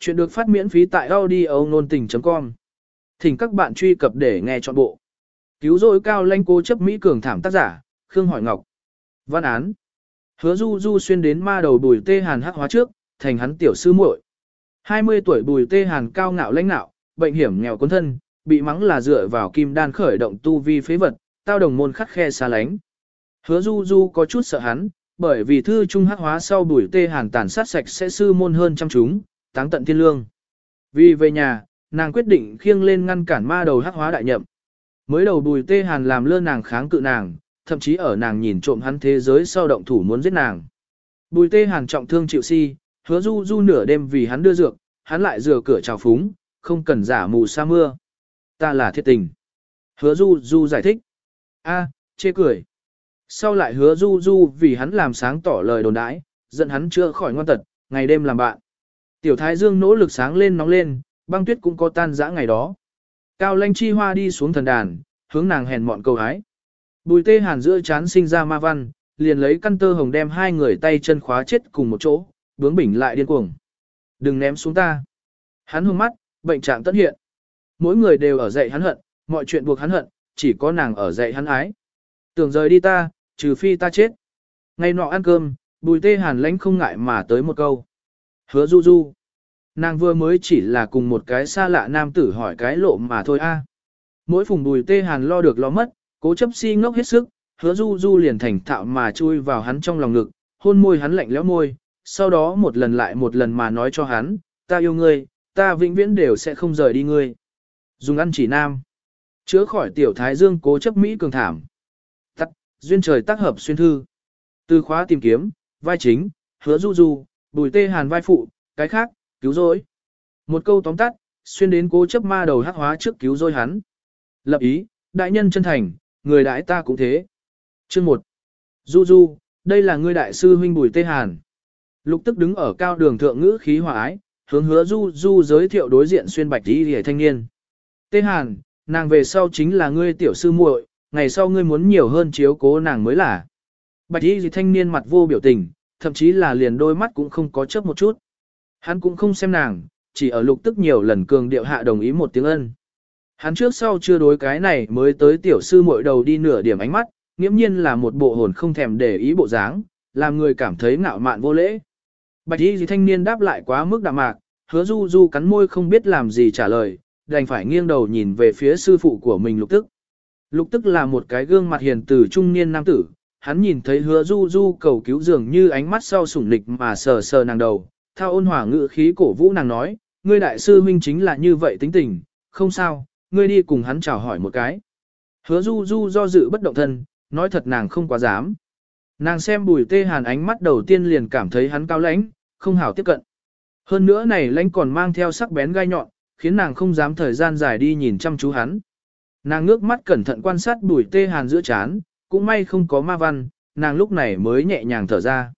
Chuyện được phát miễn phí tại audio nôn tình.com. Thỉnh các bạn truy cập để nghe trọn bộ. Cứu rỗi cao lanh cố chấp Mỹ cường thảm tác giả, Khương Hỏi Ngọc. Văn án. Hứa du du xuyên đến ma đầu bùi tê hàn hắc hóa trước, thành hắn tiểu sư muội. 20 tuổi bùi tê hàn cao ngạo lãnh nạo, bệnh hiểm nghèo cuốn thân, bị mắng là dựa vào kim đan khởi động tu vi phế vật, tao đồng môn khắc khe xa lánh. Hứa du du có chút sợ hắn, bởi vì thư trung hắc hóa sau bùi tê hàn tàn sát sạch sẽ sư môn hơn trăm chúng, táng tận thiên lương. Vì về nhà, nàng quyết định khiêng lên ngăn cản ma đầu hắc hóa đại nhậm. Mới đầu bùi tê hàn làm lơ nàng kháng cự nàng, thậm chí ở nàng nhìn trộm hắn thế giới sau động thủ muốn giết nàng. Bùi tê hàn trọng thương chịu si, hứa du du nửa đêm vì hắn đưa dược, hắn lại rửa cửa chào phúng, không cần giả mù sa mưa. Ta là thiệt tình. Hứa du du giải thích. a chê cười. Sau lại hứa du du vì hắn làm sáng tỏ lời đồn đãi, dẫn hắn chưa khỏi ngoan tật, ngày đêm làm bạn. Tiểu thái dương nỗ lực sáng lên nóng lên, băng tuyết cũng có tan dã ngày đó. Cao lanh chi hoa đi xuống thần đàn, hướng nàng hèn mọn cầu hái. Bùi tê hàn giữa chán sinh ra ma văn, liền lấy căn tơ hồng đem hai người tay chân khóa chết cùng một chỗ, bướng bỉnh lại điên cuồng. Đừng ném xuống ta. Hắn hung mắt, bệnh trạng tất hiện. Mỗi người đều ở dạy hắn hận, mọi chuyện buộc hắn hận, chỉ có nàng ở dạy hắn ái. Tưởng rời đi ta, trừ phi ta chết. Ngày nọ ăn cơm, bùi tê hàn lãnh không ngại mà tới một câu. Hứa du du. Nàng vừa mới chỉ là cùng một cái xa lạ nam tử hỏi cái lộ mà thôi a. Mỗi phùng bùi tê hàn lo được lo mất, cố chấp si ngốc hết sức, hứa du du liền thành thạo mà chui vào hắn trong lòng ngực, hôn môi hắn lạnh lẽo môi, sau đó một lần lại một lần mà nói cho hắn, ta yêu ngươi, ta vĩnh viễn đều sẽ không rời đi ngươi. Dùng ăn chỉ nam. Chữa khỏi tiểu thái dương cố chấp Mỹ cường thảm. Tắt, duyên trời tác hợp xuyên thư. Từ khóa tìm kiếm, vai chính, hứa du du, bùi tê hàn vai phụ, cái khác, cứu rỗi. Một câu tóm tắt, xuyên đến cố chấp ma đầu hắc hóa trước cứu rỗi hắn. Lập ý, đại nhân chân thành, người đại ta cũng thế. Chương 1. Du du, đây là ngươi đại sư huynh bùi tê hàn. Lục tức đứng ở cao đường thượng ngữ khí hòa ái, hướng hứa du du giới thiệu đối diện xuyên bạch đi hề thanh niên. Tê hàn, nàng về sau chính là ngươi tiểu sư muội, ngày sau ngươi muốn nhiều hơn chiếu cố nàng mới là. Bạch y thanh niên mặt vô biểu tình, thậm chí là liền đôi mắt cũng không có chớp một chút. Hắn cũng không xem nàng, chỉ ở lục tức nhiều lần cường điệu hạ đồng ý một tiếng ân. Hắn trước sau chưa đối cái này mới tới tiểu sư muội đầu đi nửa điểm ánh mắt, nghiễm nhiên là một bộ hồn không thèm để ý bộ dáng, làm người cảm thấy ngạo mạn vô lễ. Bạch y thanh niên đáp lại quá mức đạm mạc, hứa du du cắn môi không biết làm gì trả lời, đành phải nghiêng đầu nhìn về phía sư phụ của mình lục tức. Lục tức là một cái gương mặt hiền từ trung niên nam tử, hắn nhìn thấy hứa du du cầu cứu dường như ánh mắt sau sủng lịch mà sờ sờ nàng đầu, thao ôn hòa ngữ khí cổ vũ nàng nói, ngươi đại sư huynh chính là như vậy tính tình, không sao, ngươi đi cùng hắn chào hỏi một cái. Hứa du du do dự bất động thân, nói thật nàng không quá dám. Nàng xem bùi tê hàn ánh mắt đầu tiên liền cảm thấy hắn cao lãnh, không hảo tiếp cận. Hơn nữa này lãnh còn mang theo sắc bén gai nhọn, khiến nàng không dám thời gian dài đi nhìn chăm chú hắn. Nàng ngước mắt cẩn thận quan sát bùi tê hàn giữa chán, cũng may không có ma văn, nàng lúc này mới nhẹ nhàng thở ra.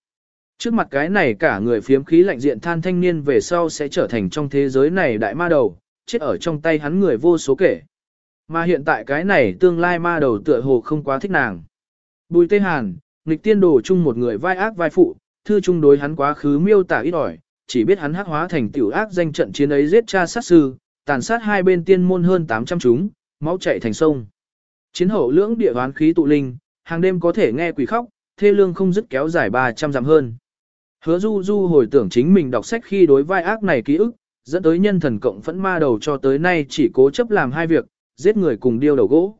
Trước mặt cái này cả người phiếm khí lạnh diện than thanh niên về sau sẽ trở thành trong thế giới này đại ma đầu, chết ở trong tay hắn người vô số kể. Mà hiện tại cái này tương lai ma đầu tựa hồ không quá thích nàng. Bùi tê hàn, nghịch tiên đồ chung một người vai ác vai phụ, thư chung đối hắn quá khứ miêu tả ít ỏi, chỉ biết hắn hắc hóa thành tiểu ác danh trận chiến ấy giết cha sát sư, tàn sát hai bên tiên môn hơn 800 chúng, máu chảy thành sông. Chiến hậu lưỡng địa hoán khí tụ linh, hàng đêm có thể nghe quỷ khóc, thê lương không dứt kéo dài 300 dặm hơn. Hứa Du Du hồi tưởng chính mình đọc sách khi đối vai ác này ký ức, dẫn tới nhân thần cộng phẫn ma đầu cho tới nay chỉ cố chấp làm hai việc, giết người cùng điêu đầu gỗ.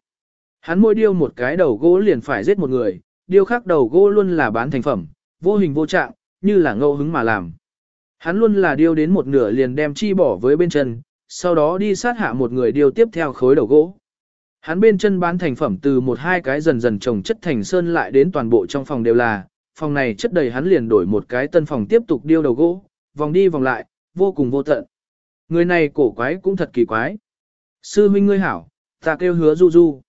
Hắn mỗi điêu một cái đầu gỗ liền phải giết một người, điêu khác đầu gỗ luôn là bán thành phẩm, vô hình vô trạng, như là ngẫu hứng mà làm. Hắn luôn là điêu đến một nửa liền đem chi bỏ với bên chân, sau đó đi sát hạ một người điêu tiếp theo khối đầu gỗ. Hắn bên chân bán thành phẩm từ một hai cái dần dần trồng chất thành sơn lại đến toàn bộ trong phòng đều là, phòng này chất đầy hắn liền đổi một cái tân phòng tiếp tục điêu đầu gỗ, vòng đi vòng lại, vô cùng vô tận. Người này cổ quái cũng thật kỳ quái. Sư huynh ngươi hảo, ta kêu hứa du du.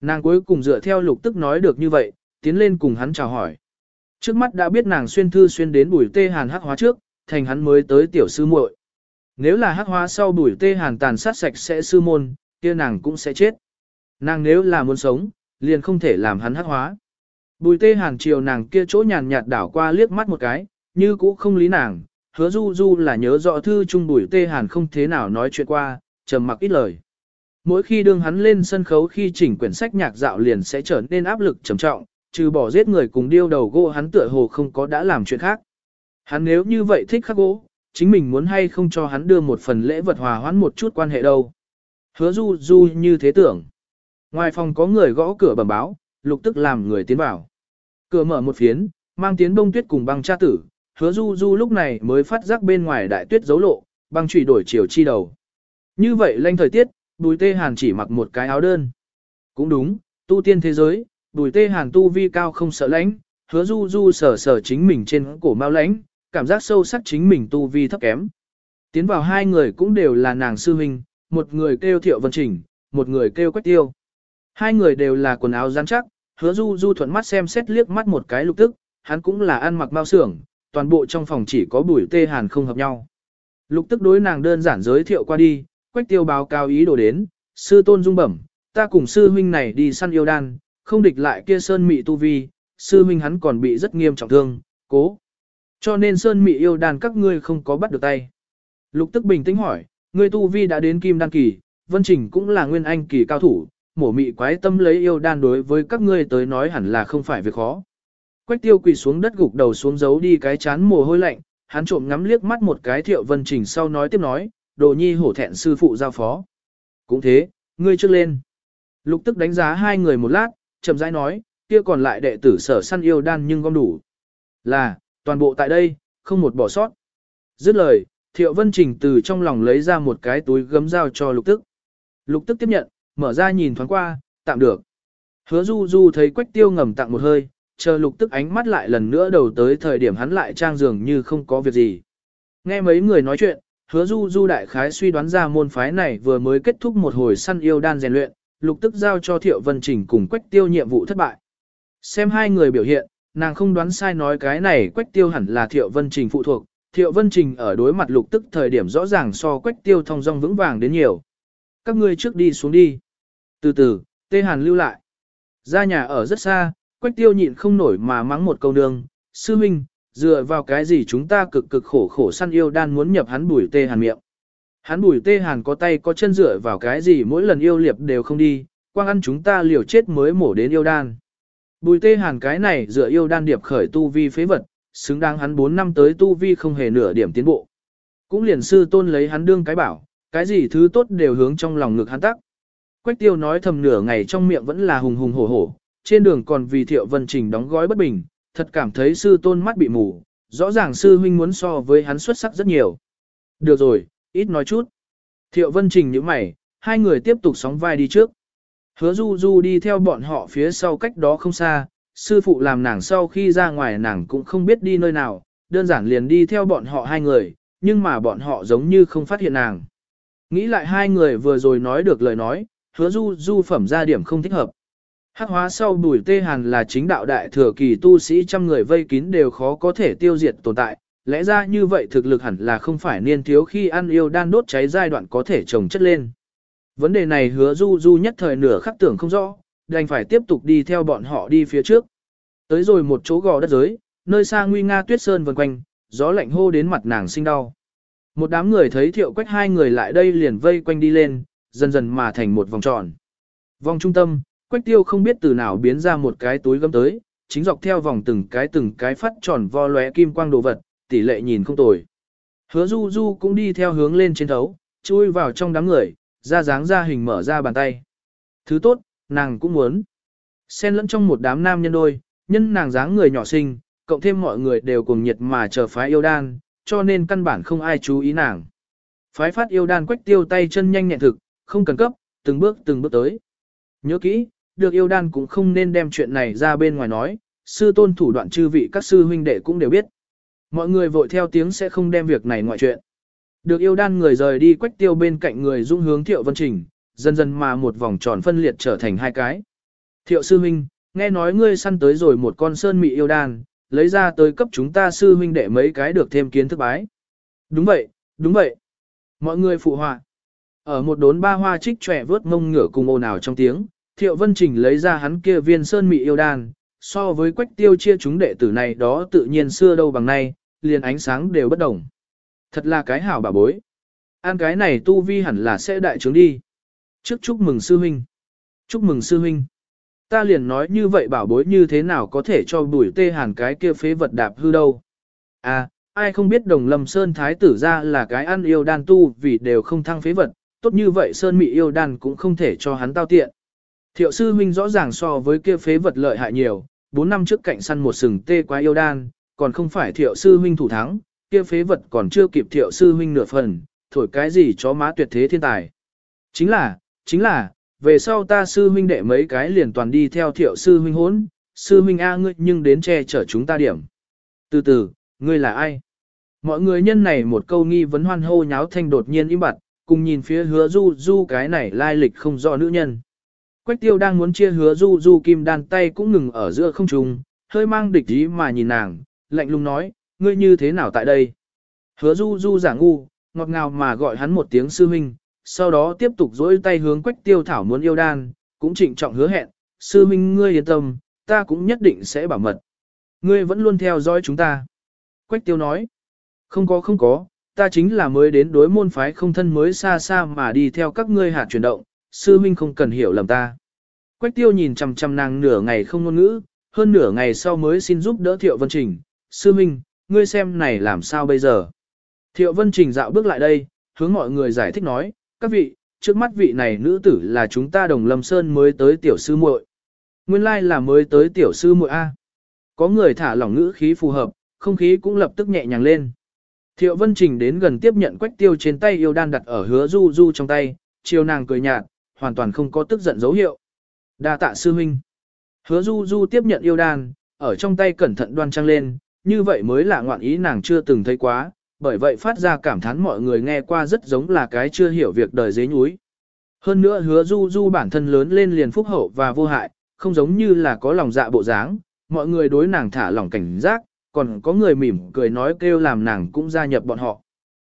Nàng cuối cùng dựa theo lục tức nói được như vậy, tiến lên cùng hắn chào hỏi. Trước mắt đã biết nàng xuyên thư xuyên đến bùi tê hàn hắc hóa trước, thành hắn mới tới tiểu sư muội. Nếu là hắc hóa sau bùi tê hàn tàn sát sạch sẽ sư môn, kia nàng cũng sẽ chết. Nàng nếu là muốn sống, liền không thể làm hắn hắc hóa. Bùi tê hàn chiều nàng kia chỗ nhàn nhạt đảo qua liếc mắt một cái, như cũ không lý nàng, hứa du du là nhớ rõ thư trung bùi tê hàn không thế nào nói chuyện qua, trầm mặc ít lời. Mỗi khi đương hắn lên sân khấu khi chỉnh quyển sách nhạc dạo liền sẽ trở nên áp lực trầm trọng, trừ bỏ giết người cùng điêu đầu gỗ hắn tựa hồ không có đã làm chuyện khác. Hắn nếu như vậy thích khắc gỗ, chính mình muốn hay không cho hắn đưa một phần lễ vật hòa hoãn một chút quan hệ đâu. Hứa du du như thế tưởng. Ngoài phòng có người gõ cửa bẩm báo, lục tức làm người tiến vào. Cửa mở một phiến, mang tiến bông tuyết cùng băng cha tử, hứa du du lúc này mới phát giác bên ngoài đại tuyết dấu lộ, băng trụy đổi chiều chi đầu. Như vậy lanh thời tiết, bùi tê hàn chỉ mặc một cái áo đơn. Cũng đúng, tu tiên thế giới, bùi tê hàn tu vi cao không sợ lãnh, hứa du du sở sở chính mình trên cổ mau lãnh, cảm giác sâu sắc chính mình tu vi thấp kém. Tiến vào hai người cũng đều là nàng sư huynh, một người kêu thiệu vân trình, một người kêu quách tiêu. Hai người đều là quần áo rắn chắc, hứa du du thuận mắt xem xét liếc mắt một cái lục tức, hắn cũng là ăn mặc bao xưởng, toàn bộ trong phòng chỉ có bùi tê hàn không hợp nhau. Lục tức đối nàng đơn giản giới thiệu qua đi, quách tiêu báo cao ý đồ đến, sư tôn dung bẩm, ta cùng sư huynh này đi săn yêu đan, không địch lại kia sơn mị tu vi, sư huynh hắn còn bị rất nghiêm trọng thương, cố. Cho nên sơn mị yêu đan các ngươi không có bắt được tay. Lục tức bình tĩnh hỏi, ngươi tu vi đã đến kim đan kỳ, vân trình cũng là nguyên anh kỳ cao thủ, mổ mị quái tâm lấy yêu đan đối với các ngươi tới nói hẳn là không phải việc khó. Quách tiêu quỳ xuống đất gục đầu xuống giấu đi cái chán mồ hôi lạnh, hắn trộm ngắm liếc mắt một cái thiệu vân trình sau nói tiếp nói, đồ nhi hổ thẹn sư phụ giao phó. Cũng thế, ngươi trước lên. Lục tức đánh giá hai người một lát, chậm rãi nói, kia còn lại đệ tử sở săn yêu đan nhưng gom đủ. Là, toàn bộ tại đây, không một bỏ sót. Dứt lời, thiệu vân trình từ trong lòng lấy ra một cái túi gấm dao cho lục tức. Lục tức tiếp nhận, mở ra nhìn thoáng qua, tạm được. Hứa du du thấy quách tiêu ngầm tặng một hơi, chờ lục tức ánh mắt lại lần nữa đầu tới thời điểm hắn lại trang dường như không có việc gì. Nghe mấy người nói chuyện, hứa du du đại khái suy đoán ra môn phái này vừa mới kết thúc một hồi săn yêu đan rèn luyện, lục tức giao cho thiệu vân trình cùng quách tiêu nhiệm vụ thất bại. Xem hai người biểu hiện, nàng không đoán sai nói cái này quách tiêu hẳn là thiệu vân trình phụ thuộc, thiệu vân trình ở đối mặt lục tức thời điểm rõ ràng so quách tiêu thông dong vững vàng đến nhiều. Các ngươi trước đi xuống đi. Từ từ, tê hàn lưu lại. Ra nhà ở rất xa, quách tiêu nhịn không nổi mà mắng một câu đường, sư minh, dựa vào cái gì chúng ta cực cực khổ khổ săn yêu đan muốn nhập hắn bùi tê hàn miệng. Hắn bùi tê hàn có tay có chân dựa vào cái gì mỗi lần yêu liệp đều không đi, quang ăn chúng ta liều chết mới mổ đến yêu đan. Bùi tê hàn cái này dựa yêu đan điệp khởi tu vi phế vật, xứng đáng hắn 4 năm tới tu vi không hề nửa điểm tiến bộ. Cũng liền sư tôn lấy hắn đương cái bảo, cái gì thứ tốt đều hướng trong lòng ngực hắn tắc. Quách tiêu nói thầm nửa ngày trong miệng vẫn là hùng hùng hổ hổ, trên đường còn vì thiệu vân trình đóng gói bất bình, thật cảm thấy sư tôn mắt bị mù, rõ ràng sư huynh muốn so với hắn xuất sắc rất nhiều. Được rồi, ít nói chút. Thiệu vân trình như mày, hai người tiếp tục sóng vai đi trước. Hứa du du đi theo bọn họ phía sau cách đó không xa, sư phụ làm nàng sau khi ra ngoài nàng cũng không biết đi nơi nào, đơn giản liền đi theo bọn họ hai người, nhưng mà bọn họ giống như không phát hiện nàng. Nghĩ lại hai người vừa rồi nói được lời nói, hứa du du phẩm ra điểm không thích hợp. Hắc hóa sau bùi tê hàn là chính đạo đại thừa kỳ tu sĩ trăm người vây kín đều khó có thể tiêu diệt tồn tại, lẽ ra như vậy thực lực hẳn là không phải niên thiếu khi ăn yêu đan đốt cháy giai đoạn có thể trồng chất lên. Vấn đề này hứa du du nhất thời nửa khắc tưởng không rõ, đành phải tiếp tục đi theo bọn họ đi phía trước. Tới rồi một chỗ gò đất giới, nơi xa nguy nga tuyết sơn vần quanh, gió lạnh hô đến mặt nàng sinh đau. Một đám người thấy thiệu quách hai người lại đây liền vây quanh đi lên, dần dần mà thành một vòng tròn. Vòng trung tâm, quách tiêu không biết từ nào biến ra một cái túi gấm tới, chính dọc theo vòng từng cái từng cái phát tròn vo lóe kim quang đồ vật, tỷ lệ nhìn không tồi. Hứa du du cũng đi theo hướng lên trên thấu, chui vào trong đám người, ra dáng ra hình mở ra bàn tay. Thứ tốt, nàng cũng muốn. Xen lẫn trong một đám nam nhân đôi, nhân nàng dáng người nhỏ xinh, cộng thêm mọi người đều cùng nhiệt mà chờ phái yêu đan, cho nên căn bản không ai chú ý nàng. Phái phát yêu đan quách tiêu tay chân nhanh nhẹn thực, không cần cấp, từng bước từng bước tới. Nhớ kỹ, được yêu đan cũng không nên đem chuyện này ra bên ngoài nói, sư tôn thủ đoạn chư vị các sư huynh đệ cũng đều biết. Mọi người vội theo tiếng sẽ không đem việc này ngoại chuyện. Được yêu đan người rời đi quách tiêu bên cạnh người dung hướng thiệu vân trình, dần dần mà một vòng tròn phân liệt trở thành hai cái. Thiệu sư huynh, nghe nói ngươi săn tới rồi một con sơn mị yêu đan, lấy ra tới cấp chúng ta sư huynh đệ mấy cái được thêm kiến thức bái. Đúng vậy, đúng vậy. Mọi người phụ họa. Ở một đốn ba hoa trích trẻ vớt mông ngửa cùng ồn ào trong tiếng, Thiệu Vân Trình lấy ra hắn kia viên sơn mị yêu đan, so với quách tiêu chia chúng đệ tử này đó tự nhiên xưa đâu bằng nay, liền ánh sáng đều bất đồng. Thật là cái hảo bà bối. an cái này tu vi hẳn là sẽ đại trướng đi. Trước chúc mừng sư huynh. Chúc mừng sư huynh. Ta liền nói như vậy bảo bối như thế nào có thể cho bùi tê hàn cái kia phế vật đạp hư đâu. À, ai không biết đồng lâm sơn thái tử ra là cái ăn yêu đan tu vì đều không thăng phế vật, tốt như vậy sơn mị yêu đan cũng không thể cho hắn tao tiện. Thiệu sư huynh rõ ràng so với kia phế vật lợi hại nhiều, 4 năm trước cạnh săn một sừng tê quá yêu đan, còn không phải thiệu sư huynh thủ thắng, kia phế vật còn chưa kịp thiệu sư huynh nửa phần, thổi cái gì chó má tuyệt thế thiên tài. Chính là, chính là, về sau ta sư huynh đệ mấy cái liền toàn đi theo thiệu sư huynh hốn, sư huynh A ngươi nhưng đến che chở chúng ta điểm. Từ từ, ngươi là ai? Mọi người nhân này một câu nghi vấn hoan hô nháo thanh đột nhiên im bặt, cùng nhìn phía hứa du du cái này lai lịch không rõ nữ nhân. Quách tiêu đang muốn chia hứa du du kim đan tay cũng ngừng ở giữa không trung, hơi mang địch ý mà nhìn nàng, lạnh lùng nói, ngươi như thế nào tại đây? Hứa du du giả ngu, ngọt ngào mà gọi hắn một tiếng sư huynh, sau đó tiếp tục dỗi tay hướng quách tiêu thảo muốn yêu đan, cũng trịnh trọng hứa hẹn, sư huynh ngươi yên tâm, ta cũng nhất định sẽ bảo mật. Ngươi vẫn luôn theo dõi chúng ta. Quách tiêu nói, không có không có, ta chính là mới đến đối môn phái không thân mới xa xa mà đi theo các ngươi hạt chuyển động, sư huynh không cần hiểu lầm ta. Quách tiêu nhìn chằm chằm nàng nửa ngày không ngôn ngữ, hơn nửa ngày sau mới xin giúp đỡ Thiệu Vân Trình. Sư huynh, ngươi xem này làm sao bây giờ? Thiệu Vân Trình dạo bước lại đây, hướng mọi người giải thích nói, các vị, trước mắt vị này nữ tử là chúng ta đồng lâm sơn mới tới tiểu sư muội. Nguyên lai là mới tới tiểu sư muội A. Có người thả lỏng ngữ khí phù hợp, không khí cũng lập tức nhẹ nhàng lên. Thiệu Vân Trình đến gần tiếp nhận quách tiêu trên tay yêu đan đặt ở hứa du du trong tay, chiều nàng cười nhạt, hoàn toàn không có tức giận dấu hiệu. đa tạ sư huynh. Hứa du du tiếp nhận yêu đan, ở trong tay cẩn thận đoan trang lên, như vậy mới là ngoạn ý nàng chưa từng thấy quá, bởi vậy phát ra cảm thán mọi người nghe qua rất giống là cái chưa hiểu việc đời dế nhúi. Hơn nữa hứa du du bản thân lớn lên liền phúc hậu và vô hại, không giống như là có lòng dạ bộ dáng, mọi người đối nàng thả lòng cảnh giác, còn có người mỉm cười nói kêu làm nàng cũng gia nhập bọn họ.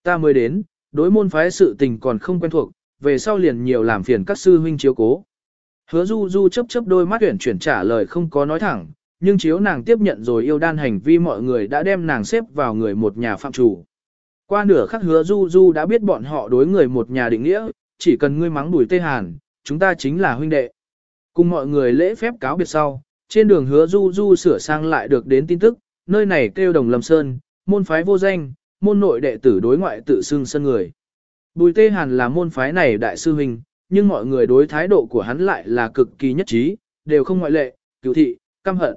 Ta mới đến, đối môn phái sự tình còn không quen thuộc, về sau liền nhiều làm phiền các sư huynh chiếu cố. Hứa du du chấp chấp đôi mắt tuyển chuyển trả lời không có nói thẳng, nhưng chiếu nàng tiếp nhận rồi yêu đan hành vi mọi người đã đem nàng xếp vào người một nhà phạm chủ. Qua nửa khắc hứa du du đã biết bọn họ đối người một nhà định nghĩa, chỉ cần ngươi mắng đuổi tê hàn, chúng ta chính là huynh đệ. Cùng mọi người lễ phép cáo biệt sau, trên đường hứa du du sửa sang lại được đến tin tức, nơi này kêu đồng lâm sơn, môn phái vô danh, môn nội đệ tử đối ngoại tự xưng sân người. Bùi tê hàn là môn phái này đại sư huynh, nhưng mọi người đối thái độ của hắn lại là cực kỳ nhất trí, đều không ngoại lệ, cứu thị, căm hận.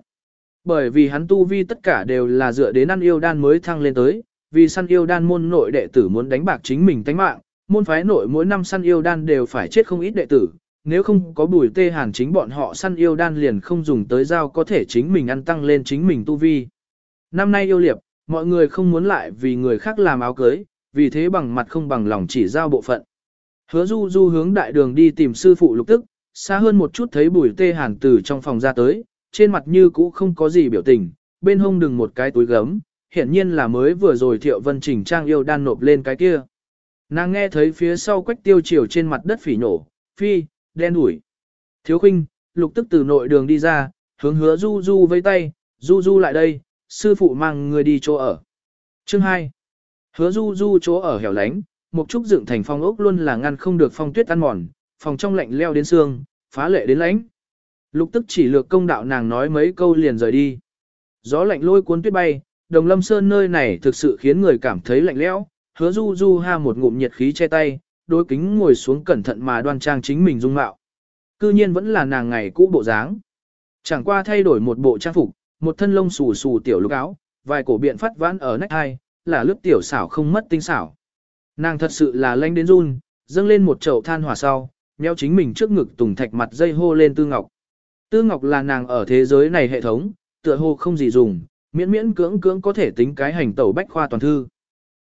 Bởi vì hắn tu vi tất cả đều là dựa đến ăn yêu đan mới thăng lên tới, vì săn yêu đan môn nội đệ tử muốn đánh bạc chính mình tánh mạng, môn phái nội mỗi năm săn yêu đan đều phải chết không ít đệ tử, nếu không có bùi tê hàn chính bọn họ săn yêu đan liền không dùng tới dao có thể chính mình ăn tăng lên chính mình tu vi. Năm nay yêu liệp, mọi người không muốn lại vì người khác làm áo cưới, vì thế bằng mặt không bằng lòng chỉ giao bộ phận. Hứa du du hướng đại đường đi tìm sư phụ lục tức, xa hơn một chút thấy bùi tê hàn từ trong phòng ra tới, trên mặt như cũ không có gì biểu tình, bên hông đừng một cái túi gấm, hiển nhiên là mới vừa rồi thiệu vân trình trang yêu đan nộp lên cái kia. Nàng nghe thấy phía sau quách tiêu chiều trên mặt đất phỉ nổ, phi, đen ủi. Thiếu khinh, lục tức từ nội đường đi ra, hướng hứa du du với tay, du du lại đây, sư phụ mang người đi chỗ ở. Chương 2. Hứa du du chỗ ở hẻo lánh, một chút dựng thành phong ốc luôn là ngăn không được phong tuyết ăn mòn, phòng trong lạnh leo đến xương, phá lệ đến lãnh. Lục tức chỉ lược công đạo nàng nói mấy câu liền rời đi. Gió lạnh lôi cuốn tuyết bay, đồng lâm sơn nơi này thực sự khiến người cảm thấy lạnh lẽo. hứa du du ha một ngụm nhiệt khí che tay, đôi kính ngồi xuống cẩn thận mà đoan trang chính mình dung mạo. Cư nhiên vẫn là nàng ngày cũ bộ dáng. Chẳng qua thay đổi một bộ trang phục, một thân lông xù xù tiểu lục áo, vài cổ biện phát vãn ở nách hai, là lướt tiểu xảo không mất tinh xảo. Nàng thật sự là lanh đến run, dâng lên một chậu than hỏa sau, nheo chính mình trước ngực tùng thạch mặt dây hô lên Tư Ngọc. Tư Ngọc là nàng ở thế giới này hệ thống, tựa hồ không gì dùng, miễn miễn cưỡng cưỡng có thể tính cái hành tẩu bách khoa toàn thư.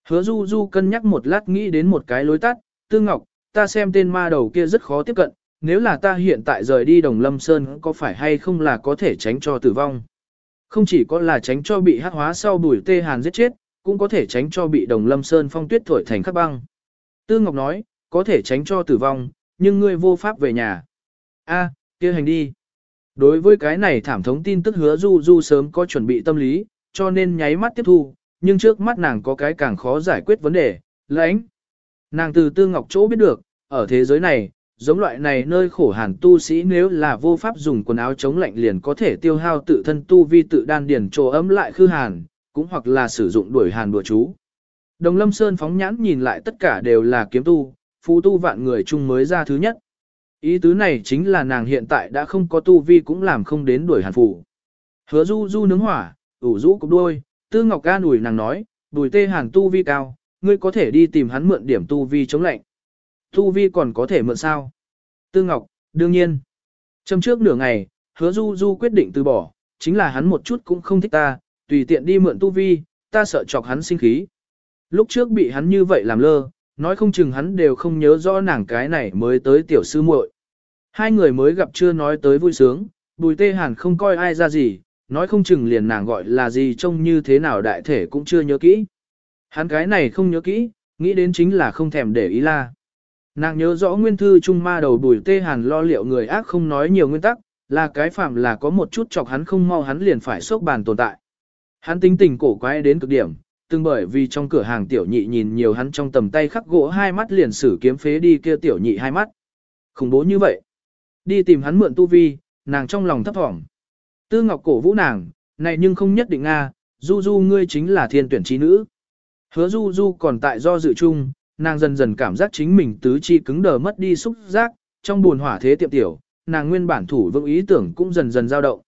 Hứa Du Du cân nhắc một lát nghĩ đến một cái lối tắt, Tư Ngọc, ta xem tên ma đầu kia rất khó tiếp cận, nếu là ta hiện tại rời đi Đồng Lâm Sơn có phải hay không là có thể tránh cho tử vong. Không chỉ có là tránh cho bị hắc hóa sau bùi tê hàn giết chết, cũng có thể tránh cho bị Đồng Lâm Sơn phong tuyết thổi thành khắc băng. Tư Ngọc nói, có thể tránh cho tử vong, nhưng ngươi vô pháp về nhà. A, kia hành đi. Đối với cái này thảm thống tin tức hứa Du Du sớm có chuẩn bị tâm lý, cho nên nháy mắt tiếp thu, nhưng trước mắt nàng có cái càng khó giải quyết vấn đề, lãnh. Nàng từ Tư Ngọc chỗ biết được, ở thế giới này, giống loại này nơi khổ hàn tu sĩ nếu là vô pháp dùng quần áo chống lạnh liền có thể tiêu hao tự thân tu vi tự đan điền trồ ấm lại khư hàn, cũng hoặc là sử dụng đuổi hàn đùa chú. Đồng Lâm Sơn phóng nhãn nhìn lại tất cả đều là kiếm tu, phú tu vạn người chung mới ra thứ nhất. Ý tứ này chính là nàng hiện tại đã không có tu vi cũng làm không đến đuổi hàn phủ. Hứa du du nướng hỏa, ủ rũ cục đôi tư ngọc ca ủi nàng nói, đùi tê hàn tu vi cao, ngươi có thể đi tìm hắn mượn điểm tu vi chống lạnh. Tu vi còn có thể mượn sao? Tư ngọc, đương nhiên. Trong trước nửa ngày, hứa du du quyết định từ bỏ, chính là hắn một chút cũng không thích ta, tùy tiện đi mượn tu vi, ta sợ chọc hắn sinh khí. Lúc trước bị hắn như vậy làm lơ, nói không chừng hắn đều không nhớ rõ nàng cái này mới tới tiểu sư muội. Hai người mới gặp chưa nói tới vui sướng, bùi tê hàn không coi ai ra gì, nói không chừng liền nàng gọi là gì trông như thế nào đại thể cũng chưa nhớ kỹ. Hắn cái này không nhớ kỹ, nghĩ đến chính là không thèm để ý la. Nàng nhớ rõ nguyên thư trung ma đầu bùi tê hàn lo liệu người ác không nói nhiều nguyên tắc, là cái phạm là có một chút chọc hắn không mau hắn liền phải sốc bàn tồn tại. Hắn tính tình cổ quái đến cực điểm, từng bởi vì trong cửa hàng tiểu nhị nhìn nhiều hắn trong tầm tay khắc gỗ hai mắt liền sử kiếm phế đi kia tiểu nhị hai mắt. Khủng bố như vậy. Đi tìm hắn mượn tu vi, nàng trong lòng thấp thỏm. Tư Ngọc cổ vũ nàng, này nhưng không nhất định Nga, Du Du ngươi chính là thiên tuyển trí nữ. Hứa Du Du còn tại do dự chung, nàng dần dần cảm giác chính mình tứ chi cứng đờ mất đi xúc giác, trong buồn hỏa thế tiệm tiểu, nàng nguyên bản thủ vững ý tưởng cũng dần dần dao động.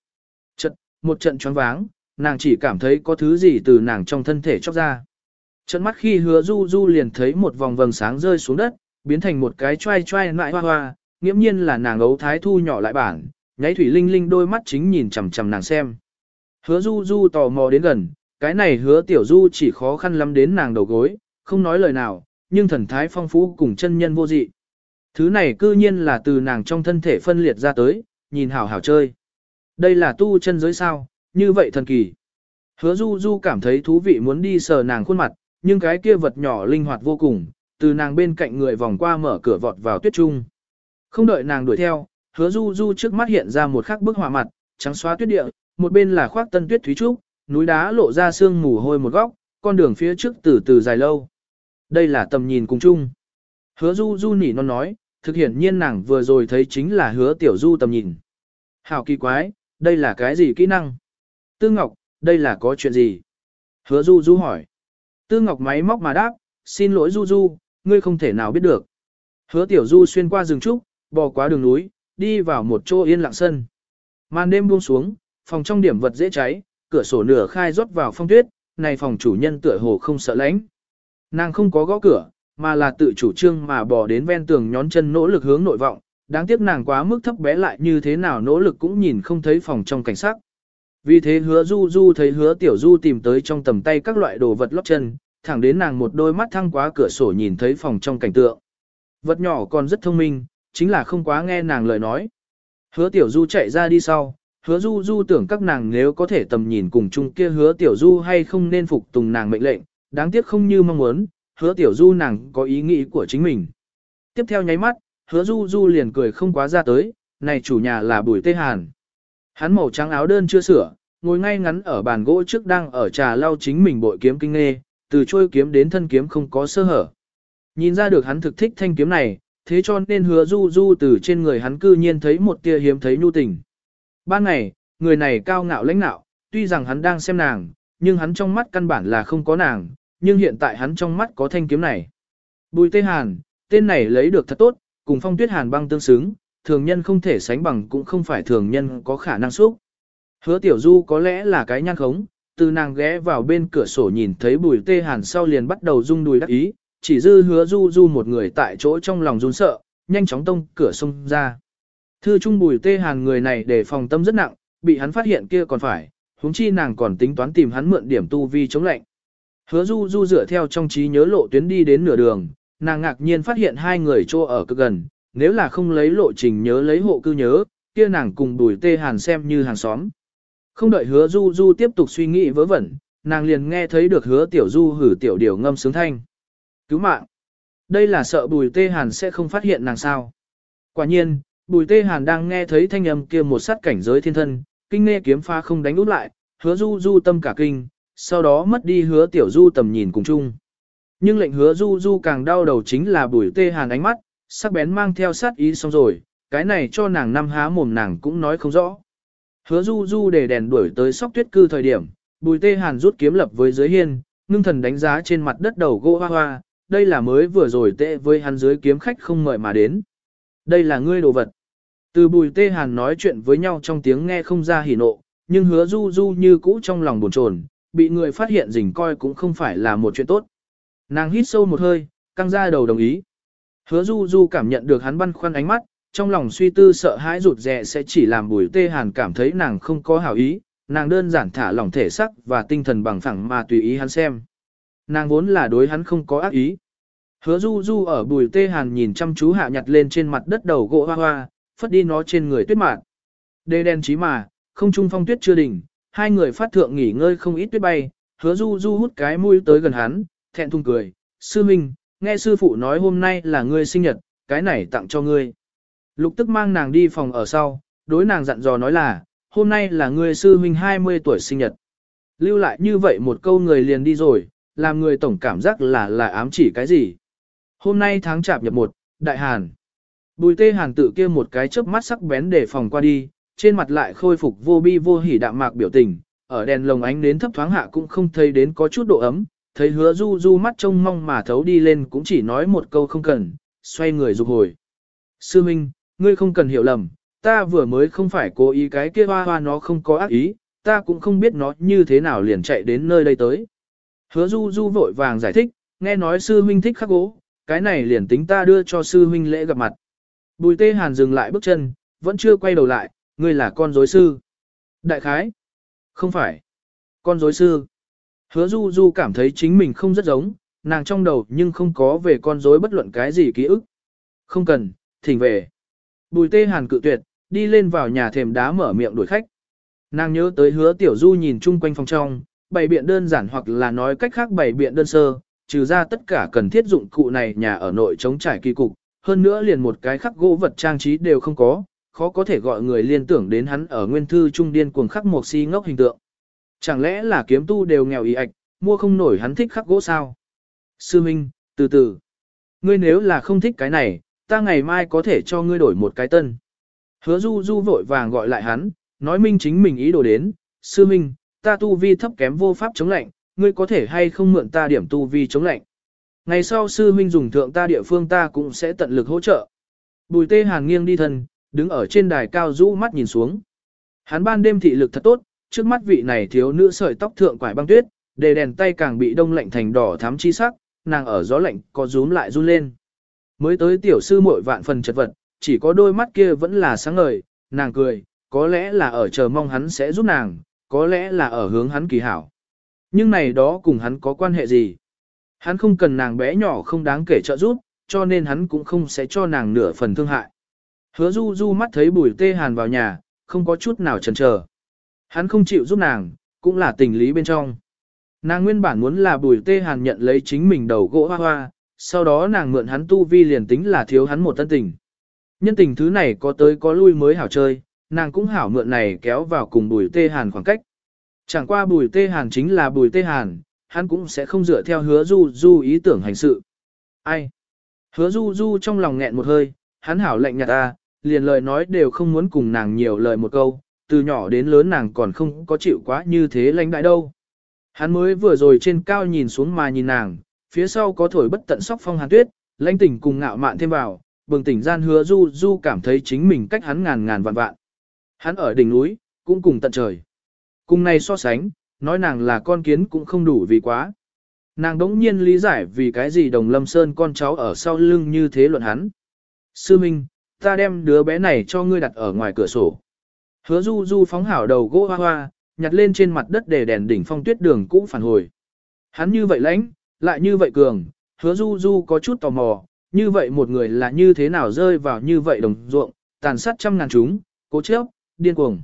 Trận, một trận choáng váng, nàng chỉ cảm thấy có thứ gì từ nàng trong thân thể chóc ra. Trận mắt khi hứa du du liền thấy một vòng vầng sáng rơi xuống đất, biến thành một cái trai trai lại hoa hoa, nghiễm nhiên là nàng ấu thái thu nhỏ lại bản, nháy thủy linh linh đôi mắt chính nhìn chằm chằm nàng xem. Hứa du du tò mò đến gần, cái này hứa tiểu du chỉ khó khăn lắm đến nàng đầu gối, không nói lời nào, nhưng thần thái phong phú cùng chân nhân vô dị. Thứ này cư nhiên là từ nàng trong thân thể phân liệt ra tới, nhìn hảo hảo chơi. Đây là tu chân giới sao, như vậy thần kỳ. Hứa du du cảm thấy thú vị muốn đi sờ nàng khuôn mặt, nhưng cái kia vật nhỏ linh hoạt vô cùng, từ nàng bên cạnh người vòng qua mở cửa vọt vào tuyết trung. Không đợi nàng đuổi theo, hứa du du trước mắt hiện ra một khắc bức họa mặt, trắng xóa tuyết địa, một bên là khoác tân tuyết thúy trúc, núi đá lộ ra sương mù hôi một góc, con đường phía trước từ từ dài lâu. Đây là tầm nhìn cùng chung. Hứa du du nỉ non nói, thực hiện nhiên nàng vừa rồi thấy chính là hứa tiểu du tầm nhìn. Hảo kỳ quái, đây là cái gì kỹ năng? Tư Ngọc, đây là có chuyện gì? Hứa du du hỏi. Tư Ngọc máy móc mà đáp, xin lỗi du du, ngươi không thể nào biết được. Hứa tiểu du xuyên qua rừng trúc, bò qua đường núi, đi vào một chỗ yên lặng sân. Màn đêm buông xuống, phòng trong điểm vật dễ cháy, cửa sổ nửa khai rót vào phong tuyết, này phòng chủ nhân tựa hồ không sợ lạnh. Nàng không có gõ cửa, mà là tự chủ trương mà bò đến ven tường nhón chân nỗ lực hướng nội vọng, đáng tiếc nàng quá mức thấp bé lại như thế nào nỗ lực cũng nhìn không thấy phòng trong cảnh sắc. Vì thế hứa du du thấy hứa tiểu du tìm tới trong tầm tay các loại đồ vật lót chân, thẳng đến nàng một đôi mắt thăng quá cửa sổ nhìn thấy phòng trong cảnh tượng. Vật nhỏ còn rất thông minh, chính là không quá nghe nàng lời nói. Hứa tiểu du chạy ra đi sau, hứa du du tưởng các nàng nếu có thể tầm nhìn cùng chung kia hứa tiểu du hay không nên phục tùng nàng mệnh lệnh, đáng tiếc không như mong muốn, hứa tiểu du nàng có ý nghĩ của chính mình. Tiếp theo nháy mắt, hứa du du liền cười không quá ra tới, này chủ nhà là bùi tê hàn. Hắn màu trắng áo đơn chưa sửa, ngồi ngay ngắn ở bàn gỗ trước đang ở trà lau chính mình bội kiếm kinh nghê, từ trôi kiếm đến thân kiếm không có sơ hở. Nhìn ra được hắn thực thích thanh kiếm này, thế cho nên hứa du du từ trên người hắn cư nhiên thấy một tia hiếm thấy nhu tình. Ban ngày, người này cao ngạo lãnh nạo, tuy rằng hắn đang xem nàng, nhưng hắn trong mắt căn bản là không có nàng, nhưng hiện tại hắn trong mắt có thanh kiếm này. Bùi Tê Hàn, tên này lấy được thật tốt, cùng phong tuyết hàn băng tương xứng, thường nhân không thể sánh bằng cũng không phải thường nhân có khả năng xúc. Hứa tiểu du có lẽ là cái nhan khống, từ nàng ghé vào bên cửa sổ nhìn thấy bùi tê hàn sau liền bắt đầu rung đùi đắc ý, chỉ dư hứa du du một người tại chỗ trong lòng run sợ, nhanh chóng tông cửa xông ra. Thư trung bùi tê hàn người này để phòng tâm rất nặng, bị hắn phát hiện kia còn phải, huống chi nàng còn tính toán tìm hắn mượn điểm tu vi chống lạnh. Hứa du du dựa theo trong trí nhớ lộ tuyến đi đến nửa đường, nàng ngạc nhiên phát hiện hai người chỗ ở cực gần, nếu là không lấy lộ trình nhớ lấy hộ cư nhớ, kia nàng cùng bùi tê hàn xem như hàng xóm. Không đợi hứa du du tiếp tục suy nghĩ vớ vẩn, nàng liền nghe thấy được hứa tiểu du hử tiểu điều ngâm sướng thanh. Cứu mạng! Đây là sợ bùi tê hàn sẽ không phát hiện nàng sao. Quả nhiên, bùi tê hàn đang nghe thấy thanh âm kia một sát cảnh giới thiên thân, kinh nghe kiếm pha không đánh út lại, hứa du du tâm cả kinh, sau đó mất đi hứa tiểu du tầm nhìn cùng chung. Nhưng lệnh hứa du du càng đau đầu chính là bùi tê hàn ánh mắt, sắc bén mang theo sát ý xong rồi, cái này cho nàng năm há mồm nàng cũng nói không rõ. Hứa du du để đèn đuổi tới sóc tuyết cư thời điểm, bùi tê hàn rút kiếm lập với dưới hiên, ngưng thần đánh giá trên mặt đất đầu gỗ hoa hoa, đây là mới vừa rồi tệ với hắn dưới kiếm khách không mời mà đến. Đây là ngươi đồ vật. Từ bùi tê hàn nói chuyện với nhau trong tiếng nghe không ra hỉ nộ, nhưng hứa du du như cũ trong lòng buồn chồn, bị người phát hiện rình coi cũng không phải là một chuyện tốt. Nàng hít sâu một hơi, căng ra đầu đồng ý. Hứa du du cảm nhận được hắn băn khoăn ánh mắt, trong lòng suy tư sợ hãi rụt rè sẽ chỉ làm bùi tê hàn cảm thấy nàng không có hảo ý, nàng đơn giản thả lỏng thể sắc và tinh thần bằng phẳng mà tùy ý hắn xem. Nàng vốn là đối hắn không có ác ý. Hứa du du ở bùi tê hàn nhìn chăm chú hạ nhặt lên trên mặt đất đầu gỗ hoa hoa, phất đi nó trên người tuyết mạn. Đê đen chí mà, không trung phong tuyết chưa đỉnh, hai người phát thượng nghỉ ngơi không ít tuyết bay, hứa du du hút cái mũi tới gần hắn, thẹn thùng cười, sư minh, nghe sư phụ nói hôm nay là ngươi sinh nhật, cái này tặng cho ngươi. Lục tức mang nàng đi phòng ở sau, đối nàng dặn dò nói là, hôm nay là ngươi sư huynh 20 tuổi sinh nhật. Lưu lại như vậy một câu người liền đi rồi, làm người tổng cảm giác là là ám chỉ cái gì. Hôm nay tháng chạp nhập một, đại hàn. Bùi tê hàn tự kia một cái chớp mắt sắc bén để phòng qua đi, trên mặt lại khôi phục vô bi vô hỉ đạm mạc biểu tình, ở đèn lồng ánh đến thấp thoáng hạ cũng không thấy đến có chút độ ấm, thấy hứa du du mắt trông mong mà thấu đi lên cũng chỉ nói một câu không cần, xoay người rục hồi. Sư Minh, ngươi không cần hiểu lầm, ta vừa mới không phải cố ý cái kia hoa hoa nó không có ác ý, ta cũng không biết nó như thế nào liền chạy đến nơi đây tới. Hứa du du vội vàng giải thích, nghe nói sư huynh thích khắc gỗ, cái này liền tính ta đưa cho sư huynh lễ gặp mặt. Bùi tê hàn dừng lại bước chân, vẫn chưa quay đầu lại, ngươi là con dối sư. Đại khái. Không phải. Con dối sư. Hứa du du cảm thấy chính mình không rất giống, nàng trong đầu nhưng không có về con dối bất luận cái gì ký ức. Không cần, thỉnh về. Bùi tê hàn cự tuyệt, đi lên vào nhà thềm đá mở miệng đuổi khách. Nàng nhớ tới hứa tiểu du nhìn chung quanh phòng trong, bày biện đơn giản hoặc là nói cách khác bày biện đơn sơ, trừ ra tất cả cần thiết dụng cụ này nhà ở nội chống trải kỳ cục, hơn nữa liền một cái khắc gỗ vật trang trí đều không có, khó có thể gọi người liên tưởng đến hắn ở nguyên thư trung điên cuồng khắc một si ngốc hình tượng. Chẳng lẽ là kiếm tu đều nghèo ý ạch, mua không nổi hắn thích khắc gỗ sao? Sư Minh, từ từ. Ngươi nếu là không thích cái này, ta ngày mai có thể cho ngươi đổi một cái tân. Hứa du du vội vàng gọi lại hắn, nói minh chính mình ý đồ đến, sư minh, ta tu vi thấp kém vô pháp chống lạnh, ngươi có thể hay không mượn ta điểm tu vi chống lạnh. Ngày sau sư huynh dùng thượng ta địa phương ta cũng sẽ tận lực hỗ trợ. Bùi tê hàn nghiêng đi thân, đứng ở trên đài cao rũ mắt nhìn xuống. Hắn ban đêm thị lực thật tốt, trước mắt vị này thiếu nữ sợi tóc thượng quải băng tuyết, đề đèn tay càng bị đông lạnh thành đỏ thắm chi sắc, nàng ở gió lạnh có rúm lại run lên. Mới tới tiểu sư muội vạn phần chật vật, chỉ có đôi mắt kia vẫn là sáng ngời, nàng cười, có lẽ là ở chờ mong hắn sẽ giúp nàng, có lẽ là ở hướng hắn kỳ hảo. Nhưng này đó cùng hắn có quan hệ gì? Hắn không cần nàng bé nhỏ không đáng kể trợ giúp, cho nên hắn cũng không sẽ cho nàng nửa phần thương hại. Hứa du du mắt thấy bùi tê hàn vào nhà, không có chút nào chần chờ. Hắn không chịu giúp nàng, cũng là tình lý bên trong. Nàng nguyên bản muốn là bùi tê hàn nhận lấy chính mình đầu gỗ hoa hoa, sau đó nàng mượn hắn tu vi liền tính là thiếu hắn một tân tình. Nhân tình thứ này có tới có lui mới hảo chơi, nàng cũng hảo mượn này kéo vào cùng bùi tê hàn khoảng cách. Chẳng qua bùi tê hàn chính là bùi tê hàn, hắn cũng sẽ không dựa theo hứa du du ý tưởng hành sự. Ai? Hứa du du trong lòng nghẹn một hơi, hắn hảo lệnh nhạt ta, liền lời nói đều không muốn cùng nàng nhiều lời một câu, từ nhỏ đến lớn nàng còn không có chịu quá như thế lãnh đại đâu. Hắn mới vừa rồi trên cao nhìn xuống mà nhìn nàng, phía sau có thổi bất tận sóc phong hàn tuyết, lãnh tỉnh cùng ngạo mạn thêm vào, bừng tỉnh gian hứa du du cảm thấy chính mình cách hắn ngàn ngàn vạn vạn. Hắn ở đỉnh núi, cũng cùng tận trời. Cùng này so sánh, nói nàng là con kiến cũng không đủ vì quá. Nàng đống nhiên lý giải vì cái gì đồng lâm sơn con cháu ở sau lưng như thế luận hắn. Sư Minh, ta đem đứa bé này cho ngươi đặt ở ngoài cửa sổ. Hứa du du phóng hảo đầu gỗ hoa hoa, nhặt lên trên mặt đất để đèn đỉnh phong tuyết đường cũ phản hồi. Hắn như vậy lãnh, lại như vậy cường, hứa du du có chút tò mò, như vậy một người là như thế nào rơi vào như vậy đồng ruộng, tàn sát trăm ngàn chúng, cố chấp, điên cuồng.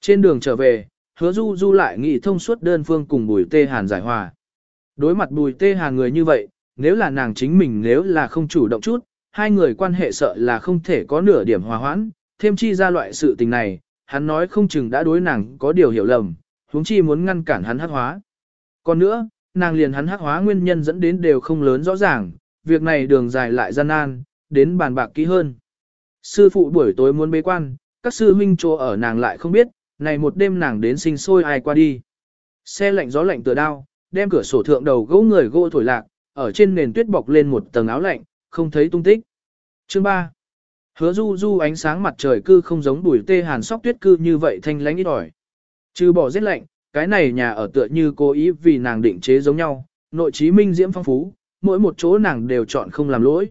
Trên đường trở về, hứa du du lại nghĩ thông suốt đơn phương cùng bùi tê hàn giải hòa. Đối mặt bùi tê hàn người như vậy, nếu là nàng chính mình nếu là không chủ động chút, hai người quan hệ sợ là không thể có nửa điểm hòa hoãn, thêm chi ra loại sự tình này, hắn nói không chừng đã đối nàng có điều hiểu lầm, huống chi muốn ngăn cản hắn hắc hóa. Còn nữa, nàng liền hắn hắc hóa nguyên nhân dẫn đến đều không lớn rõ ràng, việc này đường dài lại gian nan, đến bàn bạc kỹ hơn. Sư phụ buổi tối muốn bế quan, các sư huynh chỗ ở nàng lại không biết, này một đêm nàng đến sinh sôi ai qua đi. Xe lạnh gió lạnh tựa đao, đem cửa sổ thượng đầu gỗ người gỗ thổi lạc, ở trên nền tuyết bọc lên một tầng áo lạnh, không thấy tung tích. Chương 3. Hứa du du ánh sáng mặt trời cư không giống bùi tê hàn sóc tuyết cư như vậy thanh lánh ít ỏi. Trừ bỏ rét lạnh, cái này nhà ở tựa như cố ý vì nàng định chế giống nhau, nội trí minh diễm phong phú, mỗi một chỗ nàng đều chọn không làm lỗi.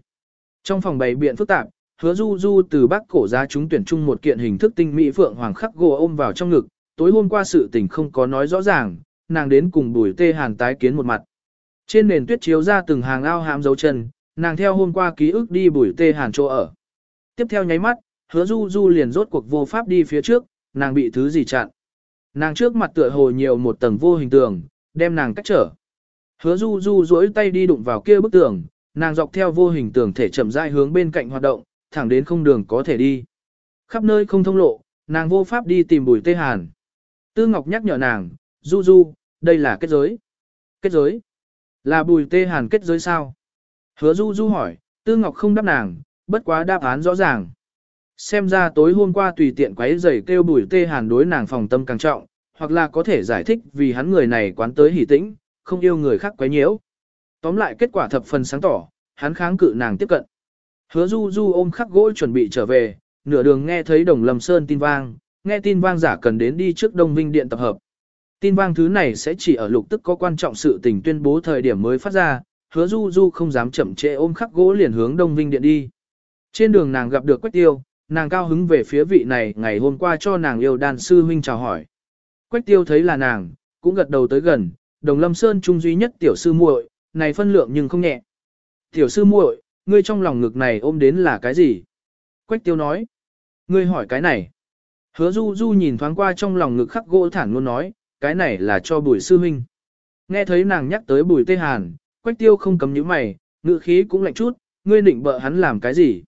Trong phòng bày biện phức tạp, hứa du du từ bắc cổ ra chúng tuyển chung một kiện hình thức tinh mỹ phượng hoàng khắc gỗ ôm vào trong ngực, tối hôm qua sự tình không có nói rõ ràng, nàng đến cùng bùi tê hàn tái kiến một mặt. Trên nền tuyết chiếu ra từng hàng ao hàm dấu chân, nàng theo hôm qua ký ức đi bùi tê hàn chỗ ở. Tiếp theo nháy mắt, hứa du du liền rốt cuộc vô pháp đi phía trước, nàng bị thứ gì chặn. Nàng trước mặt tựa hồ nhiều một tầng vô hình tường, đem nàng cách trở. Hứa du du duỗi tay đi đụng vào kia bức tường, nàng dọc theo vô hình tường thể chậm rãi hướng bên cạnh hoạt động, thẳng đến không đường có thể đi. Khắp nơi không thông lộ, nàng vô pháp đi tìm bùi tê hàn. Tư Ngọc nhắc nhở nàng, du du, đây là kết giới. Kết giới? Là bùi tê hàn kết giới sao? Hứa du du hỏi, Tư Ngọc không đáp nàng, bất quá đáp án rõ ràng. Xem ra tối hôm qua tùy tiện quấy giày kêu bùi tê hàn đối nàng phòng tâm càng trọng, hoặc là có thể giải thích vì hắn người này quán tới hỉ tĩnh, không yêu người khác quấy nhiễu. Tóm lại kết quả thập phần sáng tỏ, hắn kháng cự nàng tiếp cận. Hứa du du ôm khắc gỗ chuẩn bị trở về, nửa đường nghe thấy đồng lâm sơn tin vang, nghe tin vang giả cần đến đi trước Đông Vinh Điện tập hợp. Tin vang thứ này sẽ chỉ ở lục tức có quan trọng sự tình tuyên bố thời điểm mới phát ra, hứa du du không dám chậm trễ ôm khắc gỗ liền hướng Đông Vinh Điện đi. Trên đường nàng gặp được Quách Tiêu, nàng cao hứng về phía vị này ngày hôm qua cho nàng yêu đàn sư huynh chào hỏi. Quách Tiêu thấy là nàng, cũng gật đầu tới gần, đồng lâm sơn trung duy nhất tiểu sư muội, này phân lượng nhưng không nhẹ. Tiểu sư muội, ngươi trong lòng ngực này ôm đến là cái gì? Quách Tiêu nói. Ngươi hỏi cái này. Hứa Du Du nhìn thoáng qua trong lòng ngực khắc gỗ thản luôn nói, cái này là cho bùi sư huynh. Nghe thấy nàng nhắc tới bùi tê hàn, Quách Tiêu không cấm nhíu mày, ngự khí cũng lạnh chút, ngươi định bợ hắn làm cái gì?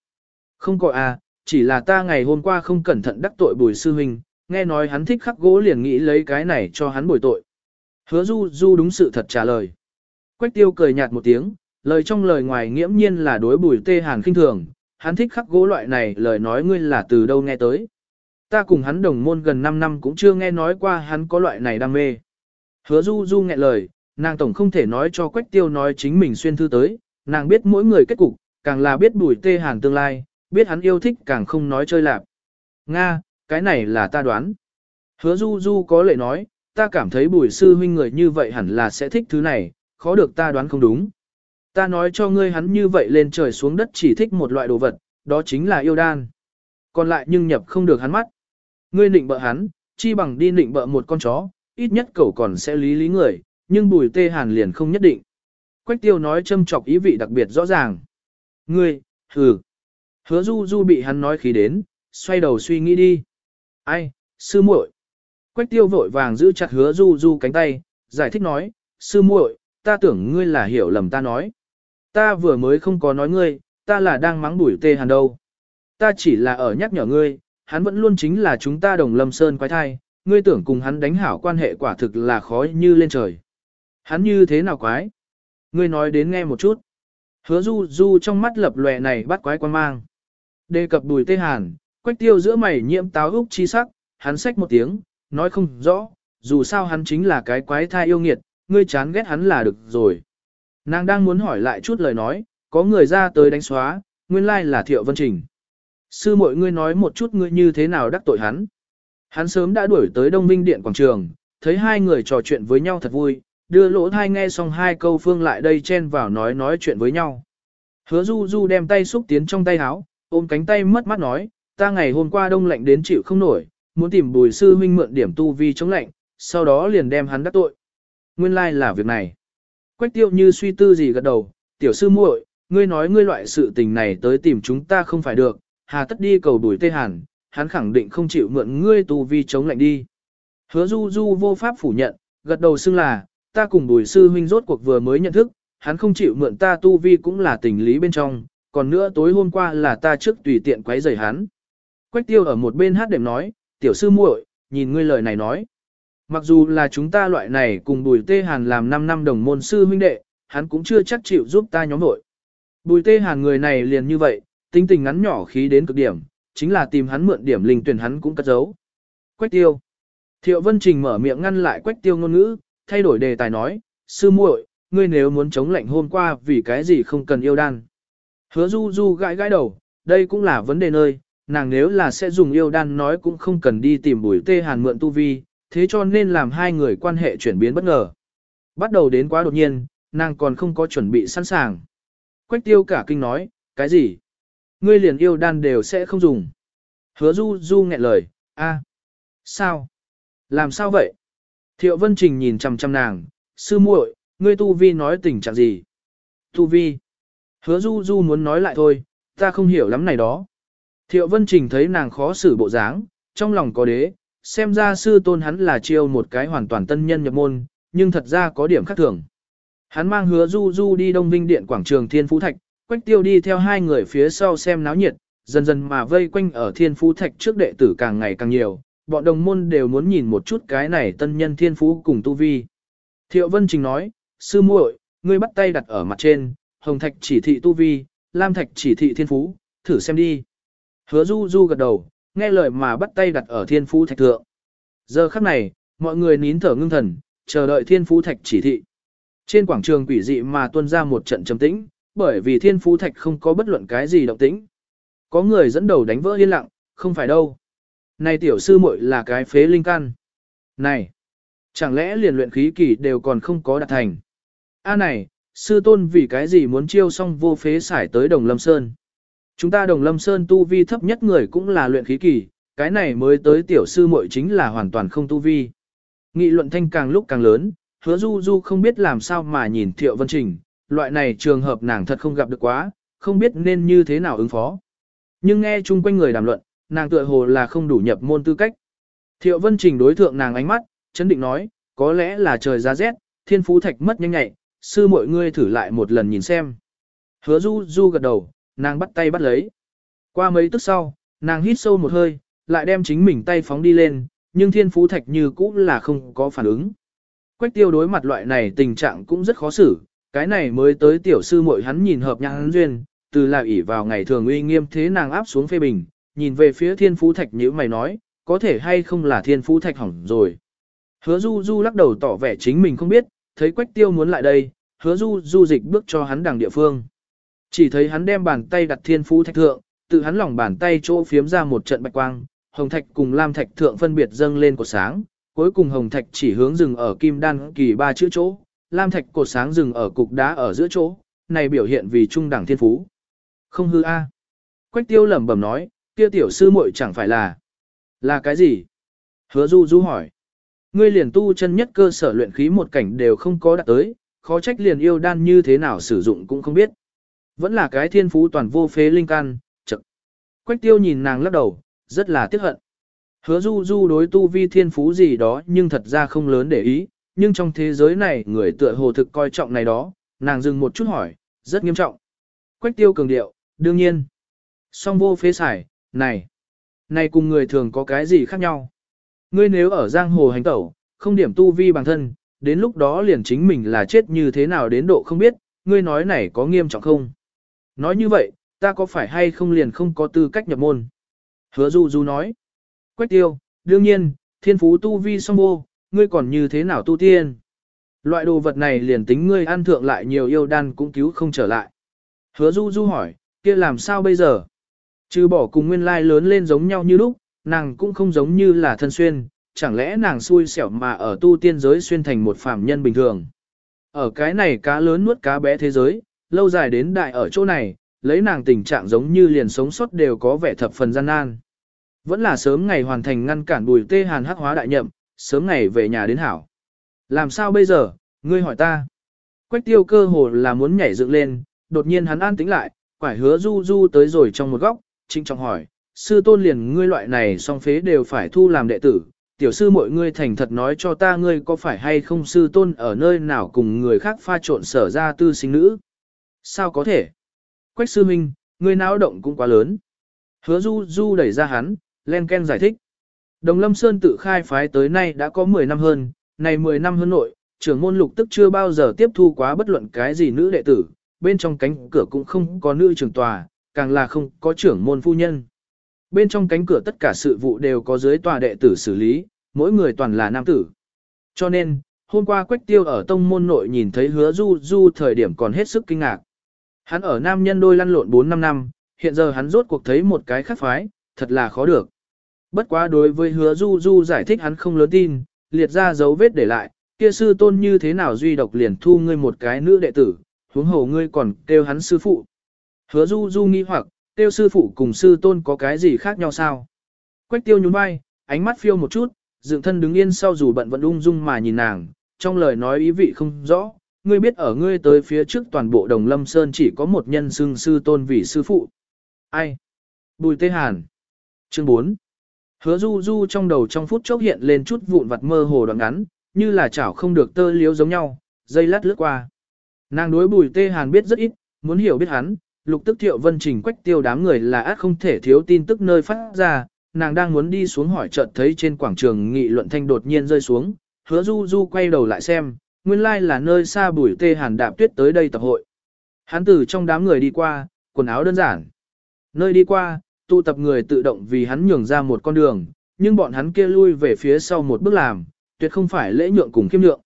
Không có à, chỉ là ta ngày hôm qua không cẩn thận đắc tội bùi sư huynh, nghe nói hắn thích khắc gỗ liền nghĩ lấy cái này cho hắn bồi tội. Hứa du du đúng sự thật trả lời. Quách tiêu cười nhạt một tiếng, lời trong lời ngoài nghiễm nhiên là đối bùi tê hàn khinh thường, hắn thích khắc gỗ loại này lời nói ngươi là từ đâu nghe tới. Ta cùng hắn đồng môn gần 5 năm cũng chưa nghe nói qua hắn có loại này đam mê. Hứa du du nghẹn lời, nàng tổng không thể nói cho quách tiêu nói chính mình xuyên thư tới, nàng biết mỗi người kết cục, càng là biết bùi tê hàn tương lai, biết hắn yêu thích càng không nói chơi lạp. Nga, cái này là ta đoán. Hứa du du có lệ nói, ta cảm thấy bùi sư huynh người như vậy hẳn là sẽ thích thứ này, khó được ta đoán không đúng. Ta nói cho ngươi hắn như vậy lên trời xuống đất chỉ thích một loại đồ vật, đó chính là yêu đan. Còn lại nhưng nhập không được hắn mắt. Ngươi nịnh bợ hắn, chi bằng đi nịnh bợ một con chó, ít nhất cậu còn sẽ lý lý người, nhưng bùi tê hàn liền không nhất định. Quách tiêu nói châm chọc ý vị đặc biệt rõ ràng. Ngươi, hừ. Hứa du du bị hắn nói khí đến, xoay đầu suy nghĩ đi. Ai, sư muội. Quách tiêu vội vàng giữ chặt hứa du du cánh tay, giải thích nói, sư muội, ta tưởng ngươi là hiểu lầm ta nói. Ta vừa mới không có nói ngươi, ta là đang mắng bủi tê hàn đâu. Ta chỉ là ở nhắc nhở ngươi, hắn vẫn luôn chính là chúng ta đồng lâm sơn quái thai, ngươi tưởng cùng hắn đánh hảo quan hệ quả thực là khó như lên trời. Hắn như thế nào quái? Ngươi nói đến nghe một chút. Hứa du du trong mắt lập lòe này bắt quái quan mang. Đề cập bùi tê hàn, quách tiêu giữa mày nhiễm táo úc chi sắc, hắn xách một tiếng, nói không rõ, dù sao hắn chính là cái quái thai yêu nghiệt, ngươi chán ghét hắn là được rồi. Nàng đang muốn hỏi lại chút lời nói, có người ra tới đánh xóa, nguyên lai là Thiệu Vân Trình. Sư mội ngươi nói một chút ngươi như thế nào đắc tội hắn. Hắn sớm đã đuổi tới Đông Vinh Điện Quảng Trường, thấy hai người trò chuyện với nhau thật vui, đưa lỗ thai nghe xong hai câu phương lại đây chen vào nói nói chuyện với nhau. Hứa du du đem tay xúc tiến trong tay áo, ôm cánh tay mất mắt nói, ta ngày hôm qua đông lạnh đến chịu không nổi, muốn tìm bùi sư huynh mượn điểm tu vi chống lạnh, sau đó liền đem hắn đắc tội. Nguyên lai like là việc này. Quách tiêu như suy tư gì gật đầu, tiểu sư muội, ngươi nói ngươi loại sự tình này tới tìm chúng ta không phải được, hà tất đi cầu đuổi tê hàn, hắn khẳng định không chịu mượn ngươi tu vi chống lạnh đi. Hứa du du vô pháp phủ nhận, gật đầu xưng là, ta cùng bùi sư huynh rốt cuộc vừa mới nhận thức, hắn không chịu mượn ta tu vi cũng là tình lý bên trong, còn nữa tối hôm qua là ta trước tùy tiện quấy rầy hắn. Quách tiêu ở một bên hát đệm nói, tiểu sư muội, nhìn ngươi lời này nói. Mặc dù là chúng ta loại này cùng Bùi Tê Hàn làm 5 năm đồng môn sư huynh đệ, hắn cũng chưa chắc chịu giúp ta nhóm nội. Bùi Tê Hàn người này liền như vậy, tinh tình ngắn nhỏ khí đến cực điểm, chính là tìm hắn mượn điểm linh tuyển hắn cũng cất giấu. Quách tiêu. Thiệu Vân Trình mở miệng ngăn lại quách tiêu ngôn ngữ, thay đổi đề tài nói, sư muội, ngươi nếu muốn chống lạnh hôm qua vì cái gì không cần yêu đan. Hứa du du gãi gãi đầu, đây cũng là vấn đề nơi, nàng nếu là sẽ dùng yêu đan nói cũng không cần đi tìm bùi tê hàn mượn tu vi, thế cho nên làm hai người quan hệ chuyển biến bất ngờ. Bắt đầu đến quá đột nhiên, nàng còn không có chuẩn bị sẵn sàng. Quách tiêu cả kinh nói, cái gì? Ngươi liền yêu đan đều sẽ không dùng. Hứa du du nghẹn lời, a, sao? Làm sao vậy? Thiệu Vân Trình nhìn chằm chằm nàng, sư muội, ngươi tu vi nói tình trạng gì? Tu vi? Hứa du du muốn nói lại thôi, ta không hiểu lắm này đó. Thiệu Vân Trình thấy nàng khó xử bộ dáng, trong lòng có đế, xem ra sư tôn hắn là chiêu một cái hoàn toàn tân nhân nhập môn, nhưng thật ra có điểm khác thường. Hắn mang hứa du du đi Đông Vinh Điện quảng trường Thiên Phú Thạch, Quách Tiêu đi theo hai người phía sau xem náo nhiệt, dần dần mà vây quanh ở Thiên Phú Thạch trước đệ tử càng ngày càng nhiều, bọn đồng môn đều muốn nhìn một chút cái này tân nhân Thiên Phú cùng tu vi. Thiệu Vân Trình nói, sư muội, ngươi bắt tay đặt ở mặt trên, Hồng Thạch chỉ thị tu vi, Lam Thạch chỉ thị Thiên Phú, thử xem đi. Hứa Du Du gật đầu, nghe lời mà bắt tay đặt ở Thiên Phú Thạch thượng. Giờ khắc này, mọi người nín thở ngưng thần, chờ đợi Thiên Phú Thạch chỉ thị. Trên quảng trường quỷ dị mà tuôn ra một trận trầm tĩnh, bởi vì thiên phú thạch không có bất luận cái gì động tĩnh. Có người dẫn đầu đánh vỡ yên lặng, không phải đâu. Này tiểu sư muội là cái phế linh căn. Này, chẳng lẽ liền luyện khí kỳ đều còn không có đạt thành. A này, sư tôn vì cái gì muốn chiêu xong vô phế xải tới Đồng Lâm Sơn. Chúng ta Đồng Lâm Sơn tu vi thấp nhất người cũng là luyện khí kỳ, cái này mới tới tiểu sư muội chính là hoàn toàn không tu vi. Nghị luận thanh càng lúc càng lớn, hứa du du không biết làm sao mà nhìn Thiệu Vân Trình, loại này trường hợp nàng thật không gặp được quá, không biết nên như thế nào ứng phó. Nhưng nghe chung quanh người đàm luận, nàng tựa hồ là không đủ nhập môn tư cách. Thiệu Vân Trình đối thượng nàng ánh mắt, chấn định nói, có lẽ là trời ra rét, thiên phú thạch mất nhanh nhạy, sư mọi ngươi thử lại một lần nhìn xem. Hứa du du gật đầu, nàng bắt tay bắt lấy. Qua mấy tức sau, nàng hít sâu một hơi, lại đem chính mình tay phóng đi lên, nhưng thiên phú thạch như cũ là không có phản ứng. Quách tiêu đối mặt loại này tình trạng cũng rất khó xử, cái này mới tới tiểu sư muội hắn nhìn hợp nhãn duyên, từ là ỷ vào ngày thường uy nghiêm thế nàng áp xuống phê bình, nhìn về phía thiên phú thạch như mày nói, có thể hay không là thiên phú thạch hỏng rồi. Hứa du du lắc đầu tỏ vẻ chính mình không biết, thấy quách tiêu muốn lại đây, hứa du du dịch bước cho hắn đằng địa phương. Chỉ thấy hắn đem bàn tay đặt thiên phú thạch thượng, tự hắn lòng bàn tay chỗ phiếm ra một trận bạch quang, hồng thạch cùng lam thạch thượng phân biệt dâng lên của sáng, cuối cùng hồng thạch chỉ hướng dừng ở kim đan kỳ ba chữ chỗ, lam thạch cột sáng dừng ở cục đá ở giữa chỗ, này biểu hiện vì trung đẳng thiên phú. Không hư a. Quách tiêu lẩm bẩm nói, kia tiểu sư muội chẳng phải là, là cái gì? Hứa du du hỏi. Ngươi liền tu chân nhất cơ sở luyện khí một cảnh đều không có đạt tới, khó trách liền yêu đan như thế nào sử dụng cũng không biết. Vẫn là cái thiên phú toàn vô phế linh căn, chật. Quách tiêu nhìn nàng lắc đầu, rất là tiếc hận. Hứa du du đối tu vi thiên phú gì đó nhưng thật ra không lớn để ý, nhưng trong thế giới này người tựa hồ thực coi trọng này đó, nàng dừng một chút hỏi, rất nghiêm trọng. Quách tiêu cường điệu, đương nhiên. Song vô phế xài, này, này cùng người thường có cái gì khác nhau. Ngươi nếu ở giang hồ hành tẩu, không điểm tu vi bằng thân, đến lúc đó liền chính mình là chết như thế nào đến độ không biết, ngươi nói này có nghiêm trọng không? Nói như vậy, ta có phải hay không liền không có tư cách nhập môn? Hứa Du Du nói. Quách tiêu, đương nhiên, thiên phú tu vi song vô, ngươi còn như thế nào tu tiên? Loại đồ vật này liền tính ngươi ăn thượng lại nhiều yêu đan cũng cứu không trở lại. Hứa du du hỏi, kia làm sao bây giờ? Trừ bỏ cùng nguyên lai lớn lên giống nhau như lúc, nàng cũng không giống như là thân xuyên, chẳng lẽ nàng xui xẻo mà ở tu tiên giới xuyên thành một phàm nhân bình thường. Ở cái này cá lớn nuốt cá bé thế giới, lâu dài đến đại ở chỗ này, lấy nàng tình trạng giống như liền sống sót đều có vẻ thập phần gian nan. Vẫn là sớm ngày hoàn thành ngăn cản bùi tê hàn hắc hóa đại nhậm, sớm ngày về nhà đến hảo. Làm sao bây giờ, ngươi hỏi ta. Quách tiêu cơ hồ là muốn nhảy dựng lên, đột nhiên hắn an tĩnh lại, quải hứa du du tới rồi trong một góc, trinh trọng hỏi, sư tôn liền ngươi loại này song phế đều phải thu làm đệ tử, tiểu sư mọi ngươi thành thật nói cho ta ngươi có phải hay không sư tôn ở nơi nào cùng người khác pha trộn sở ra tư sinh nữ. Sao có thể? Quách sư minh, người náo động cũng quá lớn. Hứa du du đẩy ra hắn, len ken giải thích. Đồng Lâm Sơn tự khai phái tới nay đã có 10 năm hơn, này 10 năm hơn nội, trưởng môn lục tức chưa bao giờ tiếp thu quá bất luận cái gì nữ đệ tử, bên trong cánh cửa cũng không có nữ trưởng tòa, càng là không có trưởng môn phu nhân. Bên trong cánh cửa tất cả sự vụ đều có dưới tòa đệ tử xử lý, mỗi người toàn là nam tử. Cho nên, hôm qua Quách Tiêu ở tông môn nội nhìn thấy hứa du du thời điểm còn hết sức kinh ngạc. Hắn ở nam nhân đôi lăn lộn 4-5 năm, hiện giờ hắn rốt cuộc thấy một cái khác phái, thật là khó được. Bất quá đối với hứa du du giải thích hắn không lớn tin, liệt ra dấu vết để lại, kia sư tôn như thế nào duy độc liền thu ngươi một cái nữ đệ tử, huống hồ ngươi còn kêu hắn sư phụ. Hứa du du nghi hoặc, kêu sư phụ cùng sư tôn có cái gì khác nhau sao? Quách tiêu nhún vai, ánh mắt phiêu một chút, dựng thân đứng yên sau dù bận vẫn ung dung mà nhìn nàng, trong lời nói ý vị không rõ, ngươi biết ở ngươi tới phía trước toàn bộ đồng lâm sơn chỉ có một nhân xưng sư tôn vì sư phụ. Ai? Bùi Tê Hàn. Chương 4. Hứa du du trong đầu trong phút chốc hiện lên chút vụn vặt mơ hồ đoạn ngắn, như là chảo không được tơ liếu giống nhau, dây lát lướt qua. Nàng đối bùi Tê Hàn biết rất ít, muốn hiểu biết hắn, lục tức thiệu vân trình quách tiêu đám người là át không thể thiếu tin tức nơi phát ra, nàng đang muốn đi xuống hỏi chợt thấy trên quảng trường nghị luận thanh đột nhiên rơi xuống, hứa du du quay đầu lại xem, nguyên lai là nơi xa bùi tê hàn đạp tuyết tới đây tập hội. Hắn từ trong đám người đi qua, quần áo đơn giản. Nơi đi qua, tụ tập người tự động vì hắn nhường ra một con đường, nhưng bọn hắn kia lui về phía sau một bước làm, tuyệt không phải lễ nhượng cùng kiêm nhượng.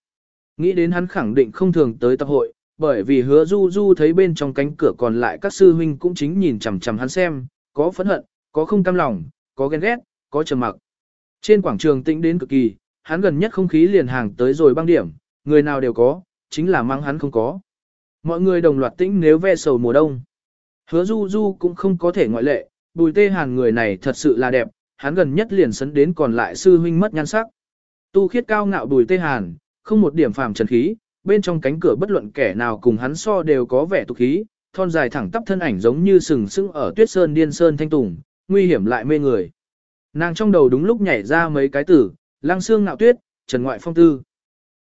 Nghĩ đến hắn khẳng định không thường tới tập hội, bởi vì hứa du du thấy bên trong cánh cửa còn lại các sư huynh cũng chính nhìn chằm chằm hắn xem, có phẫn hận, có không cam lòng, có ghen ghét, có trầm mặc. Trên quảng trường tĩnh đến cực kỳ, hắn gần nhất không khí liền hàng tới rồi băng điểm, người nào đều có, chính là mang hắn không có. Mọi người đồng loạt tĩnh nếu ve sầu mùa đông. Hứa du du cũng không có thể ngoại lệ, bùi tê hàn người này thật sự là đẹp, hắn gần nhất liền sấn đến còn lại sư huynh mất nhan sắc. Tu khiết cao ngạo bùi tê hàn, không một điểm phàm trần khí, bên trong cánh cửa bất luận kẻ nào cùng hắn so đều có vẻ tục khí, thon dài thẳng tắp thân ảnh giống như sừng sững ở tuyết sơn điên sơn thanh tùng, nguy hiểm lại mê người. Nàng trong đầu đúng lúc nhảy ra mấy cái tử, Lang xương ngạo tuyết, trần ngoại phong tư.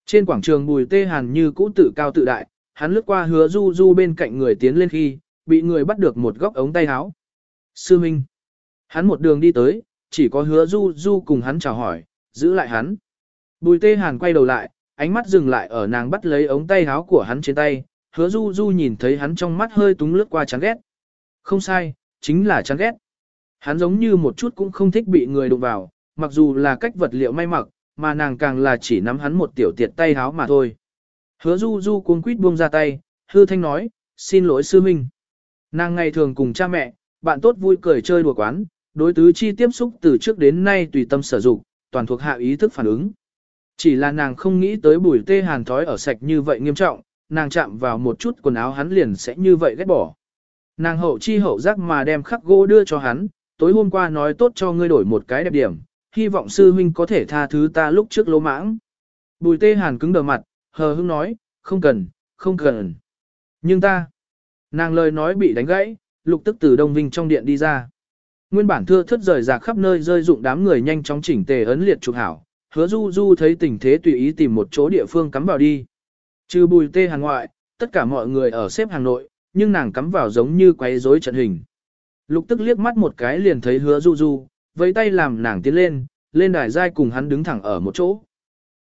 Trên quảng trường bùi tê hàn như cũ tự cao tự đại, hắn lướt qua hứa du du bên cạnh người tiến lên khi, bị người bắt được một góc ống tay áo. Sư Minh. Hắn một đường đi tới, chỉ có hứa du du cùng hắn chào hỏi, giữ lại hắn. Bùi tê hàn quay đầu lại, ánh mắt dừng lại ở nàng bắt lấy ống tay áo của hắn trên tay, hứa du du nhìn thấy hắn trong mắt hơi túng lướt qua chán ghét. Không sai, chính là chán ghét. Hắn giống như một chút cũng không thích bị người đụng vào, mặc dù là cách vật liệu may mặc, mà nàng càng là chỉ nắm hắn một tiểu tiệt tay háo mà thôi. Hứa du du cuống quýt buông ra tay, hư thanh nói, xin lỗi sư minh. Nàng ngày thường cùng cha mẹ, bạn tốt vui cười chơi đùa quán, đối tứ chi tiếp xúc từ trước đến nay tùy tâm sở dụng, toàn thuộc hạ ý thức phản ứng. Chỉ là nàng không nghĩ tới bùi tê hàn thói ở sạch như vậy nghiêm trọng, nàng chạm vào một chút quần áo hắn liền sẽ như vậy ghét bỏ. Nàng hậu chi hậu giác mà đem khắc gỗ đưa cho hắn, tối hôm qua nói tốt cho ngươi đổi một cái đẹp điểm, hy vọng sư huynh có thể tha thứ ta lúc trước lỗ mãng. Bùi tê hàn cứng đờ mặt, hờ hững nói, không cần, không cần. Nhưng ta, nàng lời nói bị đánh gãy, lục tức từ Đông Vinh trong điện đi ra. Nguyên bản thưa thất rời rạc khắp nơi rơi dụng đám người nhanh chóng chỉnh tề ấn liệt chụp hảo, hứa du du thấy tình thế tùy ý tìm một chỗ địa phương cắm vào đi. Trừ bùi tê hàn ngoại, tất cả mọi người ở xếp hàng nội, nhưng nàng cắm vào giống như quấy rối trận hình. Lục tức liếc mắt một cái liền thấy hứa du du, với tay làm nàng tiến lên, lên đài giai cùng hắn đứng thẳng ở một chỗ.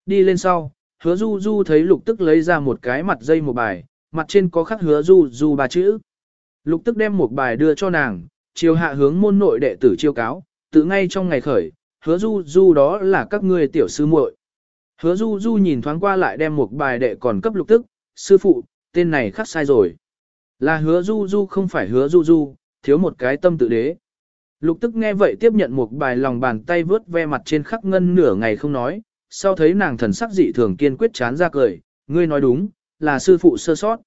Đi lên sau, hứa du du thấy lục tức lấy ra một cái mặt dây một bài, mặt trên có khắc hứa du du ba chữ. Lục tức đem một bài đưa cho nàng, chiều hạ hướng môn nội đệ tử chiêu cáo, tự ngay trong ngày khởi, hứa du du đó là các ngươi tiểu sư muội. Hứa du du nhìn thoáng qua lại đem một bài đệ còn cấp lục tức, sư phụ, tên này khắc sai rồi. Là hứa du du không phải hứa du du, thiếu một cái tâm tự đế. Lục tức nghe vậy tiếp nhận một bài lòng bàn tay vớt ve mặt trên khắc ngân nửa ngày không nói, sau thấy nàng thần sắc dị thường kiên quyết chán ra cười, ngươi nói đúng, là sư phụ sơ sót.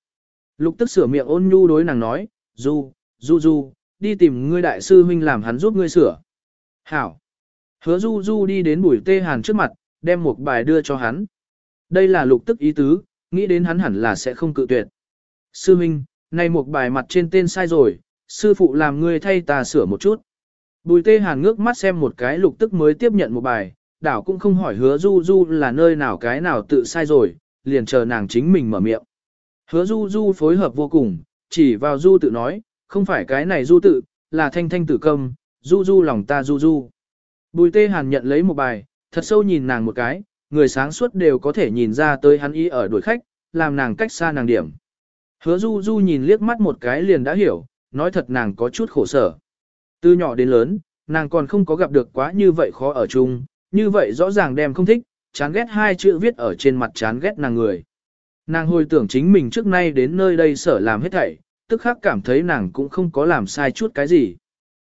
Lục tức sửa miệng ôn nhu đối nàng nói, du, du du, đi tìm ngươi đại sư huynh làm hắn giúp ngươi sửa. Hảo. Hứa du du đi đến bùi tê hàn trước mặt, đem một bài đưa cho hắn. Đây là lục tức ý tứ, nghĩ đến hắn hẳn là sẽ không cự tuyệt. Sư huynh, này một bài mặt trên tên sai rồi, sư phụ làm ngươi thay ta sửa một chút. Bùi tê hàn ngước mắt xem một cái lục tức mới tiếp nhận một bài, đảo cũng không hỏi hứa du du là nơi nào cái nào tự sai rồi, liền chờ nàng chính mình mở miệng. Hứa du du phối hợp vô cùng, chỉ vào du tự nói, không phải cái này du tự, là thanh thanh tử công, du du lòng ta du du. Bùi tê hàn nhận lấy một bài, thật sâu nhìn nàng một cái, người sáng suốt đều có thể nhìn ra tới hắn ý ở đuổi khách, làm nàng cách xa nàng điểm. Hứa du du nhìn liếc mắt một cái liền đã hiểu, nói thật nàng có chút khổ sở. Từ nhỏ đến lớn, nàng còn không có gặp được quá như vậy khó ở chung, như vậy rõ ràng đem không thích, chán ghét hai chữ viết ở trên mặt chán ghét nàng người. Nàng hồi tưởng chính mình trước nay đến nơi đây sở làm hết thảy, tức khắc cảm thấy nàng cũng không có làm sai chút cái gì.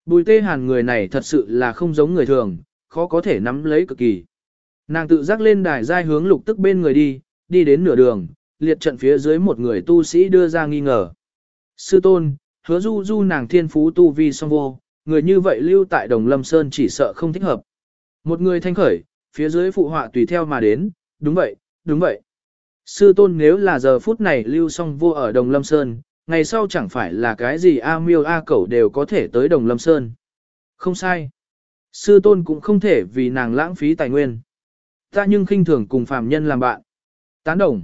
Bùi tê hàn người này thật sự là không giống người thường, khó có thể nắm lấy cực kỳ. Nàng tự giác lên đài giai hướng lục tức bên người đi, đi đến nửa đường, liệt trận phía dưới một người tu sĩ đưa ra nghi ngờ. Sư tôn, hứa du du nàng thiên phú tu vi song vô, người như vậy lưu tại đồng lâm sơn chỉ sợ không thích hợp. Một người thanh khởi, phía dưới phụ họa tùy theo mà đến, đúng vậy, đúng vậy. Sư tôn nếu là giờ phút này lưu song vua ở đồng lâm sơn, ngày sau chẳng phải là cái gì A miêu A cẩu đều có thể tới đồng lâm sơn. Không sai. Sư tôn cũng không thể vì nàng lãng phí tài nguyên. Ta nhưng khinh thường cùng phàm nhân làm bạn. Tán đồng.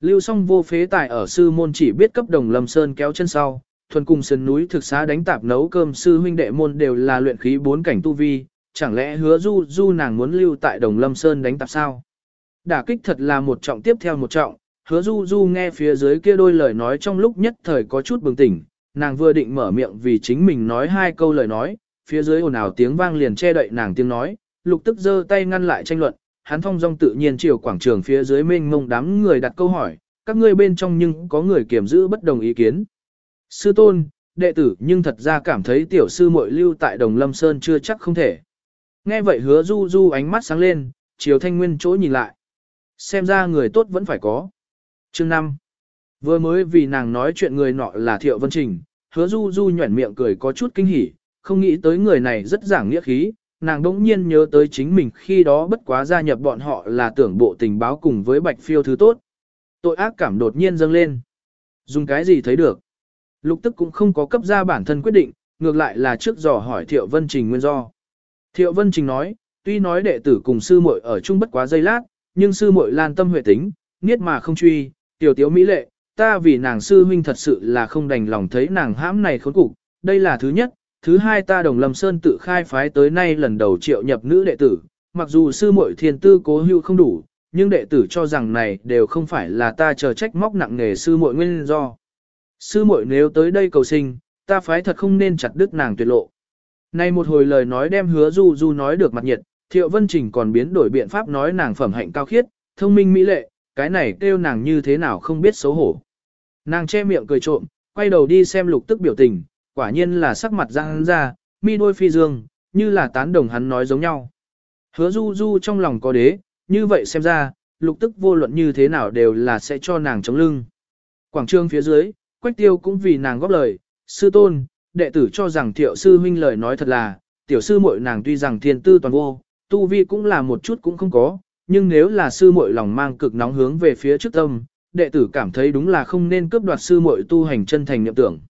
Lưu song vô phế tài ở sư môn chỉ biết cấp đồng lâm sơn kéo chân sau, thuần cùng sườn núi thực xá đánh tạp nấu cơm sư huynh đệ môn đều là luyện khí bốn cảnh tu vi, chẳng lẽ hứa du du nàng muốn lưu tại đồng lâm sơn đánh tạp sao? Đả kích thật là một trọng tiếp theo một trọng, hứa du du nghe phía dưới kia đôi lời nói trong lúc nhất thời có chút bừng tỉnh, nàng vừa định mở miệng vì chính mình nói hai câu lời nói, phía dưới ồn ào tiếng vang liền che đậy nàng tiếng nói, lục tức giơ tay ngăn lại tranh luận, hắn thông dong tự nhiên chiều quảng trường phía dưới mênh mông đám người đặt câu hỏi, các ngươi bên trong nhưng có người kiểm giữ bất đồng ý kiến. Sư tôn, đệ tử nhưng thật ra cảm thấy tiểu sư muội lưu tại Đồng Lâm Sơn chưa chắc không thể. Nghe vậy hứa du du ánh mắt sáng lên, chiều thanh nguyên chỗ nhìn lại. Xem ra người tốt vẫn phải có. Chương 5. Vừa mới vì nàng nói chuyện người nọ là Thiệu Vân Trình, hứa du du nhuẩn miệng cười có chút kinh hỉ, không nghĩ tới người này rất giảng nghĩa khí, nàng đỗng nhiên nhớ tới chính mình khi đó bất quá gia nhập bọn họ là tưởng bộ tình báo cùng với bạch phiêu thứ tốt. Tội ác cảm đột nhiên dâng lên. Dùng cái gì thấy được? Lục tức cũng không có cấp ra bản thân quyết định, ngược lại là trước dò hỏi Thiệu Vân Trình nguyên do. Thiệu Vân Trình nói, tuy nói đệ tử cùng sư muội ở chung bất quá giây lát, nhưng sư muội lan tâm huệ tính, niết mà không truy, tiểu tiếu mỹ lệ, ta vì nàng sư huynh thật sự là không đành lòng thấy nàng hãm này khốn cục, đây là thứ nhất, thứ hai ta đồng lâm sơn tự khai phái tới nay lần đầu triệu nhập nữ đệ tử, mặc dù sư muội thiên tư cố hữu không đủ, nhưng đệ tử cho rằng này đều không phải là ta chờ trách móc nặng nghề sư muội nguyên do. Sư muội nếu tới đây cầu sinh, ta phái thật không nên chặt đứt nàng tuyệt lộ. Nay một hồi lời nói đem hứa du du nói được mặt nhiệt, thiệu vân trình còn biến đổi biện pháp nói nàng phẩm hạnh cao khiết, thông minh mỹ lệ, cái này kêu nàng như thế nào không biết xấu hổ. Nàng che miệng cười trộm, quay đầu đi xem lục tức biểu tình, quả nhiên là sắc mặt răng ra, mi đôi phi dương, như là tán đồng hắn nói giống nhau. Hứa du du trong lòng có đế, như vậy xem ra, lục tức vô luận như thế nào đều là sẽ cho nàng chống lưng. Quảng trường phía dưới, Quách Tiêu cũng vì nàng góp lời, sư tôn, đệ tử cho rằng thiệu sư huynh lời nói thật là, tiểu sư muội nàng tuy rằng thiên tư toàn vô, tu vi cũng là một chút cũng không có, nhưng nếu là sư muội lòng mang cực nóng hướng về phía trước tâm, đệ tử cảm thấy đúng là không nên cướp đoạt sư muội tu hành chân thành niệm tưởng.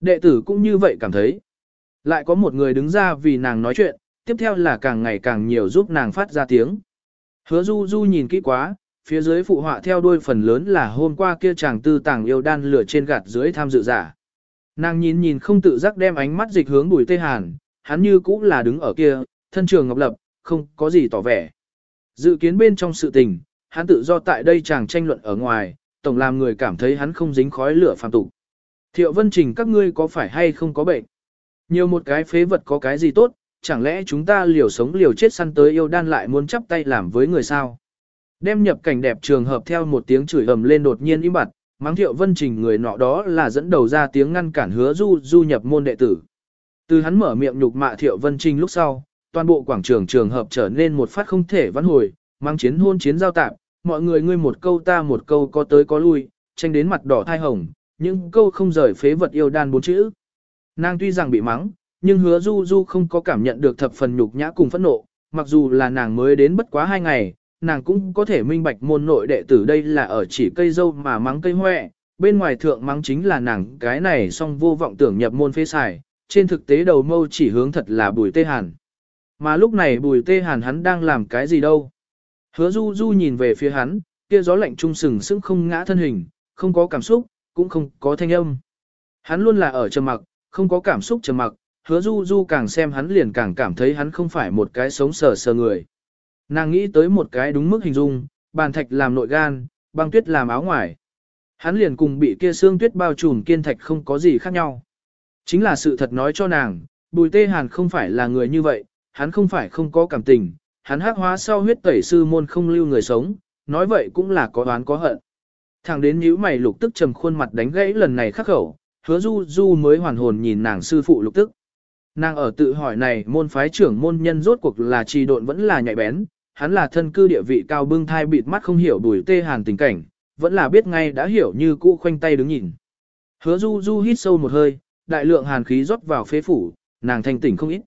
Đệ tử cũng như vậy cảm thấy. Lại có một người đứng ra vì nàng nói chuyện, tiếp theo là càng ngày càng nhiều giúp nàng phát ra tiếng. Hứa du du nhìn kỹ quá, phía dưới phụ họa theo đuôi phần lớn là hôm qua kia chàng tư tàng yêu đan lửa trên gạt dưới tham dự giả. Nàng nhìn nhìn không tự giác đem ánh mắt dịch hướng bùi tây hàn, hắn như cũng là đứng ở kia, thân trường ngọc lập, không có gì tỏ vẻ. Dự kiến bên trong sự tình, hắn tự do tại đây chàng tranh luận ở ngoài, tổng làm người cảm thấy hắn không dính khói lửa phàm tục. Thiệu vân trình các ngươi có phải hay không có bệnh? Nhiều một cái phế vật có cái gì tốt, chẳng lẽ chúng ta liều sống liều chết săn tới yêu đan lại muốn chắp tay làm với người sao? Đem nhập cảnh đẹp trường hợp theo một tiếng chửi ầm lên đột nhiên im bặt, mắng thiệu vân trình người nọ đó là dẫn đầu ra tiếng ngăn cản hứa du du nhập môn đệ tử. Từ hắn mở miệng nhục mạ thiệu vân trình lúc sau, toàn bộ quảng trường trường hợp trở nên một phát không thể vãn hồi, mang chiến hôn chiến giao tạp, mọi người ngươi một câu ta một câu có tới có lui, tranh đến mặt đỏ thai hồng, những câu không rời phế vật yêu đan bốn chữ. Nàng tuy rằng bị mắng, nhưng hứa du du không có cảm nhận được thập phần nhục nhã cùng phẫn nộ, mặc dù là nàng mới đến bất quá hai ngày, nàng cũng có thể minh bạch môn nội đệ tử đây là ở chỉ cây dâu mà mắng cây hoẹ, bên ngoài thượng mắng chính là nàng cái này song vô vọng tưởng nhập môn phế xài, trên thực tế đầu mâu chỉ hướng thật là bùi tê hàn. Mà lúc này bùi tê hàn hắn đang làm cái gì đâu? Hứa du du nhìn về phía hắn, kia gió lạnh trung sừng sững không ngã thân hình, không có cảm xúc, cũng không có thanh âm. Hắn luôn là ở trầm mặc, không có cảm xúc trầm mặc, hứa du du càng xem hắn liền càng cảm thấy hắn không phải một cái sống sờ sờ người. Nàng nghĩ tới một cái đúng mức hình dung, bàn thạch làm nội gan, băng tuyết làm áo ngoài. Hắn liền cùng bị kia xương tuyết bao trùm kiên thạch không có gì khác nhau. Chính là sự thật nói cho nàng, bùi tê hàn không phải là người như vậy, hắn không phải không có cảm tình, hắn hắc hóa sau huyết tẩy sư môn không lưu người sống, nói vậy cũng là có đoán có hận. Thằng đến nhíu mày lục tức trầm khuôn mặt đánh gãy lần này khắc khẩu, hứa du du mới hoàn hồn nhìn nàng sư phụ lục tức. Nàng ở tự hỏi này môn phái trưởng môn nhân rốt cuộc là trì độn vẫn là nhạy bén, hắn là thân cư địa vị cao bưng thai bịt mắt không hiểu đuổi tê hàn tình cảnh, vẫn là biết ngay đã hiểu như cũ khoanh tay đứng nhìn. Hứa du du hít sâu một hơi, đại lượng hàn khí rót vào phế phủ, nàng thanh tỉnh không ít.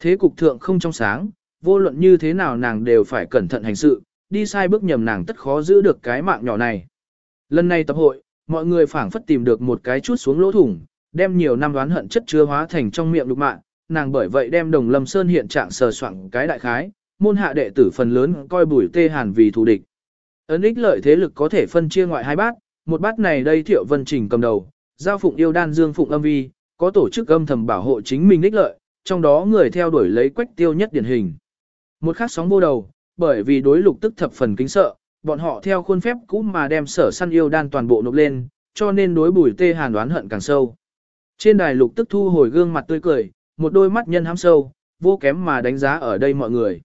Thế cục thượng không trong sáng, vô luận như thế nào nàng đều phải cẩn thận hành sự, đi sai bước nhầm nàng tất khó giữ được cái mạng nhỏ này. Lần này tập hội, mọi người phảng phất tìm được một cái chút xuống lỗ thủng, đem nhiều năm đoán hận chất chứa hóa thành trong miệng lục mạng, nàng bởi vậy đem đồng lâm sơn hiện trạng sờ soạn cái đại khái, môn hạ đệ tử phần lớn coi bùi tê hàn vì thù địch. Ấn ích lợi thế lực có thể phân chia ngoại hai bát, một bát này đây thiệu vân trình cầm đầu, giao phụng yêu đan dương phụng âm vi, có tổ chức âm thầm bảo hộ chính mình ích lợi, trong đó người theo đuổi lấy quách tiêu nhất điển hình. Một khắc sóng vô đầu, bởi vì đối lục tức thập phần kính sợ, bọn họ theo khuôn phép cũ mà đem sở săn yêu đan toàn bộ nộp lên, cho nên đối bùi tê hàn đoán hận càng sâu. Trên đài lục tức thu hồi gương mặt tươi cười, một đôi mắt nhân hám sâu, vô kém mà đánh giá ở đây mọi người.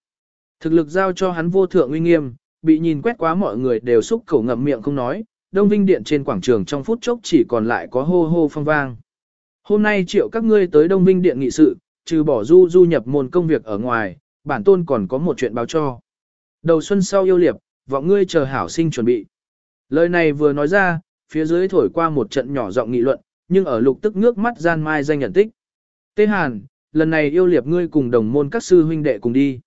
Thực lực giao cho hắn vô thượng uy nghiêm, bị nhìn quét quá mọi người đều xúc khẩu ngậm miệng không nói, Đông Vinh Điện trên quảng trường trong phút chốc chỉ còn lại có hô hô phong vang. Hôm nay triệu các ngươi tới Đông Vinh Điện nghị sự, trừ bỏ du du nhập môn công việc ở ngoài, bản tôn còn có một chuyện báo cho. Đầu xuân sau yêu liệp, vọng ngươi chờ hảo sinh chuẩn bị. Lời này vừa nói ra, phía dưới thổi qua một trận nhỏ giọng nghị luận, nhưng ở lục tức nước mắt gian mai danh nhận tích. Tế Hàn, lần này yêu liệp ngươi cùng đồng môn các sư huynh đệ cùng đi.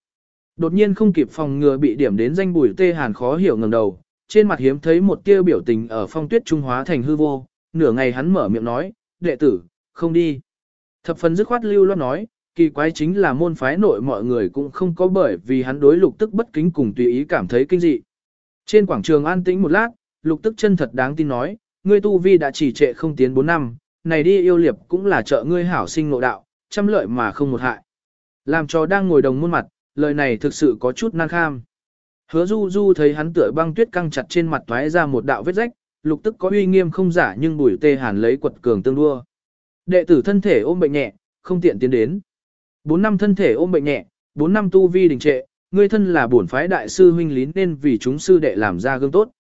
Đột nhiên không kịp phòng ngừa bị điểm đến danh bùi Tê Hàn khó hiểu ngẩng đầu, trên mặt hiếm thấy một tia biểu tình ở phong tuyết trung hóa thành hư vô, nửa ngày hắn mở miệng nói, đệ tử, không đi. Thập phần dứt khoát lưu loát nói, kỳ quái chính là môn phái nội mọi người cũng không có bởi vì hắn đối lục tức bất kính cùng tùy ý cảm thấy kinh dị. Trên quảng trường an tĩnh một lát, lục tức chân thật đáng tin nói, ngươi tu vi đã chỉ trệ không tiến 4 năm, này đi yêu liệp cũng là trợ ngươi hảo sinh nội đạo, trăm lợi mà không một hại. Làm cho đang ngồi đồng muôn mặt, lời này thực sự có chút nan kham. Hứa du du thấy hắn tựa băng tuyết căng chặt trên mặt toái ra một đạo vết rách, lục tức có uy nghiêm không giả nhưng bùi tê hàn lấy quật cường tương đua. Đệ tử thân thể ôm bệnh nhẹ, không tiện tiến đến. Bốn năm thân thể ôm bệnh nhẹ, bốn năm tu vi đình trệ, ngươi thân là bổn phái đại sư huynh lín nên vì chúng sư đệ làm ra gương tốt.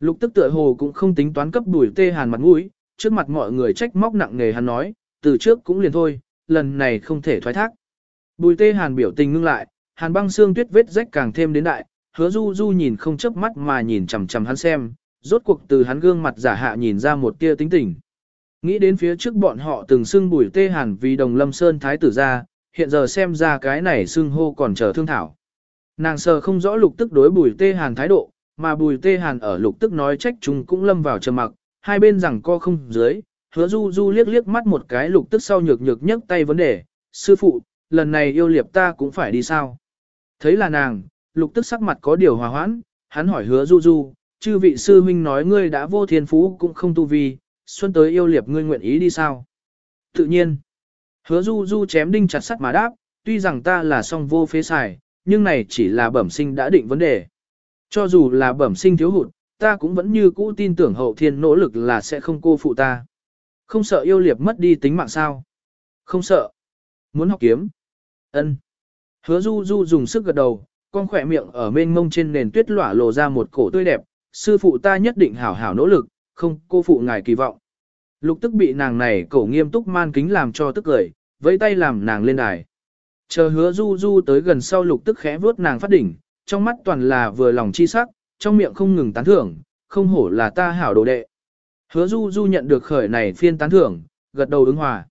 Lục tức tựa hồ cũng không tính toán cấp bùi tê hàn mặt mũi, trước mặt mọi người trách móc nặng nề hắn nói, từ trước cũng liền thôi, lần này không thể thoái thác. Bùi tê hàn biểu tình ngưng lại, hàn băng xương tuyết vết rách càng thêm đến đại, hứa du du nhìn không chớp mắt mà nhìn chằm chằm hắn xem, rốt cuộc từ hắn gương mặt giả hạ nhìn ra một tia tính tình. Nghĩ đến phía trước bọn họ từng xưng bùi tê hàn vì đồng lâm sơn thái tử ra, hiện giờ xem ra cái này xưng hô còn chờ thương thảo. Nàng sờ không rõ lục tức đối bùi tê hàn thái độ, mà bùi tê hàn ở lục tức nói trách chúng cũng lâm vào trầm mặc, hai bên rằng co không dưới, hứa du du liếc liếc mắt một cái lục tức sau nhược nhược nhấc tay vấn đề, sư phụ, lần này yêu liệp ta cũng phải đi sao? Thấy là nàng, lục tức sắc mặt có điều hòa hoãn, hắn hỏi hứa du du, chư vị sư huynh nói ngươi đã vô thiên phú cũng không tu vi, xuân tới yêu liệp ngươi nguyện ý đi sao? Tự nhiên, hứa du du chém đinh chặt sắt mà đáp, tuy rằng ta là song vô phế xài, nhưng này chỉ là bẩm sinh đã định vấn đề. Cho dù là bẩm sinh thiếu hụt, ta cũng vẫn như cũ tin tưởng hậu thiên nỗ lực là sẽ không cô phụ ta. Không sợ yêu liệp mất đi tính mạng sao? Không sợ. Muốn học kiếm? Ân. Hứa du du dùng sức gật đầu, con khỏe miệng ở mênh mông trên nền tuyết lỏa lộ ra một cổ tươi đẹp, sư phụ ta nhất định hảo hảo nỗ lực, không cô phụ ngài kỳ vọng. Lục tức bị nàng này cổ nghiêm túc man kính làm cho tức cười, vẫy tay làm nàng lên đài. Chờ hứa du du tới gần sau lục tức khẽ vuốt nàng phát đỉnh, trong mắt toàn là vừa lòng chi sắc, trong miệng không ngừng tán thưởng, không hổ là ta hảo đồ đệ. Hứa du du nhận được khởi này phiên tán thưởng, gật đầu ứng hòa.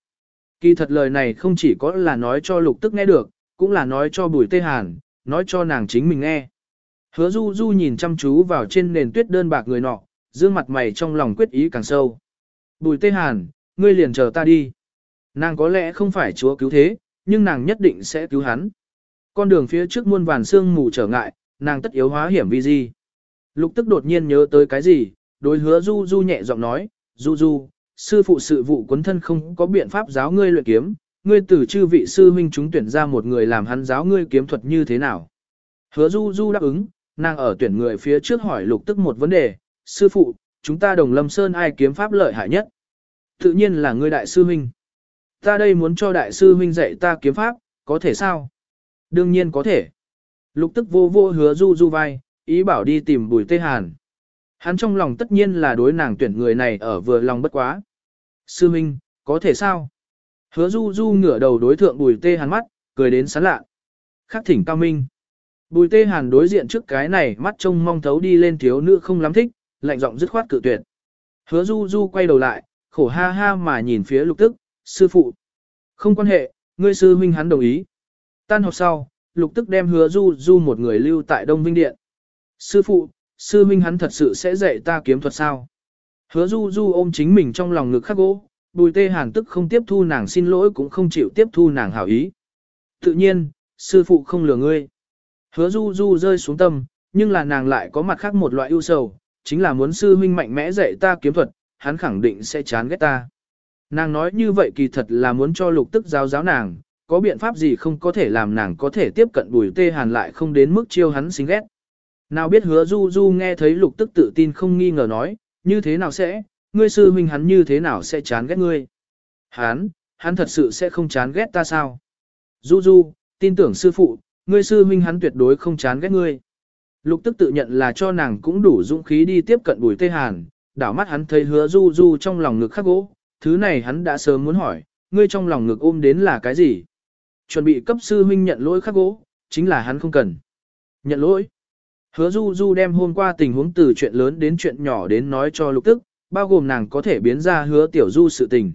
Kỳ thật lời này không chỉ có là nói cho lục tức nghe được, cũng là nói cho bùi tê hàn, nói cho nàng chính mình nghe. Hứa du du nhìn chăm chú vào trên nền tuyết đơn bạc người nọ, dương mặt mày trong lòng quyết ý càng sâu. Bùi tê hàn, ngươi liền chờ ta đi. Nàng có lẽ không phải chúa cứu thế, nhưng nàng nhất định sẽ cứu hắn. Con đường phía trước muôn vàn sương mù trở ngại, nàng tất yếu hóa hiểm vi gì? Lục tức đột nhiên nhớ tới cái gì, đối hứa du du nhẹ giọng nói, du du, sư phụ sự vụ quấn thân không có biện pháp giáo ngươi luyện kiếm, ngươi từ chư vị sư huynh chúng tuyển ra một người làm hắn giáo ngươi kiếm thuật như thế nào. Hứa du du đáp ứng, nàng ở tuyển người phía trước hỏi lục tức một vấn đề, sư phụ, chúng ta đồng lâm sơn ai kiếm pháp lợi hại nhất? Tự nhiên là ngươi đại sư huynh. Ta đây muốn cho đại sư huynh dạy ta kiếm pháp, có thể sao? Đương nhiên có thể. Lục tức vô vô hứa du du vai, ý bảo đi tìm bùi tê hàn. Hắn trong lòng tất nhiên là đối nàng tuyển người này ở vừa lòng bất quá. Sư huynh, có thể sao? Hứa du du ngửa đầu đối thượng bùi tê hàn mắt, cười đến sán lạ. Khắc thỉnh cao minh. Bùi tê hàn đối diện trước cái này mắt trông mong thấu đi lên thiếu nữ không lắm thích, lạnh giọng dứt khoát cự tuyệt. Hứa du du quay đầu lại, khổ ha ha mà nhìn phía lục tức, sư phụ. Không quan hệ, ngươi sư huynh hắn đồng ý. Tan học sau, lục tức đem hứa du du một người lưu tại Đông Vinh Điện. Sư phụ, sư huynh hắn thật sự sẽ dạy ta kiếm thuật sao? Hứa du du ôm chính mình trong lòng ngực khắc gỗ, bùi tê hàn tức không tiếp thu nàng xin lỗi cũng không chịu tiếp thu nàng hảo ý. Tự nhiên, sư phụ không lừa ngươi. Hứa du du rơi xuống tâm, nhưng là nàng lại có mặt khác một loại ưu sầu, chính là muốn sư huynh mạnh mẽ dạy ta kiếm thuật, hắn khẳng định sẽ chán ghét ta. Nàng nói như vậy kỳ thật là muốn cho lục tức giáo giáo nàng, có biện pháp gì không có thể làm nàng có thể tiếp cận bùi tê hàn lại không đến mức chiêu hắn xinh ghét. Nào biết hứa du du nghe thấy lục tức tự tin không nghi ngờ nói, như thế nào sẽ, ngươi sư huynh hắn như thế nào sẽ chán ghét ngươi. Hắn, hắn thật sự sẽ không chán ghét ta sao. Du du, tin tưởng sư phụ, ngươi sư huynh hắn tuyệt đối không chán ghét ngươi. Lục tức tự nhận là cho nàng cũng đủ dũng khí đi tiếp cận bùi tê hàn, đảo mắt hắn thấy hứa du du trong lòng ngực khắc gỗ, thứ này hắn đã sớm muốn hỏi, ngươi trong lòng ngực ôm đến là cái gì? Chuẩn bị cấp sư huynh nhận lỗi khắc gỗ, chính là hắn không cần. Nhận lỗi. Hứa du du đem hôm qua tình huống từ chuyện lớn đến chuyện nhỏ đến nói cho lục tức, bao gồm nàng có thể biến ra hứa tiểu du sự tình.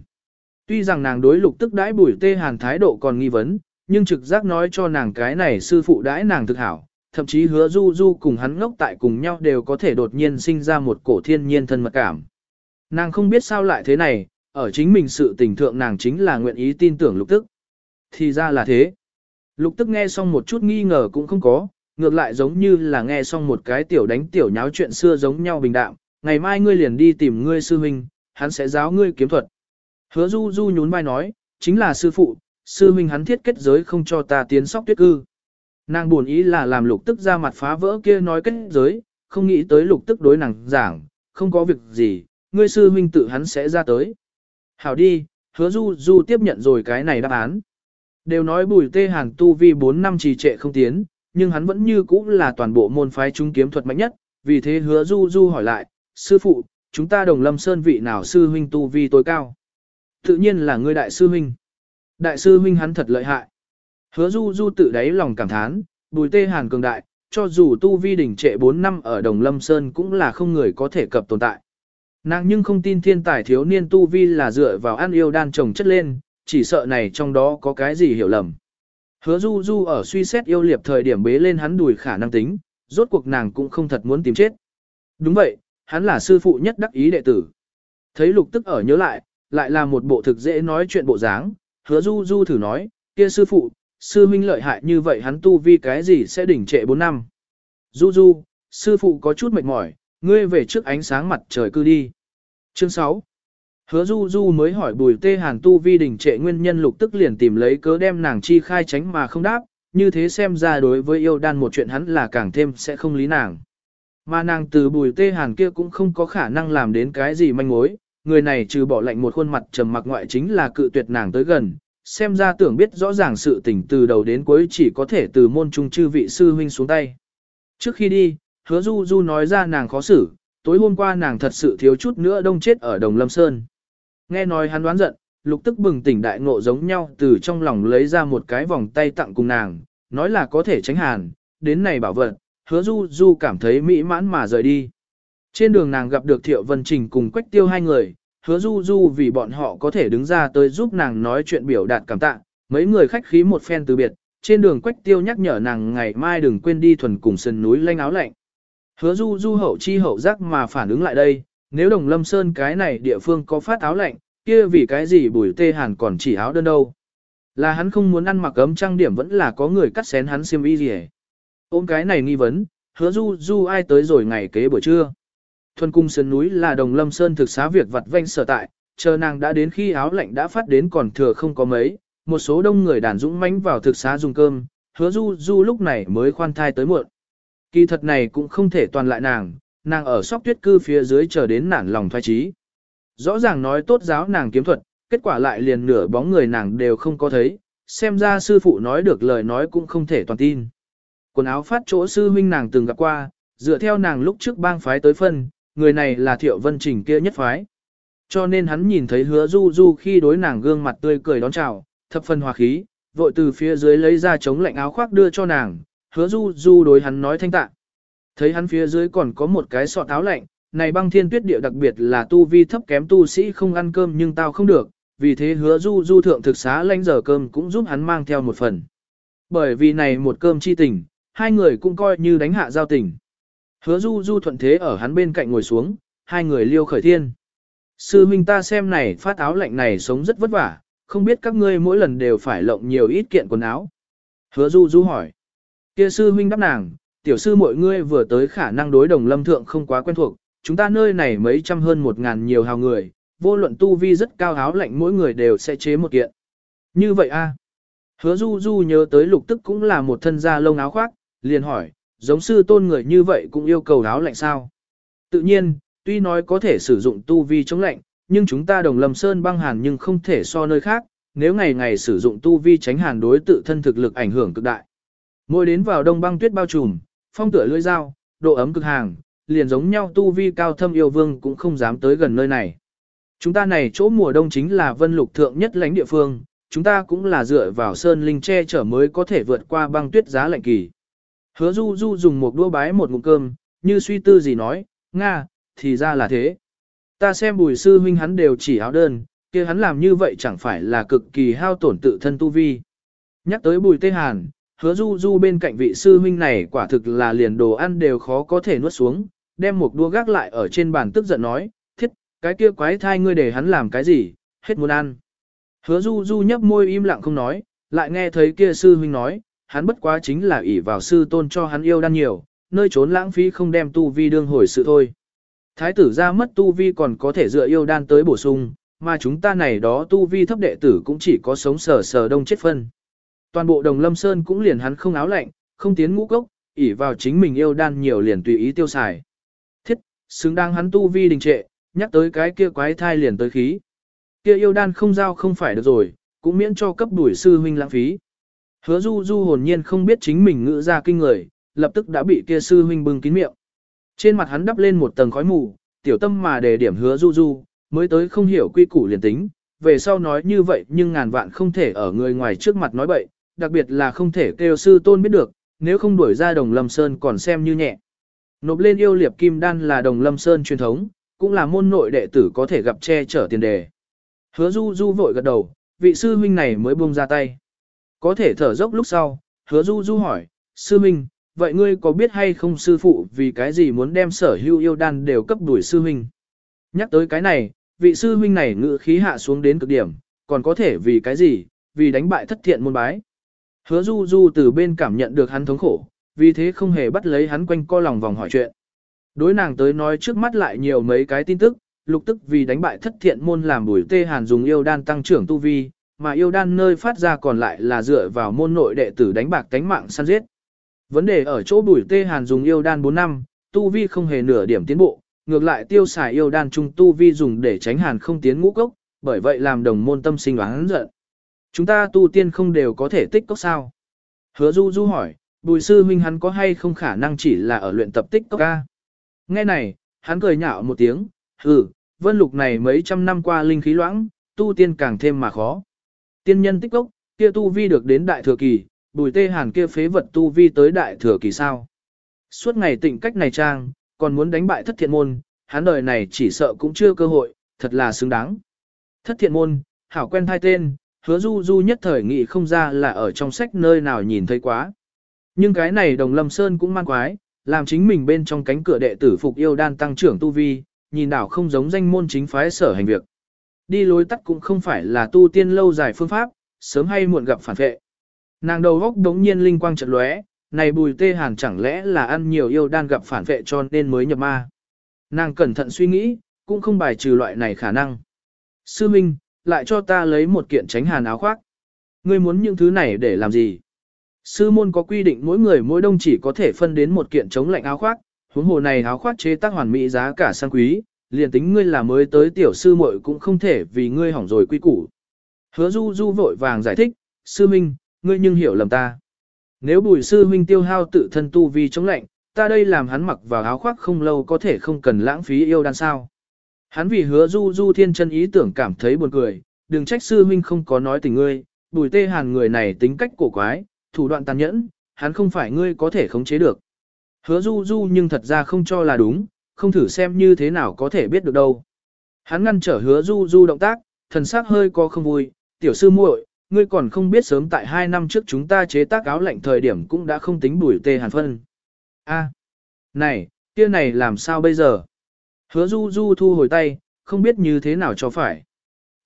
Tuy rằng nàng đối lục tức đãi bùi tê hàn thái độ còn nghi vấn, nhưng trực giác nói cho nàng cái này sư phụ đãi nàng thực hảo, thậm chí hứa du du cùng hắn ngốc tại cùng nhau đều có thể đột nhiên sinh ra một cổ thiên nhiên thân mật cảm. Nàng không biết sao lại thế này, ở chính mình sự tình thượng nàng chính là nguyện ý tin tưởng lục tức. Thì ra là thế. Lục tức nghe xong một chút nghi ngờ cũng không có, ngược lại giống như là nghe xong một cái tiểu đánh tiểu nháo chuyện xưa giống nhau bình đạm, ngày mai ngươi liền đi tìm ngươi sư huynh, hắn sẽ giáo ngươi kiếm thuật. Hứa du du nhún vai nói, chính là sư phụ, sư huynh hắn thiết kết giới không cho ta tiến sóc tuyết cư. Nàng buồn ý là làm lục tức ra mặt phá vỡ kia nói kết giới, không nghĩ tới lục tức đối nàng giảng, không có việc gì, ngươi sư huynh tự hắn sẽ ra tới. Hảo đi, hứa du du tiếp nhận rồi cái này đáp án. Đều nói bùi tê hàng tu vi 4 năm trì trệ không tiến, nhưng hắn vẫn như cũ là toàn bộ môn phái trung kiếm thuật mạnh nhất, vì thế hứa du du hỏi lại, sư phụ, chúng ta đồng lâm sơn vị nào sư huynh tu vi tối cao? Tự nhiên là ngươi đại sư huynh. Đại sư huynh hắn thật lợi hại. Hứa du du tự đáy lòng cảm thán, bùi tê hàn cường đại, cho dù tu vi đỉnh trệ 4 năm ở đồng lâm sơn cũng là không người có thể cập tồn tại. Nàng nhưng không tin thiên tài thiếu niên tu vi là dựa vào ăn yêu đan trồng chất lên, chỉ sợ này trong đó có cái gì hiểu lầm. Hứa du du ở suy xét yêu liệp thời điểm bế lên hắn đùi khả năng tính, rốt cuộc nàng cũng không thật muốn tìm chết. Đúng vậy, hắn là sư phụ nhất đắc ý đệ tử. Thấy lục tức ở nhớ lại, lại là một bộ thực dễ nói chuyện bộ dáng, hứa du du thử nói, kia sư phụ, sư minh lợi hại như vậy hắn tu vi cái gì sẽ đỉnh trệ 4 năm. Du du, sư phụ có chút mệt mỏi, ngươi về trước ánh sáng mặt trời cư đi. Chương 6 Hứa du du mới hỏi bùi tê hàn tu vi đỉnh trệ nguyên nhân lục tức liền tìm lấy cớ đem nàng chi khai tránh mà không đáp, như thế xem ra đối với yêu đan một chuyện hắn là càng thêm sẽ không lý nàng. Mà nàng từ bùi tê hàn kia cũng không có khả năng làm đến cái gì manh mối, người này trừ bỏ lạnh một khuôn mặt trầm mặc ngoại chính là cự tuyệt nàng tới gần, xem ra tưởng biết rõ ràng sự tình từ đầu đến cuối chỉ có thể từ môn trung chư vị sư huynh xuống tay. Trước khi đi, hứa du du nói ra nàng khó xử, tối hôm qua nàng thật sự thiếu chút nữa đông chết ở đồng lâm sơn. Nghe nói hắn đoán giận, lục tức bừng tỉnh đại ngộ giống nhau từ trong lòng lấy ra một cái vòng tay tặng cùng nàng, nói là có thể tránh hàn, đến này bảo vật, hứa du du cảm thấy mỹ mãn mà rời đi. Trên đường nàng gặp được Thiệu Vân Trình cùng Quách Tiêu hai người, hứa du du vì bọn họ có thể đứng ra tới giúp nàng nói chuyện biểu đạt cảm tạ, mấy người khách khí một phen từ biệt, trên đường Quách Tiêu nhắc nhở nàng ngày mai đừng quên đi thuần cùng sân núi lanh áo lạnh. Hứa du du hậu chi hậu giác mà phản ứng lại đây, nếu đồng lâm sơn cái này địa phương có phát áo lạnh, kia vì cái gì bùi tê hàn còn chỉ áo đơn đâu. Là hắn không muốn ăn mặc ấm trang điểm vẫn là có người cắt xén hắn xiêm y gì hết. Ôm cái này nghi vấn, hứa du du ai tới rồi ngày kế buổi trưa. Thuần cung sơn núi là đồng lâm sơn thực xá việc vặt vanh sở tại, chờ nàng đã đến khi áo lạnh đã phát đến còn thừa không có mấy, một số đông người đàn dũng mãnh vào thực xá dùng cơm, hứa du du lúc này mới khoan thai tới muộn. Kỳ thật này cũng không thể toàn lại nàng, nàng ở sóc tuyết cư phía dưới chờ đến nản lòng thoái trí. Rõ ràng nói tốt giáo nàng kiếm thuật, kết quả lại liền nửa bóng người nàng đều không có thấy, xem ra sư phụ nói được lời nói cũng không thể toàn tin. Quần áo phát chỗ sư huynh nàng từng gặp qua, dựa theo nàng lúc trước bang phái tới phân, người này là thiệu vân trình kia nhất phái. Cho nên hắn nhìn thấy hứa du du khi đối nàng gương mặt tươi cười đón chào, thập phần hòa khí, vội từ phía dưới lấy ra chống lạnh áo khoác đưa cho nàng, hứa du du đối hắn nói thanh tạ. Thấy hắn phía dưới còn có một cái sọt áo lạnh, này băng thiên tuyết địa đặc biệt là tu vi thấp kém tu sĩ không ăn cơm nhưng tao không được, vì thế hứa du du thượng thực xá lanh giờ cơm cũng giúp hắn mang theo một phần. Bởi vì này một cơm chi tình, hai người cũng coi như đánh hạ giao tình. Hứa du du thuận thế ở hắn bên cạnh ngồi xuống, hai người liêu khởi thiên. Sư huynh ta xem này phát áo lạnh này sống rất vất vả, không biết các ngươi mỗi lần đều phải lộng nhiều ít kiện quần áo. Hứa du du hỏi. Kia sư huynh đáp nàng, tiểu sư mọi ngươi vừa tới khả năng đối đồng lâm thượng không quá quen thuộc, chúng ta nơi này mấy trăm hơn một ngàn nhiều hào người, vô luận tu vi rất cao áo lạnh mỗi người đều sẽ chế một kiện. Như vậy a Hứa du du nhớ tới lục tức cũng là một thân da lông áo khoác, liền hỏi, giống sư tôn người như vậy cũng yêu cầu áo lạnh sao? Tự nhiên, tuy nói có thể sử dụng tu vi chống lạnh, nhưng chúng ta đồng lâm sơn băng hàn nhưng không thể so nơi khác, nếu ngày ngày sử dụng tu vi tránh hàn đối tự thân thực lực ảnh hưởng cực đại. Mỗi đến vào đông băng tuyết bao trùm, phong tựa lưỡi dao, độ ấm cực hàng, liền giống nhau tu vi cao thâm yêu vương cũng không dám tới gần nơi này. Chúng ta này chỗ mùa đông chính là vân lục thượng nhất lãnh địa phương, chúng ta cũng là dựa vào sơn linh che chở mới có thể vượt qua băng tuyết giá lạnh kỳ. Hứa du du dùng một đũa bái một ngụm cơm, như suy tư gì nói, Nga, thì ra là thế. Ta xem bùi sư huynh hắn đều chỉ áo đơn, kia hắn làm như vậy chẳng phải là cực kỳ hao tổn tự thân tu vi. Nhắc tới bùi tê hàn, hứa du du bên cạnh vị sư huynh này quả thực là liền đồ ăn đều khó có thể nuốt xuống, đem một đũa gác lại ở trên bàn tức giận nói, thiết, cái kia quái thai ngươi để hắn làm cái gì, hết muốn ăn. Hứa du du nhấp môi im lặng không nói, lại nghe thấy kia sư huynh nói, hắn bất quá chính là ỷ vào sư tôn cho hắn yêu đan nhiều, nơi trốn lãng phí không đem tu vi đương hồi sự thôi. Thái tử ra mất tu vi còn có thể dựa yêu đan tới bổ sung, mà chúng ta này đó tu vi thấp đệ tử cũng chỉ có sống sờ sờ đông chết phân. Toàn bộ đồng lâm sơn cũng liền hắn không áo lạnh, không tiến ngũ cốc, ỷ vào chính mình yêu đan nhiều liền tùy ý tiêu xài. Thiết, xứng đáng hắn tu vi đình trệ, nhắc tới cái kia quái thai liền tới khí. Kia yêu đan không giao không phải được rồi, cũng miễn cho cấp đuổi sư huynh lãng phí. Hứa du du hồn nhiên không biết chính mình ngữ ra kinh người, lập tức đã bị kia sư huynh bưng kín miệng. Trên mặt hắn đắp lên một tầng khói mù, tiểu tâm mà đề điểm hứa du du, mới tới không hiểu quy củ liền tính, về sau nói như vậy nhưng ngàn vạn không thể ở người ngoài trước mặt nói bậy, đặc biệt là không thể kêu sư tôn biết được, nếu không đuổi ra đồng lâm sơn còn xem như nhẹ. Nộp lên yêu liệp kim đan là đồng lâm sơn truyền thống, cũng là môn nội đệ tử có thể gặp che chở tiền đề. Hứa du du vội gật đầu, vị sư huynh này mới buông ra tay. Có thể thở dốc lúc sau, hứa du du hỏi, sư huynh, vậy ngươi có biết hay không sư phụ vì cái gì muốn đem sở hưu yêu đan đều cấp đuổi sư huynh? Nhắc tới cái này, vị sư huynh này ngự khí hạ xuống đến cực điểm, còn có thể vì cái gì, vì đánh bại thất thiện môn bái. Hứa du du từ bên cảm nhận được hắn thống khổ, vì thế không hề bắt lấy hắn quanh co lòng vòng hỏi chuyện. Đối nàng tới nói trước mắt lại nhiều mấy cái tin tức, lục tức vì đánh bại thất thiện môn làm bùi tê hàn dùng yêu đan tăng trưởng tu vi, mà yêu đan nơi phát ra còn lại là dựa vào môn nội đệ tử đánh bạc tánh mạng săn giết. Vấn đề ở chỗ bùi tê hàn dùng yêu đan 4 năm, tu vi không hề nửa điểm tiến bộ, ngược lại tiêu xài yêu đan trung tu vi dùng để tránh hàn không tiến ngũ cốc, bởi vậy làm đồng môn tâm sinh oán giận. Chúng ta tu tiên không đều có thể tích cốc sao? Hứa du du hỏi, bùi sư huynh hắn có hay không khả năng chỉ là ở luyện tập tích cốc ca? Nghe này, hắn cười nhạo một tiếng, hừ, vân lục này mấy trăm năm qua linh khí loãng, tu tiên càng thêm mà khó. Tiên nhân tích cốc, kia tu vi được đến đại thừa kỳ, bùi tê hàn kia phế vật tu vi tới đại thừa kỳ sao. Suốt ngày tịnh cách này trang, còn muốn đánh bại thất thiện môn, hắn đời này chỉ sợ cũng chưa cơ hội, thật là xứng đáng. Thất thiện môn, hảo quen thai tên, hứa du du nhất thời nghĩ không ra là ở trong sách nơi nào nhìn thấy quá. Nhưng cái này đồng lâm sơn cũng man quái, làm chính mình bên trong cánh cửa đệ tử phục yêu đan tăng trưởng tu vi, nhìn đảo không giống danh môn chính phái sở hành việc. Đi lối tắt cũng không phải là tu tiên lâu dài phương pháp, sớm hay muộn gặp phản vệ. Nàng đầu góc đống nhiên linh quang chợt lóe, này bùi tê hàn chẳng lẽ là ăn nhiều yêu đan gặp phản vệ cho nên mới nhập ma. Nàng cẩn thận suy nghĩ, cũng không bài trừ loại này khả năng. Sư Minh, lại cho ta lấy một kiện tránh hàn áo khoác. Ngươi muốn những thứ này để làm gì? Sư môn có quy định mỗi người mỗi đông chỉ có thể phân đến một kiện chống lạnh áo khoác, huống hồ này áo khoác chế tác hoàn mỹ giá cả sang quý, liền tính ngươi là mới tới tiểu sư muội cũng không thể vì ngươi hỏng rồi quy củ. Hứa du du vội vàng giải thích, sư minh, ngươi nhưng hiểu lầm ta. Nếu bùi sư minh tiêu hao tự thân tu vi chống lạnh, ta đây làm hắn mặc vào áo khoác không lâu có thể không cần lãng phí yêu đan sao. Hắn vì hứa du du thiên chân ý tưởng cảm thấy buồn cười, đừng trách sư minh không có nói tình ngươi, bùi tê hàn người này tính cách cổ quái, thủ đoạn tàn nhẫn, hắn không phải ngươi có thể khống chế được. Hứa du du nhưng thật ra không cho là đúng, không thử xem như thế nào có thể biết được đâu. Hắn ngăn trở hứa du du động tác, thần sắc hơi có không vui, tiểu sư muội, ngươi còn không biết sớm tại hai năm trước chúng ta chế tác áo lạnh thời điểm cũng đã không tính bùi tê hàn phân. A, này, kia này làm sao bây giờ? Hứa du du thu hồi tay, không biết như thế nào cho phải.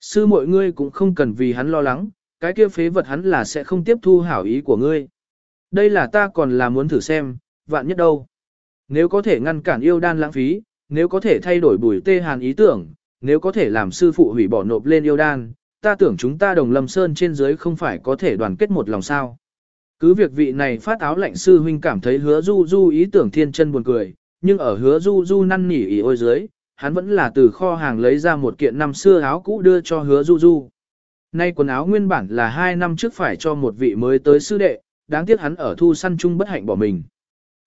Sư muội ngươi cũng không cần vì hắn lo lắng, cái kia phế vật hắn là sẽ không tiếp thu hảo ý của ngươi. Đây là ta còn là muốn thử xem, vạn nhất đâu. Nếu có thể ngăn cản yêu đan lãng phí, nếu có thể thay đổi bùi tê hàn ý tưởng, nếu có thể làm sư phụ hủy bỏ nộp lên yêu đan, ta tưởng chúng ta đồng lâm sơn trên dưới không phải có thể đoàn kết một lòng sao. Cứ việc vị này phát áo lạnh sư huynh cảm thấy hứa du du ý tưởng thiên chân buồn cười, nhưng ở hứa du du năn nỉ ý ôi dưới, hắn vẫn là từ kho hàng lấy ra một kiện năm xưa áo cũ đưa cho hứa du du. Nay quần áo nguyên bản là hai năm trước phải cho một vị mới tới sư đệ, đáng tiếc hắn ở thu săn chung bất hạnh bỏ mình.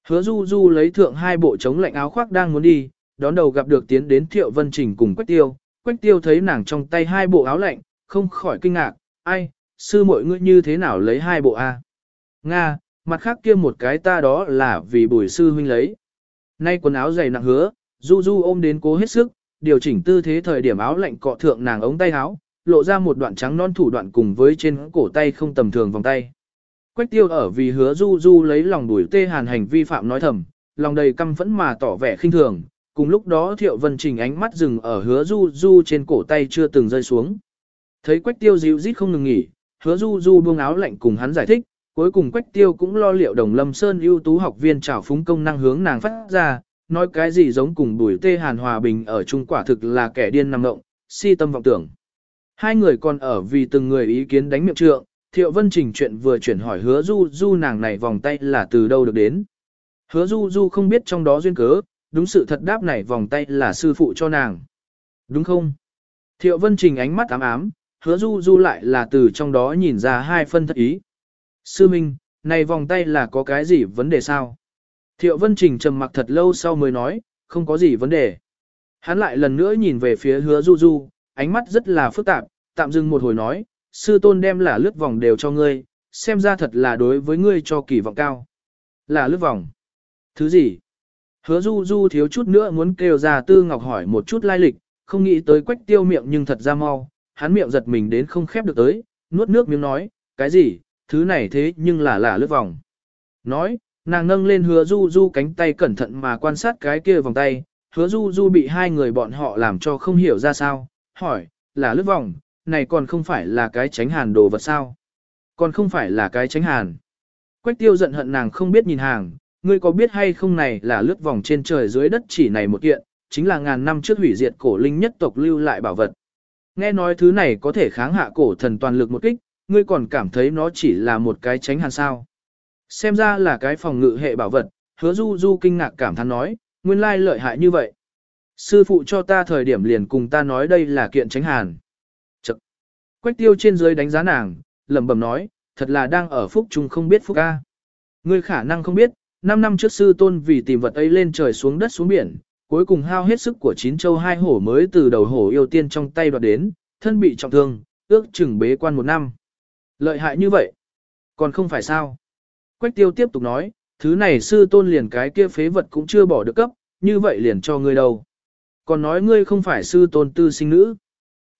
Hứa du du lấy thượng hai bộ chống lạnh áo khoác đang muốn đi, đón đầu gặp được tiến đến thiệu vân trình cùng quách tiêu. Quách tiêu thấy nàng trong tay hai bộ áo lạnh, không khỏi kinh ngạc, ai, sư muội ngươi như thế nào lấy hai bộ A. Nga, mặt khác kia một cái ta đó là vì bùi sư huynh lấy. Nay quần áo dày nặng hứa, du du ôm đến cố hết sức, điều chỉnh tư thế thời điểm áo lạnh cọ thượng nàng ống tay áo, lộ ra một đoạn trắng non thủ đoạn cùng với trên cổ tay không tầm thường vòng tay. Quách tiêu ở vì hứa du du lấy lòng đuổi tê hàn hành vi phạm nói thầm, lòng đầy căm phẫn mà tỏ vẻ khinh thường, cùng lúc đó thiệu vân trình ánh mắt dừng ở hứa du du trên cổ tay chưa từng rơi xuống. Thấy quách tiêu dịu rít không ngừng nghỉ, hứa du du buông áo lạnh cùng hắn giải thích, cuối cùng quách tiêu cũng lo liệu đồng lâm sơn ưu tú học viên trảo phúng công năng hướng nàng phát ra, nói cái gì giống cùng đuổi tê hàn hòa bình ở trung quả thực là kẻ điên nằm ngộng, si tâm vọng tưởng. Hai người còn ở vì từng người ý kiến đánh miệng trượng, Thiệu Vân Trình chuyện vừa chuyển hỏi hứa du du nàng này vòng tay là từ đâu được đến. Hứa du du không biết trong đó duyên cớ, đúng sự thật đáp này vòng tay là sư phụ cho nàng. Đúng không? Thiệu Vân Trình ánh mắt ám ám, hứa du du lại là từ trong đó nhìn ra hai phân thất ý. Sư Minh, này vòng tay là có cái gì vấn đề sao? Thiệu Vân Trình trầm mặc thật lâu sau mới nói, không có gì vấn đề. Hắn lại lần nữa nhìn về phía hứa du du, ánh mắt rất là phức tạp, tạm dừng một hồi nói, sư tôn đem là lướt vòng đều cho ngươi, xem ra thật là đối với ngươi cho kỳ vọng cao. Là lướt vòng. Thứ gì? Hứa du du thiếu chút nữa muốn kêu ra tư ngọc hỏi một chút lai lịch, không nghĩ tới quách tiêu miệng nhưng thật ra mau, hắn miệng giật mình đến không khép được tới, nuốt nước miếng nói, cái gì, thứ này thế nhưng là là lướt vòng. Nói, nàng nâng lên hứa du du cánh tay cẩn thận mà quan sát cái kia vòng tay, hứa du du bị hai người bọn họ làm cho không hiểu ra sao, hỏi, là lướt vòng, này còn không phải là cái tránh hàn đồ vật sao? Còn không phải là cái tránh hàn. Quách tiêu giận hận nàng không biết nhìn hàng, ngươi có biết hay không này là lướt vòng trên trời dưới đất chỉ này một kiện, chính là ngàn năm trước hủy diệt cổ linh nhất tộc lưu lại bảo vật. Nghe nói thứ này có thể kháng hạ cổ thần toàn lực một kích, ngươi còn cảm thấy nó chỉ là một cái tránh hàn sao. Xem ra là cái phòng ngự hệ bảo vật, hứa du du kinh ngạc cảm thán nói, nguyên lai lợi hại như vậy. Sư phụ cho ta thời điểm liền cùng ta nói đây là kiện tránh hàn. Quách tiêu trên dưới đánh giá nàng, lẩm bẩm nói, thật là đang ở phúc trung không biết phúc ca. Ngươi khả năng không biết, 5 năm trước sư tôn vì tìm vật ấy lên trời xuống đất xuống biển, cuối cùng hao hết sức của chín châu hai hổ mới từ đầu hổ yêu tiên trong tay đoạt đến, thân bị trọng thương, ước chừng bế quan một năm. Lợi hại như vậy, còn không phải sao. Quách tiêu tiếp tục nói, thứ này sư tôn liền cái kia phế vật cũng chưa bỏ được cấp, như vậy liền cho ngươi đâu. Còn nói ngươi không phải sư tôn tư sinh nữ.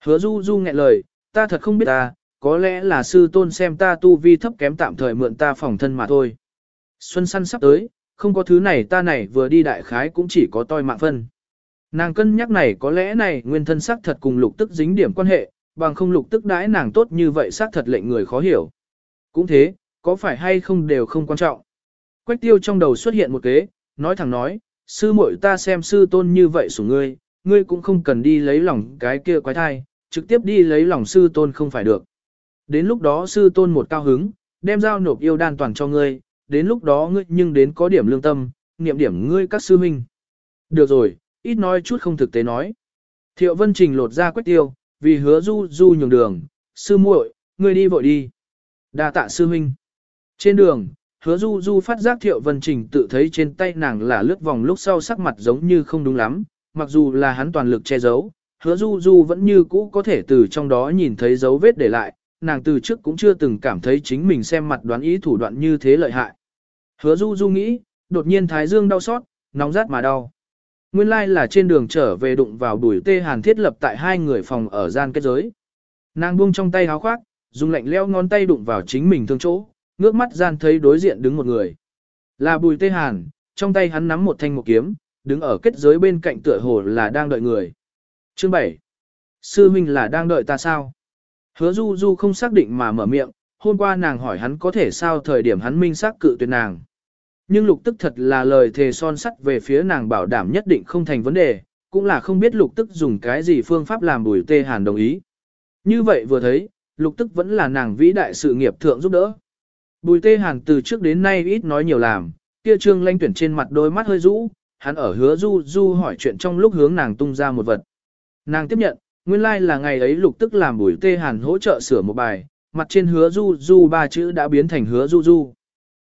Hứa du du nghẹn lời, ta thật không biết ta, có lẽ là sư tôn xem ta tu vi thấp kém tạm thời mượn ta phòng thân mà thôi. Xuân săn sắp tới, không có thứ này ta này vừa đi đại khái cũng chỉ có toi mạng phân. Nàng cân nhắc này có lẽ này nguyên thân xác thật cùng lục tức dính điểm quan hệ, bằng không lục tức đãi nàng tốt như vậy xác thật lệnh người khó hiểu. Cũng thế, có phải hay không đều không quan trọng. Quách tiêu trong đầu xuất hiện một kế, nói thẳng nói, sư muội ta xem sư tôn như vậy sủng ngươi, ngươi cũng không cần đi lấy lòng cái kia quái thai, trực tiếp đi lấy lòng sư tôn không phải được. Đến lúc đó sư tôn một cao hứng, đem giao nộp yêu đan toàn cho ngươi, đến lúc đó ngươi nhưng đến có điểm lương tâm, niệm điểm ngươi các sư huynh. Được rồi, ít nói chút không thực tế nói. Thiệu Vân Trình lột ra quách tiêu, vì hứa du du nhường đường, sư muội, ngươi đi vội đi. đa tạ sư huynh. Trên đường, hứa du du phát giác Thiệu Vân Trình tự thấy trên tay nàng là lướt vòng lúc sau sắc mặt giống như không đúng lắm, mặc dù là hắn toàn lực che giấu, hứa du du vẫn như cũ có thể từ trong đó nhìn thấy dấu vết để lại, nàng từ trước cũng chưa từng cảm thấy chính mình xem mặt đoán ý thủ đoạn như thế lợi hại. Hứa du du nghĩ, đột nhiên thái dương đau xót, nóng rát mà đau. Nguyên lai like là trên đường trở về đụng vào đuổi tê hàn thiết lập tại hai người phòng ở gian kết giới. Nàng buông trong tay háo khoác, dùng lạnh leo ngón tay đụng vào chính mình thương chỗ, ngước mắt gian thấy đối diện đứng một người. Là bùi tê hàn, trong tay hắn nắm một thanh một kiếm, đứng ở kết giới bên cạnh tựa hồ là đang đợi người. Chương 7. Sư huynh là đang đợi ta sao? Hứa du du không xác định mà mở miệng, hôm qua nàng hỏi hắn có thể sao thời điểm hắn minh xác cự tuyệt nàng. Nhưng lục tức thật là lời thề son sắt về phía nàng bảo đảm nhất định không thành vấn đề, cũng là không biết lục tức dùng cái gì phương pháp làm bùi tê hàn đồng ý. Như vậy vừa thấy, lục tức vẫn là nàng vĩ đại sự nghiệp thượng giúp đỡ. Bùi tê hàn từ trước đến nay ít nói nhiều làm, kia trương lanh tuyển trên mặt đôi mắt hơi rũ, hắn ở hứa du du hỏi chuyện trong lúc hướng nàng tung ra một vật. Nàng tiếp nhận, nguyên lai like là ngày ấy lục tức làm bùi tê hàn hỗ trợ sửa một bài, mặt trên hứa du du ba chữ đã biến thành hứa du du.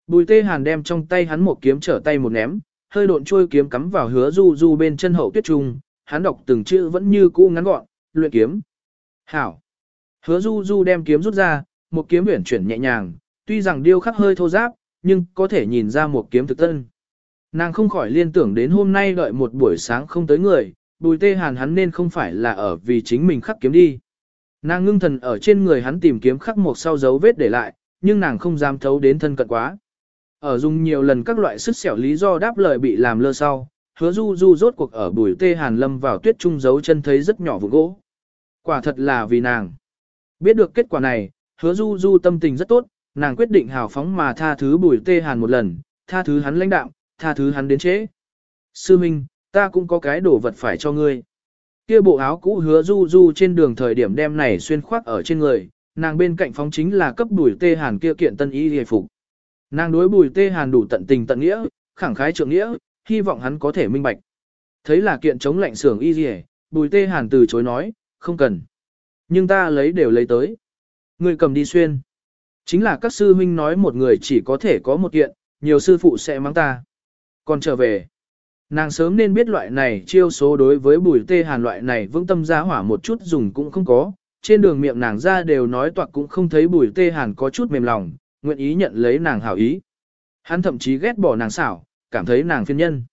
Bùi tê hàn đem trong tay hắn một kiếm trở tay một ném, hơi độn trôi kiếm cắm vào hứa du du bên chân hậu tuyết trung, hắn đọc từng chữ vẫn như cũ ngắn gọn, luyện kiếm. Hảo. Hứa du du đem kiếm rút ra, một kiếm uyển chuyển nhẹ nhàng, tuy rằng điêu khắc hơi thô giáp, nhưng có thể nhìn ra một kiếm thực tân. Nàng không khỏi liên tưởng đến hôm nay đợi một buổi sáng không tới người, bùi tê hàn hắn nên không phải là ở vì chính mình khắc kiếm đi. Nàng ngưng thần ở trên người hắn tìm kiếm khắc một sau dấu vết để lại, nhưng nàng không dám thấu đến thân cận quá. Ở dùng nhiều lần các loại sức xẻo lý do đáp lời bị làm lơ sau, hứa du du rốt cuộc ở bùi tê hàn lâm vào tuyết trung dấu chân thấy rất nhỏ vụ gỗ. Quả thật là vì nàng. Biết được kết quả này, hứa du du tâm tình rất tốt, nàng quyết định hào phóng mà tha thứ bùi tê hàn một lần, tha thứ hắn lãnh đạo, tha thứ hắn đến chế. Sư Minh, ta cũng có cái đồ vật phải cho ngươi. Kia bộ áo cũ hứa du du trên đường thời điểm đem này xuyên khoác ở trên người, nàng bên cạnh phóng chính là cấp bùi tê hàn kia kiện tân y hề phục. Nàng đối bùi tê hàn đủ tận tình tận nghĩa, khẳng khái trượng nghĩa, hy vọng hắn có thể minh bạch. Thấy là kiện chống lạnh xưởng y hề, bùi tê hàn từ chối nói, không cần. Nhưng ta lấy đều lấy tới. Người cầm đi xuyên. Chính là các sư huynh nói một người chỉ có thể có một kiện, nhiều sư phụ sẽ mắng ta. Còn trở về. Nàng sớm nên biết loại này chiêu số đối với bùi tê hàn loại này vững tâm ra hỏa một chút dùng cũng không có. Trên đường miệng nàng ra đều nói toạc cũng không thấy bùi tê hàn có chút mềm lòng, nguyện ý nhận lấy nàng hảo ý. Hắn thậm chí ghét bỏ nàng xảo, cảm thấy nàng phiên nhân.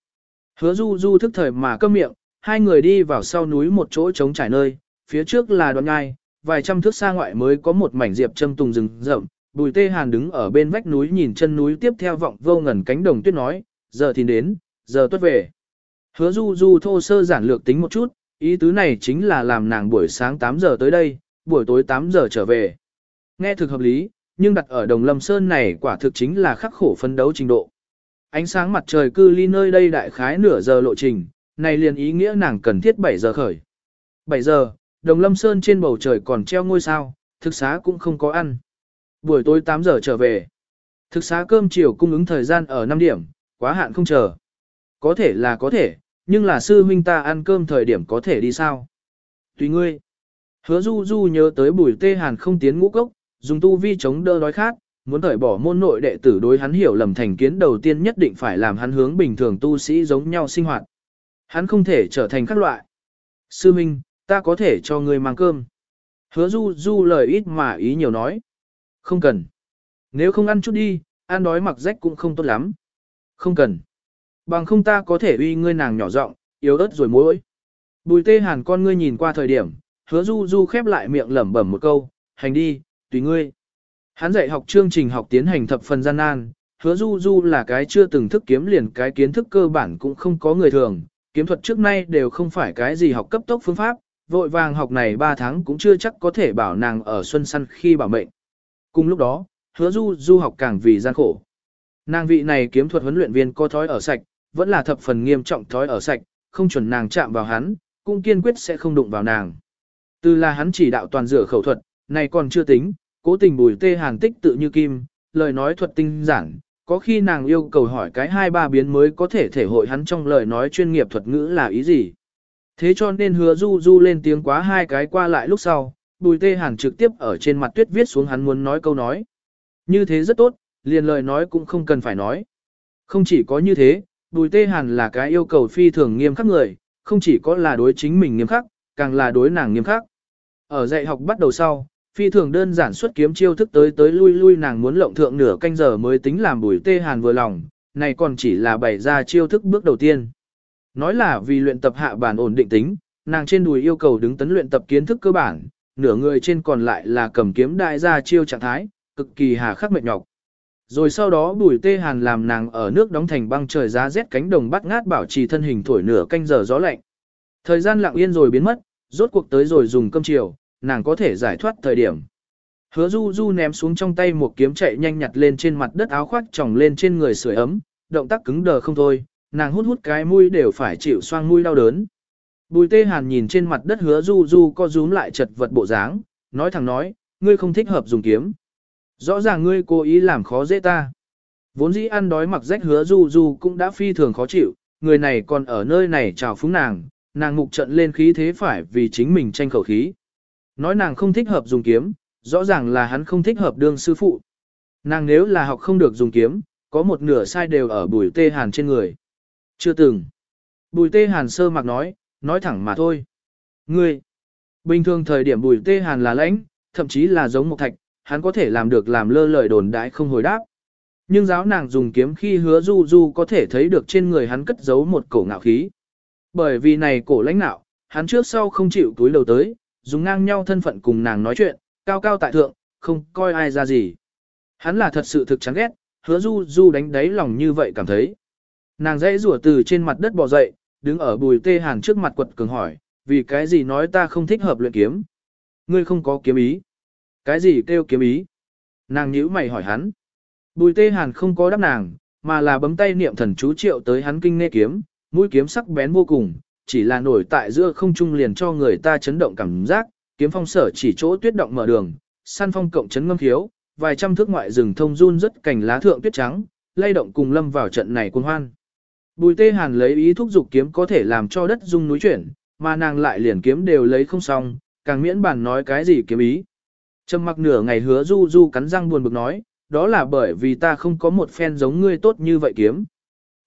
Hứa du du thức thời mà câm miệng, hai người đi vào sau núi một chỗ trống trải nơi, phía trước là đoạn ngai, vài trăm thước xa ngoại mới có một mảnh diệp châm tùng rừng rậm. Bùi tê hàn đứng ở bên vách núi nhìn chân núi tiếp theo vọng vô ngẩn cánh đồng tuyết nói, giờ thì đến, giờ tuất về. Hứa du du thô sơ giản lược tính một chút, ý tứ này chính là làm nàng buổi sáng 8 giờ tới đây, buổi tối 8 giờ trở về. Nghe thực hợp lý, nhưng đặt ở Đồng Lâm Sơn này quả thực chính là khắc khổ phấn đấu trình độ. Ánh sáng mặt trời cư ly nơi đây đại khái nửa giờ lộ trình, này liền ý nghĩa nàng cần thiết 7 giờ khởi. 7 giờ, Đồng Lâm Sơn trên bầu trời còn treo ngôi sao, thực xá cũng không có ăn. Buổi tối 8 giờ trở về. Thực xá cơm chiều cung ứng thời gian ở 5 điểm, quá hạn không chờ. Có thể là có thể, nhưng là sư huynh ta ăn cơm thời điểm có thể đi sao? Tùy ngươi. Hứa du du nhớ tới bùi tê hàn không tiến ngũ cốc, dùng tu vi chống đỡ đói khát, muốn thởi bỏ môn nội đệ tử đối hắn hiểu lầm thành kiến đầu tiên nhất định phải làm hắn hướng bình thường tu sĩ giống nhau sinh hoạt. Hắn không thể trở thành các loại. Sư Minh, ta có thể cho ngươi mang cơm. Hứa du du lời ít mà ý nhiều nói. Không cần. Nếu không ăn chút đi, ăn đói mặc rách cũng không tốt lắm. Không cần. Bằng không ta có thể uy ngươi nàng nhỏ giọng, yếu ớt rồi mối. Bùi tê hàn con ngươi nhìn qua thời điểm, hứa du du khép lại miệng lẩm bẩm một câu, hành đi, tùy ngươi. Hắn dạy học chương trình học tiến hành thập phần gian nan, hứa du du là cái chưa từng thức kiếm liền cái kiến thức cơ bản cũng không có người thường, kiếm thuật trước nay đều không phải cái gì học cấp tốc phương pháp, vội vàng học này 3 tháng cũng chưa chắc có thể bảo nàng ở xuân săn khi bảo mệnh. Cùng lúc đó, hứa du du học càng vì gian khổ. Nàng vị này kiếm thuật huấn luyện viên có thói ở sạch, vẫn là thập phần nghiêm trọng thói ở sạch, không chuẩn nàng chạm vào hắn, cũng kiên quyết sẽ không đụng vào nàng. Từ là hắn chỉ đạo toàn rửa khẩu thuật, này còn chưa tính, cố tình bùi tê hàn tích tự như kim, lời nói thuật tinh giản, có khi nàng yêu cầu hỏi cái hai ba biến mới có thể thể hội hắn trong lời nói chuyên nghiệp thuật ngữ là ý gì. Thế cho nên hứa du du lên tiếng quá hai cái qua lại lúc sau, bùi tê hàn trực tiếp ở trên mặt tuyết viết xuống hắn muốn nói câu nói. Như thế rất tốt, liền lời nói cũng không cần phải nói. Không chỉ có như thế, bùi tê hàn là cái yêu cầu phi thường nghiêm khắc người, không chỉ có là đối chính mình nghiêm khắc, càng là đối nàng nghiêm khắc. Ở dạy học bắt đầu sau, phi thường đơn giản xuất kiếm chiêu thức tới tới lui lui nàng muốn lộng thượng nửa canh giờ mới tính làm bùi tê hàn vừa lòng, này còn chỉ là bày ra chiêu thức bước đầu tiên. Nói là vì luyện tập hạ bản ổn định tính, nàng trên đùi yêu cầu đứng tấn luyện tập kiến thức cơ bản, nửa người trên còn lại là cầm kiếm đại ra chiêu trạng thái, cực kỳ hà khắc mệt nhọc. Rồi sau đó bùi tê hàn làm nàng ở nước đóng thành băng trời giá rét cánh đồng bắt ngát bảo trì thân hình thổi nửa canh giờ gió lạnh. Thời gian lặng yên rồi biến mất, rốt cuộc tới rồi dùng cơm chiều, nàng có thể giải thoát thời điểm. Hứa du du ném xuống trong tay một kiếm chạy nhanh nhặt lên trên mặt đất áo khoác tròng lên trên người sưởi ấm, động tác cứng đờ không thôi, nàng hút hút cái mũi đều phải chịu xoang mũi đau đớn. Bùi tê hàn nhìn trên mặt đất hứa du du co rúm lại chật vật bộ dáng, nói thẳng nói, ngươi không thích hợp dùng kiếm. Rõ ràng ngươi cố ý làm khó dễ ta. Vốn dĩ ăn đói mặc rách hứa du du cũng đã phi thường khó chịu, người này còn ở nơi này chào phúng nàng, nàng mục trận lên khí thế phải vì chính mình tranh khẩu khí. Nói nàng không thích hợp dùng kiếm, rõ ràng là hắn không thích hợp đương sư phụ. Nàng nếu là học không được dùng kiếm, có một nửa sai đều ở bùi tê hàn trên người. Chưa từng. Bùi tê hàn sơ mặc nói, nói thẳng mà thôi. Ngươi, bình thường thời điểm bùi tê hàn là lãnh, thậm chí là giống một thạch, hắn có thể làm được làm lơ lời đồn đãi không hồi đáp. Nhưng giáo nàng dùng kiếm khi hứa du du có thể thấy được trên người hắn cất giấu một cổ ngạo khí. Bởi vì này cổ lãnh nạo, hắn trước sau không chịu túi đầu tới, dùng ngang nhau thân phận cùng nàng nói chuyện, cao cao tại thượng, không coi ai ra gì. Hắn là thật sự thực chán ghét, hứa du du đánh đáy lòng như vậy cảm thấy. Nàng dãy rủa từ trên mặt đất bò dậy, đứng ở bùi tê hàn trước mặt quật cường hỏi, vì cái gì nói ta không thích hợp luyện kiếm? Ngươi không có kiếm ý. Cái gì kêu kiếm ý? Nàng nhíu mày hỏi hắn. Bùi tê hàn không có đáp nàng, mà là bấm tay niệm thần chú triệu tới hắn kinh nghe kiếm, mũi kiếm sắc bén vô cùng, chỉ là nổi tại giữa không trung liền cho người ta chấn động cảm giác, kiếm phong sở chỉ chỗ tuyết động mở đường, săn phong cộng chấn ngâm khiếu, vài trăm thước ngoại rừng thông run rất cành lá thượng tuyết trắng, lay động cùng lâm vào trận này cuồng hoan. Bùi tê hàn lấy ý thúc dục kiếm có thể làm cho đất rung núi chuyển, mà nàng lại liền kiếm đều lấy không xong, càng miễn bản nói cái gì kiếm ý. Trầm mặc nửa ngày hứa du du cắn răng buồn bực nói, đó là bởi vì ta không có một phen giống ngươi tốt như vậy kiếm.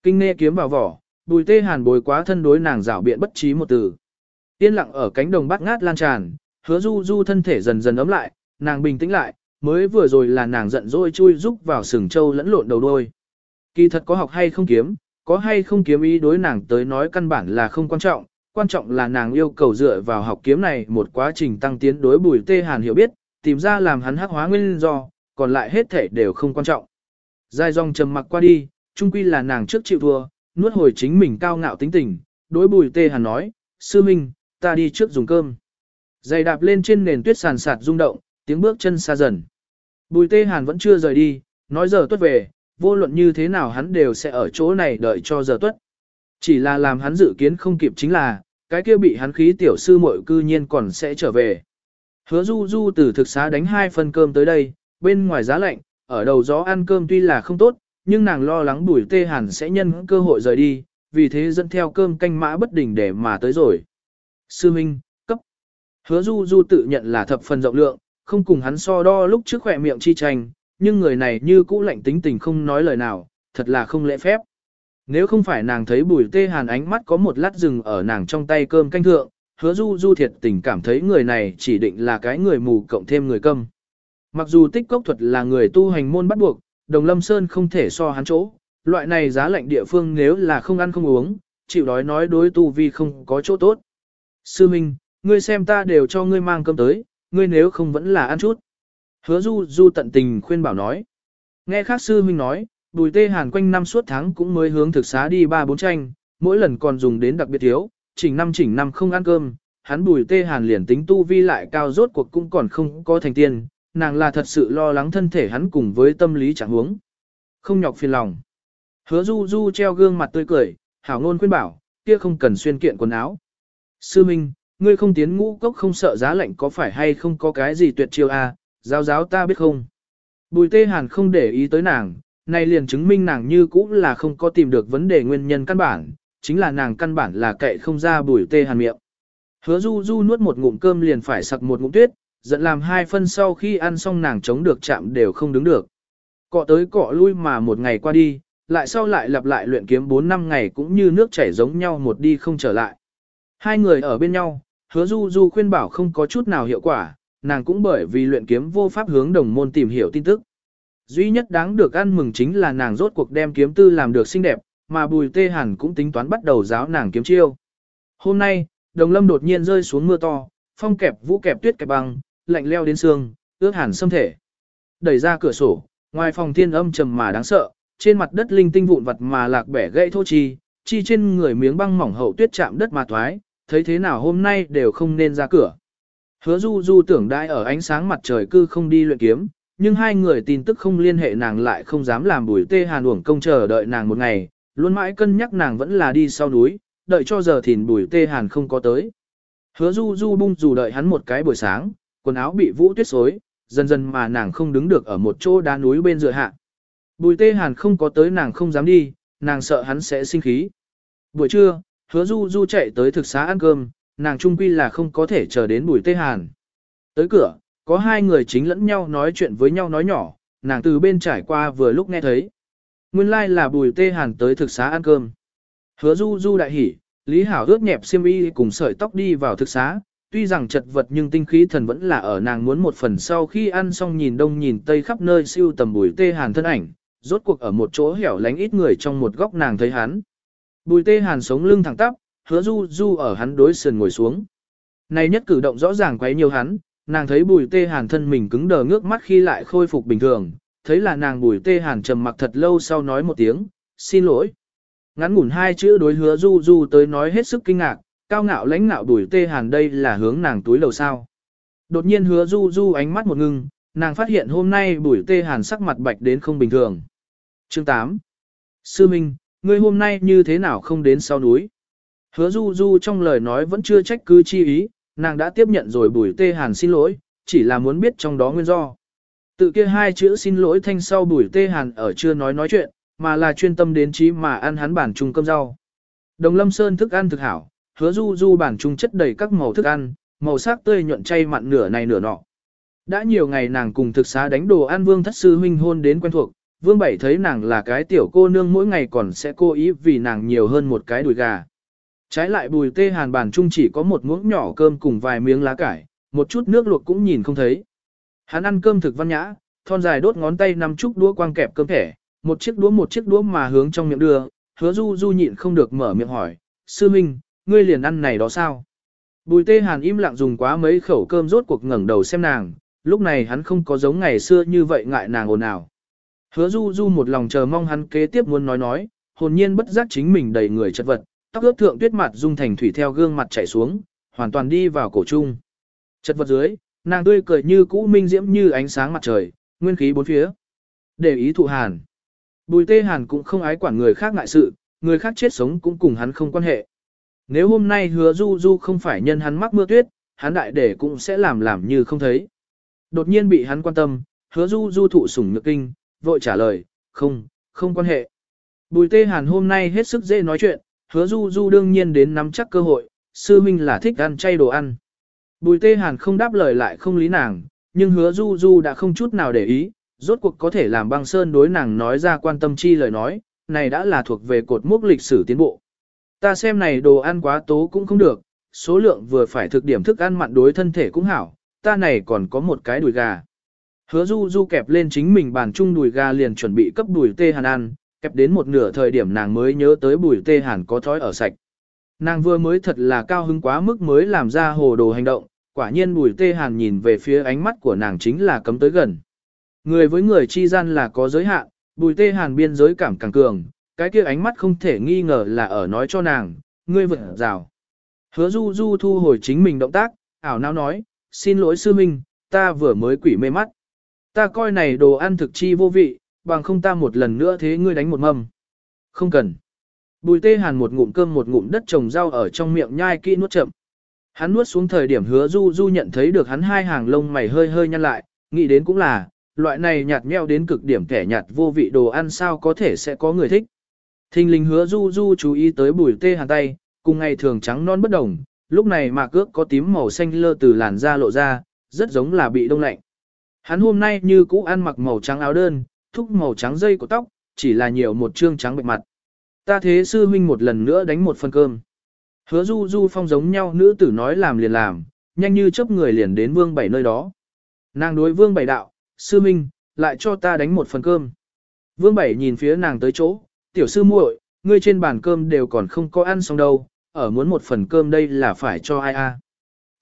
Kinh nghe kiếm vào vỏ, bùi tê hàn bồi quá thân đối nàng rảo biện bất trí một từ. Yên lặng ở cánh đồng bát ngát lan tràn, hứa du du thân thể dần dần ấm lại, nàng bình tĩnh lại, mới vừa rồi là nàng giận dỗi chui rúc vào sừng trâu lẫn lộn đầu đôi. Kỳ thật có học hay không kiếm, có hay không kiếm ý đối nàng tới nói căn bản là không quan trọng, quan trọng là nàng yêu cầu dựa vào học kiếm này một quá trình tăng tiến đối bùi tê hàn hiểu biết, tìm ra làm hắn hắc hóa nguyên do, còn lại hết thể đều không quan trọng. Dài dòng trầm mặc qua đi, trung quy là nàng trước chịu thua, nuốt hồi chính mình cao ngạo tính tình, đối bùi tê hàn nói, sư minh, ta đi trước dùng cơm. Giày đạp lên trên nền tuyết sàn sạt rung động, tiếng bước chân xa dần. Bùi tê hàn vẫn chưa rời đi, nói giờ tuất về, vô luận như thế nào hắn đều sẽ ở chỗ này đợi cho giờ tuất. Chỉ là làm hắn dự kiến không kịp chính là, cái kia bị hắn khí tiểu sư muội cư nhiên còn sẽ trở về. Hứa du du từ thực xá đánh hai phần cơm tới đây, bên ngoài giá lạnh, ở đầu gió ăn cơm tuy là không tốt, nhưng nàng lo lắng bùi tê hàn sẽ nhân cơ hội rời đi, vì thế dẫn theo cơm canh mã bất đỉnh để mà tới rồi. Sư Minh, cấp. Hứa du du tự nhận là thập phần rộng lượng, không cùng hắn so đo lúc trước khỏe miệng chi tranh, nhưng người này như cũ lạnh tính tình không nói lời nào, thật là không lễ phép. Nếu không phải nàng thấy bùi tê hàn ánh mắt có một lát rừng ở nàng trong tay cơm canh thượng, hứa du du thiệt tình cảm thấy người này chỉ định là cái người mù cộng thêm người câm. Mặc dù tích cốc thuật là người tu hành môn bắt buộc, đồng lâm sơn không thể so hắn chỗ, loại này giá lạnh địa phương nếu là không ăn không uống, chịu đói nói đối tu vi không có chỗ tốt. Sư Minh, ngươi xem ta đều cho ngươi mang cơm tới, ngươi nếu không vẫn là ăn chút. Hứa du du tận tình khuyên bảo nói. Nghe khác sư Minh nói, bùi tê hàn quanh năm suốt tháng cũng mới hướng thực xá đi ba bốn tranh, mỗi lần còn dùng đến đặc biệt thiếu, chỉnh năm chỉnh năm không ăn cơm, hắn bùi tê hàn liền tính tu vi lại cao rốt cuộc cũng còn không có thành tiên, nàng là thật sự lo lắng thân thể hắn cùng với tâm lý chẳng huống. Không nhọc phiền lòng. Hứa du du treo gương mặt tươi cười, hảo ngôn khuyên bảo, kia không cần xuyên kiện quần áo. Sư Minh, ngươi không tiến ngũ cốc không sợ giá lạnh có phải hay không có cái gì tuyệt chiêu a? À? giáo giáo ta biết không. Bùi tê hàn không để ý tới nàng, này liền chứng minh nàng như cũ là không có tìm được vấn đề nguyên nhân căn bản, chính là nàng căn bản là cậy không ra bùi tê hàn miệng. Hứa du du nuốt một ngụm cơm liền phải sặc một ngụm tuyết, giận làm hai phân sau khi ăn xong nàng chống được chạm đều không đứng được. Cọ tới cọ lui mà một ngày qua đi, lại sau lại lặp lại luyện kiếm 4 năm ngày cũng như nước chảy giống nhau một đi không trở lại. Hai người ở bên nhau, hứa du du khuyên bảo không có chút nào hiệu quả, nàng cũng bởi vì luyện kiếm vô pháp hướng đồng môn tìm hiểu tin tức. Duy nhất đáng được ăn mừng chính là nàng rốt cuộc đem kiếm tư làm được xinh đẹp, mà bùi tê hàn cũng tính toán bắt đầu giáo nàng kiếm chiêu. Hôm nay, đồng lâm đột nhiên rơi xuống mưa to, phong kẹp vũ kẹp tuyết kẹp băng, lạnh leo đến xương, ước hàn xâm thể. Đẩy ra cửa sổ, ngoài phòng thiên âm trầm mà đáng sợ, trên mặt đất linh tinh vụn vật mà lạc bẻ gãy thô chi, chi trên người miếng băng mỏng hậu tuyết chạm đất mà thoái, thấy thế nào hôm nay đều không nên ra cửa. Hứa du du tưởng đại ở ánh sáng mặt trời cư không đi luyện kiếm, nhưng hai người tin tức không liên hệ nàng lại không dám làm bùi tê hàn uổng công chờ đợi nàng một ngày, luôn mãi cân nhắc nàng vẫn là đi sau núi, đợi cho giờ thìn bùi tê hàn không có tới. Hứa du du bung dù đợi hắn một cái buổi sáng, quần áo bị vũ tuyết xối, dần dần mà nàng không đứng được ở một chỗ đá núi bên dựa hạ. Bùi tê hàn không có tới nàng không dám đi, nàng sợ hắn sẽ sinh khí. Buổi trưa, hứa du du chạy tới thực xá ăn cơm, nàng trung quy là không có thể chờ đến bùi tê hàn. Tới cửa, có hai người chính lẫn nhau nói chuyện với nhau nói nhỏ, nàng từ bên trải qua vừa lúc nghe thấy. Nguyên lai like là bùi tê hàn tới thực xá ăn cơm. Hứa du du đại hỉ, Lý Hảo ướt nhẹp xiêm y cùng sợi tóc đi vào thực xá, tuy rằng chật vật nhưng tinh khí thần vẫn là ở nàng muốn một phần sau khi ăn xong nhìn đông nhìn tây khắp nơi siêu tầm bùi tê hàn thân ảnh, rốt cuộc ở một chỗ hẻo lánh ít người trong một góc nàng thấy hắn. Bùi tê hàn sống lưng thẳng tắp, hứa du du ở hắn đối sườn ngồi xuống. Này nhất cử động rõ ràng quấy nhiều hắn, nàng thấy bùi tê hàn thân mình cứng đờ ngước mắt khi lại khôi phục bình thường, thấy là nàng bùi tê hàn trầm mặc thật lâu sau nói một tiếng, xin lỗi. Ngắn ngủn hai chữ đối hứa du du tới nói hết sức kinh ngạc, cao ngạo lãnh ngạo bùi tê hàn đây là hướng nàng túi lầu sao. Đột nhiên hứa du du ánh mắt một ngưng, nàng phát hiện hôm nay bùi tê hàn sắc mặt bạch đến không bình thường. Chương 8 Sư Minh, ngươi hôm nay như thế nào không đến sau núi? Hứa du du trong lời nói vẫn chưa trách cứ chi ý, nàng đã tiếp nhận rồi bùi tê hàn xin lỗi, chỉ là muốn biết trong đó nguyên do. Tự kia hai chữ xin lỗi thanh sau bùi tê hàn ở chưa nói nói chuyện, mà là chuyên tâm đến trí mà ăn hắn bản trung cơm rau. Đồng lâm sơn thức ăn thực hảo, hứa du du bản trung chất đầy các màu thức ăn, màu sắc tươi nhuận chay mặn nửa này nửa nọ. Đã nhiều ngày nàng cùng thực xá đánh đồ ăn vương thất sư huynh hôn đến quen thuộc, vương bảy thấy nàng là cái tiểu cô nương mỗi ngày còn sẽ cố ý vì nàng nhiều hơn một cái đùi gà. Trái lại bùi tê hàn bản trung chỉ có một muỗng nhỏ cơm cùng vài miếng lá cải, một chút nước luộc cũng nhìn không thấy. Hắn ăn cơm thực văn nhã, thon dài đốt ngón tay nắm chúc đũa quang kẹp cơm thẻ, một chiếc đũa một chiếc đũa mà hướng trong miệng đưa, hứa du du nhịn không được mở miệng hỏi, sư minh, ngươi liền ăn này đó sao? Bùi tê hàn im lặng dùng quá mấy khẩu cơm rốt cuộc ngẩng đầu xem nàng, lúc này hắn không có giống ngày xưa như vậy ngại nàng ồn ào. Hứa du du một lòng chờ mong hắn kế tiếp muốn nói nói, hồn nhiên bất giác chính mình đầy người chất vật, tóc ướt thượng tuyết mặt dung thành thủy theo gương mặt chảy xuống, hoàn toàn đi vào cổ trung. Chất vật dưới, nàng tươi cười như cũ minh diễm như ánh sáng mặt trời, nguyên khí bốn phía. Để ý thụ hàn. Bùi tê hàn cũng không ái quản người khác ngại sự, người khác chết sống cũng cùng hắn không quan hệ. Nếu hôm nay hứa du du không phải nhân hắn mắc mưa tuyết, hắn đại để cũng sẽ làm làm như không thấy. Đột nhiên bị hắn quan tâm, hứa du du thụ sủng nhược kinh, vội trả lời, không, không quan hệ. Bùi tê hàn hôm nay hết sức dễ nói chuyện, hứa du du đương nhiên đến nắm chắc cơ hội, sư minh là thích ăn chay đồ ăn. Bùi tê hàn không đáp lời lại không lý nàng, nhưng hứa du du đã không chút nào để ý, rốt cuộc có thể làm băng sơn đối nàng nói ra quan tâm chi lời nói, này đã là thuộc về cột mốc lịch sử tiến bộ. Ta xem này đồ ăn quá tố cũng không được, số lượng vừa phải thực điểm thức ăn mặn đối thân thể cũng hảo, ta này còn có một cái đùi gà. Hứa du du kẹp lên chính mình bàn chung đùi gà liền chuẩn bị cấp đùi tê hàn ăn, kẹp đến một nửa thời điểm nàng mới nhớ tới bùi tê hàn có thói ở sạch. Nàng vừa mới thật là cao hứng quá mức mới làm ra hồ đồ hành động, quả nhiên bùi tê hàn nhìn về phía ánh mắt của nàng chính là cấm tới gần. Người với người chi gian là có giới hạn, bùi tê hàn biên giới cảm càng cường, cái kia ánh mắt không thể nghi ngờ là ở nói cho nàng, ngươi vượt rào. Hứa du du thu hồi chính mình động tác, ảo não nói, xin lỗi sư minh, ta vừa mới quỷ mê mắt. Ta coi này đồ ăn thực chi vô vị, bằng không ta một lần nữa thế ngươi đánh một mâm. Không cần. Bùi tê hàn một ngụm cơm một ngụm đất trồng rau ở trong miệng nhai kỹ nuốt chậm. Hắn nuốt xuống thời điểm hứa du du nhận thấy được hắn hai hàng lông mày hơi hơi nhăn lại, nghĩ đến cũng là, loại này nhạt nheo đến cực điểm kẻ nhạt vô vị đồ ăn sao có thể sẽ có người thích. Thinh linh hứa du du chú ý tới bùi tê hàn tay, cùng ngày thường trắng non bất đồng, lúc này mà cước có tím màu xanh lơ từ làn da lộ ra, rất giống là bị đông lạnh. Hắn hôm nay như cũ ăn mặc màu trắng áo đơn, thúc màu trắng dây của tóc, chỉ là nhiều một trương trắng bệnh mặt. Ta thế sư huynh một lần nữa đánh một phần cơm. Hứa du du phong giống nhau nữ tử nói làm liền làm, nhanh như chớp người liền đến vương bảy nơi đó. Nàng đối vương bảy đạo, sư minh, lại cho ta đánh một phần cơm. Vương bảy nhìn phía nàng tới chỗ, tiểu sư muội, ngươi trên bàn cơm đều còn không có ăn xong đâu, ở muốn một phần cơm đây là phải cho ai a?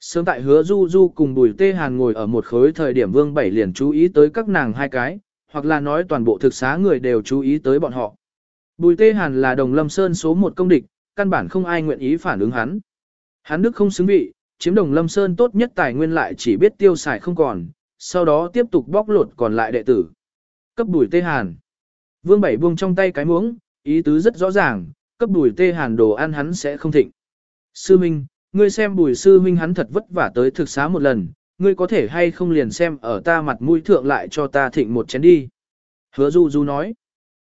Sớm tại hứa du du cùng bùi tê hàn ngồi ở một khối thời điểm vương bảy liền chú ý tới các nàng hai cái, hoặc là nói toàn bộ thực xá người đều chú ý tới bọn họ. Bùi tê hàn là đồng lâm sơn số một công địch, căn bản không ai nguyện ý phản ứng hắn. Hắn đức không xứng vị, chiếm đồng lâm sơn tốt nhất tài nguyên lại chỉ biết tiêu xài không còn, sau đó tiếp tục bóc lột còn lại đệ tử. Cấp bùi tê hàn. Vương bảy buông trong tay cái muỗng, ý tứ rất rõ ràng, cấp bùi tê hàn đồ ăn hắn sẽ không thịnh. Sư Minh, ngươi xem bùi sư Minh hắn thật vất vả tới thực xá một lần, ngươi có thể hay không liền xem ở ta mặt mũi thượng lại cho ta thịnh một chén đi. Hứa du du nói,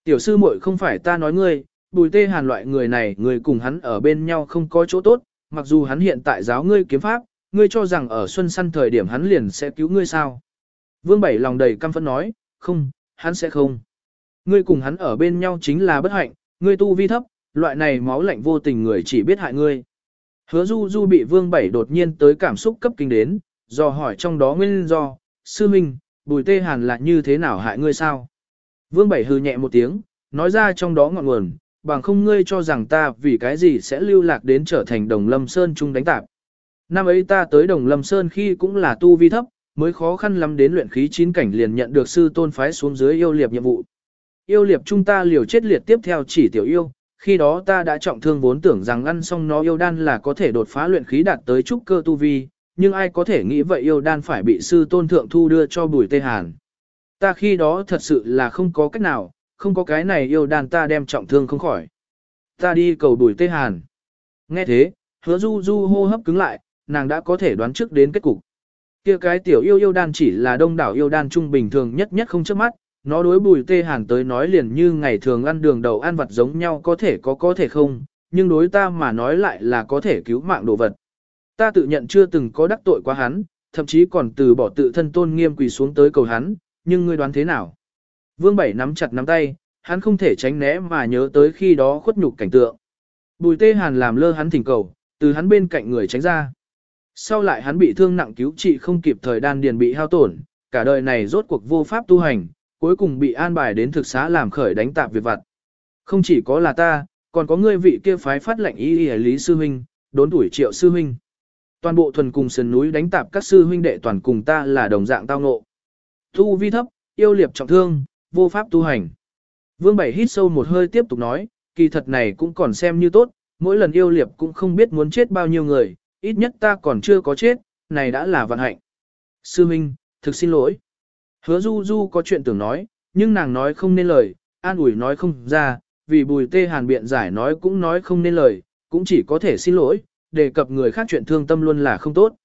tiểu sư muội không phải ta nói ngươi, bùi tê hàn loại người này người cùng hắn ở bên nhau không có chỗ tốt, mặc dù hắn hiện tại giáo ngươi kiếm pháp, ngươi cho rằng ở xuân săn thời điểm hắn liền sẽ cứu ngươi sao. Vương Bảy lòng đầy căm phẫn nói, không, hắn sẽ không. Ngươi cùng hắn ở bên nhau chính là bất hạnh, ngươi tu vi thấp, loại này máu lạnh vô tình người chỉ biết hại ngươi. Hứa du du bị vương bảy đột nhiên tới cảm xúc cấp kinh đến, do hỏi trong đó nguyên do, sư minh, bùi tê hàn là như thế nào hại ngươi sao? Vương bảy hư nhẹ một tiếng, nói ra trong đó ngọn nguồn, bằng không ngươi cho rằng ta vì cái gì sẽ lưu lạc đến trở thành đồng lâm sơn chung đánh tạp. Năm ấy ta tới đồng lâm sơn khi cũng là tu vi thấp, mới khó khăn lắm đến luyện khí chín cảnh liền nhận được sư tôn phái xuống dưới yêu liệp nhiệm vụ. Yêu liệp chúng ta liều chết liệt tiếp theo chỉ tiểu yêu, khi đó ta đã trọng thương vốn tưởng rằng ăn xong nó yêu đan là có thể đột phá luyện khí đạt tới trúc cơ tu vi, nhưng ai có thể nghĩ vậy yêu đan phải bị sư tôn thượng thu đưa cho bùi tê hàn. Ta khi đó thật sự là không có cách nào, không có cái này yêu đan ta đem trọng thương không khỏi. Ta đi cầu đuổi tê hàn. Nghe thế, hứa du du hô hấp cứng lại, nàng đã có thể đoán trước đến kết cục. Kia cái tiểu yêu yêu đan chỉ là đông đảo yêu đan trung bình thường nhất nhất không trước mắt, nó đối bùi tê hàn tới nói liền như ngày thường ăn đường đầu ăn vật giống nhau có thể có có thể không, nhưng đối ta mà nói lại là có thể cứu mạng đồ vật. Ta tự nhận chưa từng có đắc tội quá hắn, thậm chí còn từ bỏ tự thân tôn nghiêm quỳ xuống tới cầu hắn, nhưng ngươi đoán thế nào? Vương Bảy nắm chặt nắm tay, hắn không thể tránh né mà nhớ tới khi đó khuất nhục cảnh tượng. Bùi tê hàn làm lơ hắn thỉnh cầu, từ hắn bên cạnh người tránh ra. Sau lại hắn bị thương nặng cứu trị không kịp thời đan điền bị hao tổn, cả đời này rốt cuộc vô pháp tu hành, cuối cùng bị an bài đến thực xá làm khởi đánh tạp việc vặt. Không chỉ có là ta, còn có ngươi vị kia phái phát lệnh y y lý sư huynh, đốn tuổi triệu sư huynh. Toàn bộ thuần cùng sườn núi đánh tạp các sư huynh đệ toàn cùng ta là đồng dạng tao ngộ. thu vi thấp, yêu liệp trọng thương, vô pháp tu hành. Vương Bảy hít sâu một hơi tiếp tục nói, kỳ thật này cũng còn xem như tốt, mỗi lần yêu liệp cũng không biết muốn chết bao nhiêu người, ít nhất ta còn chưa có chết, này đã là vận hạnh. Sư Minh, thực xin lỗi. Hứa Du Du có chuyện tưởng nói, nhưng nàng nói không nên lời, an ủi nói không ra, vì bùi tê hàn biện giải nói cũng nói không nên lời, cũng chỉ có thể xin lỗi, đề cập người khác chuyện thương tâm luôn là không tốt.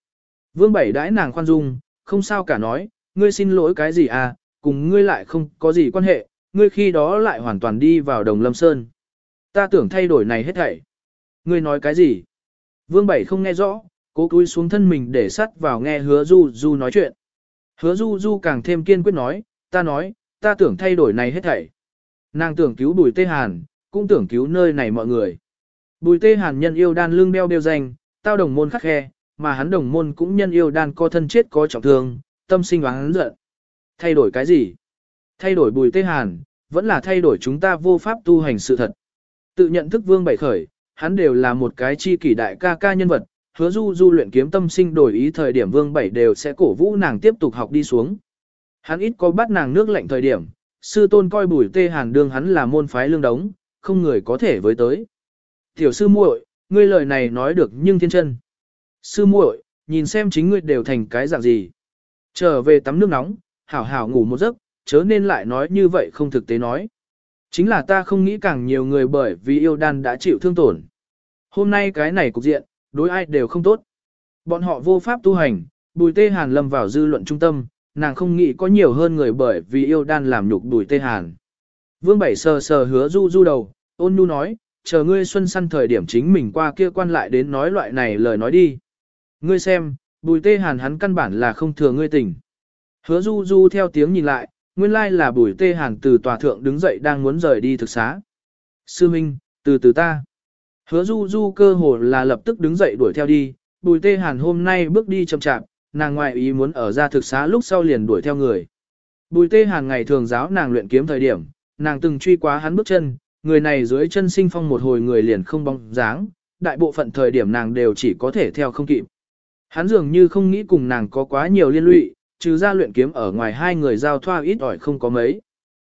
Vương Bảy đãi nàng khoan dung, không sao cả nói, ngươi xin lỗi cái gì à, cùng ngươi lại không có gì quan hệ, ngươi khi đó lại hoàn toàn đi vào đồng lâm sơn. Ta tưởng thay đổi này hết thảy. Ngươi nói cái gì? Vương Bảy không nghe rõ, cố cúi xuống thân mình để sắt vào nghe hứa Du Du nói chuyện. Hứa Du Du càng thêm kiên quyết nói, ta nói, ta tưởng thay đổi này hết thảy. Nàng tưởng cứu Bùi Tê Hàn, cũng tưởng cứu nơi này mọi người. Bùi Tê Hàn nhân yêu đan lương đeo đeo danh, tao đồng môn khắc khe, mà hắn đồng môn cũng nhân yêu đan co thân chết có trọng thương, tâm sinh oán giận. Thay đổi cái gì? Thay đổi Bùi Tê Hàn, vẫn là thay đổi chúng ta vô pháp tu hành sự thật. Tự nhận thức vương bảy khởi, hắn đều là một cái chi kỷ đại ca ca nhân vật, hứa du du luyện kiếm tâm sinh đổi ý thời điểm vương bảy đều sẽ cổ vũ nàng tiếp tục học đi xuống. Hắn ít có bắt nàng nước lạnh thời điểm, sư tôn coi bùi tê hàn đương hắn là môn phái lương đống, không người có thể với tới. Tiểu sư muội, ngươi lời này nói được nhưng thiên chân. Sư muội, nhìn xem chính ngươi đều thành cái dạng gì. Trở về tắm nước nóng, hảo hảo ngủ một giấc, chớ nên lại nói như vậy không thực tế nói. Chính là ta không nghĩ càng nhiều người bởi vì yêu đan đã chịu thương tổn. Hôm nay cái này cục diện, đối ai đều không tốt. Bọn họ vô pháp tu hành, bùi tê hàn lâm vào dư luận trung tâm, nàng không nghĩ có nhiều hơn người bởi vì yêu đan làm nhục bùi tê hàn. Vương Bảy sờ sờ hứa du du đầu, ôn nhu nói, chờ ngươi xuân săn thời điểm chính mình qua kia quan lại đến nói loại này lời nói đi. Ngươi xem, bùi tê hàn hắn căn bản là không thừa ngươi tình. Hứa du du theo tiếng nhìn lại, nguyên lai là bùi tê hàn từ tòa thượng đứng dậy đang muốn rời đi thực xá. Sư Minh, từ từ ta. Hứa du du cơ hồ là lập tức đứng dậy đuổi theo đi, bùi tê hàn hôm nay bước đi chậm chạp, nàng ngoại ý muốn ở ra thực xá lúc sau liền đuổi theo người. Bùi tê hàn ngày thường giáo nàng luyện kiếm thời điểm, nàng từng truy quá hắn bước chân, người này dưới chân sinh phong một hồi người liền không bóng dáng, đại bộ phận thời điểm nàng đều chỉ có thể theo không kịp. Hắn dường như không nghĩ cùng nàng có quá nhiều liên lụy, trừ ra luyện kiếm ở ngoài hai người giao thoa ít ỏi không có mấy.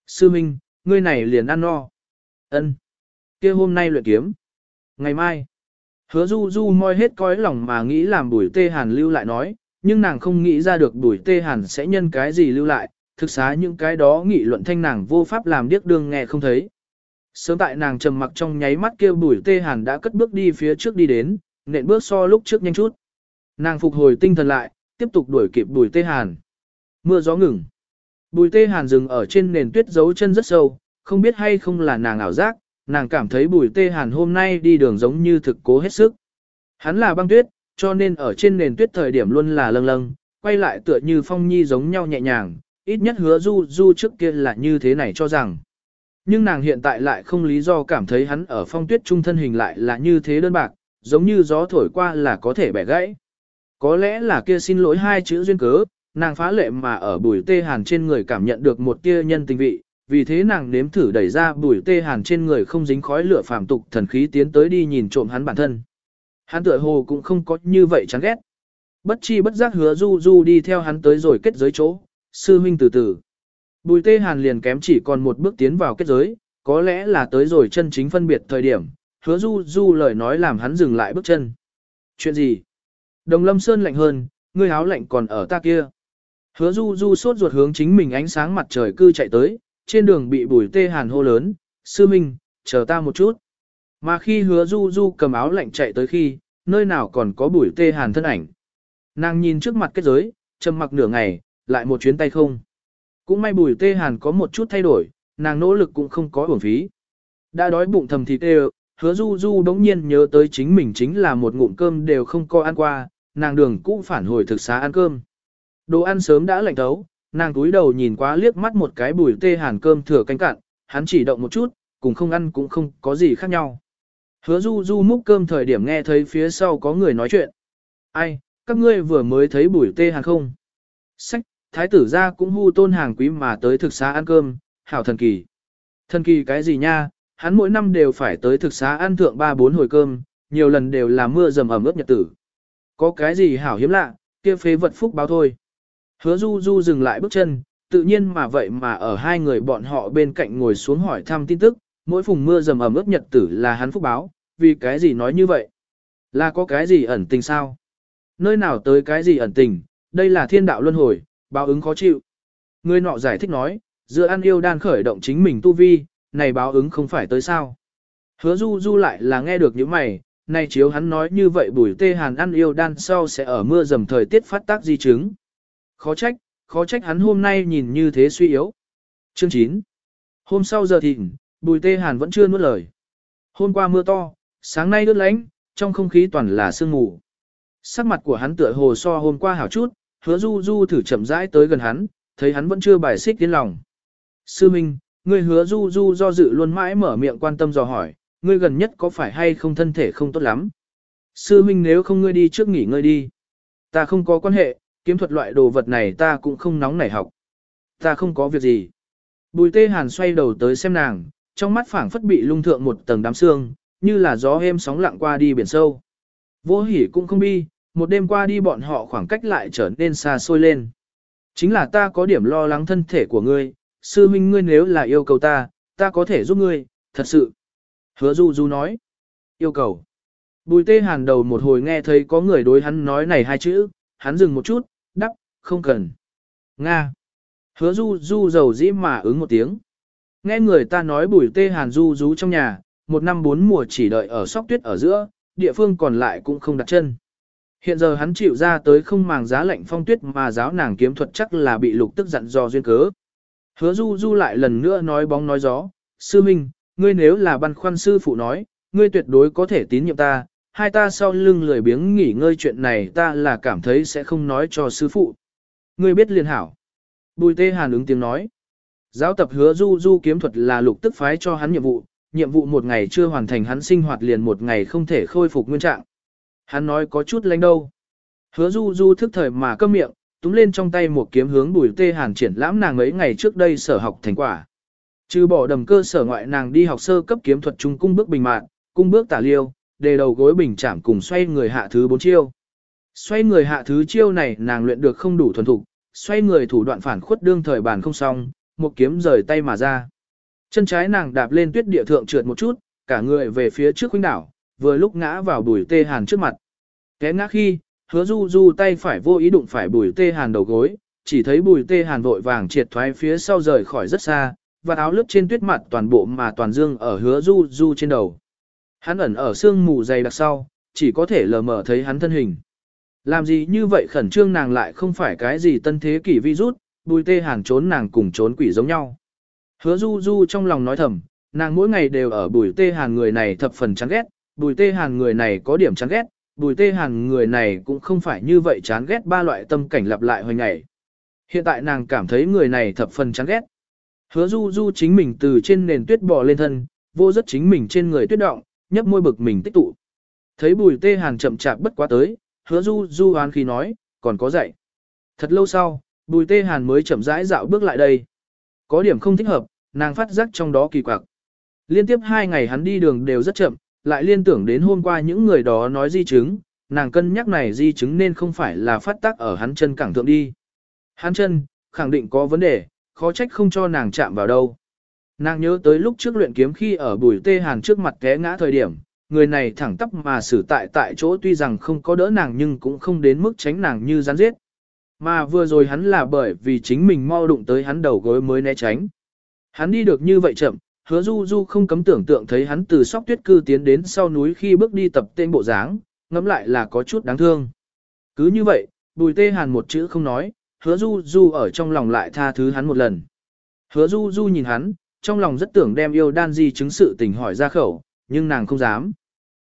Sư Minh, ngươi này liền ăn no. Ân, kia hôm nay luyện kiếm. Ngày mai, hứa du du moi hết cõi lòng mà nghĩ làm bùi tê hàn lưu lại nói, nhưng nàng không nghĩ ra được bùi tê hàn sẽ nhân cái gì lưu lại, thực xá những cái đó nghị luận thanh nàng vô pháp làm điếc đương nghe không thấy. Sớm tại nàng trầm mặc trong nháy mắt kêu bùi tê hàn đã cất bước đi phía trước đi đến, nện bước so lúc trước nhanh chút. Nàng phục hồi tinh thần lại, tiếp tục đuổi kịp bùi tê hàn. Mưa gió ngừng. Bùi tê hàn dừng ở trên nền tuyết dấu chân rất sâu, không biết hay không là nàng ảo giác, nàng cảm thấy bùi tê hàn hôm nay đi đường giống như thực cố hết sức. Hắn là băng tuyết, cho nên ở trên nền tuyết thời điểm luôn là lâng lâng, quay lại tựa như phong nhi giống nhau nhẹ nhàng, ít nhất hứa du du trước kia là như thế này cho rằng. Nhưng nàng hiện tại lại không lý do cảm thấy hắn ở phong tuyết trung thân hình lại là như thế đơn bạc, giống như gió thổi qua là có thể bẻ gãy. Có lẽ là kia xin lỗi hai chữ duyên cớ, nàng phá lệ mà ở bùi tê hàn trên người cảm nhận được một tia nhân tình vị, vì thế nàng nếm thử đẩy ra bùi tê hàn trên người không dính khói lửa phàm tục thần khí tiến tới đi nhìn trộm hắn bản thân. Hắn tựa hồ cũng không có như vậy chán ghét. Bất chi bất giác hứa du du đi theo hắn tới rồi kết giới chỗ, sư huynh từ từ. Bùi tê hàn liền kém chỉ còn một bước tiến vào kết giới, có lẽ là tới rồi chân chính phân biệt thời điểm, hứa du du lời nói làm hắn dừng lại bước chân. Chuyện gì? Đồng lâm sơn lạnh hơn, ngươi áo lạnh còn ở ta kia. Hứa du du sốt ruột hướng chính mình ánh sáng mặt trời cư chạy tới, trên đường bị bùi tê hàn hô lớn, sư minh, chờ ta một chút. Mà khi hứa du du cầm áo lạnh chạy tới khi, nơi nào còn có bùi tê hàn thân ảnh. Nàng nhìn trước mặt kết giới, trầm mặc nửa ngày, lại một chuyến tay không. Cũng may bùi tê hàn có một chút thay đổi, nàng nỗ lực cũng không có uổng phí. Đã đói bụng thầm thịt đều, hứa du du đống nhiên nhớ tới chính mình chính là một ngụm cơm đều không có ăn qua, nàng đường cũng phản hồi thực xá ăn cơm. Đồ ăn sớm đã lạnh thấu, nàng túi đầu nhìn quá liếc mắt một cái bùi tê hàn cơm thừa canh cạn, hắn chỉ động một chút, cùng không ăn cũng không có gì khác nhau. Hứa du du múc cơm thời điểm nghe thấy phía sau có người nói chuyện. Ai, các ngươi vừa mới thấy bùi tê hàn không? Sách, thái tử ra cũng hưu tôn hàng quý mà tới thực xá ăn cơm, hảo thần kỳ. Thần kỳ cái gì nha, hắn mỗi năm đều phải tới thực xá ăn thượng ba bốn hồi cơm, nhiều lần đều là mưa dầm ẩm ướt nhật tử. Có cái gì hảo hiếm lạ, kia phế vật phúc báo thôi. Hứa du du dừng lại bước chân, tự nhiên mà vậy mà ở hai người bọn họ bên cạnh ngồi xuống hỏi thăm tin tức, mỗi phùng mưa dầm ẩm ướt nhật tử là hắn phúc báo, vì cái gì nói như vậy? Là có cái gì ẩn tình sao? Nơi nào tới cái gì ẩn tình, đây là thiên đạo luân hồi, báo ứng khó chịu. Người nọ giải thích nói, giữa ăn yêu đan khởi động chính mình tu vi, này báo ứng không phải tới sao. Hứa du du lại là nghe được những mày, này chiếu hắn nói như vậy bùi tê hàn ăn yêu đan sau sẽ ở mưa dầm thời tiết phát tác di chứng. Khó trách, khó trách hắn hôm nay nhìn như thế suy yếu. Chương 9 Hôm sau giờ thịnh, bùi tê hàn vẫn chưa nuốt lời. Hôm qua mưa to, sáng nay ướt lánh, trong không khí toàn là sương mù. Sắc mặt của hắn tựa hồ so hôm qua hảo chút, hứa du du thử chậm rãi tới gần hắn, thấy hắn vẫn chưa bài xích tiến lòng. Sư Minh, Ngươi hứa du du do dự luôn mãi mở miệng quan tâm dò hỏi, ngươi gần nhất có phải hay không thân thể không tốt lắm? Sư huynh nếu không ngươi đi trước nghỉ ngơi đi. Ta không có quan hệ, kiếm thuật loại đồ vật này ta cũng không nóng nảy học. Ta không có việc gì. Bùi tê hàn xoay đầu tới xem nàng, trong mắt phảng phất bị lung thượng một tầng đám xương, như là gió êm sóng lặng qua đi biển sâu. Vô hỉ cũng không bi, một đêm qua đi bọn họ khoảng cách lại trở nên xa xôi lên. Chính là ta có điểm lo lắng thân thể của ngươi, sư huynh ngươi nếu là yêu cầu ta, ta có thể giúp ngươi, thật sự. Hứa du du nói. Yêu cầu. Bùi tê hàn đầu một hồi nghe thấy có người đối hắn nói này hai chữ, hắn dừng một chút, đắp, không cần. Nga. Hứa du du giàu dĩ mà ứng một tiếng. Nghe người ta nói bùi tê hàn du du trong nhà, một năm bốn mùa chỉ đợi ở sóc tuyết ở giữa, địa phương còn lại cũng không đặt chân. Hiện giờ hắn chịu ra tới không màng giá lạnh phong tuyết mà giáo nàng kiếm thuật chắc là bị lục tức giận do duyên cớ. Hứa du du lại lần nữa nói bóng nói gió, sư minh, ngươi nếu là băn khoăn sư phụ nói, ngươi tuyệt đối có thể tín nhiệm ta, hai ta sau lưng lười biếng nghỉ ngơi chuyện này ta là cảm thấy sẽ không nói cho sư phụ. Ngươi biết liền hảo. Bùi tê hàn ứng tiếng nói. Giáo tập hứa du du kiếm thuật là lục tức phái cho hắn nhiệm vụ, nhiệm vụ một ngày chưa hoàn thành hắn sinh hoạt liền một ngày không thể khôi phục nguyên trạng. Hắn nói có chút lánh đâu. Hứa du du thức thời mà câm miệng, túm lên trong tay một kiếm hướng bùi tê hàn triển lãm nàng ấy ngày trước đây sở học thành quả. Trừ bỏ đầm cơ sở ngoại nàng đi học sơ cấp kiếm thuật trung cung bước bình mạng, cung bước tả liêu, đề đầu gối bình chạm cùng xoay người hạ thứ bốn chiêu. Xoay người hạ thứ chiêu này nàng luyện được không đủ thuần thục, xoay người thủ đoạn phản khuất đương thời bàn không xong, một kiếm rời tay mà ra. Chân trái nàng đạp lên tuyết địa thượng trượt một chút, cả người về phía trước khuynh đảo, vừa lúc ngã vào bùi tê hàn trước mặt. Té ngã khi, hứa du du tay phải vô ý đụng phải bùi tê hàn đầu gối, chỉ thấy bùi tê hàn vội vàng triệt thoái phía sau rời khỏi rất xa, và áo lướt trên tuyết mặt toàn bộ mà toàn dương ở hứa du du trên đầu. Hắn ẩn ở sương mù dày đặc sau, chỉ có thể lờ mờ thấy hắn thân hình. Làm gì như vậy khẩn trương nàng lại không phải cái gì tân thế kỷ virus, bùi tê hàn trốn nàng cùng trốn quỷ giống nhau. Hứa du du trong lòng nói thầm, nàng mỗi ngày đều ở bùi tê hàn người này thập phần chán ghét, bùi tê hàn người này có điểm chán ghét, bùi tê hàn người này cũng không phải như vậy chán ghét ba loại tâm cảnh lặp lại hồi ngày. Hiện tại nàng cảm thấy người này thập phần chán ghét. Hứa du du chính mình từ trên nền tuyết bò lên thân, vô rất chính mình trên người tuyết động, nhấp môi bực mình tích tụ. Thấy bùi tê hàn chậm chạp bất quá tới, hứa du du hoán khi nói, còn có dạy. Thật lâu sau, bùi tê hàn mới chậm rãi dạo bước lại đây. Có điểm không thích hợp, nàng phát giác trong đó kỳ quặc. Liên tiếp hai ngày hắn đi đường đều rất chậm, lại liên tưởng đến hôm qua những người đó nói di chứng, nàng cân nhắc này di chứng nên không phải là phát tác ở hắn chân cẳng thượng đi. Hắn chân, khẳng định có vấn đề, khó trách không cho nàng chạm vào đâu. Nàng nhớ tới lúc trước luyện kiếm khi ở bùi tê hàn trước mặt té ngã thời điểm, người này thẳng tắp mà xử tại tại chỗ tuy rằng không có đỡ nàng nhưng cũng không đến mức tránh nàng như rắn giết. Mà vừa rồi hắn là bởi vì chính mình mau đụng tới hắn đầu gối mới né tránh. Hắn đi được như vậy chậm, hứa du du không cấm tưởng tượng thấy hắn từ sóc tuyết cư tiến đến sau núi khi bước đi tập tên bộ dáng, ngẫm lại là có chút đáng thương. Cứ như vậy, bùi tê hàn một chữ không nói, hứa du du ở trong lòng lại tha thứ hắn một lần. Hứa du du nhìn hắn, trong lòng rất tưởng đem yêu đan di chứng sự tình hỏi ra khẩu, nhưng nàng không dám.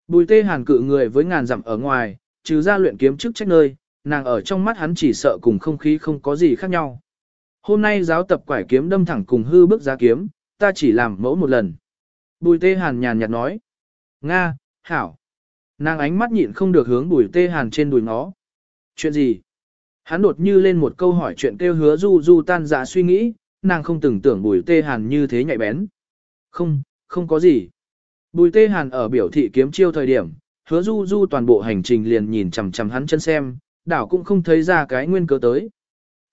Bùi tê hàn cự người với ngàn dặm ở ngoài, trừ ra luyện kiếm trước trách nơi, nàng ở trong mắt hắn chỉ sợ cùng không khí không có gì khác nhau. Hôm nay giáo tập quải kiếm đâm thẳng cùng hư bước ra kiếm, ta chỉ làm mẫu một lần. Bùi tê hàn nhàn nhạt nói. Nga, hảo. Nàng ánh mắt nhịn không được hướng bùi tê hàn trên đùi nó. Chuyện gì? Hắn đột như lên một câu hỏi chuyện kêu hứa du du tan dạ suy nghĩ, nàng không từng tưởng bùi tê hàn như thế nhạy bén. Không, không có gì. Bùi tê hàn ở biểu thị kiếm chiêu thời điểm, hứa du du toàn bộ hành trình liền nhìn chằm chằm hắn chân xem, đảo cũng không thấy ra cái nguyên cớ tới.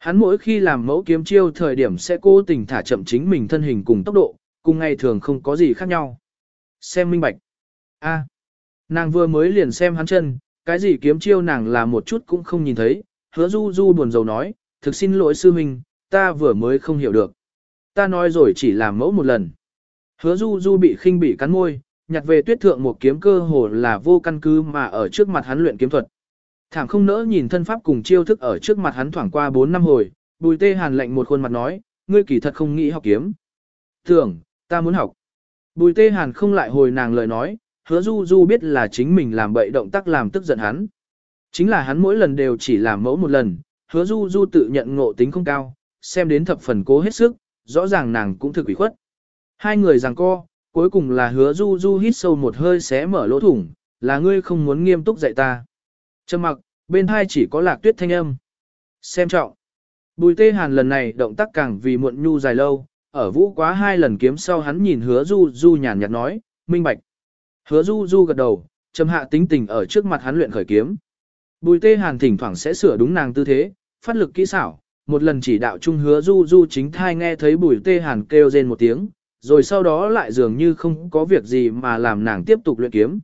Hắn mỗi khi làm mẫu kiếm chiêu thời điểm sẽ cố tình thả chậm chính mình thân hình cùng tốc độ, cùng ngày thường không có gì khác nhau. Xem minh bạch. A. nàng vừa mới liền xem hắn chân, cái gì kiếm chiêu nàng là một chút cũng không nhìn thấy, hứa du du buồn rầu nói, thực xin lỗi sư minh, ta vừa mới không hiểu được. Ta nói rồi chỉ làm mẫu một lần. Hứa du du bị khinh bị cắn môi, nhặt về tuyết thượng một kiếm cơ hồ là vô căn cứ mà ở trước mặt hắn luyện kiếm thuật. Thảm không nỡ nhìn thân pháp cùng chiêu thức ở trước mặt hắn thoảng qua 4 năm hồi, bùi tê hàn lệnh một khuôn mặt nói, ngươi kỳ thật không nghĩ học kiếm. Tưởng, ta muốn học. Bùi tê hàn không lại hồi nàng lời nói, hứa du du biết là chính mình làm bậy động tác làm tức giận hắn. Chính là hắn mỗi lần đều chỉ làm mẫu một lần, hứa du du tự nhận ngộ tính không cao, xem đến thập phần cố hết sức, rõ ràng nàng cũng thực ủy khuất. Hai người giằng co, cuối cùng là hứa du du hít sâu một hơi xé mở lỗ thủng, là ngươi không muốn nghiêm túc dạy ta. Trầm mặc, bên hai chỉ có lạc tuyết thanh âm. Xem trọng. Bùi tê hàn lần này động tác càng vì muộn nhu dài lâu, ở vũ quá hai lần kiếm sau hắn nhìn hứa du du nhàn nhạt nói, minh bạch. Hứa du du gật đầu, trầm hạ tính tình ở trước mặt hắn luyện khởi kiếm. Bùi tê hàn thỉnh thoảng sẽ sửa đúng nàng tư thế, phát lực kỹ xảo, một lần chỉ đạo chung hứa du du chính thai nghe thấy bùi tê hàn kêu rên một tiếng, rồi sau đó lại dường như không có việc gì mà làm nàng tiếp tục luyện kiếm.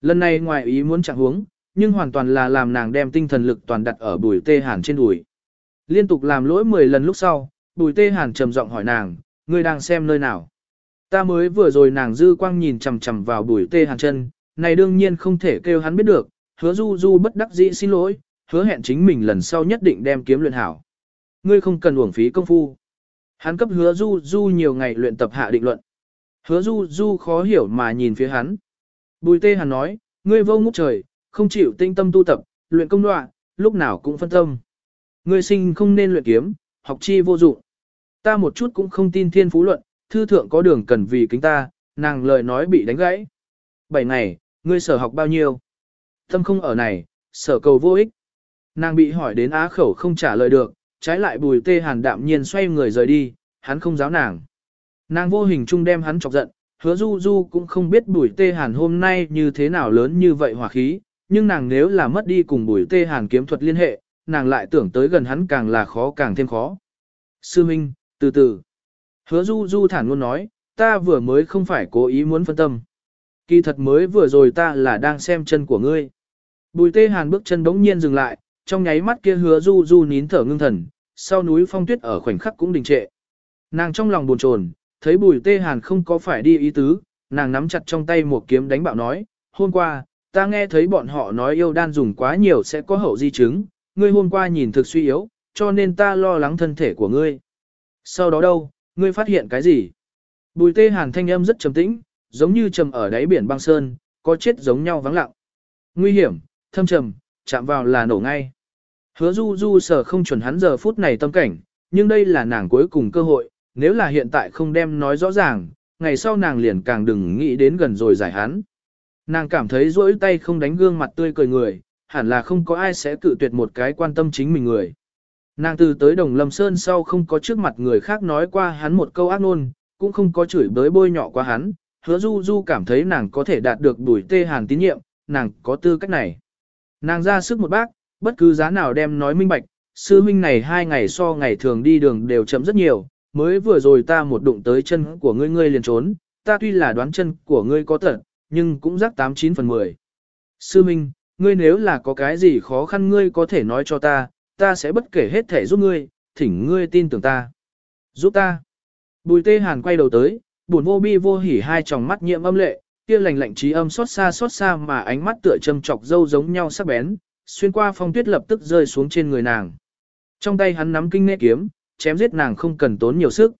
Lần này ngoài ý muốn chẳng huống, nhưng hoàn toàn là làm nàng đem tinh thần lực toàn đặt ở bùi tê hàn trên đùi. Liên tục làm lỗi 10 lần lúc sau, bùi tê hàn trầm giọng hỏi nàng, ngươi đang xem nơi nào. Ta mới vừa rồi nàng dư quang nhìn chằm chằm vào bùi tê hàn chân, này đương nhiên không thể kêu hắn biết được, hứa du du bất đắc dĩ xin lỗi, hứa hẹn chính mình lần sau nhất định đem kiếm luyện hảo. Ngươi không cần uổng phí công phu. Hắn cấp hứa du du nhiều ngày luyện tập hạ định luận. Hứa du du khó hiểu mà nhìn phía hắn. Bùi tê hàn nói, ngươi vô ngốc trời, không chịu tinh tâm tu tập, luyện công đoạn, lúc nào cũng phân tâm. người sinh không nên luyện kiếm, học chi vô dụng. Ta một chút cũng không tin thiên phú luận, thư thượng có đường cần vì kính ta, nàng lời nói bị đánh gãy. Bảy ngày, ngươi sở học bao nhiêu? Tâm không ở này, sở cầu vô ích. Nàng bị hỏi đến á khẩu không trả lời được, trái lại bùi tê hàn đạm nhiên xoay người rời đi, hắn không giáo nàng. Nàng vô hình chung đem hắn chọc giận, hứa du du cũng không biết bùi tê hàn hôm nay như thế nào lớn như vậy hỏa khí, nhưng nàng nếu là mất đi cùng bùi tê hàn kiếm thuật liên hệ, nàng lại tưởng tới gần hắn càng là khó càng thêm khó. Sư Minh, từ từ. Hứa du du thản luôn nói, ta vừa mới không phải cố ý muốn phân tâm. Kỳ thật mới vừa rồi ta là đang xem chân của ngươi. Bùi tê hàn bước chân đống nhiên dừng lại, trong nháy mắt kia hứa du du nín thở ngưng thần, sau núi phong tuyết ở khoảnh khắc cũng đình trệ. Nàng trong lòng buồn chồn, thấy bùi tê hàn không có phải đi ý tứ, nàng nắm chặt trong tay một kiếm đánh bạo nói, hôm qua, ta nghe thấy bọn họ nói yêu đan dùng quá nhiều sẽ có hậu di chứng, ngươi hôm qua nhìn thực suy yếu, cho nên ta lo lắng thân thể của ngươi. Sau đó đâu, ngươi phát hiện cái gì? Bùi tê hàn thanh âm rất trầm tĩnh, giống như trầm ở đáy biển băng sơn, có chết giống nhau vắng lặng. Nguy hiểm, thâm trầm, chạm vào là nổ ngay. Hứa du du sở không chuẩn hắn giờ phút này tâm cảnh, nhưng đây là nàng cuối cùng cơ hội, nếu là hiện tại không đem nói rõ ràng, ngày sau nàng liền càng đừng nghĩ đến gần rồi giải hắn. Nàng cảm thấy rỗi tay không đánh gương mặt tươi cười người, hẳn là không có ai sẽ cự tuyệt một cái quan tâm chính mình người. Nàng từ tới Đồng Lâm Sơn sau không có trước mặt người khác nói qua hắn một câu ác ngôn, cũng không có chửi bới bôi nhọ qua hắn, hứa du du cảm thấy nàng có thể đạt được đuổi tê hàn tín nhiệm, nàng có tư cách này. Nàng ra sức một bác, bất cứ giá nào đem nói minh bạch, sư huynh này hai ngày so ngày thường đi đường đều chậm rất nhiều, mới vừa rồi ta một đụng tới chân của ngươi ngươi liền trốn, ta tuy là đoán chân của ngươi có thật, nhưng cũng rắc 89 phần 10. Sư minh ngươi nếu là có cái gì khó khăn ngươi có thể nói cho ta, ta sẽ bất kể hết thể giúp ngươi, thỉnh ngươi tin tưởng ta. Giúp ta. Bùi tê hàn quay đầu tới, buồn vô bi vô hỉ hai tròng mắt nhiễm âm lệ, kia lành lạnh trí âm xót xa xót xa mà ánh mắt tựa châm chọc dâu giống nhau sắc bén, xuyên qua phong tuyết lập tức rơi xuống trên người nàng. Trong tay hắn nắm kinh nghệ kiếm, chém giết nàng không cần tốn nhiều sức.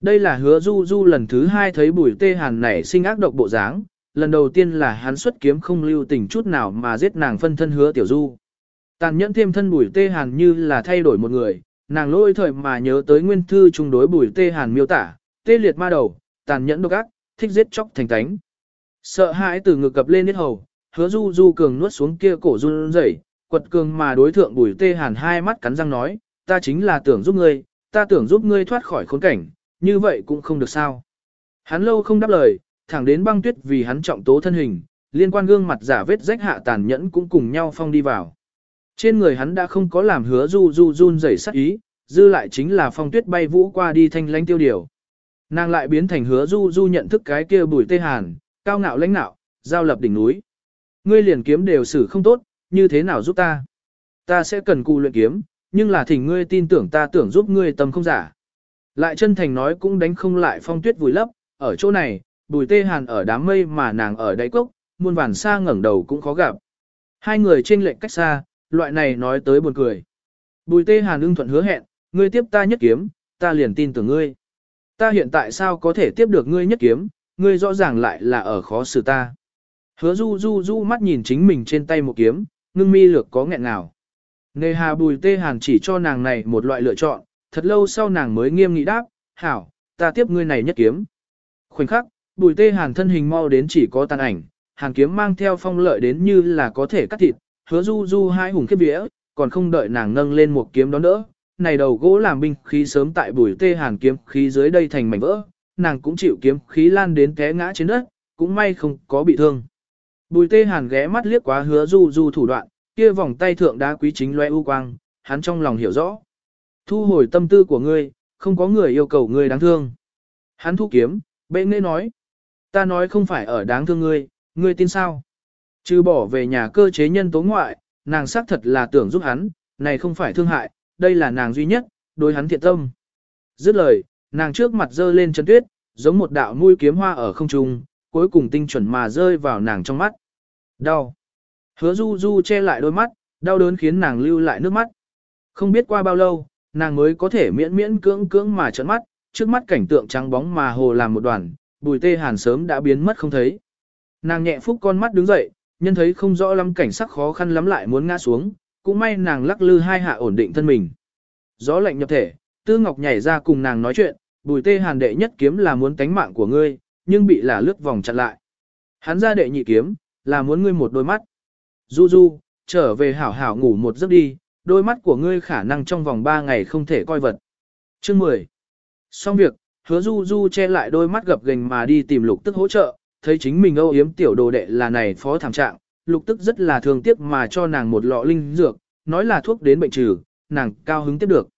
Đây là hứa du du lần thứ hai thấy bùi tê hàn nảy sinh ác độc bộ dáng, lần đầu tiên là hắn xuất kiếm không lưu tình chút nào mà giết nàng phân thân hứa tiểu du. Tàn nhẫn thêm thân bùi tê hàn như là thay đổi một người, nàng lôi thời mà nhớ tới nguyên thư chung đối bùi tê hàn miêu tả, tê liệt ma đầu, tàn nhẫn độc ác, thích giết chóc thành tánh. Sợ hãi từ ngực cập lên hết hầu, hứa du du cường nuốt xuống kia cổ run rẩy, quật cường mà đối thượng bùi tê hàn hai mắt cắn răng nói, ta chính là tưởng giúp ngươi, ta tưởng giúp ngươi thoát khỏi khốn cảnh, như vậy cũng không được sao. Hắn lâu không đáp lời, thẳng đến băng tuyết vì hắn trọng tố thân hình, liên quan gương mặt giả vết rách hạ tàn nhẫn cũng cùng nhau phong đi vào. Trên người hắn đã không có làm hứa du du run rẩy sắc ý, dư lại chính là phong tuyết bay vũ qua đi thanh lãnh tiêu điều. Nàng lại biến thành hứa du du nhận thức cái kia bùi tê hàn, cao ngạo lãnh nạo, giao lập đỉnh núi. Ngươi liền kiếm đều xử không tốt, như thế nào giúp ta? Ta sẽ cần cù luyện kiếm, nhưng là thỉnh ngươi tin tưởng ta tưởng giúp ngươi tâm không giả. Lại chân thành nói cũng đánh không lại phong tuyết vùi lấp, ở chỗ này, bùi tê hàn ở đám mây mà nàng ở đáy cốc, muôn vàn xa ngẩng đầu cũng khó gặp. Hai người trên lệnh cách xa, loại này nói tới buồn cười. Bùi tê hàn ưng thuận hứa hẹn, ngươi tiếp ta nhất kiếm, ta liền tin tưởng ngươi. Ta hiện tại sao có thể tiếp được ngươi nhất kiếm, ngươi rõ ràng lại là ở khó xử ta. Hứa du du du mắt nhìn chính mình trên tay một kiếm, ngưng mi lược có nghẹn nào. Nề hà bùi tê hàn chỉ cho nàng này một loại lựa chọn, thật lâu sau nàng mới nghiêm nghị đáp, hảo, ta tiếp ngươi này nhất kiếm. Khoảnh khắc, bùi tê hàn thân hình mau đến chỉ có tàn ảnh, hàn kiếm mang theo phong lợi đến như là có thể cắt thịt, hứa du du hai hùng kiếp vía, còn không đợi nàng nâng lên một kiếm đón đỡ. Này đầu gỗ làm binh khí sớm tại bùi tê hàn kiếm khí dưới đây thành mảnh vỡ, nàng cũng chịu kiếm khí lan đến té ngã trên đất, cũng may không có bị thương. Bùi tê hàn ghé mắt liếc quá hứa du du thủ đoạn, kia vòng tay thượng đá quý chính loe u quang, hắn trong lòng hiểu rõ. Thu hồi tâm tư của ngươi, không có người yêu cầu ngươi đáng thương. Hắn thu kiếm, bệ nghệ nói. Ta nói không phải ở đáng thương ngươi, ngươi tin sao? Trừ bỏ về nhà cơ chế nhân tố ngoại, nàng xác thật là tưởng giúp hắn, này không phải thương hại, đây là nàng duy nhất, đối hắn thiện tâm. Dứt lời, nàng trước mặt dơ lên chân tuyết, giống một đạo mũi kiếm hoa ở không trung, cuối cùng tinh chuẩn mà rơi vào nàng trong mắt. Đau. Hứa du du che lại đôi mắt, đau đớn khiến nàng lưu lại nước mắt. Không biết qua bao lâu, nàng mới có thể miễn miễn cưỡng cưỡng mà trợn mắt, trước mắt cảnh tượng trắng bóng mà hồ làm một đoàn, bùi tê hàn sớm đã biến mất không thấy. Nàng nhẹ phúc con mắt đứng dậy, nhân thấy không rõ lắm cảnh sắc khó khăn lắm lại muốn ngã xuống, cũng may nàng lắc lư hai hạ ổn định thân mình. Gió lạnh nhập thể, Tư Ngọc nhảy ra cùng nàng nói chuyện, bùi tê hàn đệ nhất kiếm là muốn tánh mạng của ngươi, nhưng bị là lướt vòng chặn lại. Hắn ra đệ nhị kiếm, là muốn ngươi một đôi mắt. Du du, trở về hảo hảo ngủ một giấc đi, đôi mắt của ngươi khả năng trong vòng ba ngày không thể coi vật. Chương 10. Xong việc, hứa du du che lại đôi mắt gập gành mà đi tìm lục tức hỗ trợ, thấy chính mình âu yếm tiểu đồ đệ là này phó thảm trạng, lục tức rất là thương tiếc mà cho nàng một lọ linh dược, nói là thuốc đến bệnh trừ, nàng cao hứng tiếp được.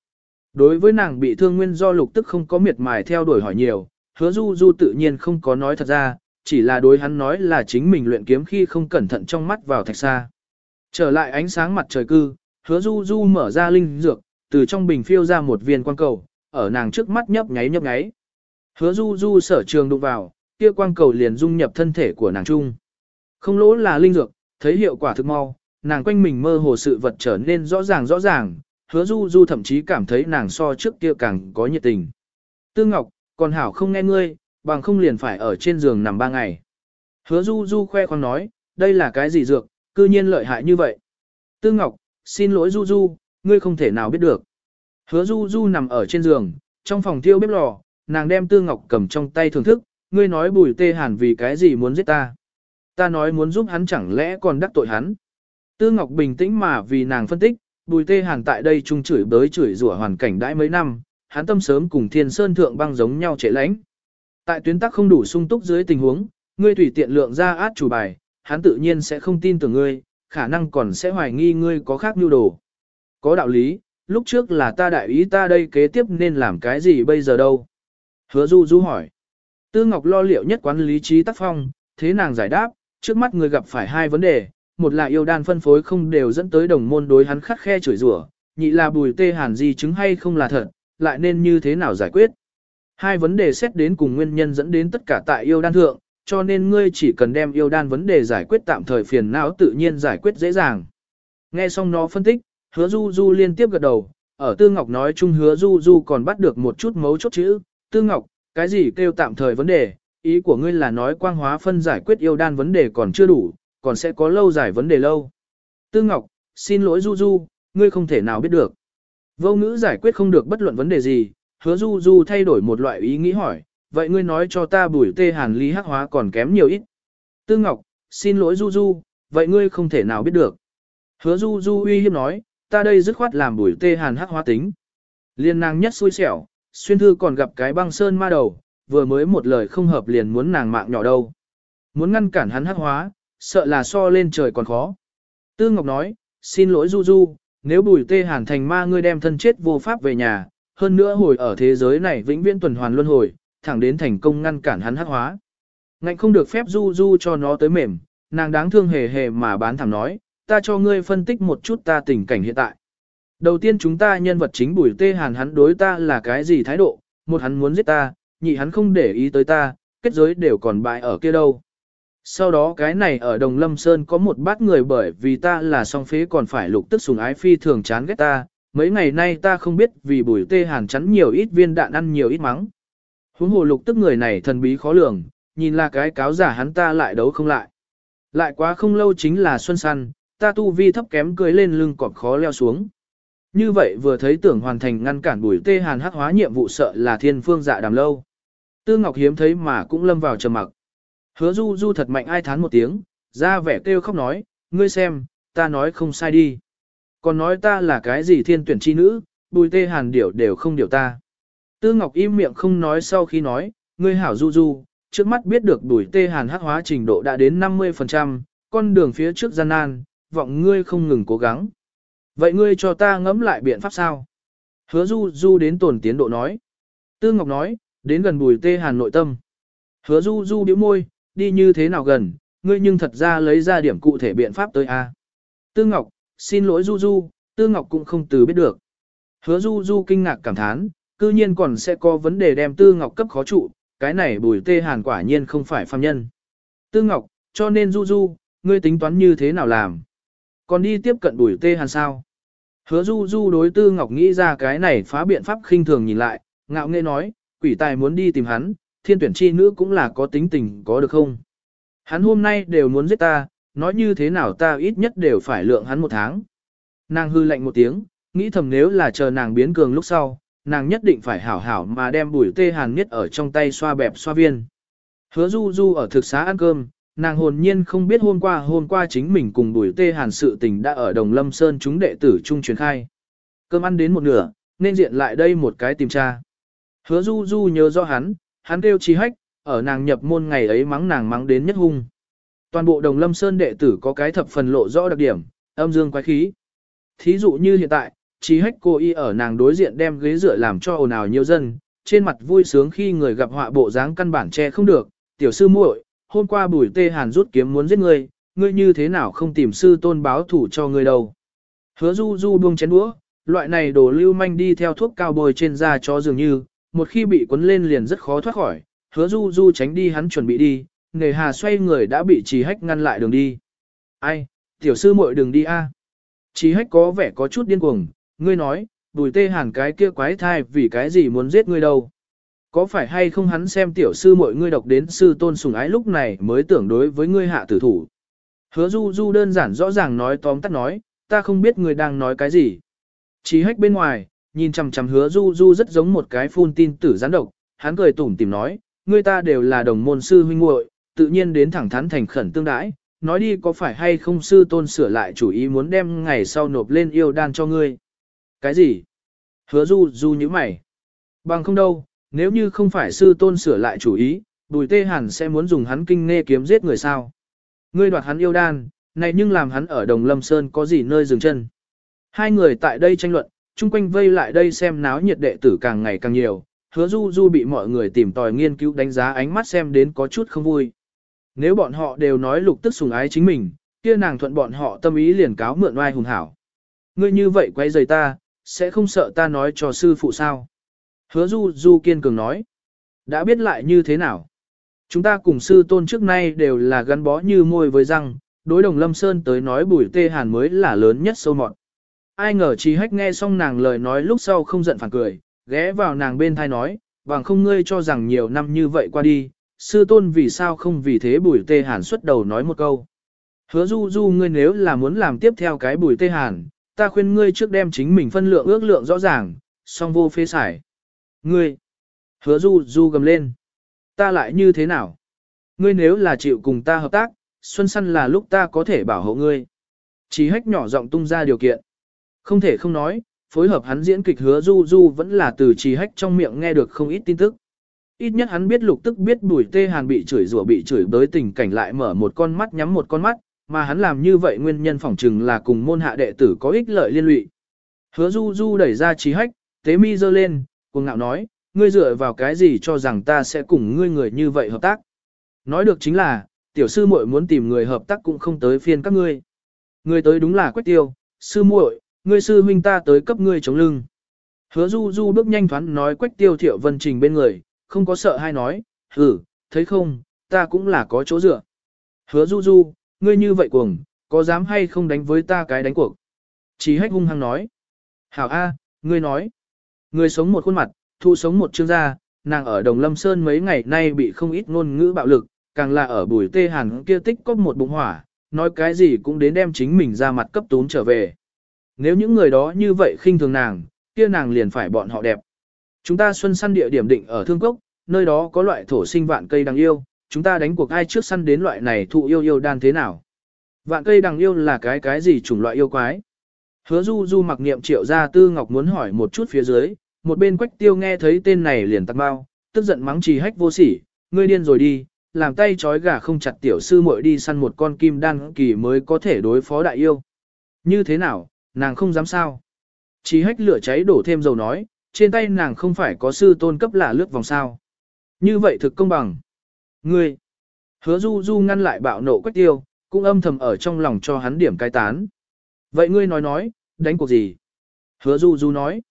Đối với nàng bị thương nguyên do lục tức không có miệt mài theo đuổi hỏi nhiều, hứa du du tự nhiên không có nói thật ra, chỉ là đối hắn nói là chính mình luyện kiếm khi không cẩn thận trong mắt vào thạch xa. Trở lại ánh sáng mặt trời cư, hứa du du mở ra linh dược, từ trong bình phiêu ra một viên quang cầu, ở nàng trước mắt nhấp nháy nhấp nháy. Hứa du du sở trường đụng vào, kia quang cầu liền dung nhập thân thể của nàng trung. Không lỗ là linh dược, thấy hiệu quả thực mau, nàng quanh mình mơ hồ sự vật trở nên rõ ràng rõ ràng, hứa du du thậm chí cảm thấy nàng so trước kia càng có nhiệt tình. Tư Ngọc, còn hảo không nghe ngươi, bằng không liền phải ở trên giường nằm ba ngày. Hứa du du khoe khoang nói, đây là cái gì dược, cư nhiên lợi hại như vậy. Tư Ngọc, xin lỗi du du, ngươi không thể nào biết được. Hứa du du nằm ở trên giường, trong phòng thiêu bếp lò, nàng đem Tư Ngọc cầm trong tay thưởng thức, ngươi nói bùi tê hàn vì cái gì muốn giết ta. Ta nói muốn giúp hắn chẳng lẽ còn đắc tội hắn. Tư Ngọc bình tĩnh mà vì nàng phân tích, bùi tê hàn tại đây chung chửi bới chửi rủa hoàn cảnh đãi mấy năm, hắn tâm sớm cùng thiên sơn thượng băng giống nhau trễ lãnh. Tại tuyến tắc không đủ sung túc dưới tình huống, ngươi tùy tiện lượng ra át chủ bài, hắn tự nhiên sẽ không tin tưởng ngươi, khả năng còn sẽ hoài nghi ngươi có khác nhu đồ. Có đạo lý, lúc trước là ta đại ý ta đây kế tiếp nên làm cái gì bây giờ đâu? Hứa Du Du hỏi. Tư Ngọc lo liệu nhất quán lý trí tác phong, thế nàng giải đáp, trước mắt người gặp phải hai vấn đề, một là yêu đan phân phối không đều dẫn tới đồng môn đối hắn khắc khe chửi rủa, nhị là bùi tê hàn di chứng hay không là thật, lại nên như thế nào giải quyết. Hai vấn đề xét đến cùng nguyên nhân dẫn đến tất cả tại yêu đan thượng, cho nên ngươi chỉ cần đem yêu đan vấn đề giải quyết tạm thời phiền não tự nhiên giải quyết dễ dàng. Nghe xong nó phân tích, hứa du du liên tiếp gật đầu, ở Tư Ngọc nói chung hứa du du còn bắt được một chút mấu chốt chữ, Tư Ngọc, cái gì kêu tạm thời vấn đề, ý của ngươi là nói quang hóa phân giải quyết yêu đan vấn đề còn chưa đủ, còn sẽ có lâu giải vấn đề lâu. Tư Ngọc, xin lỗi Du Du, ngươi không thể nào biết được. Vô ngữ giải quyết không được bất luận vấn đề gì, hứa Du Du thay đổi một loại ý nghĩ hỏi, vậy ngươi nói cho ta bùi tê hàn lý hắc hóa còn kém nhiều ít. Tư Ngọc, xin lỗi Du Du, vậy ngươi không thể nào biết được. Hứa Du Du uy hiếp nói, ta đây dứt khoát làm bùi tê hàn hắc hóa tính. Liên nàng nhất xui xẻo, xuyên thư còn gặp cái băng sơn ma đầu, vừa mới một lời không hợp liền muốn nàng mạng nhỏ đâu. Muốn ngăn cản hắn hắc hóa, sợ là so lên trời còn khó. Tư Ngọc nói, xin lỗi Du Du, nếu bùi tê hàn thành ma ngươi đem thân chết vô pháp về nhà, hơn nữa hồi ở thế giới này vĩnh viễn tuần hoàn luân hồi, thẳng đến thành công ngăn cản hắn hắc hóa. Ngạnh không được phép Du Du cho nó tới mềm, nàng đáng thương hề hề mà bán thẳng nói, ta cho ngươi phân tích một chút ta tình cảnh hiện tại. Đầu tiên chúng ta nhân vật chính bùi tê hàn hắn đối ta là cái gì thái độ, một hắn muốn giết ta, nhị hắn không để ý tới ta, kết giới đều còn bại ở kia đâu. Sau đó cái này ở Đồng Lâm Sơn có một bát người bởi vì ta là song phế còn phải lục tức sùng ái phi thường chán ghét ta, mấy ngày nay ta không biết vì bùi tê hàn chắn nhiều ít viên đạn ăn nhiều ít mắng. Huống hồ lục tức người này thần bí khó lường, nhìn là cái cáo giả hắn ta lại đấu không lại. Lại quá không lâu chính là xuân săn, ta tu vi thấp kém cưới lên lưng còn khó leo xuống. Như vậy vừa thấy tưởng hoàn thành ngăn cản bùi tê hàn hắc hóa nhiệm vụ sợ là thiên phương dạ đàm lâu. Tư Ngọc hiếm thấy mà cũng lâm vào trầm mặc. Hứa du du thật mạnh ai thán một tiếng, ra vẻ kêu khóc nói, ngươi xem, ta nói không sai đi. Còn nói ta là cái gì thiên tuyển chi nữ, bùi tê hàn điểu đều không điều ta. Tư Ngọc im miệng không nói sau khi nói, ngươi hảo du du, trước mắt biết được bùi tê hàn hắc hóa trình độ đã đến 50%, con đường phía trước gian nan, vọng ngươi không ngừng cố gắng. Vậy ngươi cho ta ngẫm lại biện pháp sao? Hứa du du đến tổn tiến độ nói. Tư Ngọc nói, đến gần bùi tê hàn nội tâm. Hứa du du điếu môi, đi như thế nào gần, ngươi nhưng thật ra lấy ra điểm cụ thể biện pháp tới a. Tư Ngọc, xin lỗi Du Du, Tư Ngọc cũng không từ biết được. Hứa Du Du kinh ngạc cảm thán, cư nhiên còn sẽ có vấn đề đem Tư Ngọc cấp khó trụ, cái này bùi tê hàn quả nhiên không phải phàm nhân. Tư Ngọc, cho nên Du Du, ngươi tính toán như thế nào làm? Còn đi tiếp cận đuổi tê hàn sao? Hứa du du đối tư ngọc nghĩ ra cái này phá biện pháp khinh thường nhìn lại, ngạo nghe nói, quỷ tài muốn đi tìm hắn, thiên tuyển chi nữ cũng là có tính tình có được không? Hắn hôm nay đều muốn giết ta, nói như thế nào ta ít nhất đều phải lượng hắn một tháng. Nàng hư lạnh một tiếng, nghĩ thầm nếu là chờ nàng biến cường lúc sau, nàng nhất định phải hảo hảo mà đem bùi tê hàn miết ở trong tay xoa bẹp xoa viên. Hứa du du ở thực xá ăn cơm, nàng hồn nhiên không biết hôm qua hôm qua chính mình cùng bùi tê hàn sự tình đã ở Đồng Lâm Sơn chúng đệ tử trung truyền khai. Cơm ăn đến một nửa, nên diện lại đây một cái tìm tra. Hứa du du nhớ rõ hắn, hắn kêu trí hách, ở nàng nhập môn ngày ấy mắng nàng mắng đến nhất hung. Toàn bộ Đồng Lâm Sơn đệ tử có cái thập phần lộ rõ đặc điểm, âm dương quái khí. Thí dụ như hiện tại, trí hách cô y ở nàng đối diện đem ghế dựa làm cho ồn ào nhiều dân, trên mặt vui sướng khi người gặp họa bộ dáng căn bản che không được, tiểu sư muội, hôm qua bùi tê hàn rút kiếm muốn giết ngươi, ngươi như thế nào không tìm sư tôn báo thủ cho ngươi đâu. Hứa du du buông chén đũa, loại này đồ lưu manh đi theo thuốc cao bồi trên da cho dường như, một khi bị cuốn lên liền rất khó thoát khỏi, hứa du du tránh đi hắn chuẩn bị đi, nề hà xoay người đã bị trì hách ngăn lại đường đi. Ai, tiểu sư muội đừng đi a. À. Trì hách có vẻ có chút điên cuồng, ngươi nói, bùi tê hàn cái kia quái thai vì cái gì muốn giết ngươi đâu. Có phải hay không hắn xem tiểu sư mọi ngươi độc đến sư tôn sùng ái lúc này mới tưởng đối với ngươi hạ tử thủ. Hứa du du đơn giản rõ ràng nói tóm tắt nói, ta không biết ngươi đang nói cái gì. Chí hách bên ngoài, nhìn chằm chằm hứa du du rất giống một cái phun tin tử gián độc, hắn cười tủm tìm nói, ngươi ta đều là đồng môn sư huynh muội, tự nhiên đến thẳng thắn thành khẩn tương đãi, nói đi có phải hay không sư tôn sửa lại chủ ý muốn đem ngày sau nộp lên yêu đan cho ngươi. Cái gì? Hứa du du như mày. Bằng không đâu, nếu như không phải sư tôn sửa lại chủ ý, bùi tê hàn sẽ muốn dùng hắn kinh nghe kiếm giết người sao. Ngươi đoạt hắn yêu đan, này nhưng làm hắn ở đồng lâm sơn có gì nơi dừng chân. Hai người tại đây tranh luận, chung quanh vây lại đây xem náo nhiệt đệ tử càng ngày càng nhiều, hứa du du bị mọi người tìm tòi nghiên cứu đánh giá ánh mắt xem đến có chút không vui. Nếu bọn họ đều nói lục tức sùng ái chính mình, kia nàng thuận bọn họ tâm ý liền cáo mượn oai hùng hảo. Ngươi như vậy quay rời ta, sẽ không sợ ta nói cho sư phụ sao. Hứa du du kiên cường nói. Đã biết lại như thế nào? Chúng ta cùng sư tôn trước nay đều là gắn bó như môi với răng, đối đồng lâm sơn tới nói bùi tê hàn mới là lớn nhất sâu mọt. Ai ngờ trí hách nghe xong nàng lời nói lúc sau không giận phản cười, ghé vào nàng bên thai nói, bằng không ngươi cho rằng nhiều năm như vậy qua đi, sư tôn vì sao không vì thế bùi tê hàn xuất đầu nói một câu. Hứa du du ngươi nếu là muốn làm tiếp theo cái bùi tê hàn, ta khuyên ngươi trước đem chính mình phân lượng ước lượng rõ ràng, song vô phê xài. Ngươi, hứa du du gầm lên. Ta lại như thế nào? Ngươi nếu là chịu cùng ta hợp tác, xuân săn là lúc ta có thể bảo hộ ngươi. Chỉ hách nhỏ giọng tung ra điều kiện. Không thể không nói, phối hợp hắn diễn kịch hứa du du vẫn là từ chỉ hách trong miệng nghe được không ít tin tức. Ít nhất hắn biết lục tức biết bùi tê hàn bị chửi rủa bị chửi bới tình cảnh lại mở một con mắt nhắm một con mắt, mà hắn làm như vậy nguyên nhân phỏng chừng là cùng môn hạ đệ tử có ích lợi liên lụy. Hứa du du đẩy ra trí hách, tế mi dơ lên, cuồng ngạo nói, ngươi dựa vào cái gì cho rằng ta sẽ cùng ngươi người như vậy hợp tác. Nói được chính là, tiểu sư muội muốn tìm người hợp tác cũng không tới phiên các ngươi. Ngươi tới đúng là quách tiêu, sư muội, ngươi sư huynh ta tới cấp ngươi chống lưng. Hứa du du bước nhanh thoáng nói quách tiêu thiệu vân trình bên người, không có sợ hay nói, hử, thấy không, ta cũng là có chỗ dựa. Hứa du du, ngươi như vậy cuồng, có dám hay không đánh với ta cái đánh cuộc? Chí hách hung hăng nói. Hảo A, ngươi nói. Người sống một khuôn mặt, thu sống một chương gia, nàng ở Đồng Lâm Sơn mấy ngày nay bị không ít ngôn ngữ bạo lực, càng là ở bùi tê hàn kia tích có một bụng hỏa, nói cái gì cũng đến đem chính mình ra mặt cấp tún trở về. Nếu những người đó như vậy khinh thường nàng, kia nàng liền phải bọn họ đẹp. Chúng ta xuân săn địa điểm định ở Thương Cốc, nơi đó có loại thổ sinh vạn cây đằng yêu, chúng ta đánh cuộc ai trước săn đến loại này thụ yêu yêu đan thế nào. Vạn cây đằng yêu là cái cái gì chủng loại yêu quái. Hứa du du mặc niệm triệu gia tư ngọc muốn hỏi một chút phía dưới, một bên quách tiêu nghe thấy tên này liền tặc bao, tức giận mắng trì hách vô sỉ, ngươi điên rồi đi, làm tay trói gà không chặt tiểu sư muội đi săn một con kim đan kỳ mới có thể đối phó đại yêu. Như thế nào, nàng không dám sao. Trì hách lửa cháy đổ thêm dầu nói, trên tay nàng không phải có sư tôn cấp là lướt vòng sao. Như vậy thực công bằng. Ngươi, hứa du du ngăn lại bạo nộ quách tiêu, cũng âm thầm ở trong lòng cho hắn điểm cai tán. Vậy ngươi nói nói, đánh cuộc gì? Hứa du du nói.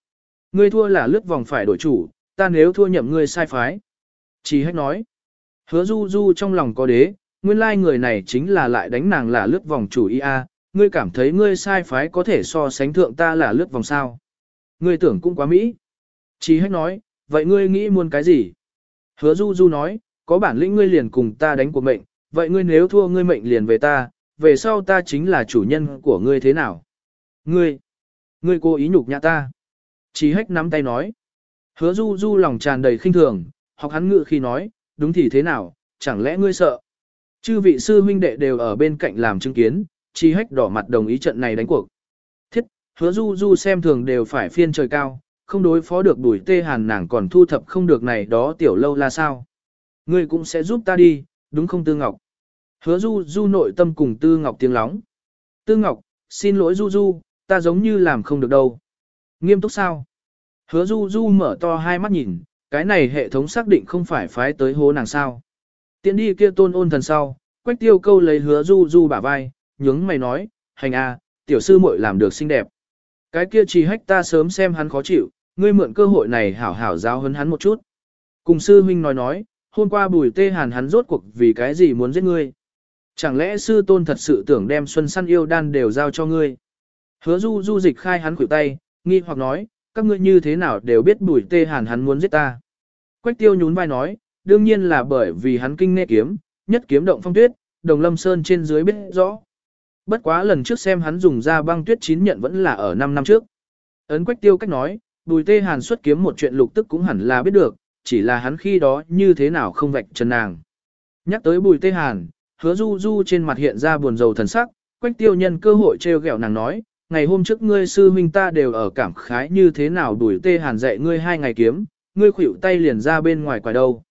Ngươi thua là lướt vòng phải đổi chủ, ta nếu thua nhậm ngươi sai phái. Chỉ hách nói. Hứa du du trong lòng có đế, nguyên lai người này chính là lại đánh nàng là lướt vòng chủ ia ngươi cảm thấy ngươi sai phái có thể so sánh thượng ta là lướt vòng sao. Ngươi tưởng cũng quá mỹ. Chỉ hách nói, vậy ngươi nghĩ muốn cái gì? Hứa du du nói, có bản lĩnh ngươi liền cùng ta đánh cuộc mệnh, vậy ngươi nếu thua ngươi mệnh liền về ta, về sau ta chính là chủ nhân của ngươi thế nào? Ngươi, ngươi cố ý nhục nhã ta. Chí hách nắm tay nói. Hứa du du lòng tràn đầy khinh thường, học hắn ngự khi nói, đúng thì thế nào, chẳng lẽ ngươi sợ? Chư vị sư huynh đệ đều ở bên cạnh làm chứng kiến, chi hách đỏ mặt đồng ý trận này đánh cuộc. Thiết, hứa du du xem thường đều phải phiên trời cao, không đối phó được đuổi tê hàn nàng còn thu thập không được này đó tiểu lâu là sao. Ngươi cũng sẽ giúp ta đi, đúng không Tư Ngọc? Hứa du du nội tâm cùng Tư Ngọc tiếng lóng. Tư Ngọc, xin lỗi du du, ta giống như làm không được đâu. Nghiêm túc sao? Hứa du du mở to hai mắt nhìn, cái này hệ thống xác định không phải phái tới hố nàng sao. Tiện đi kia tôn ôn thần sau, quách tiêu câu lấy hứa du du bả vai, nhướng mày nói, hành a, tiểu sư muội làm được xinh đẹp. Cái kia chỉ hách ta sớm xem hắn khó chịu, ngươi mượn cơ hội này hảo hảo giáo hấn hắn một chút. Cùng sư huynh nói nói, hôm qua bùi tê hàn hắn rốt cuộc vì cái gì muốn giết ngươi. Chẳng lẽ sư tôn thật sự tưởng đem xuân săn yêu đan đều giao cho ngươi. Hứa du du dịch khai hắn khuỷu tay, nghi hoặc nói, các ngươi như thế nào đều biết bùi tê hàn hắn muốn giết ta. Quách tiêu nhún vai nói, đương nhiên là bởi vì hắn kinh nghe kiếm, nhất kiếm động phong tuyết, đồng lâm sơn trên dưới biết rõ. Bất quá lần trước xem hắn dùng ra băng tuyết chín nhận vẫn là ở 5 năm trước. Ấn quách tiêu cách nói, bùi tê hàn xuất kiếm một chuyện lục tức cũng hẳn là biết được, chỉ là hắn khi đó như thế nào không vạch trần nàng. Nhắc tới bùi tê hàn, hứa du du trên mặt hiện ra buồn rầu thần sắc, quách tiêu nhân cơ hội treo gẹo nàng nói, ngày hôm trước ngươi sư huynh ta đều ở cảm khái như thế nào đuổi tê hàn dạy ngươi hai ngày kiếm, ngươi khuỷu tay liền ra bên ngoài quả đâu.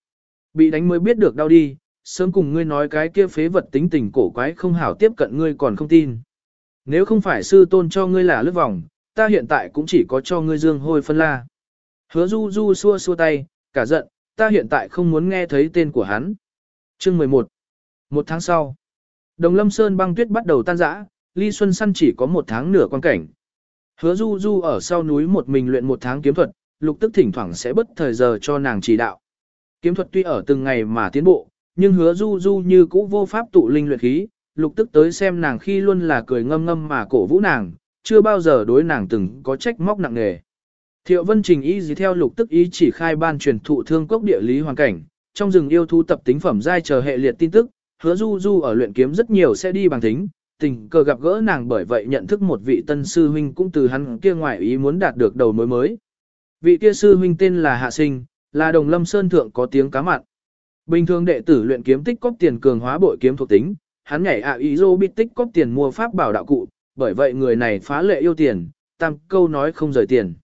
Bị đánh mới biết được đau đi, sớm cùng ngươi nói cái kia phế vật tính tình cổ quái không hảo tiếp cận ngươi còn không tin. Nếu không phải sư tôn cho ngươi là lướt vòng, ta hiện tại cũng chỉ có cho ngươi dương hôi phân la. Hứa du du xua xua tay, cả giận, ta hiện tại không muốn nghe thấy tên của hắn. Chương 11 một tháng sau, Đồng Lâm Sơn băng tuyết bắt đầu tan rã, Ly Xuân Săn chỉ có một tháng nửa quan cảnh. Hứa Du Du ở sau núi một mình luyện một tháng kiếm thuật, lục tức thỉnh thoảng sẽ bất thời giờ cho nàng chỉ đạo. Kiếm thuật tuy ở từng ngày mà tiến bộ, nhưng hứa Du Du như cũ vô pháp tụ linh luyện khí, lục tức tới xem nàng khi luôn là cười ngâm ngâm mà cổ vũ nàng, chưa bao giờ đối nàng từng có trách móc nặng nề. Thiệu Vân Trình ý gì theo lục tức ý chỉ khai ban truyền thụ thương quốc địa lý hoàn cảnh, trong rừng yêu thú tập tính phẩm giai chờ hệ liệt tin tức, hứa Du Du ở luyện kiếm rất nhiều sẽ đi bằng tính, tình cờ gặp gỡ nàng bởi vậy nhận thức một vị tân sư huynh cũng từ hắn kia ngoại ý muốn đạt được đầu mối mới. Vị kia sư huynh tên là Hạ Sinh, là đồng lâm sơn thượng có tiếng cá mặn. Bình thường đệ tử luyện kiếm tích cóp tiền cường hóa bội kiếm thuộc tính, hắn nhảy ạ ý dô biết tích cóp tiền mua pháp bảo đạo cụ, bởi vậy người này phá lệ yêu tiền, tam câu nói không rời tiền.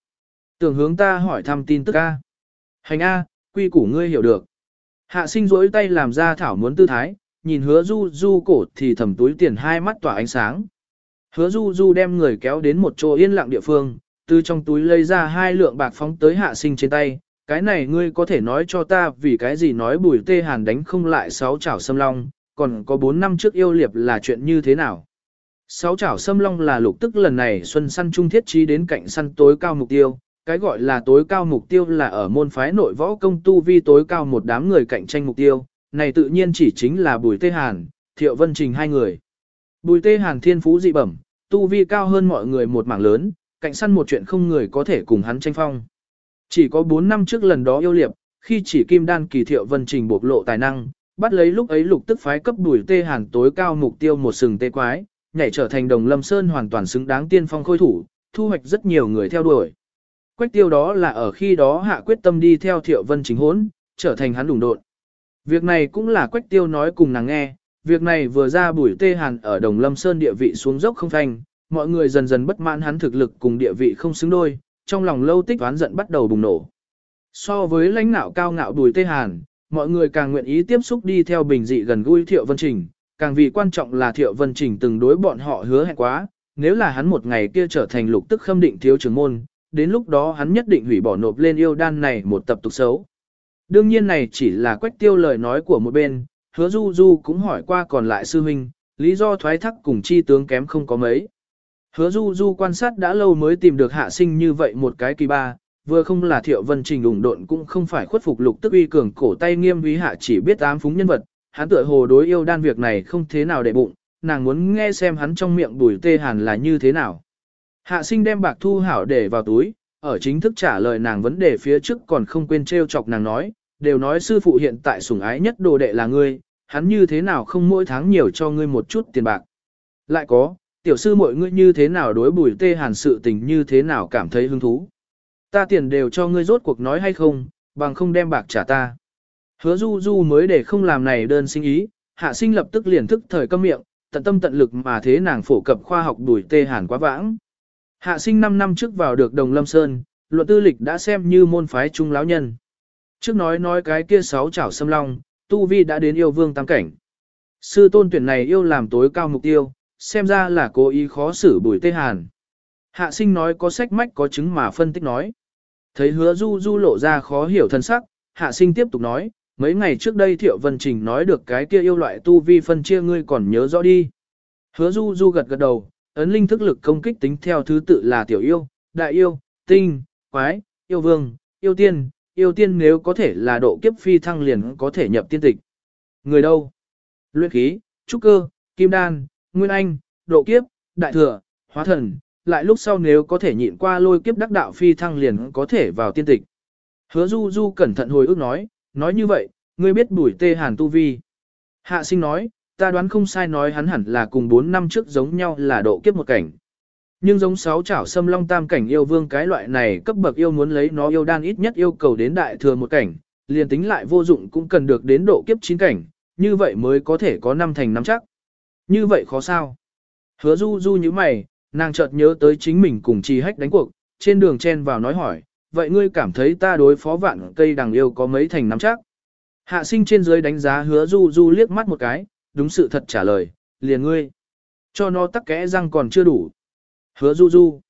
Tưởng hướng ta hỏi thăm tin tức A. Hành A, quy củ ngươi hiểu được. Hạ sinh rỗi tay làm ra thảo muốn tư thái, nhìn hứa du du cổ thì thầm túi tiền hai mắt tỏa ánh sáng. Hứa du du đem người kéo đến một chỗ yên lặng địa phương, từ trong túi lấy ra hai lượng bạc phóng tới hạ sinh trên tay. Cái này ngươi có thể nói cho ta vì cái gì nói bùi tê hàn đánh không lại sáu chảo sâm long, còn có bốn năm trước yêu liệp là chuyện như thế nào. Sáu chảo sâm long là lục tức lần này xuân săn trung thiết trí đến cạnh săn tối cao mục tiêu, cái gọi là tối cao mục tiêu là ở môn phái nội võ công tu vi tối cao một đám người cạnh tranh mục tiêu, này tự nhiên chỉ chính là Bùi Tê Hàn, Thiệu Vân Trình hai người. Bùi Tê Hàn thiên phú dị bẩm, tu vi cao hơn mọi người một mảng lớn, cạnh săn một chuyện không người có thể cùng hắn tranh phong. Chỉ có 4 năm trước lần đó yêu liệp, khi chỉ kim đan kỳ Thiệu Vân Trình bộc lộ tài năng, bắt lấy lúc ấy lục tức phái cấp Bùi Tê Hàn tối cao mục tiêu một sừng tê quái, nhảy trở thành đồng lâm sơn hoàn toàn xứng đáng tiên phong khôi thủ, thu hoạch rất nhiều người theo đuổi. Quách tiêu đó là ở khi đó hạ quyết tâm đi theo Thiệu Vân Trình hốn, trở thành hắn đủng độn. Việc này cũng là Quách Tiêu nói cùng nàng nghe, việc này vừa ra bùi tê hàn ở Đồng Lâm Sơn địa vị xuống dốc không thanh, mọi người dần dần bất mãn hắn thực lực cùng địa vị không xứng đôi, trong lòng lâu tích oán giận bắt đầu bùng nổ. So với lãnh nạo cao ngạo bùi tê hàn, mọi người càng nguyện ý tiếp xúc đi theo bình dị gần gũi Thiệu Vân Trình, càng vì quan trọng là Thiệu Vân Trình từng đối bọn họ hứa hẹn quá, nếu là hắn một ngày kia trở thành lục tức khâm định thiếu trưởng môn, đến lúc đó hắn nhất định hủy bỏ nộp lên yêu đan này một tập tục xấu. Đương nhiên này chỉ là quách tiêu lời nói của một bên, hứa du du cũng hỏi qua còn lại sư huynh, lý do thoái thác cùng chi tướng kém không có mấy. Hứa du du quan sát đã lâu mới tìm được hạ sinh như vậy một cái kỳ ba, vừa không là thiệu vân trình ủng độn cũng không phải khuất phục lục tức uy cường cổ tay nghiêm ví hạ chỉ biết ám phúng nhân vật, hắn tựa hồ đối yêu đan việc này không thế nào để bụng, nàng muốn nghe xem hắn trong miệng bùi tê hàn là như thế nào. Hạ sinh đem bạc thu hảo để vào túi, ở chính thức trả lời nàng vấn đề phía trước còn không quên trêu chọc nàng nói, đều nói sư phụ hiện tại sủng ái nhất đồ đệ là ngươi, hắn như thế nào không mỗi tháng nhiều cho ngươi một chút tiền bạc. Lại có, tiểu sư mọi ngươi như thế nào đối bùi tê hàn sự tình như thế nào cảm thấy hứng thú. Ta tiền đều cho ngươi rốt cuộc nói hay không, bằng không đem bạc trả ta. Hứa du du mới để không làm này đơn sinh ý, hạ sinh lập tức liền thức thời câm miệng, tận tâm tận lực mà thế nàng phổ cập khoa học bùi tê hàn quá vãng. Hạ sinh 5 năm trước vào được Đồng Lâm Sơn, luận tư lịch đã xem như môn phái trung lão nhân. Trước nói nói cái kia sáu chảo xâm long, tu vi đã đến yêu vương tam cảnh. Sư tôn tuyển này yêu làm tối cao mục tiêu, xem ra là cố ý khó xử bùi tê hàn. Hạ sinh nói có sách mách có chứng mà phân tích nói. Thấy hứa du du lộ ra khó hiểu thân sắc, hạ sinh tiếp tục nói, mấy ngày trước đây Thiệu Vân Trình nói được cái kia yêu loại tu vi phân chia ngươi còn nhớ rõ đi. Hứa du du gật gật đầu, ấn linh thức lực công kích tính theo thứ tự là tiểu yêu, đại yêu, tinh, quái, yêu vương, yêu tiên, yêu tiên nếu có thể là độ kiếp phi thăng liền có thể nhập tiên tịch. Người đâu? Luyện khí, trúc cơ, kim đan, nguyên anh, độ kiếp, đại thừa, hóa thần, lại lúc sau nếu có thể nhịn qua lôi kiếp đắc đạo phi thăng liền có thể vào tiên tịch. Hứa du du cẩn thận hồi ức nói, nói như vậy, ngươi biết bùi tê hàn tu vi. Hạ sinh nói, ta đoán không sai nói hắn hẳn là cùng 4 năm trước giống nhau là độ kiếp một cảnh. Nhưng giống sáu chảo xâm long tam cảnh yêu vương cái loại này cấp bậc yêu muốn lấy nó yêu đan ít nhất yêu cầu đến đại thừa một cảnh, liền tính lại vô dụng cũng cần được đến độ kiếp chín cảnh, như vậy mới có thể có năm thành năm chắc. Như vậy khó sao? Hứa du du như mày, nàng chợt nhớ tới chính mình cùng trì hách đánh cuộc, trên đường chen vào nói hỏi, vậy ngươi cảm thấy ta đối phó vạn cây đằng yêu có mấy thành nắm chắc? Hạ sinh trên dưới đánh giá hứa du du liếc mắt một cái, đúng sự thật trả lời, liền ngươi. Cho nó tắc kẽ răng còn chưa đủ. Hứa du du.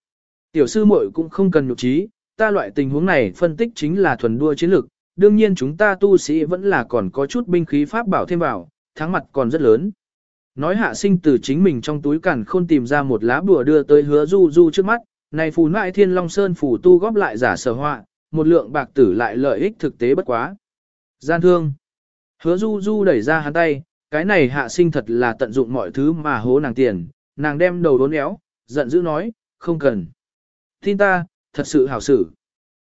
Tiểu sư muội cũng không cần nhục trí, ta loại tình huống này phân tích chính là thuần đua chiến lược, đương nhiên chúng ta tu sĩ vẫn là còn có chút binh khí pháp bảo thêm vào, thắng mặt còn rất lớn. Nói hạ sinh từ chính mình trong túi cản khôn tìm ra một lá bùa đưa tới hứa du du trước mắt, này phù nại thiên long sơn phù tu góp lại giả sở họa, một lượng bạc tử lại lợi ích thực tế bất quá. Gian thương. Hứa du du đẩy ra hắn tay, cái này hạ sinh thật là tận dụng mọi thứ mà hố nàng tiền, nàng đem đầu đốn éo, giận dữ nói, không cần. Tin ta, thật sự hảo xử.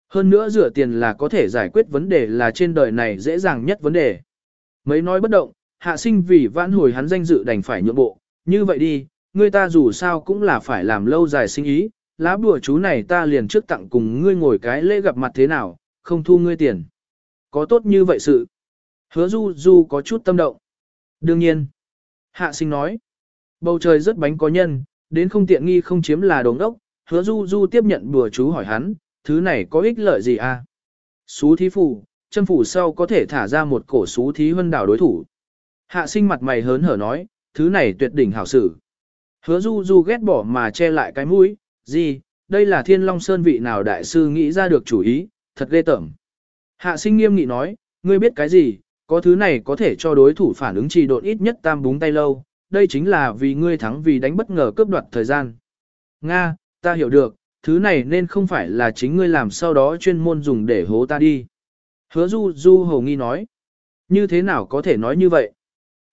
Hơn nữa rửa tiền là có thể giải quyết vấn đề là trên đời này dễ dàng nhất vấn đề. Mấy nói bất động, hạ sinh vì vãn hồi hắn danh dự đành phải nhượng bộ, như vậy đi, người ta dù sao cũng là phải làm lâu dài sinh ý, lá bùa chú này ta liền trước tặng cùng ngươi ngồi cái lễ gặp mặt thế nào, không thu ngươi tiền. Có tốt như vậy sự. Hứa du du có chút tâm động. Đương nhiên. Hạ sinh nói. Bầu trời rất bánh có nhân, đến không tiện nghi không chiếm là đống đốc. Hứa du du tiếp nhận bùa chú hỏi hắn, thứ này có ích lợi gì à? Xú thí phủ, chân phủ sau có thể thả ra một cổ xú thí hân đảo đối thủ. Hạ sinh mặt mày hớn hở nói, thứ này tuyệt đỉnh hảo sử. Hứa du du ghét bỏ mà che lại cái mũi, gì, đây là thiên long sơn vị nào đại sư nghĩ ra được chủ ý, thật ghê tởm. Hạ sinh nghiêm nghị nói, ngươi biết cái gì, có thứ này có thể cho đối thủ phản ứng trì độn ít nhất tam búng tay lâu, đây chính là vì ngươi thắng vì đánh bất ngờ cướp đoạt thời gian. Nga, ta hiểu được, thứ này nên không phải là chính ngươi làm sau đó chuyên môn dùng để hố ta đi. Hứa du du hầu nghi nói, như thế nào có thể nói như vậy?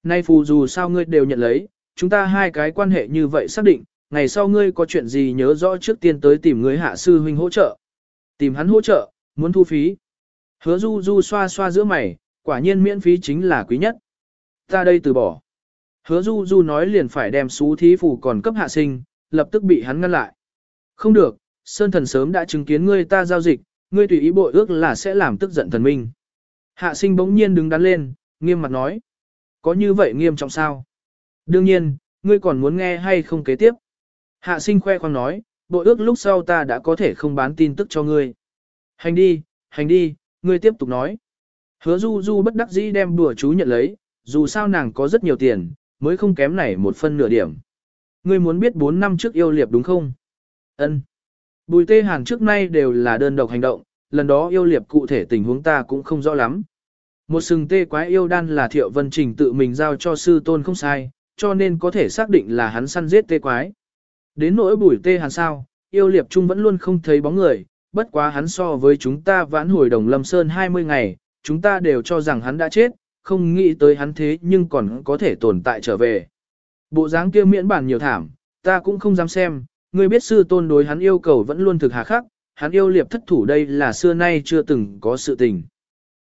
Nay phù dù sao ngươi đều nhận lấy, chúng ta hai cái quan hệ như vậy xác định, ngày sau ngươi có chuyện gì nhớ rõ trước tiên tới tìm ngươi hạ sư huynh hỗ trợ. Tìm hắn hỗ trợ, muốn thu phí. Hứa du du xoa xoa giữa mày, quả nhiên miễn phí chính là quý nhất. Ta đây từ bỏ. Hứa du du nói liền phải đem xú thí phù còn cấp hạ sinh, lập tức bị hắn ngăn lại. Không được, Sơn thần sớm đã chứng kiến ngươi ta giao dịch, ngươi tùy ý bội ước là sẽ làm tức giận thần minh. Hạ sinh bỗng nhiên đứng đắn lên, nghiêm mặt nói. Có như vậy nghiêm trọng sao? Đương nhiên, ngươi còn muốn nghe hay không kế tiếp? Hạ sinh khoe khoang nói, bội ước lúc sau ta đã có thể không bán tin tức cho ngươi. Hành đi, hành đi, ngươi tiếp tục nói. Hứa du du bất đắc dĩ đem đùa chú nhận lấy, dù sao nàng có rất nhiều tiền, mới không kém này một phân nửa điểm. Ngươi muốn biết 4 năm trước yêu liệp đúng không? Ân. Bùi tê hàn trước nay đều là đơn độc hành động, lần đó yêu liệp cụ thể tình huống ta cũng không rõ lắm. Một sừng tê quái yêu đan là thiệu vân trình tự mình giao cho sư tôn không sai, cho nên có thể xác định là hắn săn giết tê quái. Đến nỗi bùi tê hàn sao, yêu liệp trung vẫn luôn không thấy bóng người, bất quá hắn so với chúng ta vãn hồi đồng lâm sơn 20 ngày, chúng ta đều cho rằng hắn đã chết, không nghĩ tới hắn thế nhưng còn có thể tồn tại trở về. Bộ dáng kia miễn bản nhiều thảm, ta cũng không dám xem, ngươi biết sư tôn đối hắn yêu cầu vẫn luôn thực hà khắc, hắn yêu liệp thất thủ đây là xưa nay chưa từng có sự tình.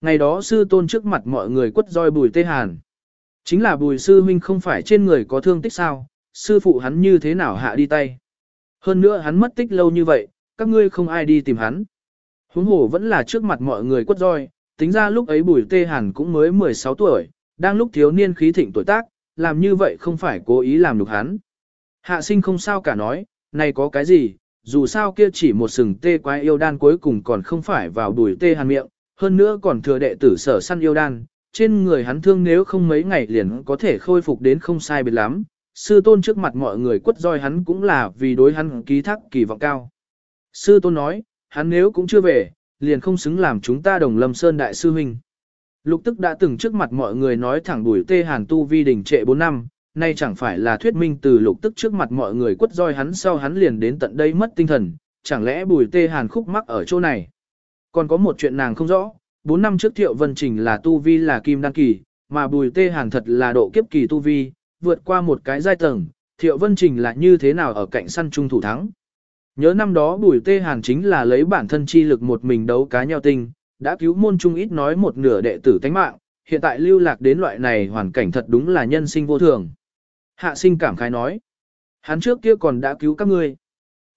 Ngày đó sư tôn trước mặt mọi người quất roi bùi tê hàn. Chính là bùi sư huynh không phải trên người có thương tích sao, sư phụ hắn như thế nào hạ đi tay. Hơn nữa hắn mất tích lâu như vậy, các ngươi không ai đi tìm hắn. Huống hồ vẫn là trước mặt mọi người quất roi, tính ra lúc ấy bùi tê hàn cũng mới 16 tuổi, đang lúc thiếu niên khí thịnh tuổi tác, làm như vậy không phải cố ý làm nhục hắn. Hạ sinh không sao cả nói, này có cái gì, dù sao kia chỉ một sừng tê quái yêu đan cuối cùng còn không phải vào đùi tê hàn miệng, hơn nữa còn thừa đệ tử sở săn yêu đan, trên người hắn thương nếu không mấy ngày liền có thể khôi phục đến không sai biệt lắm. Sư tôn trước mặt mọi người quất roi hắn cũng là vì đối hắn ký thác kỳ vọng cao. Sư tôn nói, hắn nếu cũng chưa về, liền không xứng làm chúng ta đồng lâm sơn đại sư huynh. Lục tức đã từng trước mặt mọi người nói thẳng đuổi tê hàn tu vi đỉnh trệ 4 năm, nay chẳng phải là thuyết minh từ lục tức trước mặt mọi người quất roi hắn sau hắn liền đến tận đây mất tinh thần, chẳng lẽ bùi tê hàn khúc mắc ở chỗ này. Còn có một chuyện nàng không rõ, 4 năm trước thiệu vân trình là tu vi là kim đăng kỳ, mà bùi tê hàn thật là độ kiếp kỳ tu vi, vượt qua một cái giai tầng, thiệu vân trình là như thế nào ở cạnh săn trung thủ thắng. Nhớ năm đó bùi tê hàn chính là lấy bản thân chi lực một mình đấu cá nhau tinh, đã cứu môn trung ít nói một nửa đệ tử tánh mạng, hiện tại lưu lạc đến loại này hoàn cảnh thật đúng là nhân sinh vô thường. Hạ sinh cảm khái nói, hắn trước kia còn đã cứu các ngươi.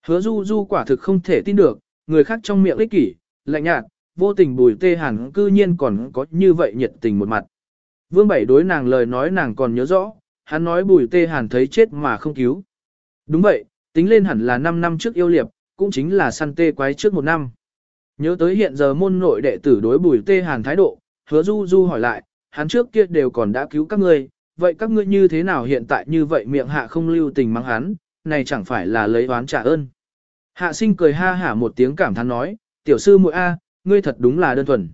Hứa du du quả thực không thể tin được, người khác trong miệng ích kỷ, lạnh nhạt, vô tình bùi tê hàn cư nhiên còn có như vậy nhiệt tình một mặt. Vương Bảy đối nàng lời nói nàng còn nhớ rõ, hắn nói bùi tê hàn thấy chết mà không cứu. Đúng vậy, tính lên hẳn là 5 năm trước yêu liệp, cũng chính là săn tê quái trước một năm. Nhớ tới hiện giờ môn nội đệ tử đối bùi tê hàn thái độ, hứa du du hỏi lại, hắn trước kia đều còn đã cứu các ngươi, vậy các ngươi như thế nào hiện tại như vậy miệng hạ không lưu tình mắng hắn, này chẳng phải là lấy oán trả ơn. Hạ sinh cười ha hả một tiếng cảm thán nói, tiểu sư muội A, ngươi thật đúng là đơn thuần.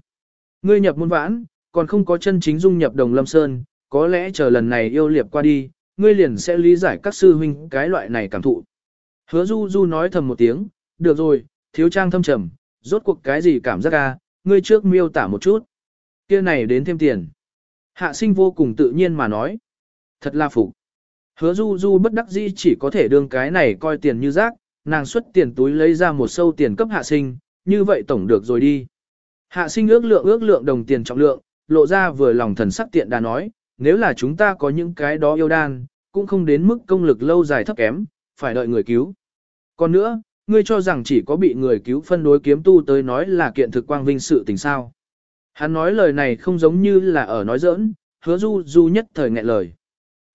Ngươi nhập môn vãn, còn không có chân chính dung nhập đồng lâm sơn, có lẽ chờ lần này yêu liệp qua đi, ngươi liền sẽ lý giải các sư huynh cái loại này cảm thụ. Hứa du du nói thầm một tiếng, được rồi, thiếu trang thâm trầm, rốt cuộc cái gì cảm giác a, ngươi trước miêu tả một chút. Kia này đến thêm tiền. Hạ sinh vô cùng tự nhiên mà nói. Thật là phục. Hứa du du bất đắc dĩ chỉ có thể đương cái này coi tiền như rác, nàng xuất tiền túi lấy ra một sâu tiền cấp hạ sinh, như vậy tổng được rồi đi. Hạ sinh ước lượng ước lượng đồng tiền trọng lượng, lộ ra vừa lòng thần sắc tiện đã nói, nếu là chúng ta có những cái đó yêu đan, cũng không đến mức công lực lâu dài thấp kém, phải đợi người cứu. Còn nữa, ngươi cho rằng chỉ có bị người cứu phân đối kiếm tu tới nói là kiện thực quang vinh sự tình sao. Hắn nói lời này không giống như là ở nói giỡn, hứa du du nhất thời nghẹn lời.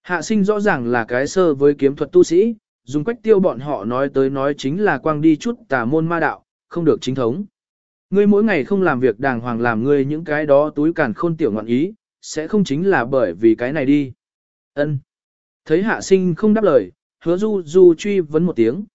Hạ sinh rõ ràng là cái sơ với kiếm thuật tu sĩ, dùng quách tiêu bọn họ nói tới nói chính là quang đi chút tà môn ma đạo, không được chính thống. Ngươi mỗi ngày không làm việc đàng hoàng làm ngươi những cái đó túi càn khôn tiểu ngọn ý, sẽ không chính là bởi vì cái này đi. Ân. Thấy hạ sinh không đáp lời, hứa du du truy vấn một tiếng.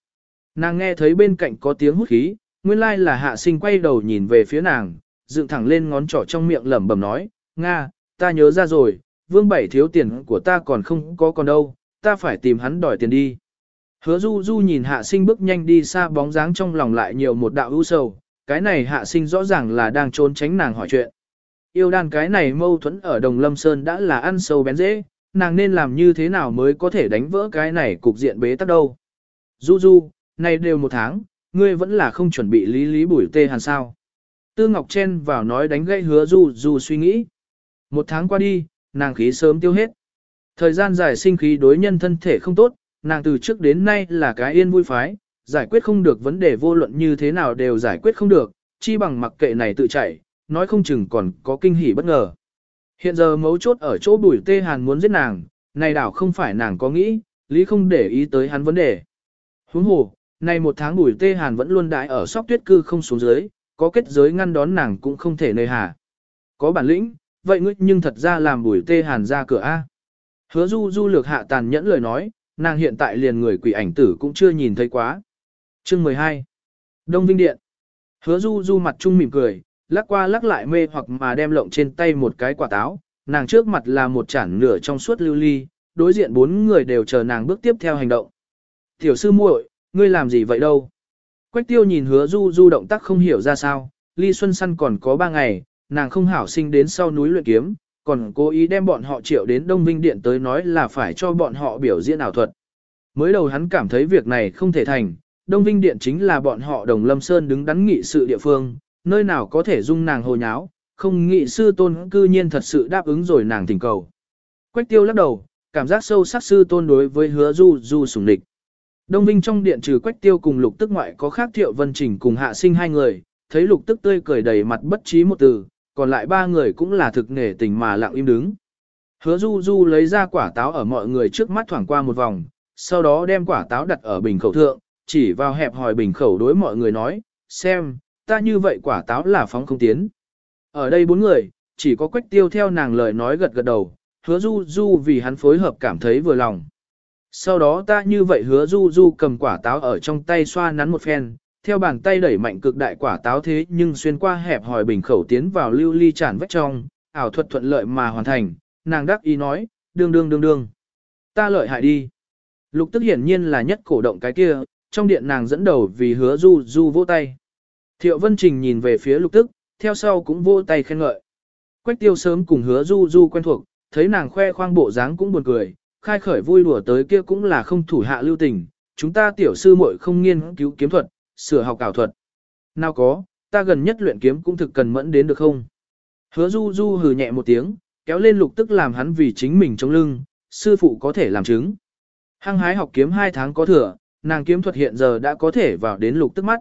Nàng nghe thấy bên cạnh có tiếng hút khí, nguyên lai là hạ sinh quay đầu nhìn về phía nàng, dựng thẳng lên ngón trỏ trong miệng lẩm bẩm nói, Nga, ta nhớ ra rồi, vương bảy thiếu tiền của ta còn không có còn đâu, ta phải tìm hắn đòi tiền đi. Hứa du du nhìn hạ sinh bước nhanh đi xa bóng dáng trong lòng lại nhiều một đạo ưu sầu, cái này hạ sinh rõ ràng là đang trốn tránh nàng hỏi chuyện. Yêu đàn cái này mâu thuẫn ở Đồng Lâm Sơn đã là ăn sâu bén dễ, nàng nên làm như thế nào mới có thể đánh vỡ cái này cục diện bế tắc đâu. Du du, này đều một tháng, ngươi vẫn là không chuẩn bị lý lý bùi tê hàn sao. Tư Ngọc Chen vào nói đánh gãy hứa du du suy nghĩ. Một tháng qua đi, nàng khí sớm tiêu hết. Thời gian dài sinh khí đối nhân thân thể không tốt, nàng từ trước đến nay là cái yên vui phái, giải quyết không được vấn đề vô luận như thế nào đều giải quyết không được, chi bằng mặc kệ này tự chạy, nói không chừng còn có kinh hỉ bất ngờ. Hiện giờ mấu chốt ở chỗ bùi tê hàn muốn giết nàng, này đảo không phải nàng có nghĩ, lý không để ý tới hắn vấn đề. Huống hồ, này một tháng bùi tê hàn vẫn luôn đãi ở sóc tuyết cư không xuống dưới, có kết giới ngăn đón nàng cũng không thể nơi hà. Có bản lĩnh, vậy ngươi nhưng thật ra làm bùi tê hàn ra cửa A. Hứa du du lược hạ tàn nhẫn lời nói, nàng hiện tại liền người quỷ ảnh tử cũng chưa nhìn thấy quá. Chương 12 Đông Vinh Điện Hứa du du mặt trung mỉm cười, lắc qua lắc lại mê hoặc mà đem lộng trên tay một cái quả táo, nàng trước mặt là một chản nửa trong suốt lưu ly, đối diện bốn người đều chờ nàng bước tiếp theo hành động. Tiểu sư muội, ngươi làm gì vậy đâu? Quách tiêu nhìn hứa du du động tác không hiểu ra sao, ly xuân săn còn có ba ngày, nàng không hảo sinh đến sau núi luyện kiếm, Còn cố ý đem bọn họ triệu đến Đông Vinh Điện tới nói là phải cho bọn họ biểu diễn ảo thuật. Mới đầu hắn cảm thấy việc này không thể thành, Đông Vinh Điện chính là bọn họ Đồng Lâm Sơn đứng đắn nghị sự địa phương, nơi nào có thể dung nàng hồ nháo, không nghị sư tôn cư nhiên thật sự đáp ứng rồi nàng thỉnh cầu. Quách tiêu lắc đầu, cảm giác sâu sắc sư tôn đối với hứa du du sủng địch. Đông Vinh trong điện trừ quách tiêu cùng lục tức ngoại có khác thiệu vân trình cùng hạ sinh hai người, thấy lục tức tươi cười đầy mặt bất trí một từ, còn lại ba người cũng là thực nghề tình mà lặng im đứng. Hứa du du lấy ra quả táo ở mọi người trước mắt thoảng qua một vòng, sau đó đem quả táo đặt ở bình khẩu thượng, chỉ vào hẹp hỏi bình khẩu đối mọi người nói, xem, ta như vậy quả táo là phóng không tiến. Ở đây bốn người, chỉ có quách tiêu theo nàng lời nói gật gật đầu, hứa du du vì hắn phối hợp cảm thấy vừa lòng. Sau đó ta như vậy hứa du du cầm quả táo ở trong tay xoa nắn một phen, theo bàn tay đẩy mạnh cực đại quả táo thế nhưng xuyên qua hẹp hỏi bình khẩu tiến vào lưu ly tràn vách trong, ảo thuật thuận lợi mà hoàn thành, nàng đắc ý nói, đương đương đương đương. Ta lợi hại đi. Lục tức hiển nhiên là nhất cổ động cái kia, trong điện nàng dẫn đầu vì hứa du du vỗ tay. Thiệu Vân Trình nhìn về phía lục tức, theo sau cũng vỗ tay khen ngợi. Quách tiêu sớm cùng hứa du du quen thuộc, thấy nàng khoe khoang bộ dáng cũng buồn cười, khai khởi vui đùa tới kia cũng là không thủ hạ lưu tình, chúng ta tiểu sư muội không nghiên cứu kiếm thuật, sửa học ảo thuật. Nào có, ta gần nhất luyện kiếm cũng thực cần mẫn đến được không? Hứa du du hừ nhẹ một tiếng, kéo lên lục tức làm hắn vì chính mình chống lưng, sư phụ có thể làm chứng. Hăng hái học kiếm 2 tháng có thừa, nàng kiếm thuật hiện giờ đã có thể vào đến lục tức mắt.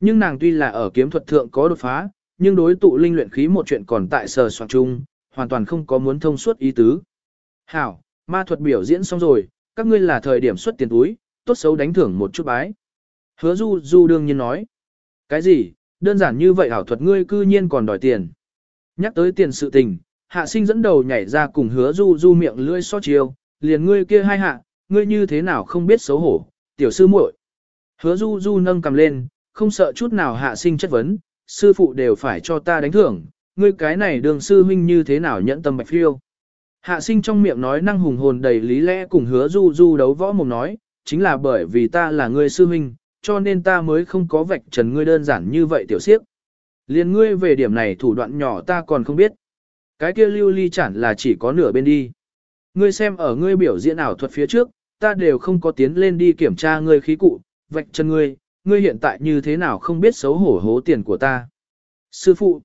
Nhưng nàng tuy là ở kiếm thuật thượng có đột phá, nhưng đối tụ linh luyện khí một chuyện còn tại sờ soạn chung, hoàn toàn không có muốn thông suốt ý tứ. Hảo, ma thuật biểu diễn xong rồi, các ngươi là thời điểm xuất tiền túi, tốt xấu đánh thưởng một chút bái. Hứa du du đương nhiên nói. Cái gì, đơn giản như vậy hảo thuật ngươi cư nhiên còn đòi tiền. Nhắc tới tiền sự tình, hạ sinh dẫn đầu nhảy ra cùng hứa du du miệng lưỡi so chiều, liền ngươi kia hai hạ, ngươi như thế nào không biết xấu hổ, tiểu sư muội. Hứa du du nâng cầm lên, không sợ chút nào hạ sinh chất vấn, sư phụ đều phải cho ta đánh thưởng, ngươi cái này đường sư huynh như thế nào nhẫn tâm bạch phiêu. Hạ sinh trong miệng nói năng hùng hồn đầy lý lẽ cùng hứa du du đấu võ mồm nói, chính là bởi vì ta là ngươi sư huynh, cho nên ta mới không có vạch trần ngươi đơn giản như vậy tiểu siếp. Liên ngươi về điểm này thủ đoạn nhỏ ta còn không biết. Cái kia lưu ly chẳng là chỉ có nửa bên đi. Ngươi xem ở ngươi biểu diễn ảo thuật phía trước, ta đều không có tiến lên đi kiểm tra ngươi khí cụ, vạch chân ngươi, ngươi hiện tại như thế nào không biết xấu hổ hố tiền của ta. Sư phụ,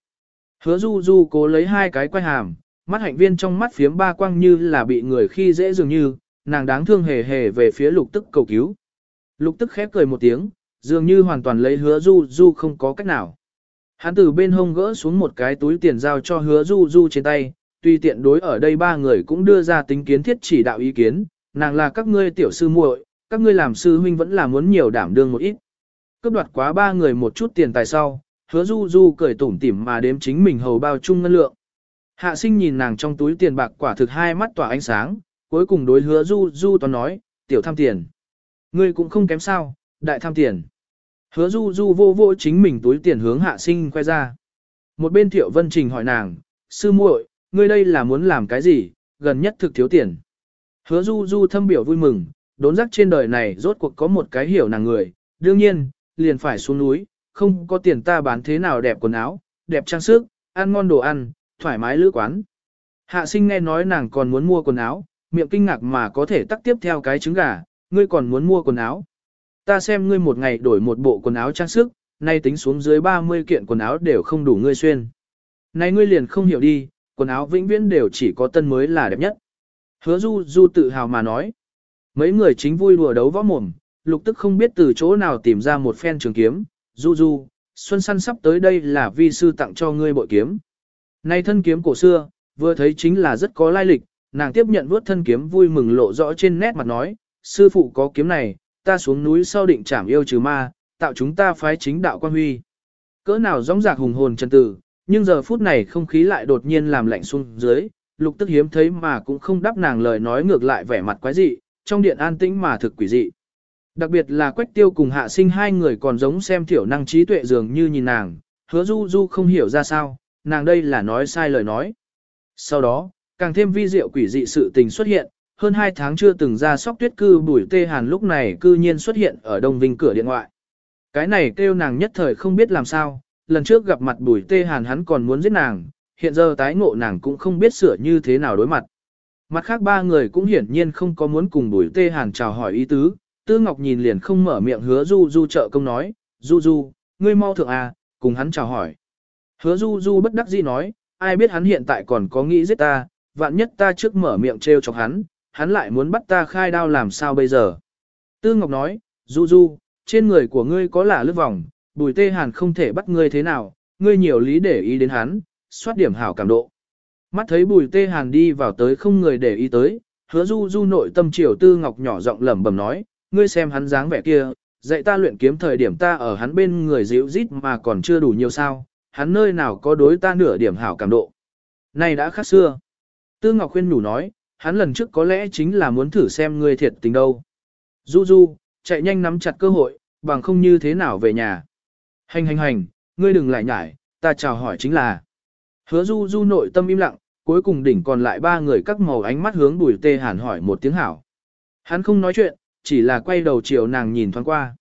hứa du du cố lấy hai cái quay hàm, mắt hạnh viên trong mắt phiếm ba quang như là bị người khi dễ dường như, nàng đáng thương hề hề về phía lục tức cầu cứu. Lục tức khép cười một tiếng, dường như hoàn toàn lấy hứa du du không có cách nào. Hắn từ bên hông gỡ xuống một cái túi tiền giao cho hứa du du trên tay, tuy tiện đối ở đây ba người cũng đưa ra tính kiến thiết chỉ đạo ý kiến, nàng là các ngươi tiểu sư muội, các ngươi làm sư huynh vẫn là muốn nhiều đảm đương một ít. Cướp đoạt quá ba người một chút tiền tài sau, hứa du du cười tủm tỉm mà đếm chính mình hầu bao chung ngân lượng. Hạ sinh nhìn nàng trong túi tiền bạc quả thực hai mắt tỏa ánh sáng, cuối cùng đối hứa du du toàn nói, tiểu tham tiền. Ngươi cũng không kém sao, đại tham tiền. Hứa du du vô vô chính mình túi tiền hướng hạ sinh khoe ra. Một bên thiệu vân trình hỏi nàng, sư muội, ngươi đây là muốn làm cái gì, gần nhất thực thiếu tiền. Hứa du du thâm biểu vui mừng, đốn giác trên đời này rốt cuộc có một cái hiểu nàng người, đương nhiên, liền phải xuống núi, không có tiền ta bán thế nào đẹp quần áo, đẹp trang sức, ăn ngon đồ ăn, thoải mái lữ quán. Hạ sinh nghe nói nàng còn muốn mua quần áo, miệng kinh ngạc mà có thể tắt tiếp theo cái trứng gà, ngươi còn muốn mua quần áo. Ta xem ngươi một ngày đổi một bộ quần áo trang sức, nay tính xuống dưới 30 kiện quần áo đều không đủ ngươi xuyên. Này ngươi liền không hiểu đi, quần áo vĩnh viễn đều chỉ có tân mới là đẹp nhất. Hứa du du tự hào mà nói. Mấy người chính vui đùa đấu võ mồm, lục tức không biết từ chỗ nào tìm ra một phen trường kiếm. Du du, xuân săn sắp tới đây là vi sư tặng cho ngươi bội kiếm. Này thân kiếm cổ xưa, vừa thấy chính là rất có lai lịch, nàng tiếp nhận vuốt thân kiếm vui mừng lộ rõ trên nét mặt nói, sư phụ có kiếm này, ta xuống núi sau định trảm yêu trừ ma, tạo chúng ta phái chính đạo quan huy. Cỡ nào rõng rạc hùng hồn chân tử, nhưng giờ phút này không khí lại đột nhiên làm lạnh xuống dưới, lục tức hiếm thấy mà cũng không đáp nàng lời nói ngược lại vẻ mặt quái dị, trong điện an tĩnh mà thực quỷ dị. Đặc biệt là quách tiêu cùng hạ sinh hai người còn giống xem thiểu năng trí tuệ dường như nhìn nàng, hứa du du không hiểu ra sao, nàng đây là nói sai lời nói. Sau đó, càng thêm vi diệu quỷ dị sự tình xuất hiện, hơn hai tháng chưa từng ra sóc tuyết cư bùi tê hàn lúc này cư nhiên xuất hiện ở đông vinh cửa điện ngoại. Cái này kêu nàng nhất thời không biết làm sao, lần trước gặp mặt bùi tê hàn hắn còn muốn giết nàng, hiện giờ tái ngộ nàng cũng không biết sửa như thế nào đối mặt. Mặt khác ba người cũng hiển nhiên không có muốn cùng bùi tê hàn chào hỏi ý tứ, Tư Ngọc nhìn liền không mở miệng hứa Du Du trợ công nói, Du Du, ngươi mau thượng à, cùng hắn chào hỏi. Hứa Du Du bất đắc dĩ nói, ai biết hắn hiện tại còn có nghĩ giết ta, vạn nhất ta trước mở miệng trêu chọc hắn, hắn lại muốn bắt ta khai đao làm sao bây giờ. Tư Ngọc nói, Du Du, trên người của ngươi có là lướt vòng, bùi tê hàn không thể bắt ngươi thế nào, ngươi nhiều lý để ý đến hắn, soát điểm hảo cảm độ. Mắt thấy bùi tê hàn đi vào tới không người để ý tới, hứa Du Du nội tâm triều Tư Ngọc nhỏ giọng lẩm bẩm nói, ngươi xem hắn dáng vẻ kia, dạy ta luyện kiếm thời điểm ta ở hắn bên người dịu rít mà còn chưa đủ nhiều sao, hắn nơi nào có đối ta nửa điểm hảo cảm độ. Này đã khác xưa. Tư Ngọc khuyên nhủ nói, hắn lần trước có lẽ chính là muốn thử xem ngươi thiệt tình đâu. Du Du, chạy nhanh nắm chặt cơ hội, bằng không như thế nào về nhà. Hành hành hành, ngươi đừng lại nhải, ta chào hỏi chính là. Hứa Du Du nội tâm im lặng, cuối cùng đỉnh còn lại ba người các màu ánh mắt hướng bùi tê hàn hỏi một tiếng hảo. Hắn không nói chuyện, chỉ là quay đầu chiều nàng nhìn thoáng qua.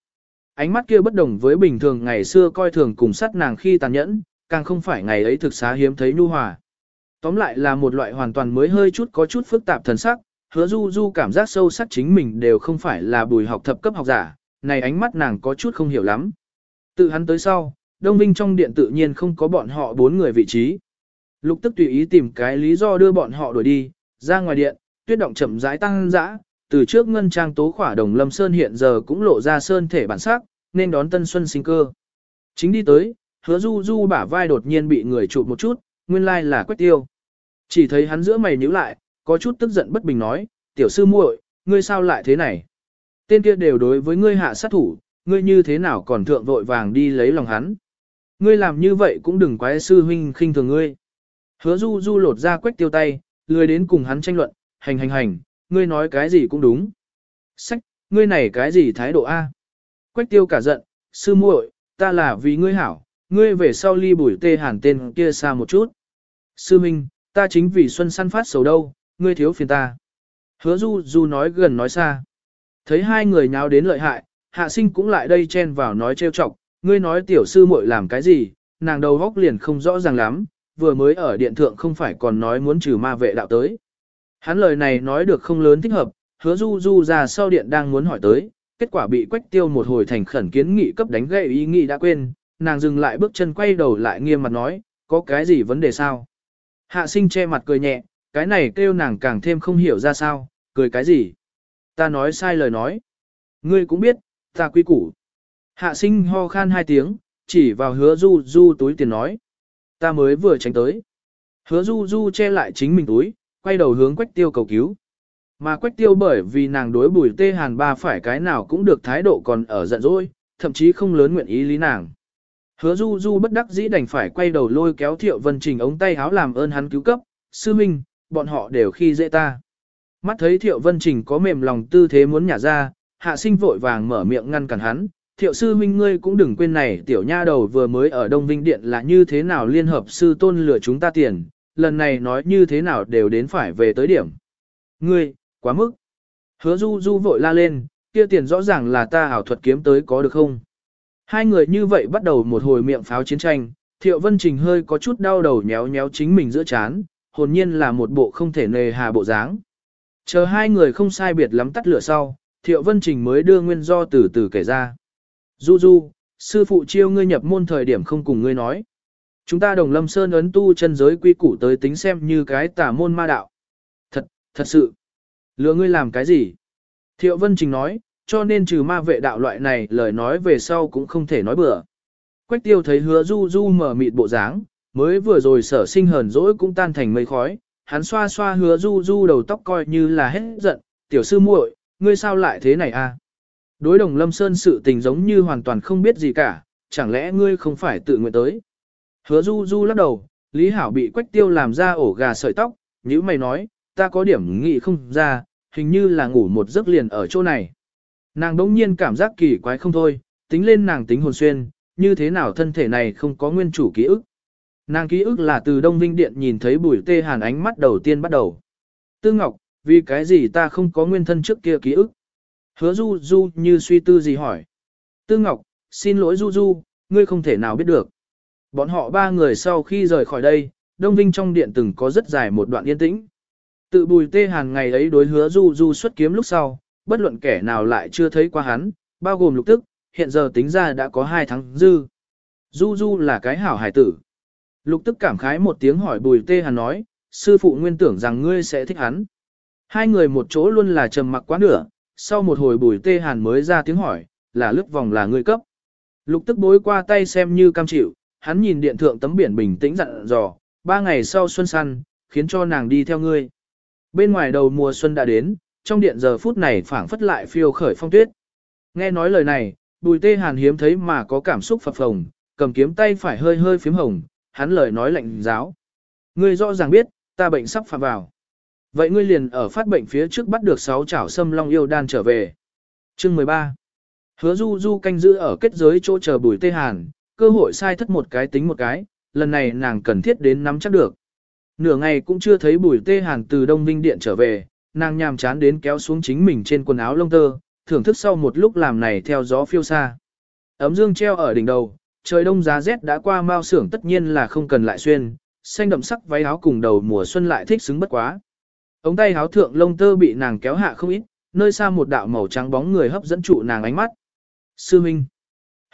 Ánh mắt kia bất đồng với bình thường ngày xưa coi thường cùng sát nàng khi tàn nhẫn, càng không phải ngày ấy thực xá hiếm thấy nhu hòa. Tóm lại là một loại hoàn toàn mới hơi chút có chút phức tạp thần sắc, hứa du du cảm giác sâu sắc chính mình đều không phải là bùi học thập cấp học giả, này ánh mắt nàng có chút không hiểu lắm. Tự hắn tới sau, Đông Vinh trong điện tự nhiên không có bọn họ bốn người vị trí. Lục tức tùy ý tìm cái lý do đưa bọn họ đuổi đi, ra ngoài điện, tuyết động chậm rãi tăng dã, từ trước ngân trang tố khỏa đồng lâm sơn hiện giờ cũng lộ ra sơn thể bản sắc, nên đón tân xuân sinh cơ. Chính đi tới, hứa du du bả vai đột nhiên bị người chụp một chút, nguyên lai là quách tiêu. Chỉ thấy hắn giữa mày nhíu lại, có chút tức giận bất bình nói, tiểu sư muội, ngươi sao lại thế này? Tên kia đều đối với ngươi hạ sát thủ, ngươi như thế nào còn thượng vội vàng đi lấy lòng hắn? Ngươi làm như vậy cũng đừng quái sư huynh khinh thường ngươi. Hứa du du lột ra quách tiêu tay, lười đến cùng hắn tranh luận, hành hành hành, ngươi nói cái gì cũng đúng. Sách, ngươi này cái gì thái độ A? Quách tiêu cả giận, sư muội, ta là vì ngươi hảo, ngươi về sau ly bùi tê hàn tên kia xa một chút. Sư Minh, ta chính vì xuân săn phát sầu đâu, ngươi thiếu phiền ta. Hứa du du nói gần nói xa. Thấy hai người nháo đến lợi hại, hạ sinh cũng lại đây chen vào nói trêu chọc, ngươi nói tiểu sư muội làm cái gì, nàng đầu góc liền không rõ ràng lắm, vừa mới ở điện thượng không phải còn nói muốn trừ ma vệ đạo tới. Hắn lời này nói được không lớn thích hợp, hứa du du ra sau điện đang muốn hỏi tới, kết quả bị quách tiêu một hồi thành khẩn kiến nghị cấp đánh gậy ý nghĩ đã quên, nàng dừng lại bước chân quay đầu lại nghiêm mặt nói, có cái gì vấn đề sao? Hạ sinh che mặt cười nhẹ, cái này kêu nàng càng thêm không hiểu ra sao, cười cái gì? Ta nói sai lời nói. Ngươi cũng biết, ta quy củ. Hạ sinh ho khan hai tiếng, chỉ vào hứa du du túi tiền nói. Ta mới vừa tránh tới. Hứa du du che lại chính mình túi, quay đầu hướng quách tiêu cầu cứu. Mà quách tiêu bởi vì nàng đối bùi tê hàn ba phải cái nào cũng được thái độ còn ở giận dỗi, thậm chí không lớn nguyện ý lý nàng. Hứa du du bất đắc dĩ đành phải quay đầu lôi kéo thiệu vân trình ống tay háo làm ơn hắn cứu cấp, sư minh, bọn họ đều khi dễ ta. Mắt thấy thiệu vân trình có mềm lòng tư thế muốn nhả ra, hạ sinh vội vàng mở miệng ngăn cản hắn. Thiệu sư minh ngươi cũng đừng quên này tiểu nha đầu vừa mới ở Đông Vinh Điện là như thế nào liên hợp sư tôn lừa chúng ta tiền, lần này nói như thế nào đều đến phải về tới điểm. Ngươi, quá mức. Hứa du du vội la lên, kia tiền rõ ràng là ta ảo thuật kiếm tới có được không? Hai người như vậy bắt đầu một hồi miệng pháo chiến tranh, Thiệu Vân Trình hơi có chút đau đầu nhéo nhéo chính mình giữa chán, hồn nhiên là một bộ không thể nề hà bộ dáng. Chờ hai người không sai biệt lắm tắt lửa sau, Thiệu Vân Trình mới đưa nguyên do từ từ kể ra. Du Du, sư phụ chiêu ngươi nhập môn thời điểm không cùng ngươi nói. Chúng ta đồng lâm sơn ấn tu chân giới quy củ tới tính xem như cái tà môn ma đạo. Thật, thật sự. Lừa ngươi làm cái gì? Thiệu Vân Trình nói, cho nên trừ ma vệ đạo loại này lời nói về sau cũng không thể nói bừa. Quách tiêu thấy hứa du du mở mịt bộ dáng, mới vừa rồi sở sinh hờn dỗi cũng tan thành mây khói, hắn xoa xoa hứa du du đầu tóc coi như là hết giận, tiểu sư muội, ngươi sao lại thế này a? À? Đối đồng lâm sơn sự tình giống như hoàn toàn không biết gì cả, chẳng lẽ ngươi không phải tự nguyện tới? Hứa du du lắc đầu, Lý Hảo bị quách tiêu làm ra ổ gà sợi tóc, như mày nói, ta có điểm nghị không ra, hình như là ngủ một giấc liền ở chỗ này. Nàng đống nhiên cảm giác kỳ quái không thôi, tính lên nàng tính hồn xuyên, như thế nào thân thể này không có nguyên chủ ký ức. Nàng ký ức là từ Đông Vinh Điện nhìn thấy bùi tê hàn ánh mắt đầu tiên bắt đầu. Tư Ngọc, vì cái gì ta không có nguyên thân trước kia ký ức? Hứa Du Du như suy tư gì hỏi. Tư Ngọc, xin lỗi Du Du, ngươi không thể nào biết được. Bọn họ ba người sau khi rời khỏi đây, Đông Vinh trong điện từng có rất dài một đoạn yên tĩnh. Tự bùi tê hàn ngày ấy đối hứa du du xuất kiếm lúc sau, bất luận kẻ nào lại chưa thấy qua hắn, bao gồm lục tức, hiện giờ tính ra đã có hai tháng dư. Du du là cái hảo hải tử. Lục tức cảm khái một tiếng hỏi bùi tê hàn nói, sư phụ nguyên tưởng rằng ngươi sẽ thích hắn. Hai người một chỗ luôn là trầm mặc quá nửa, sau một hồi bùi tê hàn mới ra tiếng hỏi, là lướt vòng là ngươi cấp. Lục tức bối qua tay xem như cam chịu, hắn nhìn điện thượng tấm biển bình tĩnh dặn dò, ba ngày sau xuân săn, khiến cho nàng đi theo ngươi. Bên ngoài đầu mùa xuân đã đến, trong điện giờ phút này phảng phất lại phiêu khởi phong tuyết. Nghe nói lời này, bùi tê hàn hiếm thấy mà có cảm xúc phập phồng, cầm kiếm tay phải hơi hơi phím hồng, hắn lời nói lạnh giáo. Ngươi rõ ràng biết, ta bệnh sắp phạm vào. Vậy ngươi liền ở phát bệnh phía trước bắt được sáu chảo sâm long yêu đan trở về. Chương 13 Hứa du du canh giữ ở kết giới chỗ chờ bùi tê hàn, cơ hội sai thất một cái tính một cái, lần này nàng cần thiết đến nắm chắc được. Nửa ngày cũng chưa thấy bùi tê hàn từ Đông Vinh Điện trở về, nàng nhàm chán đến kéo xuống chính mình trên quần áo lông tơ, thưởng thức sau một lúc làm này theo gió phiêu xa. Ấm dương treo ở đỉnh đầu, trời đông giá rét đã qua mao xưởng tất nhiên là không cần lại xuyên, xanh đậm sắc váy áo cùng đầu mùa xuân lại thích xứng bất quá. Ống tay áo thượng lông tơ bị nàng kéo hạ không ít, nơi xa một đạo màu trắng bóng người hấp dẫn trụ nàng ánh mắt. Sư Minh.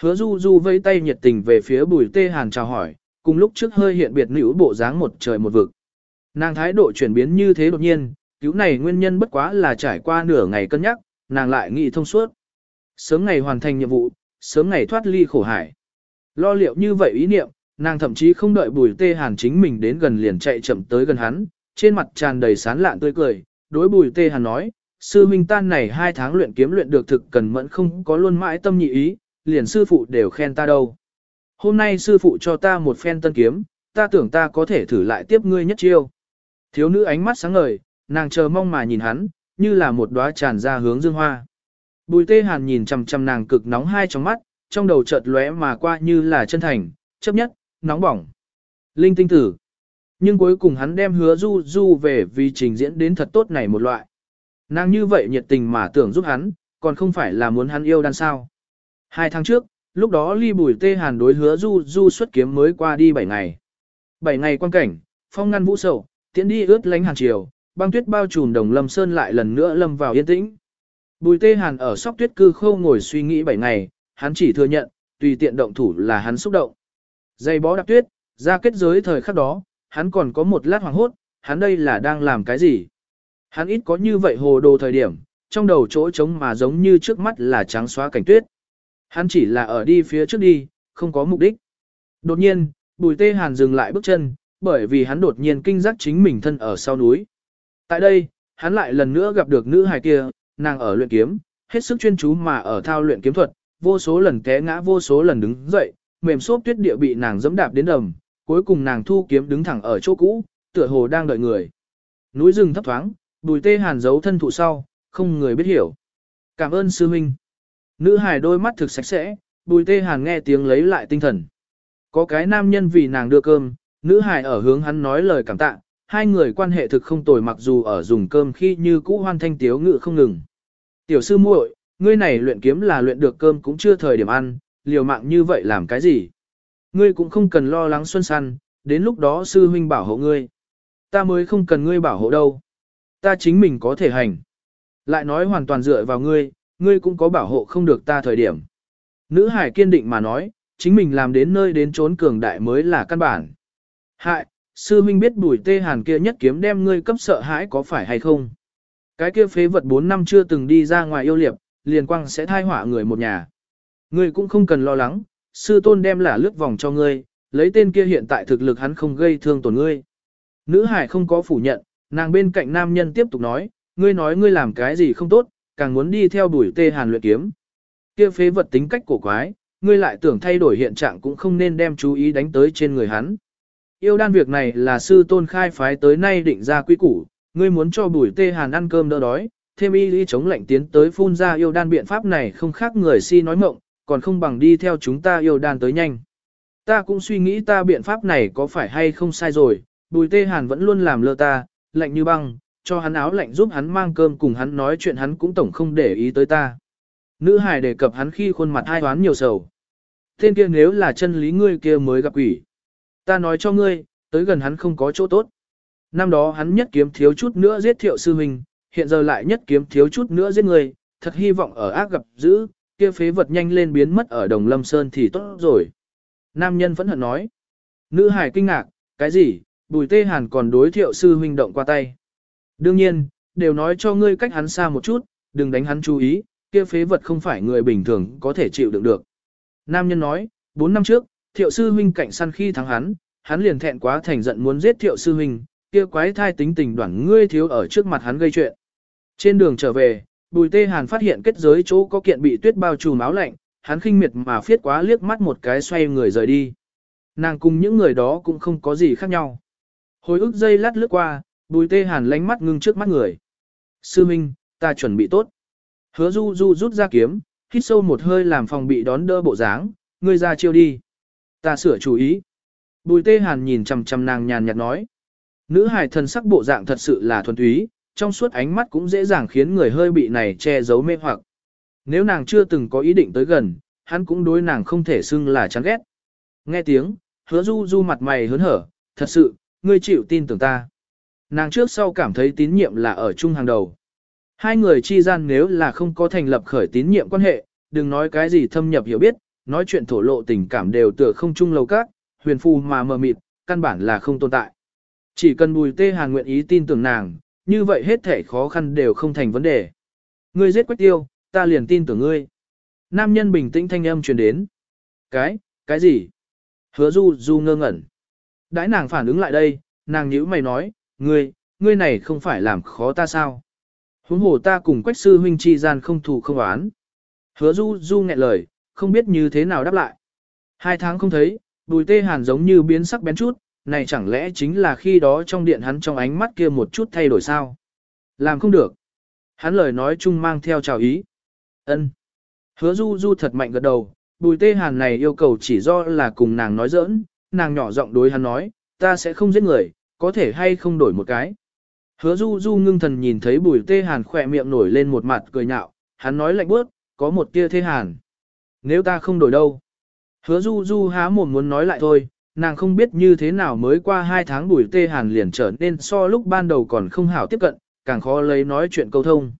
Hứa du du vẫy tay nhiệt tình về phía bùi tê hàn chào hỏi, cùng lúc trước hơi hiện biệt nữ bộ dáng một trời một vực. Nàng thái độ chuyển biến như thế đột nhiên, cứu này nguyên nhân bất quá là trải qua nửa ngày cân nhắc, nàng lại nghĩ thông suốt. Sớm ngày hoàn thành nhiệm vụ, sớm ngày thoát ly khổ hải. Lo liệu như vậy ý niệm, nàng thậm chí không đợi bùi tê hàn chính mình đến gần liền chạy chậm tới gần hắn, trên mặt tràn đầy sán lạn tươi cười, đối bùi tê hàn nói, sư minh tan này hai tháng luyện kiếm luyện được thực cần mẫn không có luôn mãi tâm nhị ý, liền sư phụ đều khen ta đâu. Hôm nay sư phụ cho ta một phen tân kiếm, ta tưởng ta có thể thử lại tiếp ngươi nhất chiêu. Thiếu nữ ánh mắt sáng ngời, nàng chờ mong mà nhìn hắn, như là một đóa tràn ra hướng dương hoa. Bùi tê hàn nhìn chằm chằm nàng cực nóng hai trong mắt, trong đầu chợt lóe mà qua như là chân thành, chấp nhất, nóng bỏng. Linh tinh tử. Nhưng cuối cùng hắn đem hứa du du về vì trình diễn đến thật tốt này một loại. Nàng như vậy nhiệt tình mà tưởng giúp hắn, còn không phải là muốn hắn yêu đan sao. Hai tháng trước, lúc đó ly bùi tê hàn đối hứa du du xuất kiếm mới qua đi bảy ngày. Bảy ngày quan cảnh, phong ngăn vũ sầu, tiễn đi ướt lánh hàng chiều, băng tuyết bao trùm đồng lâm sơn lại lần nữa lâm vào yên tĩnh. Bùi tê hàn ở sóc tuyết cư khâu ngồi suy nghĩ bảy ngày, hắn chỉ thừa nhận, tùy tiện động thủ là hắn xúc động. Dây bó đạp tuyết, ra kết giới thời khắc đó, hắn còn có một lát hoàng hốt, hắn đây là đang làm cái gì? Hắn ít có như vậy hồ đồ thời điểm, trong đầu chỗ trống mà giống như trước mắt là trắng xóa cảnh tuyết. Hắn chỉ là ở đi phía trước đi, không có mục đích. Đột nhiên, bùi tê hàn dừng lại bước chân, bởi vì hắn đột nhiên kinh giác chính mình thân ở sau núi. Tại đây, hắn lại lần nữa gặp được nữ hài kia, nàng ở luyện kiếm, hết sức chuyên chú mà ở thao luyện kiếm thuật, vô số lần té ngã vô số lần đứng dậy, mềm xốp tuyết địa bị nàng dẫm đạp đến đầm, cuối cùng nàng thu kiếm đứng thẳng ở chỗ cũ, tựa hồ đang đợi người. Núi rừng thấp thoáng, bùi tê hàn giấu thân thụ sau, không người biết hiểu. Cảm ơn sư huynh. Nữ hài đôi mắt thực sạch sẽ, bùi tê hàn nghe tiếng lấy lại tinh thần. Có cái nam nhân vì nàng đưa cơm, nữ hài ở hướng hắn nói lời cảm tạ, hai người quan hệ thực không tồi mặc dù ở dùng cơm khi như cũ hoan thanh tiếu ngự không ngừng. Tiểu sư muội, ngươi này luyện kiếm là luyện được cơm cũng chưa thời điểm ăn, liều mạng như vậy làm cái gì? Ngươi cũng không cần lo lắng xuân săn, đến lúc đó sư huynh bảo hộ ngươi. Ta mới không cần ngươi bảo hộ đâu. Ta chính mình có thể hành. Lại nói hoàn toàn dựa vào ngươi, ngươi cũng có bảo hộ không được ta thời điểm. Nữ hải kiên định mà nói, chính mình làm đến nơi đến trốn cường đại mới là căn bản. Hại, sư minh biết bùi tê hàn kia nhất kiếm đem ngươi cấp sợ hãi có phải hay không? Cái kia phế vật 4 năm chưa từng đi ra ngoài yêu liệp, liền quang sẽ thai họa người một nhà. Ngươi cũng không cần lo lắng, sư tôn đem là lướt vòng cho ngươi, lấy tên kia hiện tại thực lực hắn không gây thương tổn ngươi. Nữ hải không có phủ nhận, nàng bên cạnh nam nhân tiếp tục nói, ngươi nói ngươi làm cái gì không tốt, càng muốn đi theo đuổi tê hàn luyện kiếm. Kia phế vật tính cách cổ quái, ngươi lại tưởng thay đổi hiện trạng cũng không nên đem chú ý đánh tới trên người hắn. Yêu đan việc này là sư tôn khai phái tới nay định ra quy củ, ngươi muốn cho bùi tê hàn ăn cơm đỡ đói, thêm y lý chống lạnh tiến tới phun ra yêu đan biện pháp này không khác người si nói mộng, còn không bằng đi theo chúng ta yêu đan tới nhanh. Ta cũng suy nghĩ ta biện pháp này có phải hay không sai rồi, bùi tê hàn vẫn luôn làm lơ ta, lạnh như băng, cho hắn áo lạnh giúp hắn mang cơm cùng hắn nói chuyện hắn cũng tổng không để ý tới ta. Nữ hài đề cập hắn khi khuôn mặt hai toán nhiều sầu. Tên kia nếu là chân lý ngươi kia mới gặp quỷ. Ta nói cho ngươi, tới gần hắn không có chỗ tốt. Năm đó hắn nhất kiếm thiếu chút nữa giết thiệu sư huynh, hiện giờ lại nhất kiếm thiếu chút nữa giết người, thật hy vọng ở ác gặp giữ, kia phế vật nhanh lên biến mất ở đồng lâm sơn thì tốt rồi. Nam nhân vẫn hận nói. Nữ hải kinh ngạc, cái gì, bùi tê hàn còn đối thiệu sư huynh động qua tay. Đương nhiên, đều nói cho ngươi cách hắn xa một chút, đừng đánh hắn chú ý, kia phế vật không phải người bình thường có thể chịu đựng được. Nam nhân nói, 4 năm trước, thiệu sư huynh cạnh săn khi thắng hắn, hắn liền thẹn quá thành giận muốn giết thiệu sư huynh, kia quái thai tính tình đoản ngươi thiếu ở trước mặt hắn gây chuyện. Trên đường trở về, bùi tê hàn phát hiện kết giới chỗ có kiện bị tuyết bao trùm áo lạnh, hắn khinh miệt mà phiết quá liếc mắt một cái xoay người rời đi. Nàng cùng những người đó cũng không có gì khác nhau. Hồi ức dây lát lướt qua, bùi tê hàn lánh mắt ngưng trước mắt người. Sư Minh, ta chuẩn bị tốt. Hứa du du rút ra kiếm, hít sâu một hơi làm phòng bị đón đỡ bộ dáng, ngươi ra chiêu đi. Ta sửa chủ ý. Bùi tê hàn nhìn chằm chằm nàng nhàn nhạt nói. Nữ hài thần sắc bộ dạng thật sự là thuần túy, trong suốt ánh mắt cũng dễ dàng khiến người hơi bị này che giấu mê hoặc. Nếu nàng chưa từng có ý định tới gần, hắn cũng đối nàng không thể xưng là chán ghét. Nghe tiếng, hứa du du mặt mày hớn hở, thật sự, ngươi chịu tin tưởng ta. Nàng trước sau cảm thấy tín nhiệm là ở chung hàng đầu. Hai người chi gian nếu là không có thành lập khởi tín nhiệm quan hệ, đừng nói cái gì thâm nhập hiểu biết, nói chuyện thổ lộ tình cảm đều tựa không chung lâu các, huyền phù mà mờ mịt, căn bản là không tồn tại. Chỉ cần bùi tê hàn nguyện ý tin tưởng nàng, như vậy hết thể khó khăn đều không thành vấn đề. Ngươi giết quách tiêu, ta liền tin tưởng ngươi. Nam nhân bình tĩnh thanh âm truyền đến. Cái, cái gì? Hứa du du ngơ ngẩn. Đãi nàng phản ứng lại đây, nàng nhữ mày nói, ngươi, ngươi này không phải làm khó ta sao? Huống hồ ta cùng quách sư huynh chi gian không thù không oán. Hứa du du nghẹn lời, không biết như thế nào đáp lại. Hai tháng không thấy, bùi tê hàn giống như biến sắc bén chút, này chẳng lẽ chính là khi đó trong điện hắn trong ánh mắt kia một chút thay đổi sao? Làm không được. Hắn lời nói chung mang theo chào ý. ân Hứa du du thật mạnh gật đầu, bùi tê hàn này yêu cầu chỉ do là cùng nàng nói giỡn, nàng nhỏ giọng đối hắn nói, ta sẽ không giết người, có thể hay không đổi một cái. Hứa du du ngưng thần nhìn thấy bùi tê hàn khỏe miệng nổi lên một mặt cười nhạo, hắn nói lạnh bước, có một tia thê hàn. Nếu ta không đổi đâu. Hứa du du há mồm muốn nói lại thôi, nàng không biết như thế nào mới qua hai tháng bùi tê hàn liền trở nên so lúc ban đầu còn không hảo tiếp cận, càng khó lấy nói chuyện câu thông.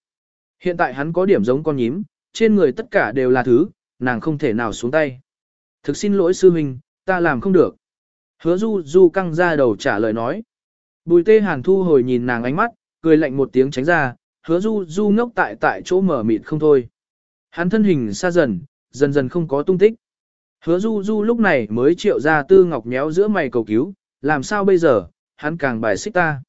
Hiện tại hắn có điểm giống con nhím, trên người tất cả đều là thứ, nàng không thể nào xuống tay. Thực xin lỗi sư huynh, ta làm không được. Hứa du du căng ra đầu trả lời nói. Bùi tê hàn thu hồi nhìn nàng ánh mắt, cười lạnh một tiếng tránh ra, hứa du du ngốc tại tại chỗ mở mịt không thôi. Hắn thân hình xa dần, dần dần không có tung tích. Hứa du du lúc này mới triệu ra tư ngọc méo giữa mày cầu cứu, làm sao bây giờ, hắn càng bài xích ta.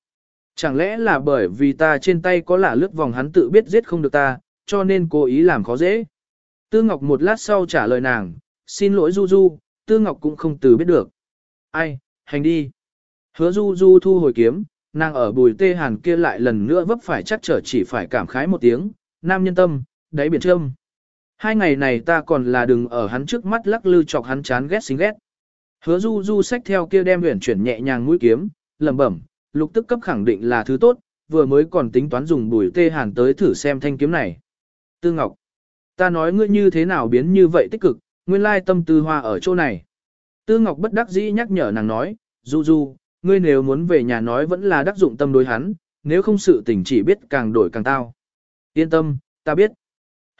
Chẳng lẽ là bởi vì ta trên tay có lả lướt vòng hắn tự biết giết không được ta, cho nên cố ý làm khó dễ. Tư Ngọc một lát sau trả lời nàng, xin lỗi Du Du, Tư Ngọc cũng không từ biết được. Ai, hành đi. Hứa Du Du thu hồi kiếm, nàng ở bùi tê hàn kia lại lần nữa vấp phải chắc trở chỉ phải cảm khái một tiếng, nam nhân tâm, đáy biển trâm. Hai ngày này ta còn là đừng ở hắn trước mắt lắc lư chọc hắn chán ghét xinh ghét. Hứa Du Du xách theo kia đem huyền chuyển nhẹ nhàng mũi kiếm, lẩm bẩm, lục tức cấp khẳng định là thứ tốt, vừa mới còn tính toán dùng bùi tê hàn tới thử xem thanh kiếm này. Tư Ngọc, ta nói ngươi như thế nào biến như vậy tích cực, nguyên lai tâm tư hoa ở chỗ này. Tư Ngọc bất đắc dĩ nhắc nhở nàng nói, Du Du, ngươi nếu muốn về nhà nói vẫn là đắc dụng tâm đối hắn, nếu không sự tình chỉ biết càng đổi càng tao. Yên tâm, ta biết.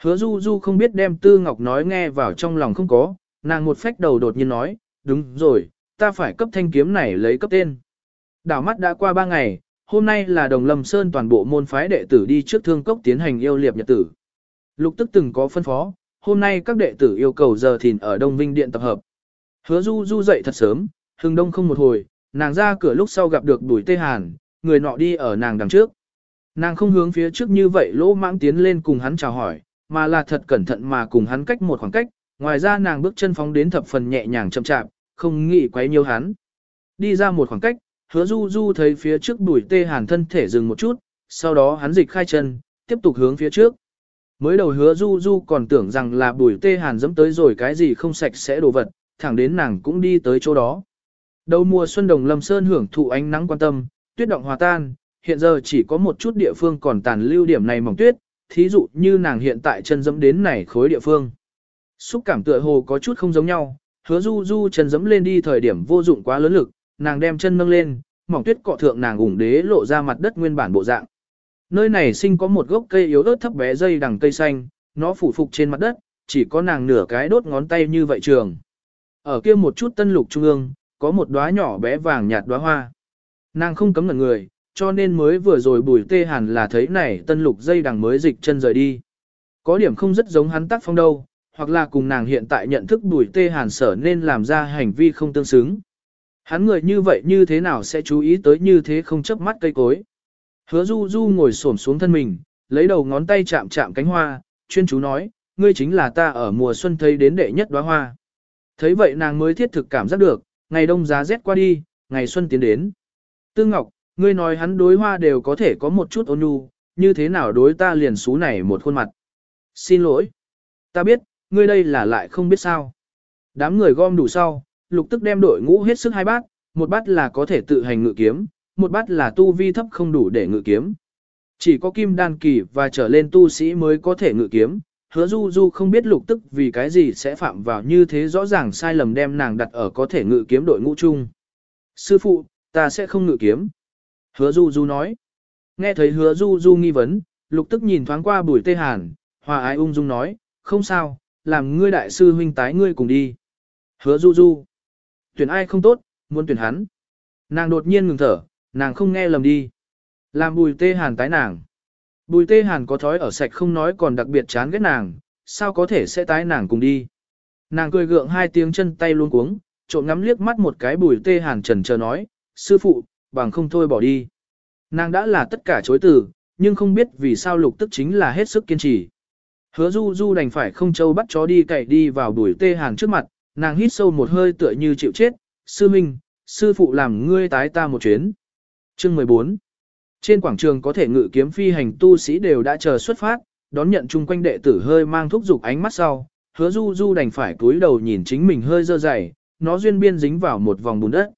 Hứa Du Du không biết đem Tư Ngọc nói nghe vào trong lòng không có, nàng một phách đầu đột nhiên nói, đúng rồi, ta phải cấp thanh kiếm này lấy cấp tên. Đảo mắt đã qua ba ngày, hôm nay là Đồng Lâm Sơn toàn bộ môn phái đệ tử đi trước thương cốc tiến hành yêu liệp nhật tử. Lục tức từng có phân phó, hôm nay các đệ tử yêu cầu giờ thìn ở Đông Vinh Điện tập hợp. Hứa Du Du dậy thật sớm, hừng đông không một hồi, nàng ra cửa lúc sau gặp được Bùi Tê Hàn, người nọ đi ở nàng đằng trước. Nàng không hướng phía trước như vậy lỗ mãng tiến lên cùng hắn chào hỏi, mà là thật cẩn thận mà cùng hắn cách một khoảng cách, ngoài ra nàng bước chân phóng đến thập phần nhẹ nhàng chậm chạp, không nghĩ quấy nhiều hắn. Đi ra một khoảng cách, hứa du du thấy phía trước bùi tê hàn thân thể dừng một chút, sau đó hắn dịch khai chân, tiếp tục hướng phía trước. Mới đầu hứa du du còn tưởng rằng là bùi tê hàn dẫm tới rồi cái gì không sạch sẽ đồ vật, thẳng đến nàng cũng đi tới chỗ đó. Đầu mùa xuân đồng lâm sơn hưởng thụ ánh nắng quan tâm, tuyết động hòa tan, hiện giờ chỉ có một chút địa phương còn tàn lưu điểm này mỏng tuyết, thí dụ như nàng hiện tại chân dẫm đến này khối địa phương. Xúc cảm tựa hồ có chút không giống nhau, hứa du du chân dẫm lên đi thời điểm vô dụng quá lớn lực, nàng đem chân nâng lên, mỏng tuyết cọ thượng nàng ủng đế lộ ra mặt đất nguyên bản bộ dạng. Nơi này sinh có một gốc cây yếu ớt thấp bé dây đằng cây xanh, nó phủ phục trên mặt đất, chỉ có nàng nửa cái đốt ngón tay như vậy trường. Ở kia một chút tân lục trung ương, có một đóa nhỏ bé vàng nhạt đóa hoa. Nàng không cấm ngẩn người, cho nên mới vừa rồi bùi tê hàn là thấy này tân lục dây đằng mới dịch chân rời đi. Có điểm không rất giống hắn tác phong đâu, hoặc là cùng nàng hiện tại nhận thức bùi tê hàn sở nên làm ra hành vi không tương xứng. Hắn người như vậy như thế nào sẽ chú ý tới như thế không chớp mắt cây cối. Hứa du du ngồi xổm xuống thân mình, lấy đầu ngón tay chạm chạm cánh hoa, chuyên chú nói, ngươi chính là ta ở mùa xuân thấy đến đệ nhất đóa hoa. Thấy vậy nàng mới thiết thực cảm giác được, ngày đông giá rét qua đi, ngày xuân tiến đến. Tư Ngọc, ngươi nói hắn đối hoa đều có thể có một chút ôn nhu, như thế nào đối ta liền xú này một khuôn mặt. Xin lỗi. Ta biết, ngươi đây là lại không biết sao. Đám người gom đủ sau, lục tức đem đội ngũ hết sức hai bát, một bát là có thể tự hành ngự kiếm, một bát là tu vi thấp không đủ để ngự kiếm. Chỉ có kim đan kỳ và trở lên tu sĩ mới có thể ngự kiếm, hứa du du không biết lục tức vì cái gì sẽ phạm vào như thế rõ ràng sai lầm đem nàng đặt ở có thể ngự kiếm đội ngũ chung. Sư phụ, ta sẽ không ngự kiếm. Hứa du du nói. Nghe thấy hứa du du nghi vấn, lục tức nhìn thoáng qua bùi tê hàn, hòa ái ung dung nói, không sao, làm ngươi đại sư huynh tái ngươi cùng đi. Hứa du du. Tuyển ai không tốt, muốn tuyển hắn. Nàng đột nhiên ngừng thở, nàng không nghe lầm đi. Làm bùi tê hàn tái nàng. Bùi tê hàn có thói ở sạch không nói còn đặc biệt chán ghét nàng, sao có thể sẽ tái nàng cùng đi. Nàng cười gượng hai tiếng chân tay luôn cuống, trộm ngắm liếc mắt một cái bùi tê hàn trần chờ nói, sư phụ, bằng không thôi bỏ đi. Nàng đã là tất cả chối từ, nhưng không biết vì sao lục tức chính là hết sức kiên trì. Hứa du du đành phải không châu bắt chó đi cậy đi vào bùi tê hàn trước mặt, nàng hít sâu một hơi tựa như chịu chết, sư minh, sư phụ làm ngươi tái ta một chuyến. Chương 14 trên quảng trường có thể ngự kiếm phi hành tu sĩ đều đã chờ xuất phát, đón nhận chung quanh đệ tử hơi mang thúc dục ánh mắt sau, hứa du du đành phải cúi đầu nhìn chính mình hơi dơ dày, nó duyên biên dính vào một vòng bùn đất.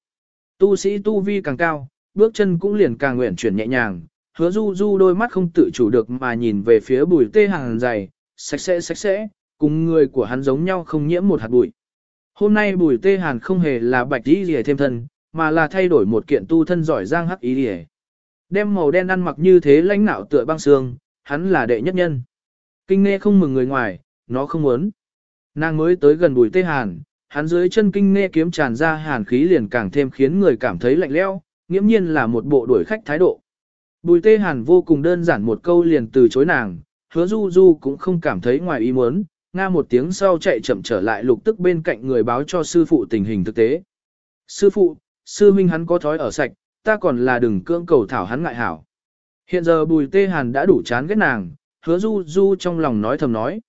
Tu sĩ tu vi càng cao, bước chân cũng liền càng nguyện chuyển nhẹ nhàng, hứa du du đôi mắt không tự chủ được mà nhìn về phía bùi tê hàng dày, sạch sẽ sạch sẽ, cùng người của hắn giống nhau không nhiễm một hạt bụi. Hôm nay bùi tê hàn không hề là bạch y rìa thêm thân, mà là thay đổi một kiện tu thân giỏi giang hắc y rìa. Đem màu đen ăn mặc như thế lãnh nạo tựa băng xương, hắn là đệ nhất nhân. Kinh nghe không mừng người ngoài, nó không muốn. Nàng mới tới gần bùi tê hàn, hắn dưới chân kinh nghe kiếm tràn ra hàn khí liền càng thêm khiến người cảm thấy lạnh lẽo, nghiễm nhiên là một bộ đuổi khách thái độ. Bùi tê hàn vô cùng đơn giản một câu liền từ chối nàng, hứa du du cũng không cảm thấy ngoài ý muốn, nga một tiếng sau chạy chậm trở lại lục tức bên cạnh người báo cho sư phụ tình hình thực tế. Sư phụ, sư minh hắn có thói ở sạch, ta còn là đừng cưỡng cầu thảo hắn ngại hảo. Hiện giờ bùi tê hàn đã đủ chán ghét nàng, hứa du du trong lòng nói thầm nói.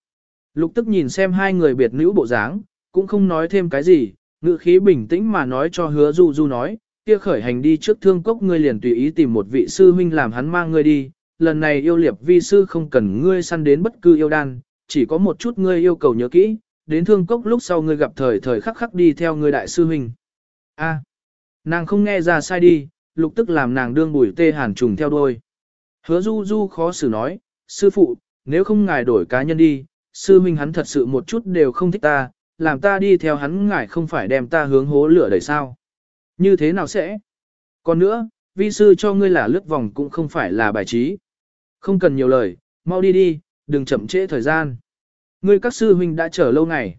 Lục tức nhìn xem hai người biệt nữ bộ dáng, cũng không nói thêm cái gì, ngự khí bình tĩnh mà nói cho hứa du du nói, kia khởi hành đi trước thương cốc ngươi liền tùy ý tìm một vị sư huynh làm hắn mang ngươi đi, lần này yêu liệp vi sư không cần ngươi săn đến bất cứ yêu đan, chỉ có một chút ngươi yêu cầu nhớ kỹ, đến thương cốc lúc sau ngươi gặp thời thời khắc khắc đi theo ngươi đại sư huynh. A, nàng không nghe ra sai đi, lục tức làm nàng đương bùi tê hàn trùng theo đuôi. Hứa du du khó xử nói, sư phụ, nếu không ngài đổi cá nhân đi, sư huynh hắn thật sự một chút đều không thích ta, làm ta đi theo hắn ngài không phải đem ta hướng hố lửa đẩy sao. Như thế nào sẽ? Còn nữa, vi sư cho ngươi là lướt vòng cũng không phải là bài trí. Không cần nhiều lời, mau đi đi, đừng chậm trễ thời gian. Ngươi các sư huynh đã chờ lâu ngày.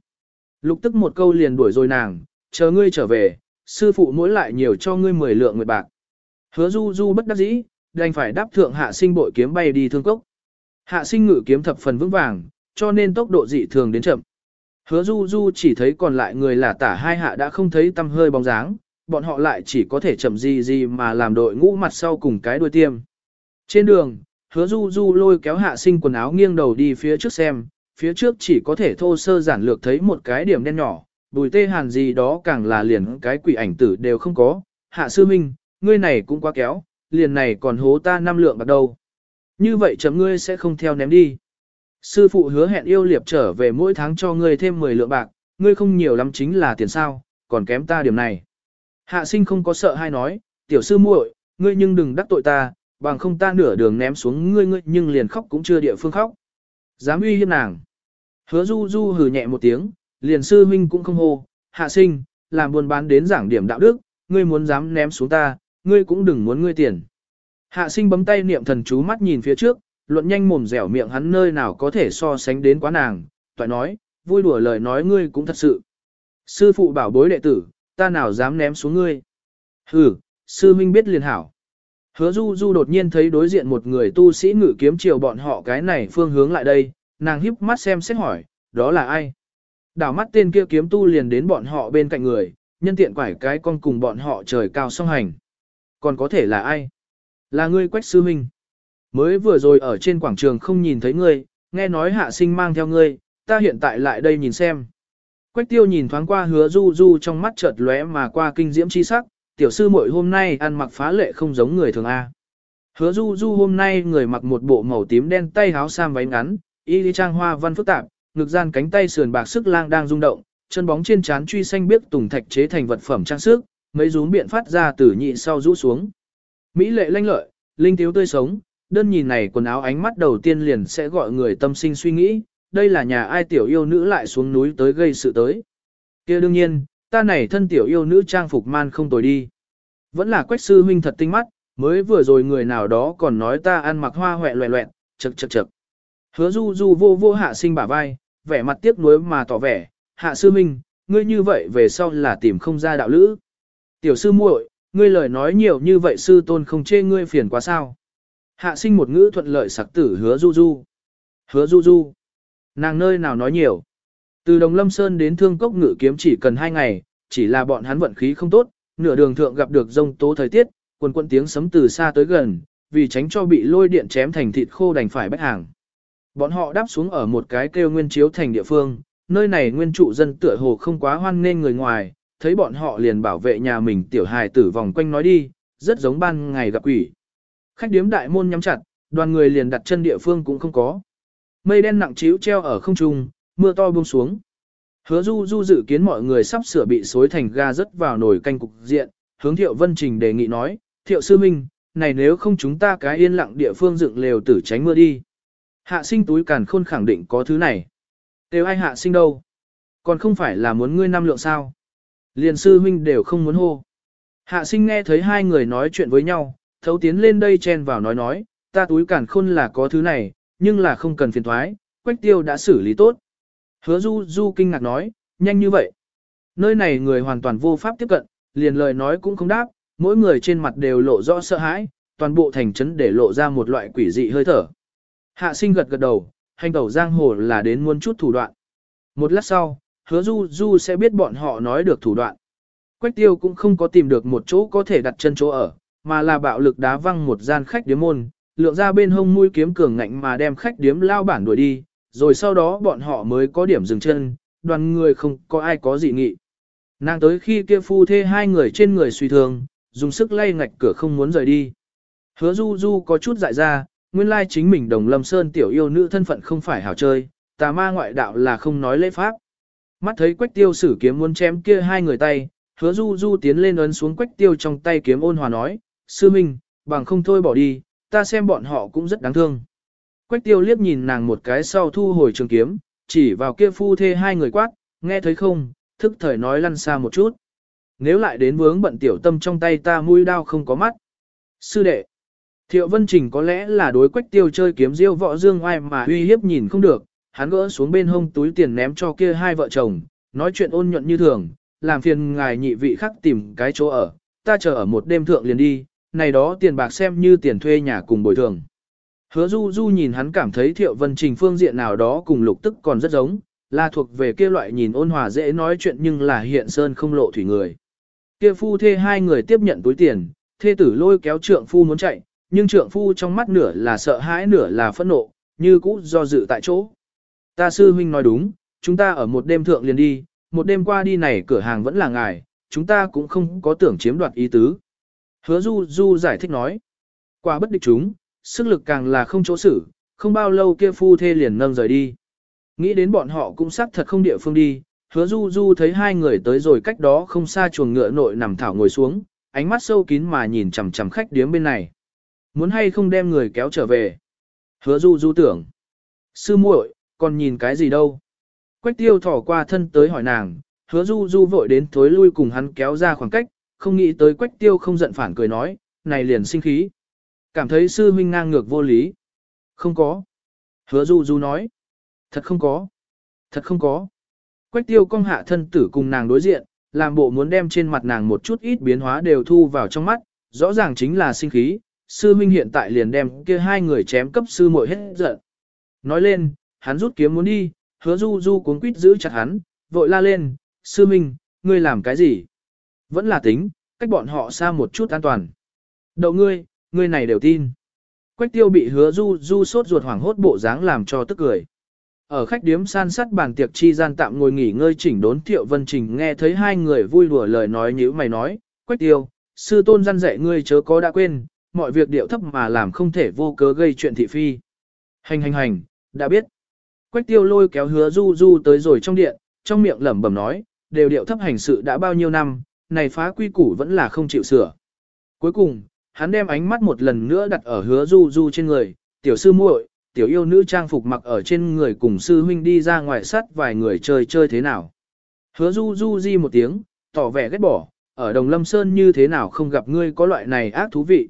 Lục tức một câu liền đuổi rồi nàng, chờ ngươi trở về, sư phụ mỗi lại nhiều cho ngươi 10 lượng nguyệt bạc. Hứa du du bất đắc dĩ, đành phải đáp thượng hạ sinh bội kiếm bay đi thương cốc. Hạ sinh ngự kiếm thập phần vững vàng, cho nên tốc độ dị thường đến chậm. Hứa du du chỉ thấy còn lại người là tả hai hạ đã không thấy tâm hơi bóng dáng, bọn họ lại chỉ có thể chậm gì gì mà làm đội ngũ mặt sau cùng cái đuôi tiêm. Trên đường, hứa du du lôi kéo hạ sinh quần áo nghiêng đầu đi phía trước xem, phía trước chỉ có thể thô sơ giản lược thấy một cái điểm đen nhỏ, bùi tê hàn gì đó càng là liền cái quỷ ảnh tử đều không có, hạ sư minh, ngươi này cũng quá kéo, liền này còn hố ta năm lượng bạc đâu. Như vậy chấm ngươi sẽ không theo ném đi. Sư phụ hứa hẹn yêu liệp trở về mỗi tháng cho ngươi thêm 10 lượng bạc, ngươi không nhiều lắm chính là tiền sao, còn kém ta điểm này. Hạ sinh không có sợ hay nói, tiểu sư muội, ngươi nhưng đừng đắc tội ta, bằng không ta nửa đường ném xuống ngươi ngươi nhưng liền khóc cũng chưa địa phương khóc. Dám uy hiếp nàng. Hứa du du hừ nhẹ một tiếng, liền sư huynh cũng không hô, hạ sinh, làm buôn bán đến giảng điểm đạo đức, ngươi muốn dám ném xuống ta, ngươi cũng đừng muốn ngươi tiền. Hạ sinh bấm tay niệm thần chú mắt nhìn phía trước, luận nhanh mồm dẻo miệng hắn nơi nào có thể so sánh đến quá nàng, toại nói, vui đùa lời nói ngươi cũng thật sự. Sư phụ bảo bối đệ tử, ta nào dám ném xuống ngươi. Hừ, sư minh biết liền hảo. Hứa du du đột nhiên thấy đối diện một người tu sĩ ngự kiếm chiều bọn họ cái này phương hướng lại đây, nàng híp mắt xem xét hỏi, đó là ai? Đảo mắt tên kia kiếm tu liền đến bọn họ bên cạnh người, nhân tiện quải cái con cùng bọn họ trời cao song hành. Còn có thể là ai? Là ngươi quách sư minh. Mới vừa rồi ở trên quảng trường không nhìn thấy ngươi, nghe nói hạ sinh mang theo ngươi, ta hiện tại lại đây nhìn xem. Quách tiêu nhìn thoáng qua hứa du du trong mắt chợt lóe mà qua kinh diễm chi sắc, tiểu sư muội hôm nay ăn mặc phá lệ không giống người thường A. Hứa du du hôm nay người mặc một bộ màu tím đen tay áo sam váy ngắn, y đi trang hoa văn phức tạp, ngực gian cánh tay sườn bạc sức lang đang rung động, chân bóng trên trán truy xanh biếc tùng thạch chế thành vật phẩm trang sức, mấy rúm biện phát ra từ nhị sau rũ xuống. Mỹ lệ lanh lợi, linh thiếu tươi sống, đơn nhìn này quần áo ánh mắt đầu tiên liền sẽ gọi người tâm sinh suy nghĩ, đây là nhà ai tiểu yêu nữ lại xuống núi tới gây sự tới. kia đương nhiên, ta này thân tiểu yêu nữ trang phục man không tồi đi. Vẫn là quách sư huynh thật tinh mắt, mới vừa rồi người nào đó còn nói ta ăn mặc hoa hoẹ loẹ loẹn, chật chật chật. Hứa du du vô vô hạ sinh bả vai, vẻ mặt tiếc nuối mà tỏ vẻ, hạ sư huynh, ngươi như vậy về sau là tìm không ra đạo lữ. Tiểu sư muội, ngươi lời nói nhiều như vậy sư tôn không chê ngươi phiền quá sao. Hạ sinh một ngữ thuận lợi sặc tử hứa du du. Hứa du du. Nàng nơi nào nói nhiều. Từ Đồng Lâm Sơn đến Thương Cốc Ngự Kiếm chỉ cần hai ngày, chỉ là bọn hắn vận khí không tốt, nửa đường thượng gặp được rông tố thời tiết, quần quần tiếng sấm từ xa tới gần, vì tránh cho bị lôi điện chém thành thịt khô đành phải bách hàng. Bọn họ đáp xuống ở một cái kêu nguyên chiếu thành địa phương, nơi này nguyên trụ dân tựa hồ không quá hoan nên người ngoài, thấy bọn họ liền bảo vệ nhà mình tiểu hài tử vòng quanh nói đi, rất giống ban ngày gặp quỷ. Khách điếm đại môn nhắm chặt, đoàn người liền đặt chân địa phương cũng không có. Mây đen nặng trĩu treo ở không trung, mưa to buông xuống. Hứa du du dự kiến mọi người sắp sửa bị xối thành ga rớt vào nồi canh cục diện, hướng thiệu vân trình đề nghị nói, thiệu sư minh, này nếu không chúng ta cái yên lặng địa phương dựng lều tử tránh mưa đi. Hạ sinh túi càn khôn khẳng định có thứ này. Đều ai hạ sinh đâu? Còn không phải là muốn ngươi năm lượng sao? Liền sư huynh đều không muốn hô. Hạ sinh nghe thấy hai người nói chuyện với nhau, thấu tiến lên đây chen vào nói nói, ta túi cản khôn là có thứ này, nhưng là không cần phiền thoái, quách tiêu đã xử lý tốt. Hứa du du kinh ngạc nói, nhanh như vậy. Nơi này người hoàn toàn vô pháp tiếp cận, liền lời nói cũng không đáp, mỗi người trên mặt đều lộ rõ sợ hãi, toàn bộ thành trấn để lộ ra một loại quỷ dị hơi thở. Hạ sinh gật gật đầu, hành tẩu giang hồ là đến muôn chút thủ đoạn. Một lát sau, hứa du du sẽ biết bọn họ nói được thủ đoạn. Quách tiêu cũng không có tìm được một chỗ có thể đặt chân chỗ ở, mà là bạo lực đá văng một gian khách điếm môn, lượng ra bên hông mũi kiếm cường ngạnh mà đem khách điếm lao bản đuổi đi, rồi sau đó bọn họ mới có điểm dừng chân, đoàn người không có ai có gì nghị. Nàng tới khi kia phu thê hai người trên người suy thường, dùng sức lay ngạch cửa không muốn rời đi. Hứa du du có chút dại ra, nguyên lai chính mình đồng lâm sơn tiểu yêu nữ thân phận không phải hảo chơi, tà ma ngoại đạo là không nói lễ pháp. Mắt thấy quách tiêu sử kiếm muốn chém kia hai người tay, hứa du du tiến lên ấn xuống quách tiêu trong tay kiếm ôn hòa nói, sư minh, bằng không thôi bỏ đi, ta xem bọn họ cũng rất đáng thương. Quách tiêu liếc nhìn nàng một cái sau thu hồi trường kiếm, chỉ vào kia phu thê hai người quát, nghe thấy không, thức thời nói lăn xa một chút. Nếu lại đến vướng bận tiểu tâm trong tay ta mũi đao không có mắt. Sư đệ, Thiệu Vân Trình có lẽ là đối quách tiêu chơi kiếm diêu võ dương oai mà uy hiếp nhìn không được, hắn gỡ xuống bên hông túi tiền ném cho kia hai vợ chồng, nói chuyện ôn nhuận như thường, làm phiền ngài nhị vị khác tìm cái chỗ ở, ta chờ ở một đêm thượng liền đi, này đó tiền bạc xem như tiền thuê nhà cùng bồi thường. Hứa Du Du nhìn hắn cảm thấy Thiệu Vân Trình phương diện nào đó cùng lục tức còn rất giống, là thuộc về kia loại nhìn ôn hòa dễ nói chuyện nhưng là hiện sơn không lộ thủy người. Kia phu thê hai người tiếp nhận túi tiền, thê tử lôi kéo trượng phu muốn chạy, nhưng trượng phu trong mắt nửa là sợ hãi nửa là phẫn nộ, như cũ do dự tại chỗ. Ta sư huynh nói đúng, chúng ta ở một đêm thượng liền đi, một đêm qua đi này cửa hàng vẫn là ngài, chúng ta cũng không có tưởng chiếm đoạt ý tứ. Hứa Du Du giải thích nói, qua bất địch chúng, sức lực càng là không chỗ xử, không bao lâu kia phu thê liền nâng rời đi. Nghĩ đến bọn họ cũng xác thật không địa phương đi, hứa Du Du thấy hai người tới rồi cách đó không xa chuồng ngựa nội nằm thảo ngồi xuống, ánh mắt sâu kín mà nhìn chằm chằm khách điếm bên này. Muốn hay không đem người kéo trở về. Hứa Du Du tưởng. Sư muội, còn nhìn cái gì đâu. Quách tiêu thỏ qua thân tới hỏi nàng, hứa Du Du vội đến thối lui cùng hắn kéo ra khoảng cách, không nghĩ tới quách tiêu không giận phản cười nói, này liền sinh khí. Cảm thấy sư huynh ngang ngược vô lý. Không có. Hứa du du nói. Thật không có. Thật không có. Quách tiêu cong hạ thân tử cùng nàng đối diện, làm bộ muốn đem trên mặt nàng một chút ít biến hóa đều thu vào trong mắt, rõ ràng chính là sinh khí, sư huynh hiện tại liền đem kia hai người chém cấp sư muội hết giận. Nói lên, hắn rút kiếm muốn đi, hứa du du cuốn quýt giữ chặt hắn, vội la lên, sư Minh, ngươi làm cái gì? Vẫn là tính, cách bọn họ xa một chút an toàn. Đậu ngươi, ngươi này đều tin. Quách tiêu bị hứa du du sốt ruột hoảng hốt bộ dáng làm cho tức cười. Ở khách điếm san sắt bàn tiệc chi gian tạm ngồi nghỉ ngơi chỉnh đốn thiệu vân trình nghe thấy hai người vui đùa lời nói như mày nói, Quách tiêu, sư tôn gian dạy ngươi chớ có đã quên, mọi việc điệu thấp mà làm không thể vô cớ gây chuyện thị phi. Hành hành hành, đã biết. Quách tiêu lôi kéo hứa du du tới rồi trong điện, trong miệng lẩm bẩm nói, đều điệu thấp hành sự đã bao nhiêu năm, này phá quy củ vẫn là không chịu sửa. Cuối cùng, hắn đem ánh mắt một lần nữa đặt ở hứa du du trên người, tiểu sư muội, tiểu yêu nữ trang phục mặc ở trên người cùng sư huynh đi ra ngoài sắt vài người chơi chơi thế nào. Hứa du du di một tiếng, tỏ vẻ ghét bỏ, ở đồng lâm sơn như thế nào không gặp ngươi có loại này ác thú vị.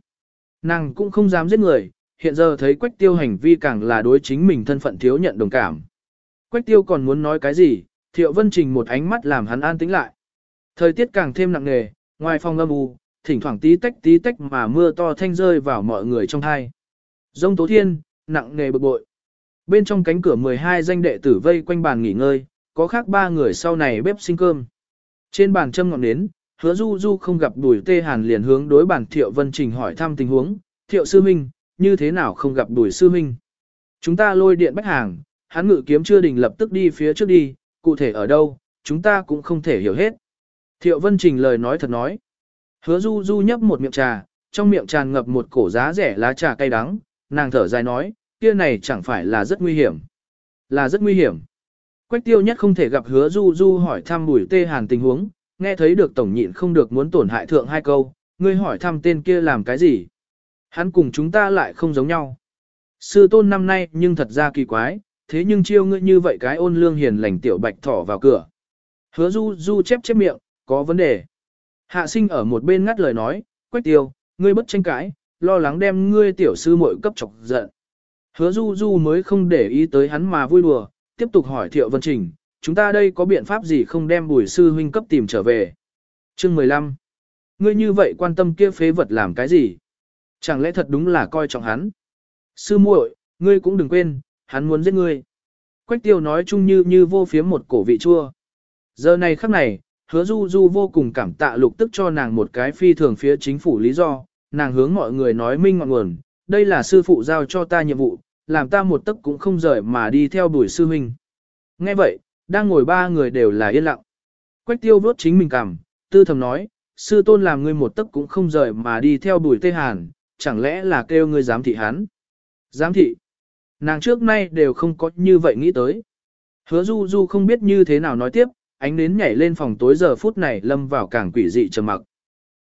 Nàng cũng không dám giết người, hiện giờ thấy quách tiêu hành vi càng là đối chính mình thân phận thiếu nhận đồng cảm. Quách tiêu còn muốn nói cái gì, thiệu vân trình một ánh mắt làm hắn an tĩnh lại. Thời tiết càng thêm nặng nề, ngoài phòng âm u, thỉnh thoảng tí tách tí tách mà mưa to thanh rơi vào mọi người trong thai. Dông tố thiên, nặng nề bực bội. Bên trong cánh cửa 12 danh đệ tử vây quanh bàn nghỉ ngơi, có khác ba người sau này bếp sinh cơm. Trên bàn châm ngọn nến, hứa du du không gặp Đùi tê hàn liền hướng đối bàn thiệu vân trình hỏi thăm tình huống, thiệu sư minh, như thế nào không gặp đuổi sư huynh. Chúng ta lôi điện bách hàng, hắn ngự kiếm chưa đình lập tức đi phía trước đi, cụ thể ở đâu, chúng ta cũng không thể hiểu hết. Thiệu vân trình lời nói thật nói. Hứa du du nhấp một miệng trà, trong miệng tràn ngập một cổ giá rẻ lá trà cay đắng, nàng thở dài nói, kia này chẳng phải là rất nguy hiểm. Là rất nguy hiểm. Quách tiêu nhất không thể gặp hứa du du hỏi thăm bùi tê hàn tình huống, nghe thấy được tổng nhịn không được muốn tổn hại thượng hai câu, ngươi hỏi thăm tên kia làm cái gì. Hắn cùng chúng ta lại không giống nhau. Sư tôn năm nay nhưng thật ra kỳ quái, thế nhưng chiêu ngươi như vậy cái ôn lương hiền lành tiểu bạch thỏ vào cửa. Hứa du du chép chép miệng, có vấn đề. Hạ sinh ở một bên ngắt lời nói, quách tiêu, ngươi bất tranh cãi, lo lắng đem ngươi tiểu sư muội cấp chọc giận. Hứa du du mới không để ý tới hắn mà vui đùa, tiếp tục hỏi thiệu vân trình, chúng ta đây có biện pháp gì không đem bùi sư huynh cấp tìm trở về. Chương 15. Ngươi như vậy quan tâm kia phế vật làm cái gì? Chẳng lẽ thật đúng là coi trọng hắn? Sư muội, ngươi cũng đừng quên, hắn muốn giết ngươi. Quách tiêu nói chung như như vô phiếm một cổ vị chua. Giờ này khắc này, hứa du du vô cùng cảm tạ lục tức cho nàng một cái phi thường phía chính phủ lý do, nàng hướng mọi người nói minh ngọn nguồn, đây là sư phụ giao cho ta nhiệm vụ, làm ta một tấc cũng không rời mà đi theo đuổi sư huynh. Nghe vậy, đang ngồi ba người đều là yên lặng. Quách tiêu vốt chính mình cảm, tư thầm nói, sư tôn làm ngươi một tấc cũng không rời mà đi theo đuổi tê hàn, chẳng lẽ là kêu ngươi giám thị hắn. Giám thị. Nàng trước nay đều không có như vậy nghĩ tới. Hứa du du không biết như thế nào nói tiếp, ánh nến nhảy lên phòng tối giờ phút này lâm vào càng quỷ dị trầm mặc.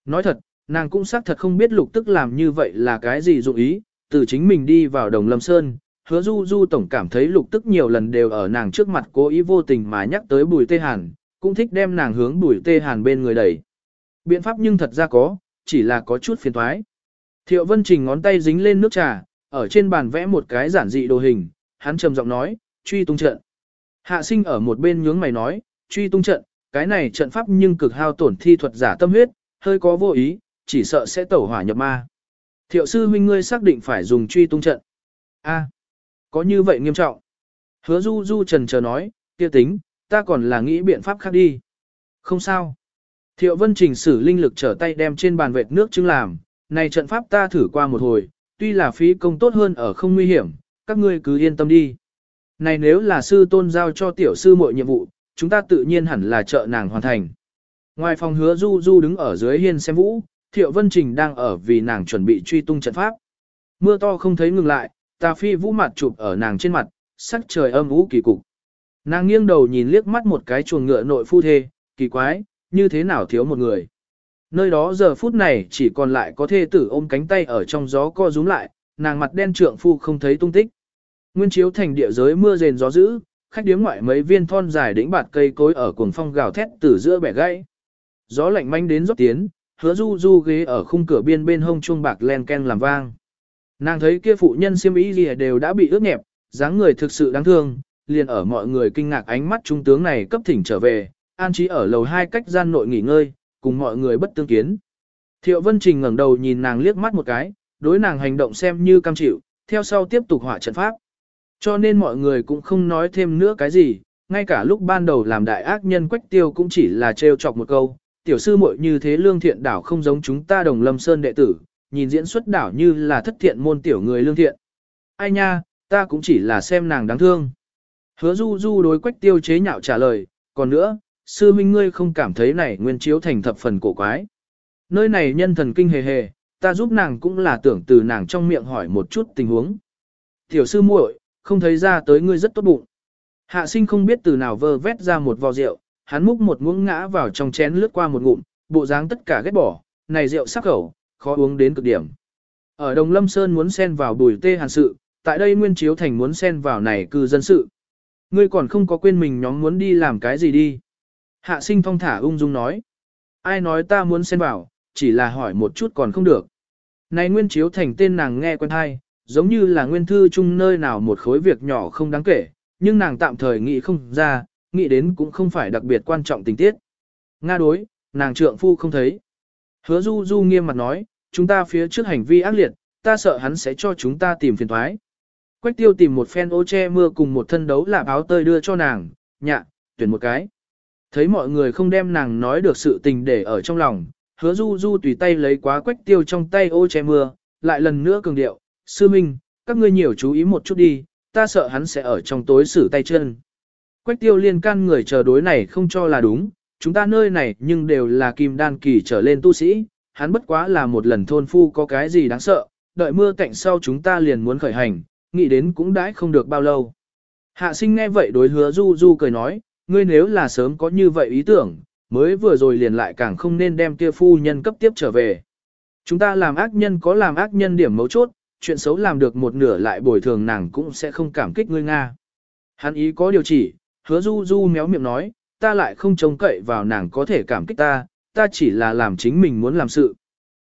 Nói thật, nàng cũng xác thật không biết lục tức làm như vậy là cái gì dụng ý, từ chính mình đi vào đồng lâm sơn, hứa du du tổng cảm thấy lục tức nhiều lần đều ở nàng trước mặt cố ý vô tình mà nhắc tới bùi tê hàn, cũng thích đem nàng hướng bùi tê hàn bên người đẩy. Biện pháp nhưng thật ra có, chỉ là có chút phiền thoái. Thiệu Vân Trình ngón tay dính lên nước trà, ở trên bàn vẽ một cái giản dị đồ hình, hắn trầm giọng nói, truy tung trận. Hạ sinh ở một bên nhướng mày nói, truy tung trận, cái này trận pháp nhưng cực hao tổn thi thuật giả tâm huyết, hơi có vô ý, chỉ sợ sẽ tẩu hỏa nhập ma. Thiệu sư huynh ngươi xác định phải dùng truy tung trận. A, có như vậy nghiêm trọng. Hứa du du trần chờ nói, kia tính, ta còn là nghĩ biện pháp khác đi. Không sao. Thiệu vân trình sử linh lực trở tay đem trên bàn vệt nước chứng làm, này trận pháp ta thử qua một hồi, tuy là phí công tốt hơn ở không nguy hiểm, các ngươi cứ yên tâm đi. Này nếu là sư tôn giao cho tiểu sư mọi nhiệm vụ, chúng ta tự nhiên hẳn là trợ nàng hoàn thành. Ngoài phòng hứa du du đứng ở dưới hiên xem vũ, thiệu vân trình đang ở vì nàng chuẩn bị truy tung trận pháp. Mưa to không thấy ngừng lại, tà phi vũ mặt chụp ở nàng trên mặt, sắc trời âm vũ kỳ cục. Nàng nghiêng đầu nhìn liếc mắt một cái chuồng ngựa nội phu thê, kỳ quái, như thế nào thiếu một người. Nơi đó giờ phút này chỉ còn lại có thê tử ôm cánh tay ở trong gió co rúm lại, nàng mặt đen trượng phu không thấy tung tích. Nguyên chiếu thành địa giới mưa rền gió dữ, khách điếm ngoại mấy viên thon dài đỉnh bạt cây cối ở cuồng phong gào thét từ giữa bẻ gãy. Gió lạnh manh đến rót tiến, hứa du du ghế ở khung cửa biên bên hông chuông bạc len ken làm vang. Nàng thấy kia phụ nhân xiêm y gì đều đã bị ướt nhẹp, dáng người thực sự đáng thương, liền ở mọi người kinh ngạc ánh mắt trung tướng này cấp thỉnh trở về, an trí ở lầu hai cách gian nội nghỉ ngơi, cùng mọi người bất tương kiến. Thiệu Vân Trình ngẩng đầu nhìn nàng liếc mắt một cái, đối nàng hành động xem như cam chịu, theo sau tiếp tục hỏa trận pháp. Cho nên mọi người cũng không nói thêm nữa cái gì, ngay cả lúc ban đầu làm đại ác nhân quách tiêu cũng chỉ là trêu chọc một câu, tiểu sư muội như thế lương thiện đảo không giống chúng ta đồng lâm sơn đệ tử, nhìn diễn xuất đảo như là thất thiện môn tiểu người lương thiện. Ai nha, ta cũng chỉ là xem nàng đáng thương. Hứa du du đối quách tiêu chế nhạo trả lời, còn nữa, sư minh ngươi không cảm thấy này nguyên chiếu thành thập phần cổ quái. Nơi này nhân thần kinh hề hề, ta giúp nàng cũng là tưởng từ nàng trong miệng hỏi một chút tình huống. Tiểu sư muội, không thấy ra tới ngươi rất tốt bụng. Hạ sinh không biết từ nào vơ vét ra một vò rượu, hắn múc một muỗng ngã vào trong chén lướt qua một ngụm, bộ dáng tất cả ghét bỏ, này rượu sắc khẩu, khó uống đến cực điểm. Ở Đồng Lâm Sơn muốn xen vào bùi tê hàn sự, tại đây Nguyên Chiếu Thành muốn xen vào này cư dân sự. Ngươi còn không có quên mình nhóm muốn đi làm cái gì đi. Hạ sinh phong thả ung dung nói. Ai nói ta muốn xen vào, chỉ là hỏi một chút còn không được. Này Nguyên Chiếu Thành tên nàng nghe quen hay, giống như là nguyên thư chung nơi nào một khối việc nhỏ không đáng kể, nhưng nàng tạm thời nghĩ không ra, nghĩ đến cũng không phải đặc biệt quan trọng tình tiết. Nga đối, nàng trượng phu không thấy. Hứa du du nghiêm mặt nói, chúng ta phía trước hành vi ác liệt, ta sợ hắn sẽ cho chúng ta tìm phiền thoái. Quách tiêu tìm một phen ô che mưa cùng một thân đấu lạp áo tơi đưa cho nàng, nhạ, tuyển một cái. Thấy mọi người không đem nàng nói được sự tình để ở trong lòng, hứa du du tùy tay lấy quá quách tiêu trong tay ô che mưa, lại lần nữa cường điệu, sư minh, các ngươi nhiều chú ý một chút đi, ta sợ hắn sẽ ở trong tối xử tay chân. Quách tiêu liên can người chờ đối này không cho là đúng, chúng ta nơi này nhưng đều là kim đan kỳ trở lên tu sĩ, hắn bất quá là một lần thôn phu có cái gì đáng sợ, đợi mưa cạnh sau chúng ta liền muốn khởi hành, nghĩ đến cũng đãi không được bao lâu. Hạ sinh nghe vậy đối hứa du du cười nói, ngươi nếu là sớm có như vậy ý tưởng, mới vừa rồi liền lại càng không nên đem kia phu nhân cấp tiếp trở về. Chúng ta làm ác nhân có làm ác nhân điểm mấu chốt, chuyện xấu làm được một nửa lại bồi thường nàng cũng sẽ không cảm kích ngươi Nga. Hắn ý có điều chỉ, hứa du du méo miệng nói, ta lại không trông cậy vào nàng có thể cảm kích ta, ta chỉ là làm chính mình muốn làm sự.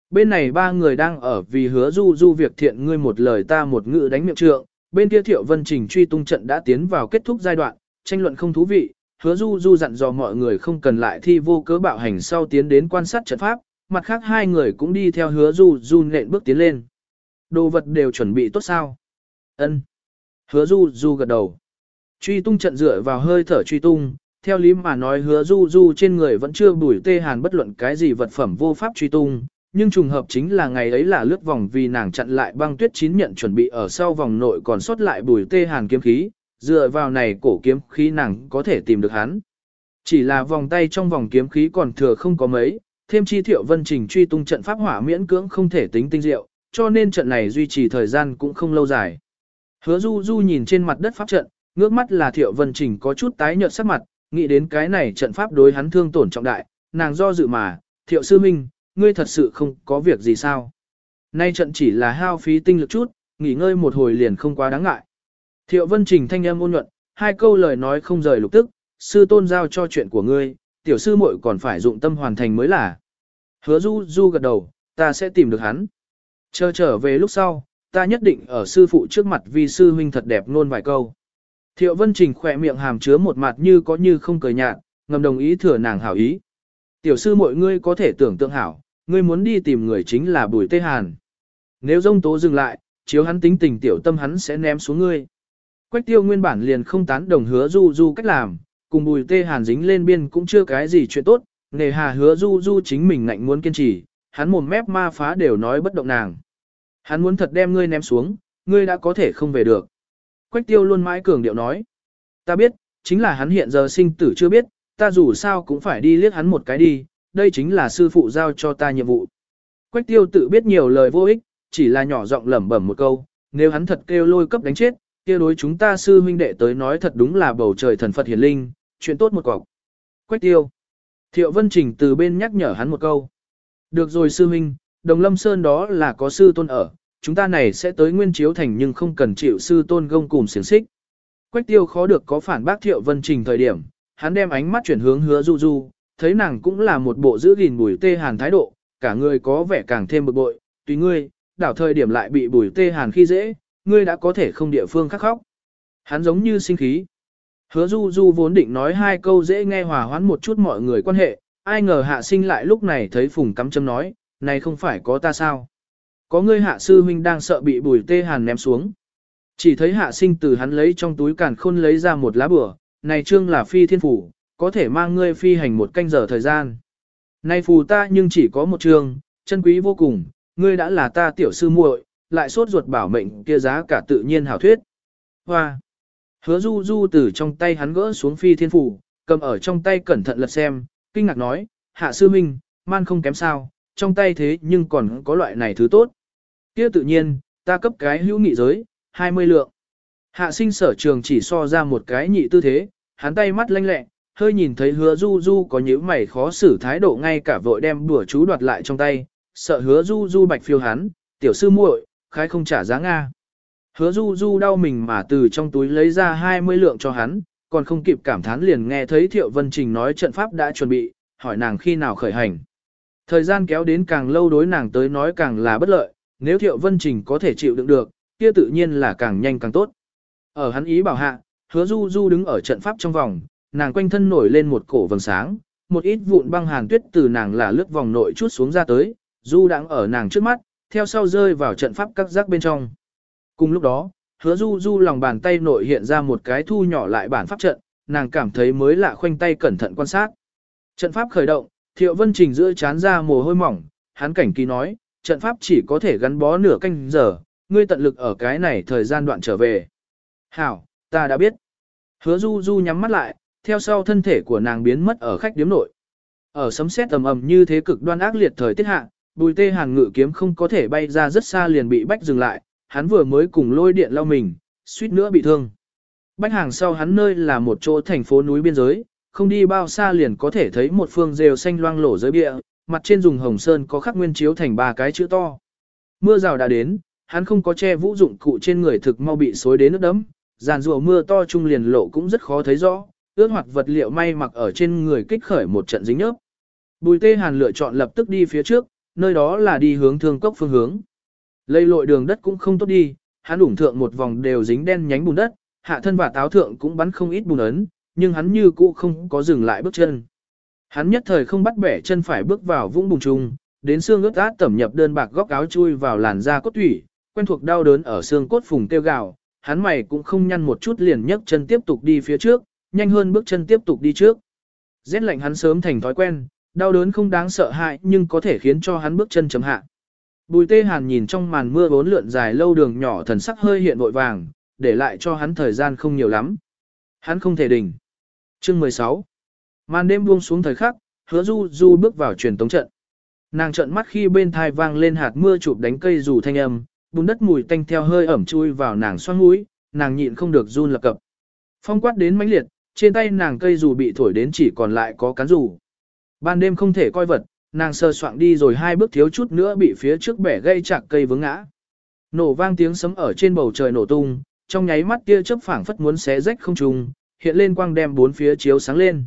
Bên này ba người đang ở vì hứa du du việc thiện ngươi một lời ta một ngữ đánh miệng trượng, bên kia thiệu vân trình truy tung trận đã tiến vào kết thúc giai đoạn, tranh luận không thú vị, hứa du du dặn dò mọi người không cần lại thi vô cớ bạo hành sau tiến đến quan sát trận pháp, mặt khác hai người cũng đi theo hứa du du nện bước tiến lên. Đồ vật đều chuẩn bị tốt sao? Ân. Hứa du du gật đầu. Truy tung trận dựa vào hơi thở truy tung, theo lý mà nói hứa du du trên người vẫn chưa bùi tê hàn bất luận cái gì vật phẩm vô pháp truy tung, nhưng trùng hợp chính là ngày ấy là lướt vòng vì nàng chặn lại băng tuyết chín nhận chuẩn bị ở sau vòng nội còn sót lại bùi tê hàn kiếm khí, dựa vào này cổ kiếm khí nàng có thể tìm được hắn. Chỉ là vòng tay trong vòng kiếm khí còn thừa không có mấy, thêm chi thiệu vân trình truy tung trận pháp hỏa miễn cưỡng không thể tính tinh diệu, cho nên trận này duy trì thời gian cũng không lâu dài. Hứa du du nhìn trên mặt đất pháp trận, ngước mắt là thiệu vân trình có chút tái nhợt sắc mặt, nghĩ đến cái này trận pháp đối hắn thương tổn trọng đại, nàng do dự mà, thiệu sư minh, ngươi thật sự không có việc gì sao. Nay trận chỉ là hao phí tinh lực chút, nghỉ ngơi một hồi liền không quá đáng ngại. Thiệu vân trình thanh âm ôn nhuận, hai câu lời nói không rời lục tức, sư tôn giao cho chuyện của ngươi, tiểu sư muội còn phải dụng tâm hoàn thành mới là. Hứa du du gật đầu, ta sẽ tìm được hắn. Chờ trở về lúc sau, ta nhất định ở sư phụ trước mặt vì sư huynh thật đẹp nôn vài câu. Thiệu Vân Trình khỏe miệng hàm chứa một mặt như có như không cười nhạt, ngầm đồng ý thừa nàng hảo ý. Tiểu sư mọi ngươi có thể tưởng tượng hảo, ngươi muốn đi tìm người chính là Bùi Tê Hàn. Nếu dông tố dừng lại, chiếu hắn tính tình tiểu tâm hắn sẽ ném xuống ngươi. Quách tiêu nguyên bản liền không tán đồng hứa du du cách làm, cùng Bùi Tê Hàn dính lên biên cũng chưa cái gì chuyện tốt, nề hà hứa du du chính mình ngạnh muốn kiên trì, hắn mồm mép ma phá đều nói bất động nàng. Hắn muốn thật đem ngươi ném xuống, ngươi đã có thể không về được. Quách tiêu luôn mãi cường điệu nói. Ta biết, chính là hắn hiện giờ sinh tử chưa biết, ta dù sao cũng phải đi liếc hắn một cái đi, đây chính là sư phụ giao cho ta nhiệm vụ. Quách tiêu tự biết nhiều lời vô ích, chỉ là nhỏ giọng lẩm bẩm một câu, nếu hắn thật kêu lôi cấp đánh chết, kia đối chúng ta sư huynh đệ tới nói thật đúng là bầu trời thần Phật hiển linh, chuyện tốt một cọc. Quách tiêu. Thiệu Vân Trình từ bên nhắc nhở hắn một câu. Được rồi sư huynh, Đồng Lâm Sơn đó là có sư tôn ở, chúng ta này sẽ tới Nguyên Chiếu Thành nhưng không cần chịu sư tôn gông cùng xiềng xích. Quách tiêu khó được có phản bác Thiệu Vân Trình thời điểm, hắn đem ánh mắt chuyển hướng hứa du du, thấy nàng cũng là một bộ giữ gìn bùi tê hàn thái độ, cả người có vẻ càng thêm bực bội, tùy ngươi, đảo thời điểm lại bị bùi tê hàn khi dễ, ngươi đã có thể không địa phương khắc khóc. Hắn giống như sinh khí. Hứa du du vốn định nói hai câu dễ nghe hòa hoãn một chút mọi người quan hệ, ai ngờ hạ sinh lại lúc này thấy phùng cắm châm nói, này không phải có ta sao. Có ngươi hạ sư huynh đang sợ bị bùi tê hàn ném xuống. Chỉ thấy hạ sinh từ hắn lấy trong túi càn khôn lấy ra một lá bửa, này trương là phi thiên phủ, có thể mang ngươi phi hành một canh giờ thời gian. Này phù ta nhưng chỉ có một trương, chân quý vô cùng, ngươi đã là ta tiểu sư muội, lại sốt ruột bảo mệnh kia giá cả tự nhiên hảo thuyết. Hoa! Hứa du du từ trong tay hắn gỡ xuống phi thiên phủ, cầm ở trong tay cẩn thận lật xem, kinh ngạc nói, hạ sư minh, man không kém sao, trong tay thế nhưng còn có loại này thứ tốt. Kia tự nhiên, ta cấp cái hữu nghị giới, 20 lượng. Hạ sinh sở trường chỉ so ra một cái nhị tư thế, hắn tay mắt lanh lẹ, hơi nhìn thấy hứa du du có những mày khó xử thái độ ngay cả vội đem đùa chú đoạt lại trong tay, sợ hứa du du bạch phiêu hắn, tiểu sư muội, khái không trả giá Nga. Hứa du du đau mình mà từ trong túi lấy ra 20 lượng cho hắn, còn không kịp cảm thán liền nghe thấy Thiệu Vân Trình nói trận pháp đã chuẩn bị, hỏi nàng khi nào khởi hành. Thời gian kéo đến càng lâu đối nàng tới nói càng là bất lợi, nếu Thiệu Vân Trình có thể chịu đựng được, kia tự nhiên là càng nhanh càng tốt. Ở hắn ý bảo hạ, hứa du du đứng ở trận pháp trong vòng, nàng quanh thân nổi lên một cổ vầng sáng, một ít vụn băng hàn tuyết từ nàng là lướt vòng nội chút xuống ra tới, du đang ở nàng trước mắt, theo sau rơi vào trận pháp các giác bên trong. Cùng lúc đó, hứa du du lòng bàn tay nội hiện ra một cái thu nhỏ lại bản pháp trận, nàng cảm thấy mới lạ khoanh tay cẩn thận quan sát. Trận pháp khởi động, thiệu vân trình giữa chán ra mồ hôi mỏng, hắn cảnh kỳ nói, trận pháp chỉ có thể gắn bó nửa canh giờ, ngươi tận lực ở cái này thời gian đoạn trở về. Hảo, ta đã biết. Hứa du du nhắm mắt lại, theo sau thân thể của nàng biến mất ở khách điếm nội. Ở sấm sét tầm ầm như thế cực đoan ác liệt thời tiết hạ, bùi tê hàn ngự kiếm không có thể bay ra rất xa liền bị bách dừng lại, hắn vừa mới cùng lôi điện lao mình, suýt nữa bị thương. Bách hàng sau hắn nơi là một chỗ thành phố núi biên giới, không đi bao xa liền có thể thấy một phương rêu xanh loang lổ dưới bia, mặt trên dùng hồng sơn có khắc nguyên chiếu thành ba cái chữ to. Mưa rào đã đến, hắn không có che vũ dụng cụ trên người thực mau bị xối đến nước đấm, giàn rùa mưa to trung liền lộ cũng rất khó thấy rõ, ướt hoặc vật liệu may mặc ở trên người kích khởi một trận dính nhớp. Bùi tê hàn lựa chọn lập tức đi phía trước, nơi đó là đi hướng thương cốc phương hướng. Lây lội đường đất cũng không tốt đi, hắn ủng thượng một vòng đều dính đen nhánh bùn đất, hạ thân và táo thượng cũng bắn không ít bùn ấn, nhưng hắn như cũ không có dừng lại bước chân. Hắn nhất thời không bắt bẻ chân phải bước vào vũng bùn trung, đến xương ướt át tẩm nhập đơn bạc góc áo chui vào làn da cốt thủy, quen thuộc đau đớn ở xương cốt phùng tiêu gạo, hắn mày cũng không nhăn một chút liền nhấc chân tiếp tục đi phía trước, nhanh hơn bước chân tiếp tục đi trước. Rét lạnh hắn sớm thành thói quen, đau đớn không đáng sợ hại nhưng có thể khiến cho hắn bước chân chấm hạ. Bùi tê hàn nhìn trong màn mưa bốn lượn dài lâu đường nhỏ thần sắc hơi hiện vội vàng, để lại cho hắn thời gian không nhiều lắm. Hắn không thể đỉnh. Chương 16 Màn đêm buông xuống thời khắc, hứa du du bước vào truyền tống trận. Nàng trận mắt khi bên thai vang lên hạt mưa chụp đánh cây dù thanh âm, bùn đất mùi tanh theo hơi ẩm chui vào nàng xoan mũi, nàng nhịn không được run lập cập. Phong quát đến mãnh liệt, trên tay nàng cây dù bị thổi đến chỉ còn lại có cán dù. Ban đêm không thể coi vật, nàng sơ soạn đi rồi hai bước thiếu chút nữa bị phía trước bẻ gây chạc cây vướng ngã. Nổ vang tiếng sấm ở trên bầu trời nổ tung, trong nháy mắt tia chớp phảng phất muốn xé rách không trung, hiện lên quang đem bốn phía chiếu sáng lên.